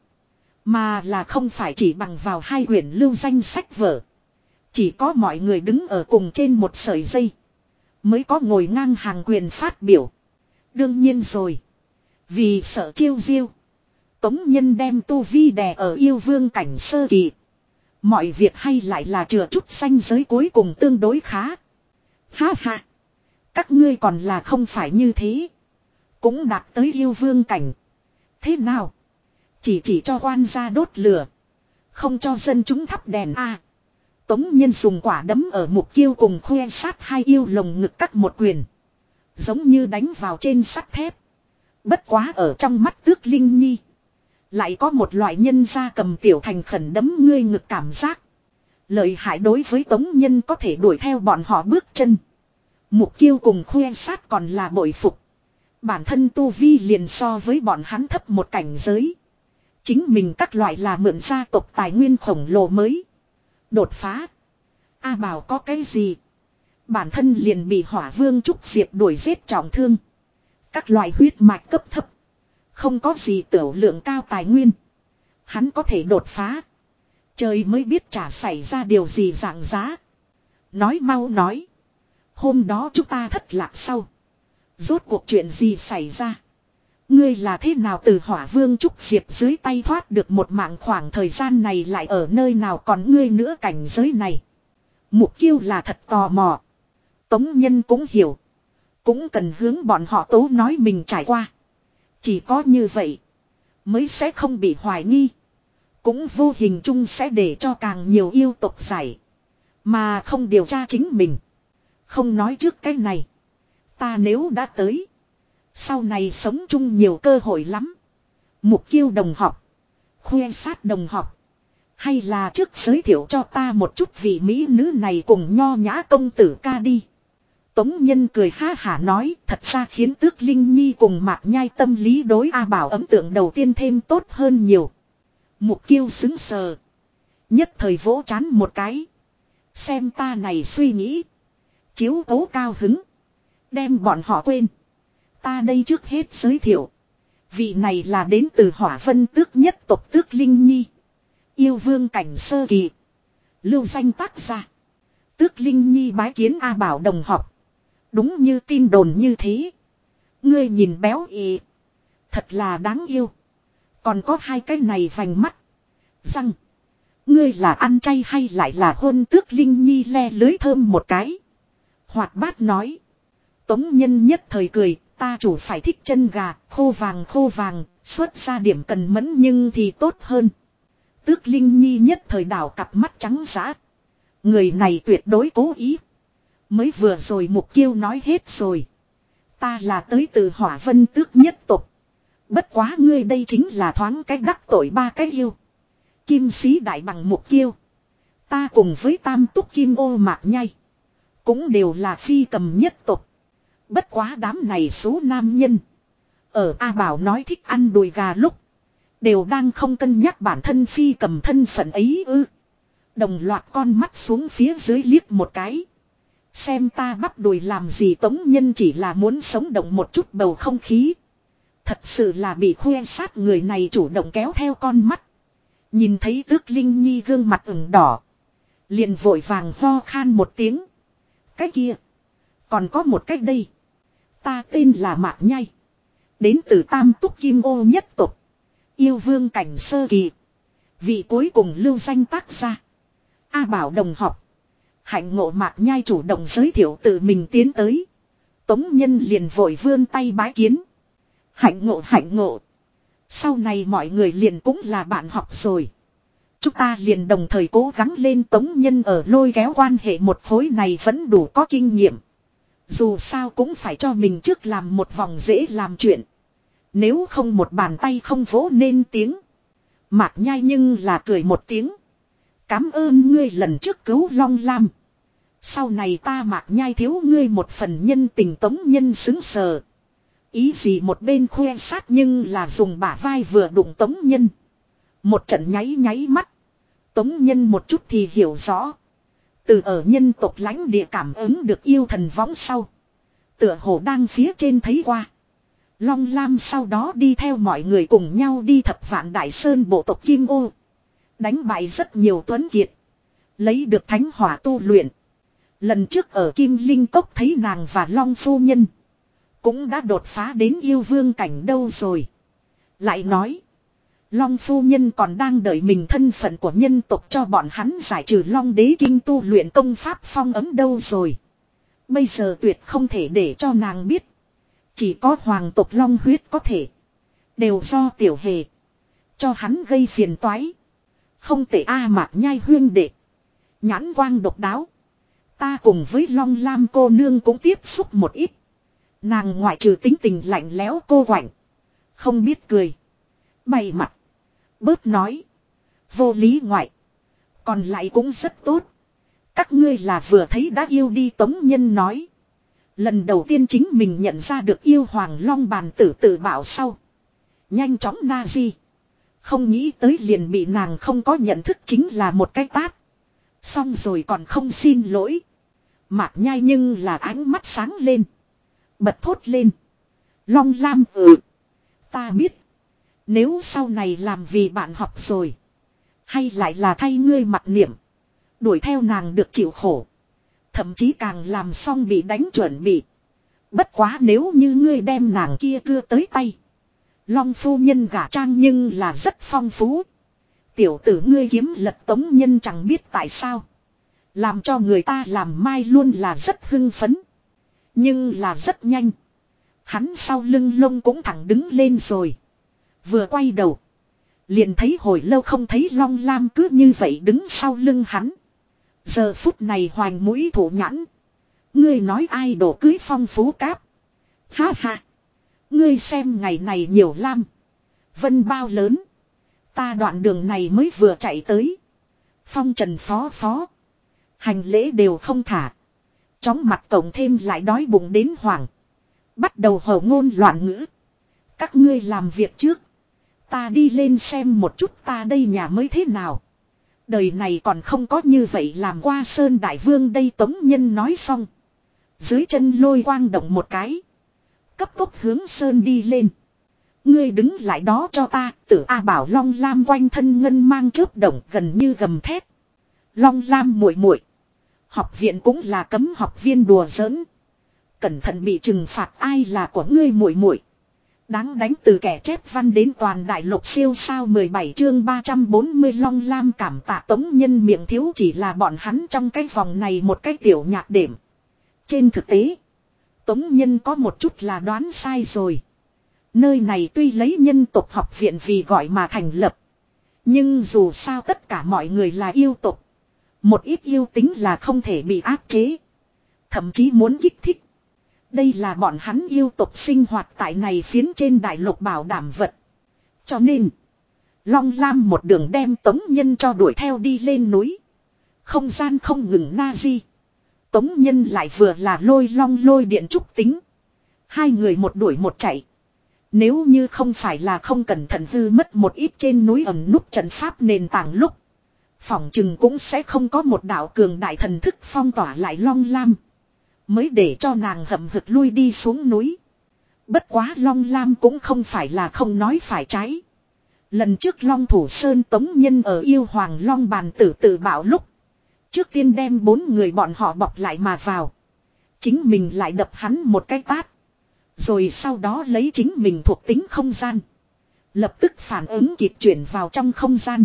Mà là không phải chỉ bằng vào hai quyển lưu danh sách vở. Chỉ có mọi người đứng ở cùng trên một sợi dây. Mới có ngồi ngang hàng quyền phát biểu. Đương nhiên rồi. Vì sợ chiêu diêu. Tống nhân đem tu vi đè ở yêu vương cảnh sơ kỳ. Mọi việc hay lại là chừa chút xanh giới cuối cùng tương đối khá. Ha ha. Các ngươi còn là không phải như thế. Cũng đạt tới yêu vương cảnh. Thế nào? Chỉ chỉ cho quan gia đốt lửa. Không cho dân chúng thắp đèn a. Tống nhân dùng quả đấm ở mục kiêu cùng khoe sát hai yêu lồng ngực cắt một quyền. Giống như đánh vào trên sắt thép. Bất quá ở trong mắt tước linh nhi. Lại có một loại nhân gia cầm tiểu thành khẩn đấm ngươi ngực cảm giác. Lợi hại đối với tống nhân có thể đuổi theo bọn họ bước chân. Mục kiêu cùng khuê sát còn là bội phục. Bản thân tu vi liền so với bọn hắn thấp một cảnh giới. Chính mình các loại là mượn gia tộc tài nguyên khổng lồ mới. Đột phá. A bảo có cái gì? Bản thân liền bị hỏa vương trúc diệp đuổi giết trọng thương. Các loại huyết mạch cấp thấp. Không có gì tiểu lượng cao tài nguyên. Hắn có thể đột phá. Trời mới biết trả xảy ra điều gì dạng giá. Nói mau nói. Hôm đó chúng ta thất lạc sau. Rốt cuộc chuyện gì xảy ra. Ngươi là thế nào từ hỏa vương trúc diệp dưới tay thoát được một mạng khoảng thời gian này lại ở nơi nào còn ngươi nữa cảnh giới này. Mục kiêu là thật tò mò. Tống nhân cũng hiểu. Cũng cần hướng bọn họ tố nói mình trải qua. Chỉ có như vậy. Mới sẽ không bị hoài nghi. Cũng vô hình chung sẽ để cho càng nhiều yêu tục giải. Mà không điều tra chính mình. Không nói trước cái này. Ta nếu đã tới. Sau này sống chung nhiều cơ hội lắm. Mục kiêu đồng học. Khuê sát đồng học. Hay là trước giới thiệu cho ta một chút vị mỹ nữ này cùng nho nhã công tử ca đi. Tống Nhân cười ha hả nói, thật ra khiến Tước Linh Nhi cùng Mạc Nhai tâm lý đối A Bảo ấn tượng đầu tiên thêm tốt hơn nhiều. Mục kiêu xứng sờ. Nhất thời vỗ chán một cái. Xem ta này suy nghĩ. Chiếu cố cao hứng. Đem bọn họ quên. Ta đây trước hết giới thiệu. Vị này là đến từ hỏa vân tước nhất tộc tước Linh Nhi. Yêu vương cảnh sơ kỳ. Lưu danh tác gia. Tước Linh Nhi bái kiến A Bảo đồng học. Đúng như tin đồn như thế. Ngươi nhìn béo ị. Thật là đáng yêu. Còn có hai cái này vành mắt. Răng. Ngươi là ăn chay hay lại là hôn tước Linh Nhi le lưới thơm một cái. Hoạt bát nói. Tống nhân nhất thời cười, ta chủ phải thích chân gà, khô vàng khô vàng, xuất ra điểm cần mẫn nhưng thì tốt hơn. Tước Linh Nhi nhất thời đảo cặp mắt trắng giã. Người này tuyệt đối cố ý. Mới vừa rồi mục kiêu nói hết rồi. Ta là tới từ hỏa vân tước nhất tục. Bất quá ngươi đây chính là thoáng cách đắc tội ba cái yêu. Kim sĩ đại bằng mục kiêu. Ta cùng với tam túc kim ô mạc nhai. Cũng đều là phi cầm nhất tục. Bất quá đám này số nam nhân. Ở A Bảo nói thích ăn đùi gà lúc. Đều đang không cân nhắc bản thân phi cầm thân phận ấy ư. Đồng loạt con mắt xuống phía dưới liếc một cái. Xem ta bắp đùi làm gì tống nhân chỉ là muốn sống động một chút bầu không khí. Thật sự là bị khuê sát người này chủ động kéo theo con mắt. Nhìn thấy tước Linh Nhi gương mặt ửng đỏ. Liền vội vàng ho khan một tiếng. Cái kia. Còn có một cách đây. Ta tên là Mạc Nhai. Đến từ Tam Túc Kim Ô nhất tục. Yêu vương cảnh sơ kỳ. Vị cuối cùng lưu danh tác ra. A bảo đồng học. Hạnh ngộ Mạc Nhai chủ động giới thiệu tự mình tiến tới. Tống nhân liền vội vươn tay bái kiến. Hạnh ngộ hạnh ngộ. Sau này mọi người liền cũng là bạn học rồi. Chúng ta liền đồng thời cố gắng lên tống nhân ở lôi kéo quan hệ một phối này vẫn đủ có kinh nghiệm. Dù sao cũng phải cho mình trước làm một vòng dễ làm chuyện. Nếu không một bàn tay không vỗ nên tiếng. Mạc nhai nhưng là cười một tiếng. Cám ơn ngươi lần trước cứu Long Lam. Sau này ta mạc nhai thiếu ngươi một phần nhân tình tống nhân xứng sờ. Ý gì một bên khoe sát nhưng là dùng bả vai vừa đụng tống nhân. Một trận nháy nháy mắt. Tống nhân một chút thì hiểu rõ. Từ ở nhân tộc lãnh địa cảm ứng được yêu thần võng sau. Tựa hồ đang phía trên thấy qua. Long Lam sau đó đi theo mọi người cùng nhau đi thập vạn đại sơn bộ tộc Kim Ô. Đánh bại rất nhiều tuấn kiệt. Lấy được thánh hỏa tu luyện. Lần trước ở Kim Linh Cốc thấy nàng và Long Phu Nhân. Cũng đã đột phá đến yêu vương cảnh đâu rồi. Lại nói. Long phu nhân còn đang đợi mình thân phận của nhân tộc cho bọn hắn giải trừ long đế kinh tu luyện công pháp phong ấm đâu rồi. Bây giờ tuyệt không thể để cho nàng biết. Chỉ có hoàng tộc long huyết có thể. Đều do tiểu hề. Cho hắn gây phiền toái. Không thể A à mạc nhai huyên đệ. Nhãn quang độc đáo. Ta cùng với long lam cô nương cũng tiếp xúc một ít. Nàng ngoại trừ tính tình lạnh lẽo cô quạnh. Không biết cười. Bày mặt. Bớt nói. Vô lý ngoại. Còn lại cũng rất tốt. Các ngươi là vừa thấy đã yêu đi Tống Nhân nói. Lần đầu tiên chính mình nhận ra được yêu Hoàng Long bàn tử tự bảo sau. Nhanh chóng na di. Không nghĩ tới liền bị nàng không có nhận thức chính là một cái tát. Xong rồi còn không xin lỗi. Mạc nhai nhưng là ánh mắt sáng lên. Bật thốt lên. Long Lam ừ. Ta biết. Nếu sau này làm vì bạn học rồi. Hay lại là thay ngươi mặt niệm. Đuổi theo nàng được chịu khổ. Thậm chí càng làm xong bị đánh chuẩn bị. Bất quá nếu như ngươi đem nàng kia cưa tới tay. Long phu nhân gả trang nhưng là rất phong phú. Tiểu tử ngươi kiếm lật tống nhân chẳng biết tại sao. Làm cho người ta làm mai luôn là rất hưng phấn. Nhưng là rất nhanh. Hắn sau lưng lông cũng thẳng đứng lên rồi. Vừa quay đầu. Liền thấy hồi lâu không thấy Long Lam cứ như vậy đứng sau lưng hắn. Giờ phút này hoành mũi thủ nhãn. Ngươi nói ai đổ cưới phong phú cáp. Ha ha. Ngươi xem ngày này nhiều lam. Vân bao lớn. Ta đoạn đường này mới vừa chạy tới. Phong trần phó phó. Hành lễ đều không thả. Chóng mặt tổng thêm lại đói bụng đến hoảng. Bắt đầu hở ngôn loạn ngữ. Các ngươi làm việc trước. Ta đi lên xem một chút ta đây nhà mới thế nào. Đời này còn không có như vậy làm qua Sơn Đại Vương đây Tống Nhân nói xong. Dưới chân lôi quang động một cái. Cấp tốc hướng Sơn đi lên. Ngươi đứng lại đó cho ta, tử A Bảo Long Lam quanh thân ngân mang chớp động gần như gầm thét. Long Lam muội muội Học viện cũng là cấm học viên đùa giỡn. Cẩn thận bị trừng phạt ai là của ngươi muội muội. Đáng đánh từ kẻ chép văn đến toàn đại lục siêu sao 17 chương 340 long lam cảm tạ tống nhân miệng thiếu chỉ là bọn hắn trong cái vòng này một cái tiểu nhạc điểm. Trên thực tế, tống nhân có một chút là đoán sai rồi. Nơi này tuy lấy nhân tộc học viện vì gọi mà thành lập. Nhưng dù sao tất cả mọi người là yêu tộc. Một ít yêu tính là không thể bị áp chế. Thậm chí muốn kích thích. Đây là bọn hắn yêu tục sinh hoạt tại này phiến trên đại lục bảo đảm vật. Cho nên. Long Lam một đường đem tống nhân cho đuổi theo đi lên núi. Không gian không ngừng na di. Tống nhân lại vừa là lôi long lôi điện trúc tính. Hai người một đuổi một chạy. Nếu như không phải là không cẩn thận hư mất một ít trên núi ẩm nút trận pháp nền tảng lúc. Phỏng chừng cũng sẽ không có một đạo cường đại thần thức phong tỏa lại long lam. Mới để cho nàng hậm hực lui đi xuống núi. Bất quá long lam cũng không phải là không nói phải trái. Lần trước long thủ sơn tống nhân ở yêu hoàng long bàn tử tự bảo lúc. Trước tiên đem bốn người bọn họ bọc lại mà vào. Chính mình lại đập hắn một cái tát. Rồi sau đó lấy chính mình thuộc tính không gian. Lập tức phản ứng kịp chuyển vào trong không gian.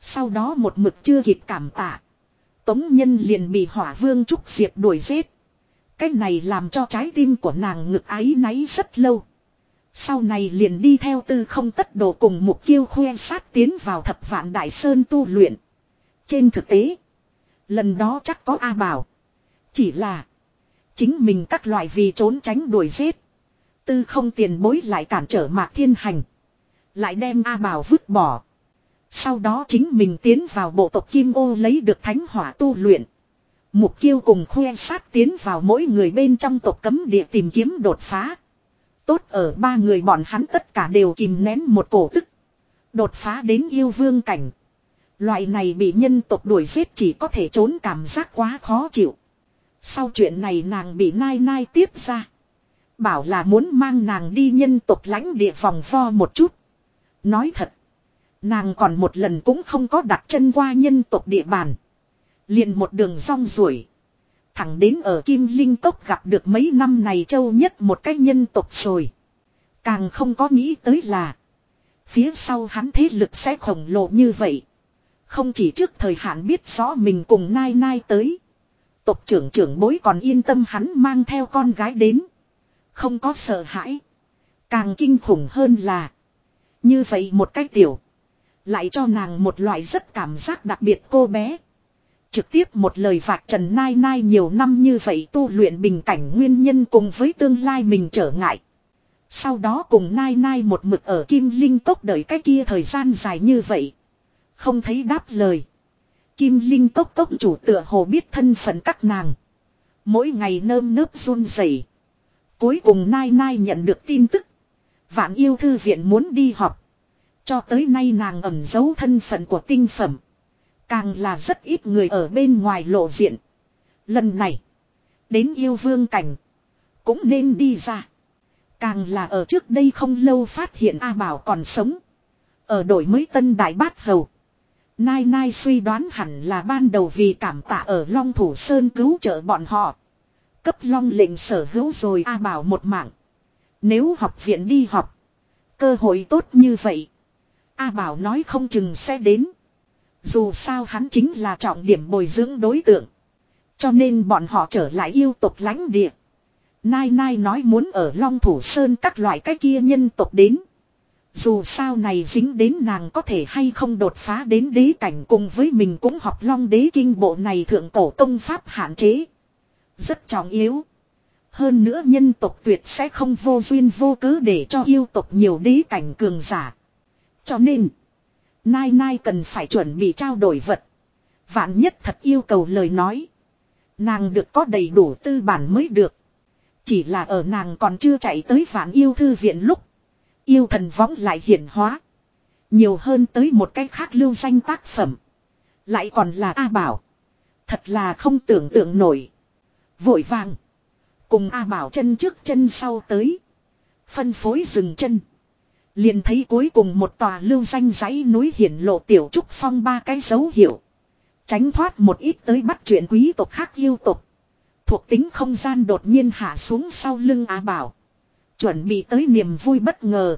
Sau đó một mực chưa kịp cảm tạ. Tống nhân liền bị hỏa vương trúc diệp đuổi giết. Cái này làm cho trái tim của nàng ngực ái náy rất lâu. Sau này liền đi theo tư không tất đồ cùng mục kiêu khoe sát tiến vào thập vạn đại sơn tu luyện. Trên thực tế, lần đó chắc có A Bảo. Chỉ là, chính mình các loại vì trốn tránh đuổi giết. Tư không tiền bối lại cản trở mạc thiên hành. Lại đem A Bảo vứt bỏ. Sau đó chính mình tiến vào bộ tộc Kim Ô lấy được thánh hỏa tu luyện. Mục kiêu cùng khoe sát tiến vào mỗi người bên trong tộc cấm địa tìm kiếm đột phá. Tốt ở ba người bọn hắn tất cả đều kìm nén một cổ tức. Đột phá đến yêu vương cảnh. Loại này bị nhân tộc đuổi giết chỉ có thể trốn cảm giác quá khó chịu. Sau chuyện này nàng bị nai nai tiếp ra. Bảo là muốn mang nàng đi nhân tộc lãnh địa vòng vo một chút. Nói thật. Nàng còn một lần cũng không có đặt chân qua nhân tộc địa bàn. Liền một đường rong ruổi. Thẳng đến ở Kim Linh Tốc gặp được mấy năm này châu nhất một cái nhân tộc rồi. Càng không có nghĩ tới là. Phía sau hắn thế lực sẽ khổng lồ như vậy. Không chỉ trước thời hạn biết rõ mình cùng nai nai tới. Tộc trưởng trưởng bối còn yên tâm hắn mang theo con gái đến. Không có sợ hãi. Càng kinh khủng hơn là. Như vậy một cái tiểu. Lại cho nàng một loại rất cảm giác đặc biệt cô bé. Trực tiếp một lời vạch Trần Nai Nai nhiều năm như vậy tu luyện bình cảnh nguyên nhân cùng với tương lai mình trở ngại. Sau đó cùng Nai Nai một mực ở Kim Linh Cốc đợi cái kia thời gian dài như vậy. Không thấy đáp lời. Kim Linh Cốc Cốc chủ tựa hồ biết thân phận các nàng. Mỗi ngày nơm nớp run rẩy. Cuối cùng Nai Nai nhận được tin tức. Vạn yêu thư viện muốn đi học. Cho tới nay nàng ẩn giấu thân phận của tinh phẩm. Càng là rất ít người ở bên ngoài lộ diện. Lần này. Đến yêu vương cảnh. Cũng nên đi ra. Càng là ở trước đây không lâu phát hiện A Bảo còn sống. Ở đổi mới tân đại bát hầu. Nai Nai suy đoán hẳn là ban đầu vì cảm tạ ở Long Thủ Sơn cứu trợ bọn họ. Cấp Long lệnh sở hữu rồi A Bảo một mạng. Nếu học viện đi học. Cơ hội tốt như vậy. A Bảo nói không chừng sẽ đến. Dù sao hắn chính là trọng điểm bồi dưỡng đối tượng. Cho nên bọn họ trở lại yêu tộc lãnh địa. Nai Nai nói muốn ở Long Thủ Sơn các loại cái kia nhân tộc đến. Dù sao này dính đến nàng có thể hay không đột phá đến đế cảnh cùng với mình cũng học long đế kinh bộ này thượng cổ công pháp hạn chế. Rất trọng yếu. Hơn nữa nhân tộc tuyệt sẽ không vô duyên vô cớ để cho yêu tộc nhiều đế cảnh cường giả. Cho nên, Nai Nai cần phải chuẩn bị trao đổi vật. Vạn nhất thật yêu cầu lời nói. Nàng được có đầy đủ tư bản mới được. Chỉ là ở nàng còn chưa chạy tới vạn yêu thư viện lúc. Yêu thần võng lại hiển hóa. Nhiều hơn tới một cách khác lưu danh tác phẩm. Lại còn là A Bảo. Thật là không tưởng tượng nổi. Vội vàng. Cùng A Bảo chân trước chân sau tới. Phân phối dừng chân. Liền thấy cuối cùng một tòa lưu danh dãy núi hiển lộ tiểu trúc phong ba cái dấu hiệu. Tránh thoát một ít tới bắt chuyện quý tộc khác yêu tộc. Thuộc tính không gian đột nhiên hạ xuống sau lưng A Bảo. Chuẩn bị tới niềm vui bất ngờ.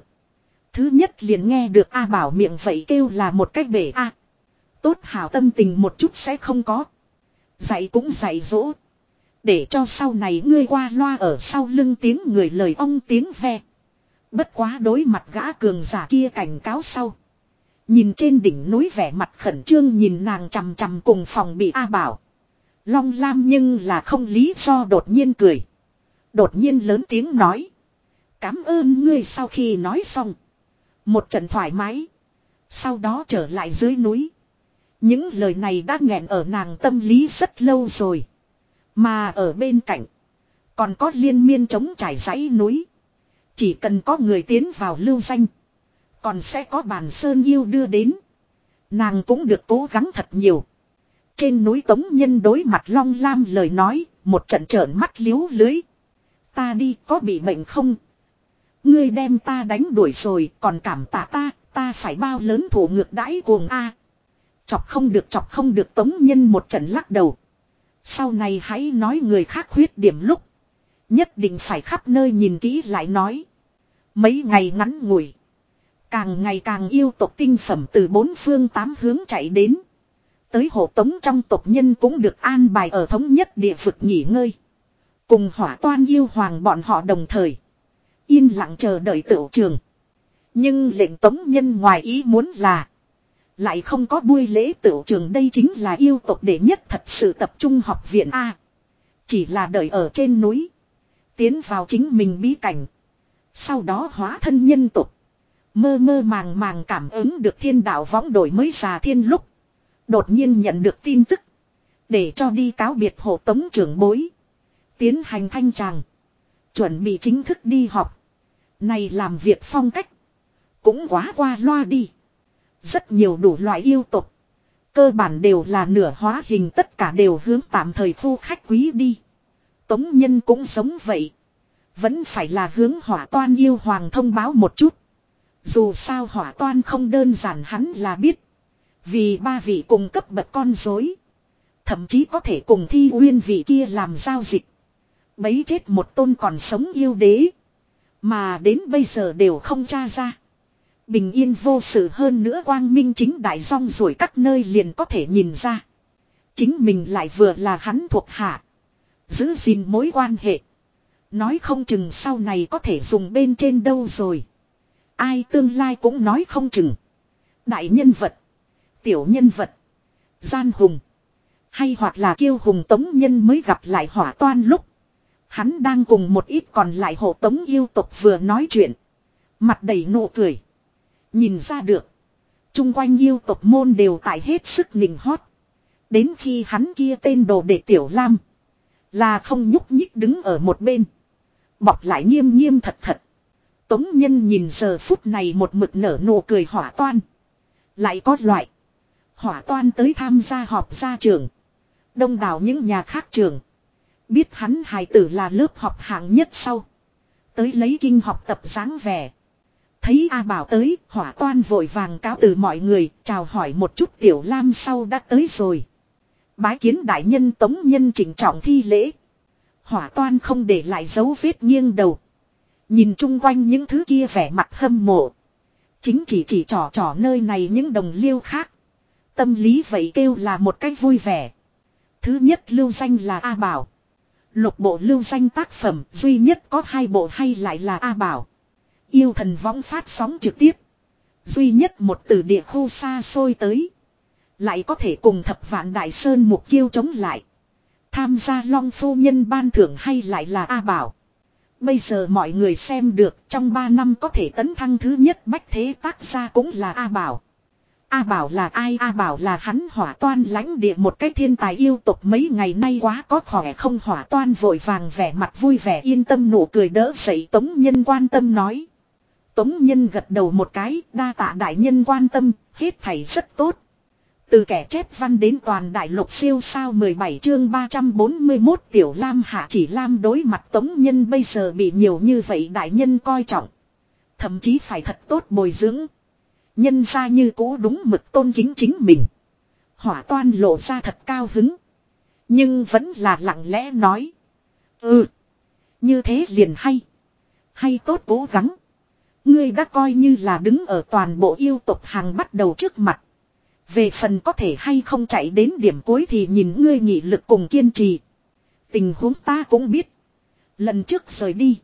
Thứ nhất liền nghe được A Bảo miệng vậy kêu là một cách bể A. Tốt hảo tâm tình một chút sẽ không có. Dạy cũng dạy dỗ. Để cho sau này ngươi qua loa ở sau lưng tiếng người lời ong tiếng ve. Bất quá đối mặt gã cường giả kia cảnh cáo sau. Nhìn trên đỉnh núi vẻ mặt khẩn trương nhìn nàng chằm chằm cùng phòng bị A Bảo. Long Lam nhưng là không lý do đột nhiên cười. Đột nhiên lớn tiếng nói. Cảm ơn ngươi sau khi nói xong. Một trận thoải mái. Sau đó trở lại dưới núi. Những lời này đã nghẹn ở nàng tâm lý rất lâu rồi. Mà ở bên cạnh. Còn có liên miên chống trải dãy núi. Chỉ cần có người tiến vào lưu danh. Còn sẽ có bàn sơn yêu đưa đến. Nàng cũng được cố gắng thật nhiều. Trên núi Tống Nhân đối mặt Long Lam lời nói, một trận trợn mắt liếu lưới. Ta đi có bị bệnh không? Ngươi đem ta đánh đuổi rồi, còn cảm tạ ta, ta phải bao lớn thủ ngược đãi cuồng A. Chọc không được chọc không được Tống Nhân một trận lắc đầu. Sau này hãy nói người khác khuyết điểm lúc. Nhất định phải khắp nơi nhìn kỹ lại nói. Mấy ngày ngắn ngủi. Càng ngày càng yêu tộc tinh phẩm từ bốn phương tám hướng chạy đến. Tới hộ tống trong tộc nhân cũng được an bài ở thống nhất địa vực nghỉ ngơi. Cùng hỏa toan yêu hoàng bọn họ đồng thời. Yên lặng chờ đợi tựu trường. Nhưng lệnh tống nhân ngoài ý muốn là. Lại không có buổi lễ tựu trường đây chính là yêu tộc đệ nhất thật sự tập trung học viện A. Chỉ là đợi ở trên núi. Tiến vào chính mình bí cảnh. Sau đó hóa thân nhân tục. Mơ mơ màng màng cảm ứng được thiên đạo võng đổi mới xà thiên lúc. Đột nhiên nhận được tin tức. Để cho đi cáo biệt hộ tống trưởng bối. Tiến hành thanh tràng. Chuẩn bị chính thức đi học. Này làm việc phong cách. Cũng quá qua loa đi. Rất nhiều đủ loại yêu tục. Cơ bản đều là nửa hóa hình tất cả đều hướng tạm thời phu khách quý đi. Tống nhân cũng sống vậy. Vẫn phải là hướng hỏa toan yêu hoàng thông báo một chút. Dù sao hỏa toan không đơn giản hắn là biết. Vì ba vị cùng cấp bậc con dối. Thậm chí có thể cùng thi uyên vị kia làm giao dịch. Bấy chết một tôn còn sống yêu đế. Mà đến bây giờ đều không tra ra. Bình yên vô sự hơn nữa quang minh chính đại rong rồi các nơi liền có thể nhìn ra. Chính mình lại vừa là hắn thuộc hạ. Giữ gìn mối quan hệ. Nói không chừng sau này có thể dùng bên trên đâu rồi. Ai tương lai cũng nói không chừng. Đại nhân vật. Tiểu nhân vật. Gian hùng. Hay hoặc là kiêu hùng tống nhân mới gặp lại hỏa toan lúc. Hắn đang cùng một ít còn lại hộ tống yêu tục vừa nói chuyện. Mặt đầy nụ cười. Nhìn ra được. Trung quanh yêu tục môn đều tại hết sức nình hót. Đến khi hắn kia tên đồ để tiểu lam. Là không nhúc nhích đứng ở một bên. Bọc lại nghiêm nghiêm thật thật. Tống nhân nhìn giờ phút này một mực nở nụ cười hỏa toan. Lại có loại. Hỏa toan tới tham gia họp gia trường. Đông đảo những nhà khác trường. Biết hắn hài tử là lớp học hạng nhất sau. Tới lấy kinh học tập dáng vẻ. Thấy A Bảo tới, hỏa toan vội vàng cáo từ mọi người, chào hỏi một chút tiểu lam sau đã tới rồi. Bái kiến đại nhân tống nhân chỉnh trọng thi lễ. Hỏa toan không để lại dấu vết nghiêng đầu. Nhìn chung quanh những thứ kia vẻ mặt hâm mộ. Chính chỉ chỉ trò trò nơi này những đồng liêu khác. Tâm lý vậy kêu là một cách vui vẻ. Thứ nhất lưu danh là A Bảo. Lục bộ lưu danh tác phẩm duy nhất có hai bộ hay lại là A Bảo. Yêu thần võng phát sóng trực tiếp. Duy nhất một từ địa khu xa xôi tới. Lại có thể cùng thập vạn đại sơn mục kiêu chống lại. Tham gia long phu nhân ban thưởng hay lại là A Bảo. Bây giờ mọi người xem được trong 3 năm có thể tấn thăng thứ nhất bách thế tác gia cũng là A Bảo. A Bảo là ai? A Bảo là hắn hỏa toan lãnh địa một cái thiên tài yêu tục mấy ngày nay quá có khỏe không hỏa toan vội vàng vẻ mặt vui vẻ yên tâm nụ cười đỡ dậy Tống Nhân quan tâm nói. Tống Nhân gật đầu một cái đa tạ đại nhân quan tâm, hết thảy rất tốt. Từ kẻ chép văn đến toàn đại lục siêu sao 17 chương 341 tiểu lam hạ chỉ lam đối mặt tống nhân bây giờ bị nhiều như vậy đại nhân coi trọng. Thậm chí phải thật tốt bồi dưỡng. Nhân ra như cũ đúng mực tôn kính chính mình. Hỏa toan lộ ra thật cao hứng. Nhưng vẫn là lặng lẽ nói. Ừ. Như thế liền hay. Hay tốt cố gắng. Ngươi đã coi như là đứng ở toàn bộ yêu tục hàng bắt đầu trước mặt. Về phần có thể hay không chạy đến điểm cuối thì nhìn ngươi nhị lực cùng kiên trì. Tình huống ta cũng biết. Lần trước rời đi.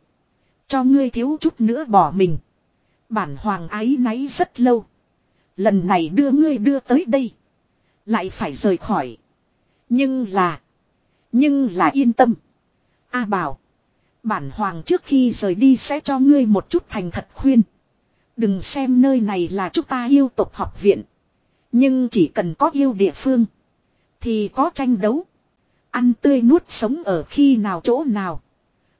Cho ngươi thiếu chút nữa bỏ mình. Bản hoàng ái náy rất lâu. Lần này đưa ngươi đưa tới đây. Lại phải rời khỏi. Nhưng là. Nhưng là yên tâm. A bảo. Bản hoàng trước khi rời đi sẽ cho ngươi một chút thành thật khuyên. Đừng xem nơi này là chúng ta yêu tộc học viện. Nhưng chỉ cần có yêu địa phương. Thì có tranh đấu. Ăn tươi nuốt sống ở khi nào chỗ nào.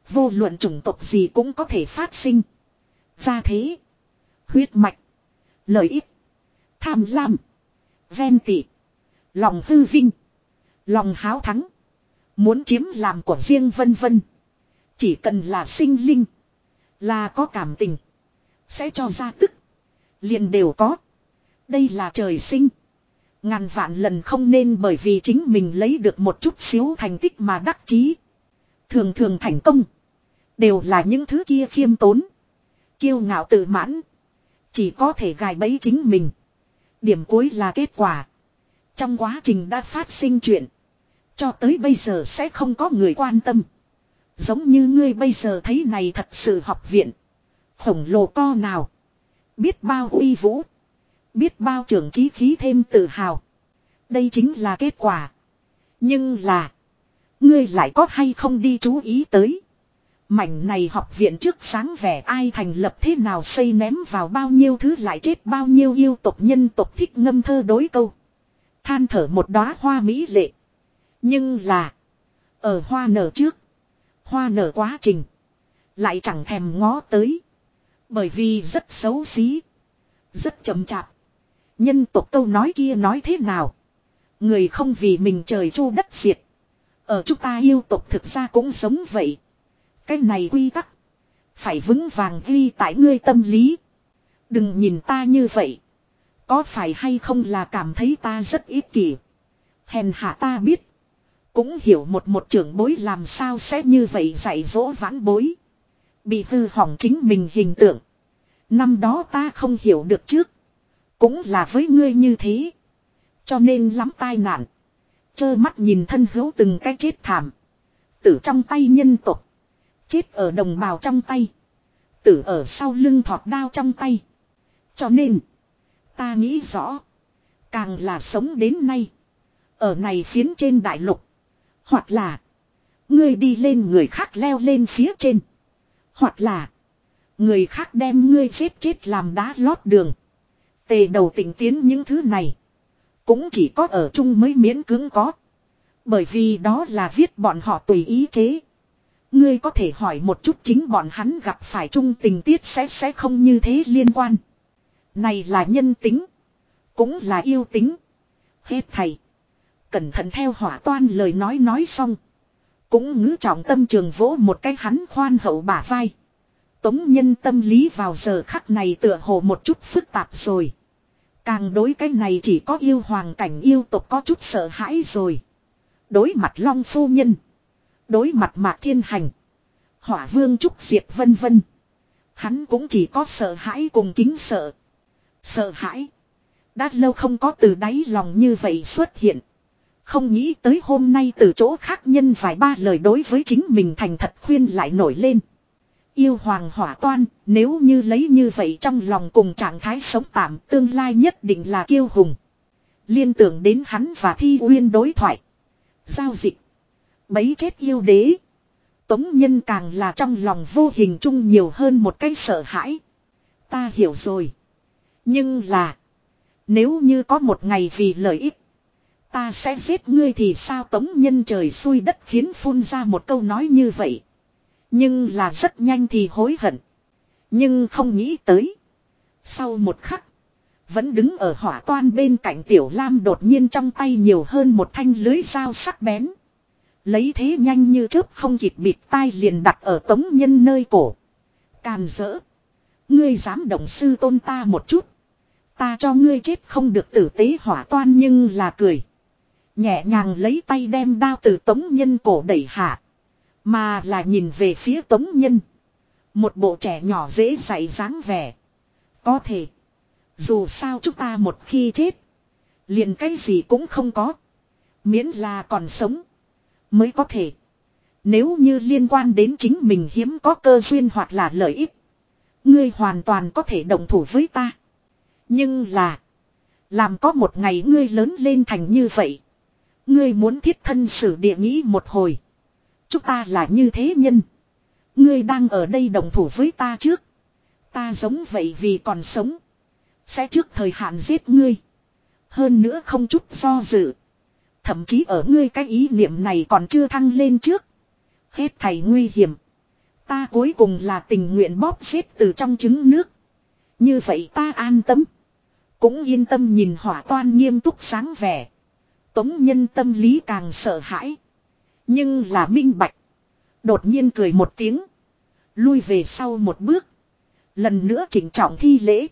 Vô luận chủng tộc gì cũng có thể phát sinh. Ra thế. Huyết mạch. Lợi ích. Tham lam. Ven tị. Lòng hư vinh. Lòng háo thắng. Muốn chiếm làm của riêng vân vân. Chỉ cần là sinh linh. Là có cảm tình. Sẽ cho ra tức. liền đều có. Đây là trời sinh. Ngàn vạn lần không nên bởi vì chính mình lấy được một chút xíu thành tích mà đắc chí. Thường thường thành công. Đều là những thứ kia khiêm tốn. Kiêu ngạo tự mãn. Chỉ có thể gài bẫy chính mình. Điểm cuối là kết quả. Trong quá trình đã phát sinh chuyện. Cho tới bây giờ sẽ không có người quan tâm. Giống như ngươi bây giờ thấy này thật sự học viện. Khổng lồ co nào. Biết bao uy vũ. Biết bao trưởng trí khí thêm tự hào. Đây chính là kết quả. Nhưng là. Ngươi lại có hay không đi chú ý tới. Mảnh này học viện trước sáng vẻ ai thành lập thế nào xây ném vào bao nhiêu thứ lại chết bao nhiêu yêu tộc nhân tộc thích ngâm thơ đối câu. Than thở một đóa hoa mỹ lệ. Nhưng là. Ở hoa nở trước. Hoa nở quá trình. Lại chẳng thèm ngó tới. Bởi vì rất xấu xí. Rất chậm chạp. Nhân tộc câu nói kia nói thế nào. Người không vì mình trời chu đất diệt. Ở chúng ta yêu tộc thực ra cũng sống vậy. Cái này quy tắc. Phải vững vàng ghi tại ngươi tâm lý. Đừng nhìn ta như vậy. Có phải hay không là cảm thấy ta rất ích kỷ. Hèn hạ ta biết. Cũng hiểu một một trưởng bối làm sao sẽ như vậy dạy dỗ vãn bối. Bị hư hỏng chính mình hình tượng. Năm đó ta không hiểu được trước. Cũng là với ngươi như thế. Cho nên lắm tai nạn. Chơ mắt nhìn thân hữu từng cái chết thảm. Tử trong tay nhân tục. Chết ở đồng bào trong tay. Tử ở sau lưng thọt đao trong tay. Cho nên. Ta nghĩ rõ. Càng là sống đến nay. Ở này phiến trên đại lục. Hoặc là. Ngươi đi lên người khác leo lên phía trên. Hoặc là. Người khác đem ngươi giết chết làm đá lót đường. Tề đầu tỉnh tiến những thứ này. Cũng chỉ có ở chung mới miễn cưỡng có. Bởi vì đó là viết bọn họ tùy ý chế. Ngươi có thể hỏi một chút chính bọn hắn gặp phải chung tình tiết sẽ sẽ không như thế liên quan. Này là nhân tính. Cũng là yêu tính. Hết thầy. Cẩn thận theo hỏa toan lời nói nói xong. Cũng ngữ trọng tâm trường vỗ một cái hắn khoan hậu bả vai. Tống nhân tâm lý vào giờ khắc này tựa hồ một chút phức tạp rồi. Càng đối cái này chỉ có yêu hoàng cảnh yêu tục có chút sợ hãi rồi. Đối mặt long phu nhân. Đối mặt mạc thiên hành. Hỏa vương trúc diệt vân vân. Hắn cũng chỉ có sợ hãi cùng kính sợ. Sợ hãi. Đã lâu không có từ đáy lòng như vậy xuất hiện. Không nghĩ tới hôm nay từ chỗ khác nhân vài ba lời đối với chính mình thành thật khuyên lại nổi lên. Yêu hoàng hỏa toan, nếu như lấy như vậy trong lòng cùng trạng thái sống tạm tương lai nhất định là kiêu hùng. Liên tưởng đến hắn và thi uyên đối thoại. Giao dịch. Bấy chết yêu đế. Tống nhân càng là trong lòng vô hình chung nhiều hơn một cái sợ hãi. Ta hiểu rồi. Nhưng là. Nếu như có một ngày vì lợi ích. Ta sẽ giết ngươi thì sao tống nhân trời xui đất khiến phun ra một câu nói như vậy. Nhưng là rất nhanh thì hối hận. Nhưng không nghĩ tới. Sau một khắc. Vẫn đứng ở hỏa toan bên cạnh tiểu lam đột nhiên trong tay nhiều hơn một thanh lưới dao sắc bén. Lấy thế nhanh như chớp không kịp bịt tai liền đặt ở tống nhân nơi cổ. Càn rỡ. Ngươi dám động sư tôn ta một chút. Ta cho ngươi chết không được tử tế hỏa toan nhưng là cười. Nhẹ nhàng lấy tay đem đao từ tống nhân cổ đẩy hạ. Mà là nhìn về phía tống nhân. Một bộ trẻ nhỏ dễ dạy dáng vẻ. Có thể. Dù sao chúng ta một khi chết. Liền cái gì cũng không có. Miễn là còn sống. Mới có thể. Nếu như liên quan đến chính mình hiếm có cơ duyên hoặc là lợi ích. Ngươi hoàn toàn có thể đồng thủ với ta. Nhưng là. Làm có một ngày ngươi lớn lên thành như vậy. Ngươi muốn thiết thân xử địa nghĩ một hồi. Chúng ta là như thế nhân. Ngươi đang ở đây đồng thủ với ta trước. Ta giống vậy vì còn sống. Sẽ trước thời hạn giết ngươi. Hơn nữa không chút do dự. Thậm chí ở ngươi cái ý niệm này còn chưa thăng lên trước. Hết thầy nguy hiểm. Ta cuối cùng là tình nguyện bóp xếp từ trong trứng nước. Như vậy ta an tâm. Cũng yên tâm nhìn hỏa toan nghiêm túc sáng vẻ. Tống nhân tâm lý càng sợ hãi. Nhưng là minh bạch. Đột nhiên cười một tiếng. Lui về sau một bước. Lần nữa chỉnh trọng thi lễ.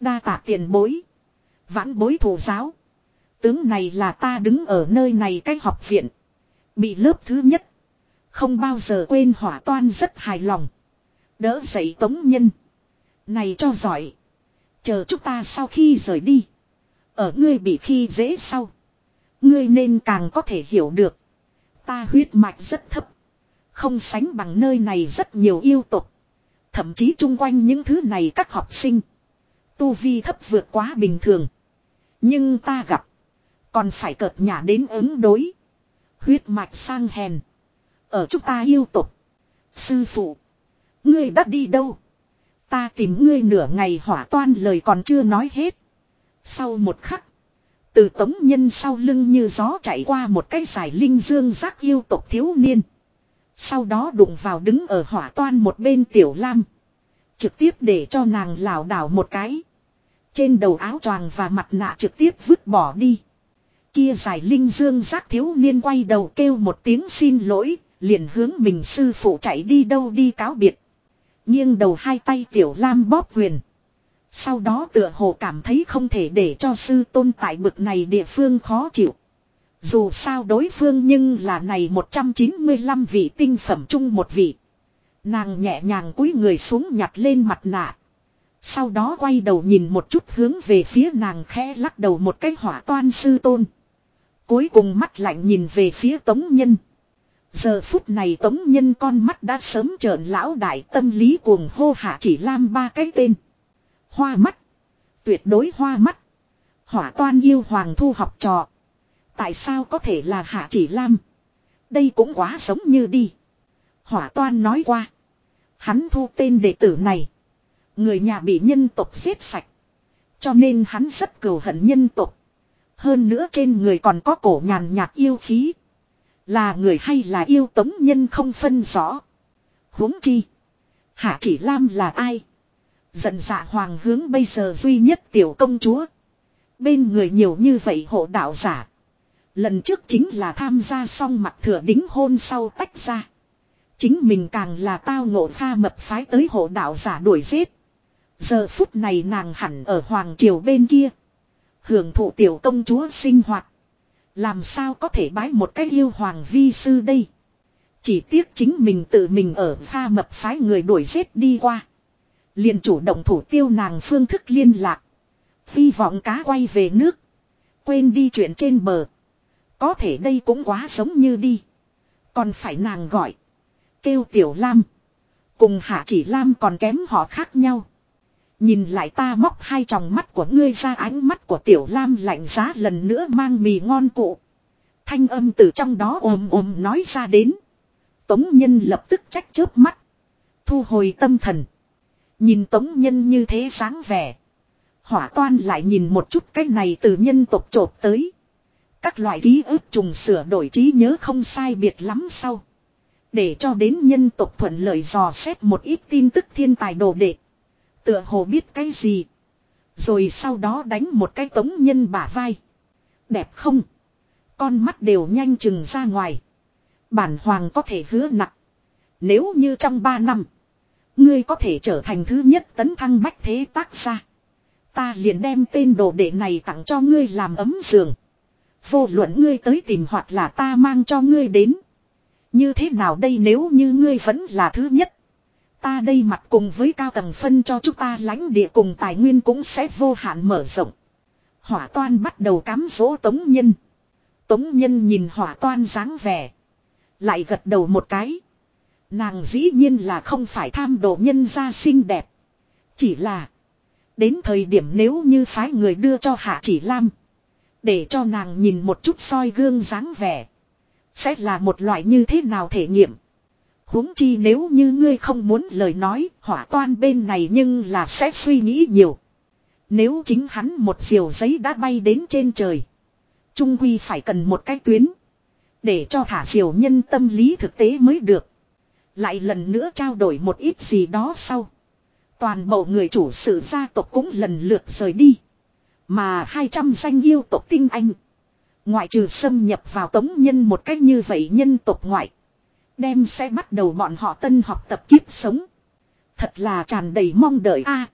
Đa tạ tiền bối. Vãn bối thủ giáo. Tướng này là ta đứng ở nơi này cái học viện. Bị lớp thứ nhất. Không bao giờ quên hỏa toan rất hài lòng. Đỡ dậy tống nhân. Này cho giỏi. Chờ chúng ta sau khi rời đi. Ở ngươi bị khi dễ sau. Ngươi nên càng có thể hiểu được. Ta huyết mạch rất thấp. Không sánh bằng nơi này rất nhiều yêu tục. Thậm chí chung quanh những thứ này các học sinh. Tu vi thấp vượt quá bình thường. Nhưng ta gặp. Còn phải cợt nhả đến ứng đối. Huyết mạch sang hèn. Ở chúng ta yêu tục. Sư phụ. Ngươi đã đi đâu? Ta tìm ngươi nửa ngày hỏa toan lời còn chưa nói hết. Sau một khắc. Từ tống nhân sau lưng như gió chạy qua một cái giải linh dương giác yêu tộc thiếu niên. Sau đó đụng vào đứng ở hỏa toan một bên tiểu lam. Trực tiếp để cho nàng lảo đảo một cái. Trên đầu áo choàng và mặt nạ trực tiếp vứt bỏ đi. Kia giải linh dương giác thiếu niên quay đầu kêu một tiếng xin lỗi, liền hướng mình sư phụ chạy đi đâu đi cáo biệt. nghiêng đầu hai tay tiểu lam bóp quyền. Sau đó tựa hồ cảm thấy không thể để cho sư tôn tại bực này địa phương khó chịu. Dù sao đối phương nhưng là này 195 vị tinh phẩm chung một vị. Nàng nhẹ nhàng cúi người xuống nhặt lên mặt nạ. Sau đó quay đầu nhìn một chút hướng về phía nàng khẽ lắc đầu một cái hỏa toan sư tôn. Cuối cùng mắt lạnh nhìn về phía tống nhân. Giờ phút này tống nhân con mắt đã sớm trợn lão đại tâm lý cuồng hô hạ chỉ lam ba cái tên. Hoa mắt. Tuyệt đối hoa mắt. Hỏa toan yêu hoàng thu học trò. Tại sao có thể là hạ chỉ lam? Đây cũng quá giống như đi. Hỏa toan nói qua. Hắn thu tên đệ tử này. Người nhà bị nhân tộc giết sạch. Cho nên hắn rất cầu hận nhân tộc. Hơn nữa trên người còn có cổ nhàn nhạt yêu khí. Là người hay là yêu tống nhân không phân rõ. huống chi. Hạ chỉ lam là ai? Giận dạ hoàng hướng bây giờ duy nhất tiểu công chúa. Bên người nhiều như vậy hộ đạo giả. Lần trước chính là tham gia xong mặt thừa đính hôn sau tách ra. Chính mình càng là tao ngộ pha mập phái tới hộ đạo giả đuổi giết. Giờ phút này nàng hẳn ở Hoàng Triều bên kia. Hưởng thụ tiểu công chúa sinh hoạt. Làm sao có thể bái một cái yêu hoàng vi sư đây. Chỉ tiếc chính mình tự mình ở pha mập phái người đuổi giết đi qua liền chủ động thủ tiêu nàng phương thức liên lạc. Hy vọng cá quay về nước. Quên đi chuyện trên bờ. Có thể đây cũng quá giống như đi. Còn phải nàng gọi. Kêu tiểu lam. Cùng hạ chỉ lam còn kém họ khác nhau. Nhìn lại ta móc hai tròng mắt của ngươi ra ánh mắt của tiểu lam lạnh giá lần nữa mang mì ngon cụ. Thanh âm từ trong đó ồm ồm nói ra đến. Tống nhân lập tức trách chớp mắt. Thu hồi tâm thần. Nhìn tống nhân như thế sáng vẻ. Hỏa toan lại nhìn một chút cái này từ nhân tộc trộp tới. Các loại ký ức trùng sửa đổi trí nhớ không sai biệt lắm sau. Để cho đến nhân tộc thuận lợi dò xét một ít tin tức thiên tài đồ đệ. Tựa hồ biết cái gì. Rồi sau đó đánh một cái tống nhân bả vai. Đẹp không? Con mắt đều nhanh chừng ra ngoài. Bản hoàng có thể hứa nặng. Nếu như trong ba năm. Ngươi có thể trở thành thứ nhất tấn thăng bách thế tác gia. Ta liền đem tên đồ đệ này tặng cho ngươi làm ấm giường. Vô luận ngươi tới tìm hoặc là ta mang cho ngươi đến. Như thế nào đây nếu như ngươi vẫn là thứ nhất. Ta đây mặt cùng với cao tầng phân cho chúng ta lãnh địa cùng tài nguyên cũng sẽ vô hạn mở rộng. Hỏa toan bắt đầu cám dỗ tống nhân. Tống nhân nhìn hỏa toan dáng vẻ. Lại gật đầu một cái. Nàng dĩ nhiên là không phải tham đồ nhân gia xinh đẹp. Chỉ là. Đến thời điểm nếu như phái người đưa cho hạ chỉ lam. Để cho nàng nhìn một chút soi gương dáng vẻ. Sẽ là một loại như thế nào thể nghiệm. huống chi nếu như ngươi không muốn lời nói, hỏa toan bên này nhưng là sẽ suy nghĩ nhiều. Nếu chính hắn một diều giấy đã bay đến trên trời. Trung Quy phải cần một cái tuyến. Để cho thả diều nhân tâm lý thực tế mới được. Lại lần nữa trao đổi một ít gì đó sau. Toàn bộ người chủ sự gia tộc cũng lần lượt rời đi. Mà 200 danh yêu tộc tinh anh. Ngoại trừ xâm nhập vào tống nhân một cách như vậy nhân tộc ngoại. Đem sẽ bắt đầu bọn họ tân học tập kiếp sống. Thật là tràn đầy mong đợi a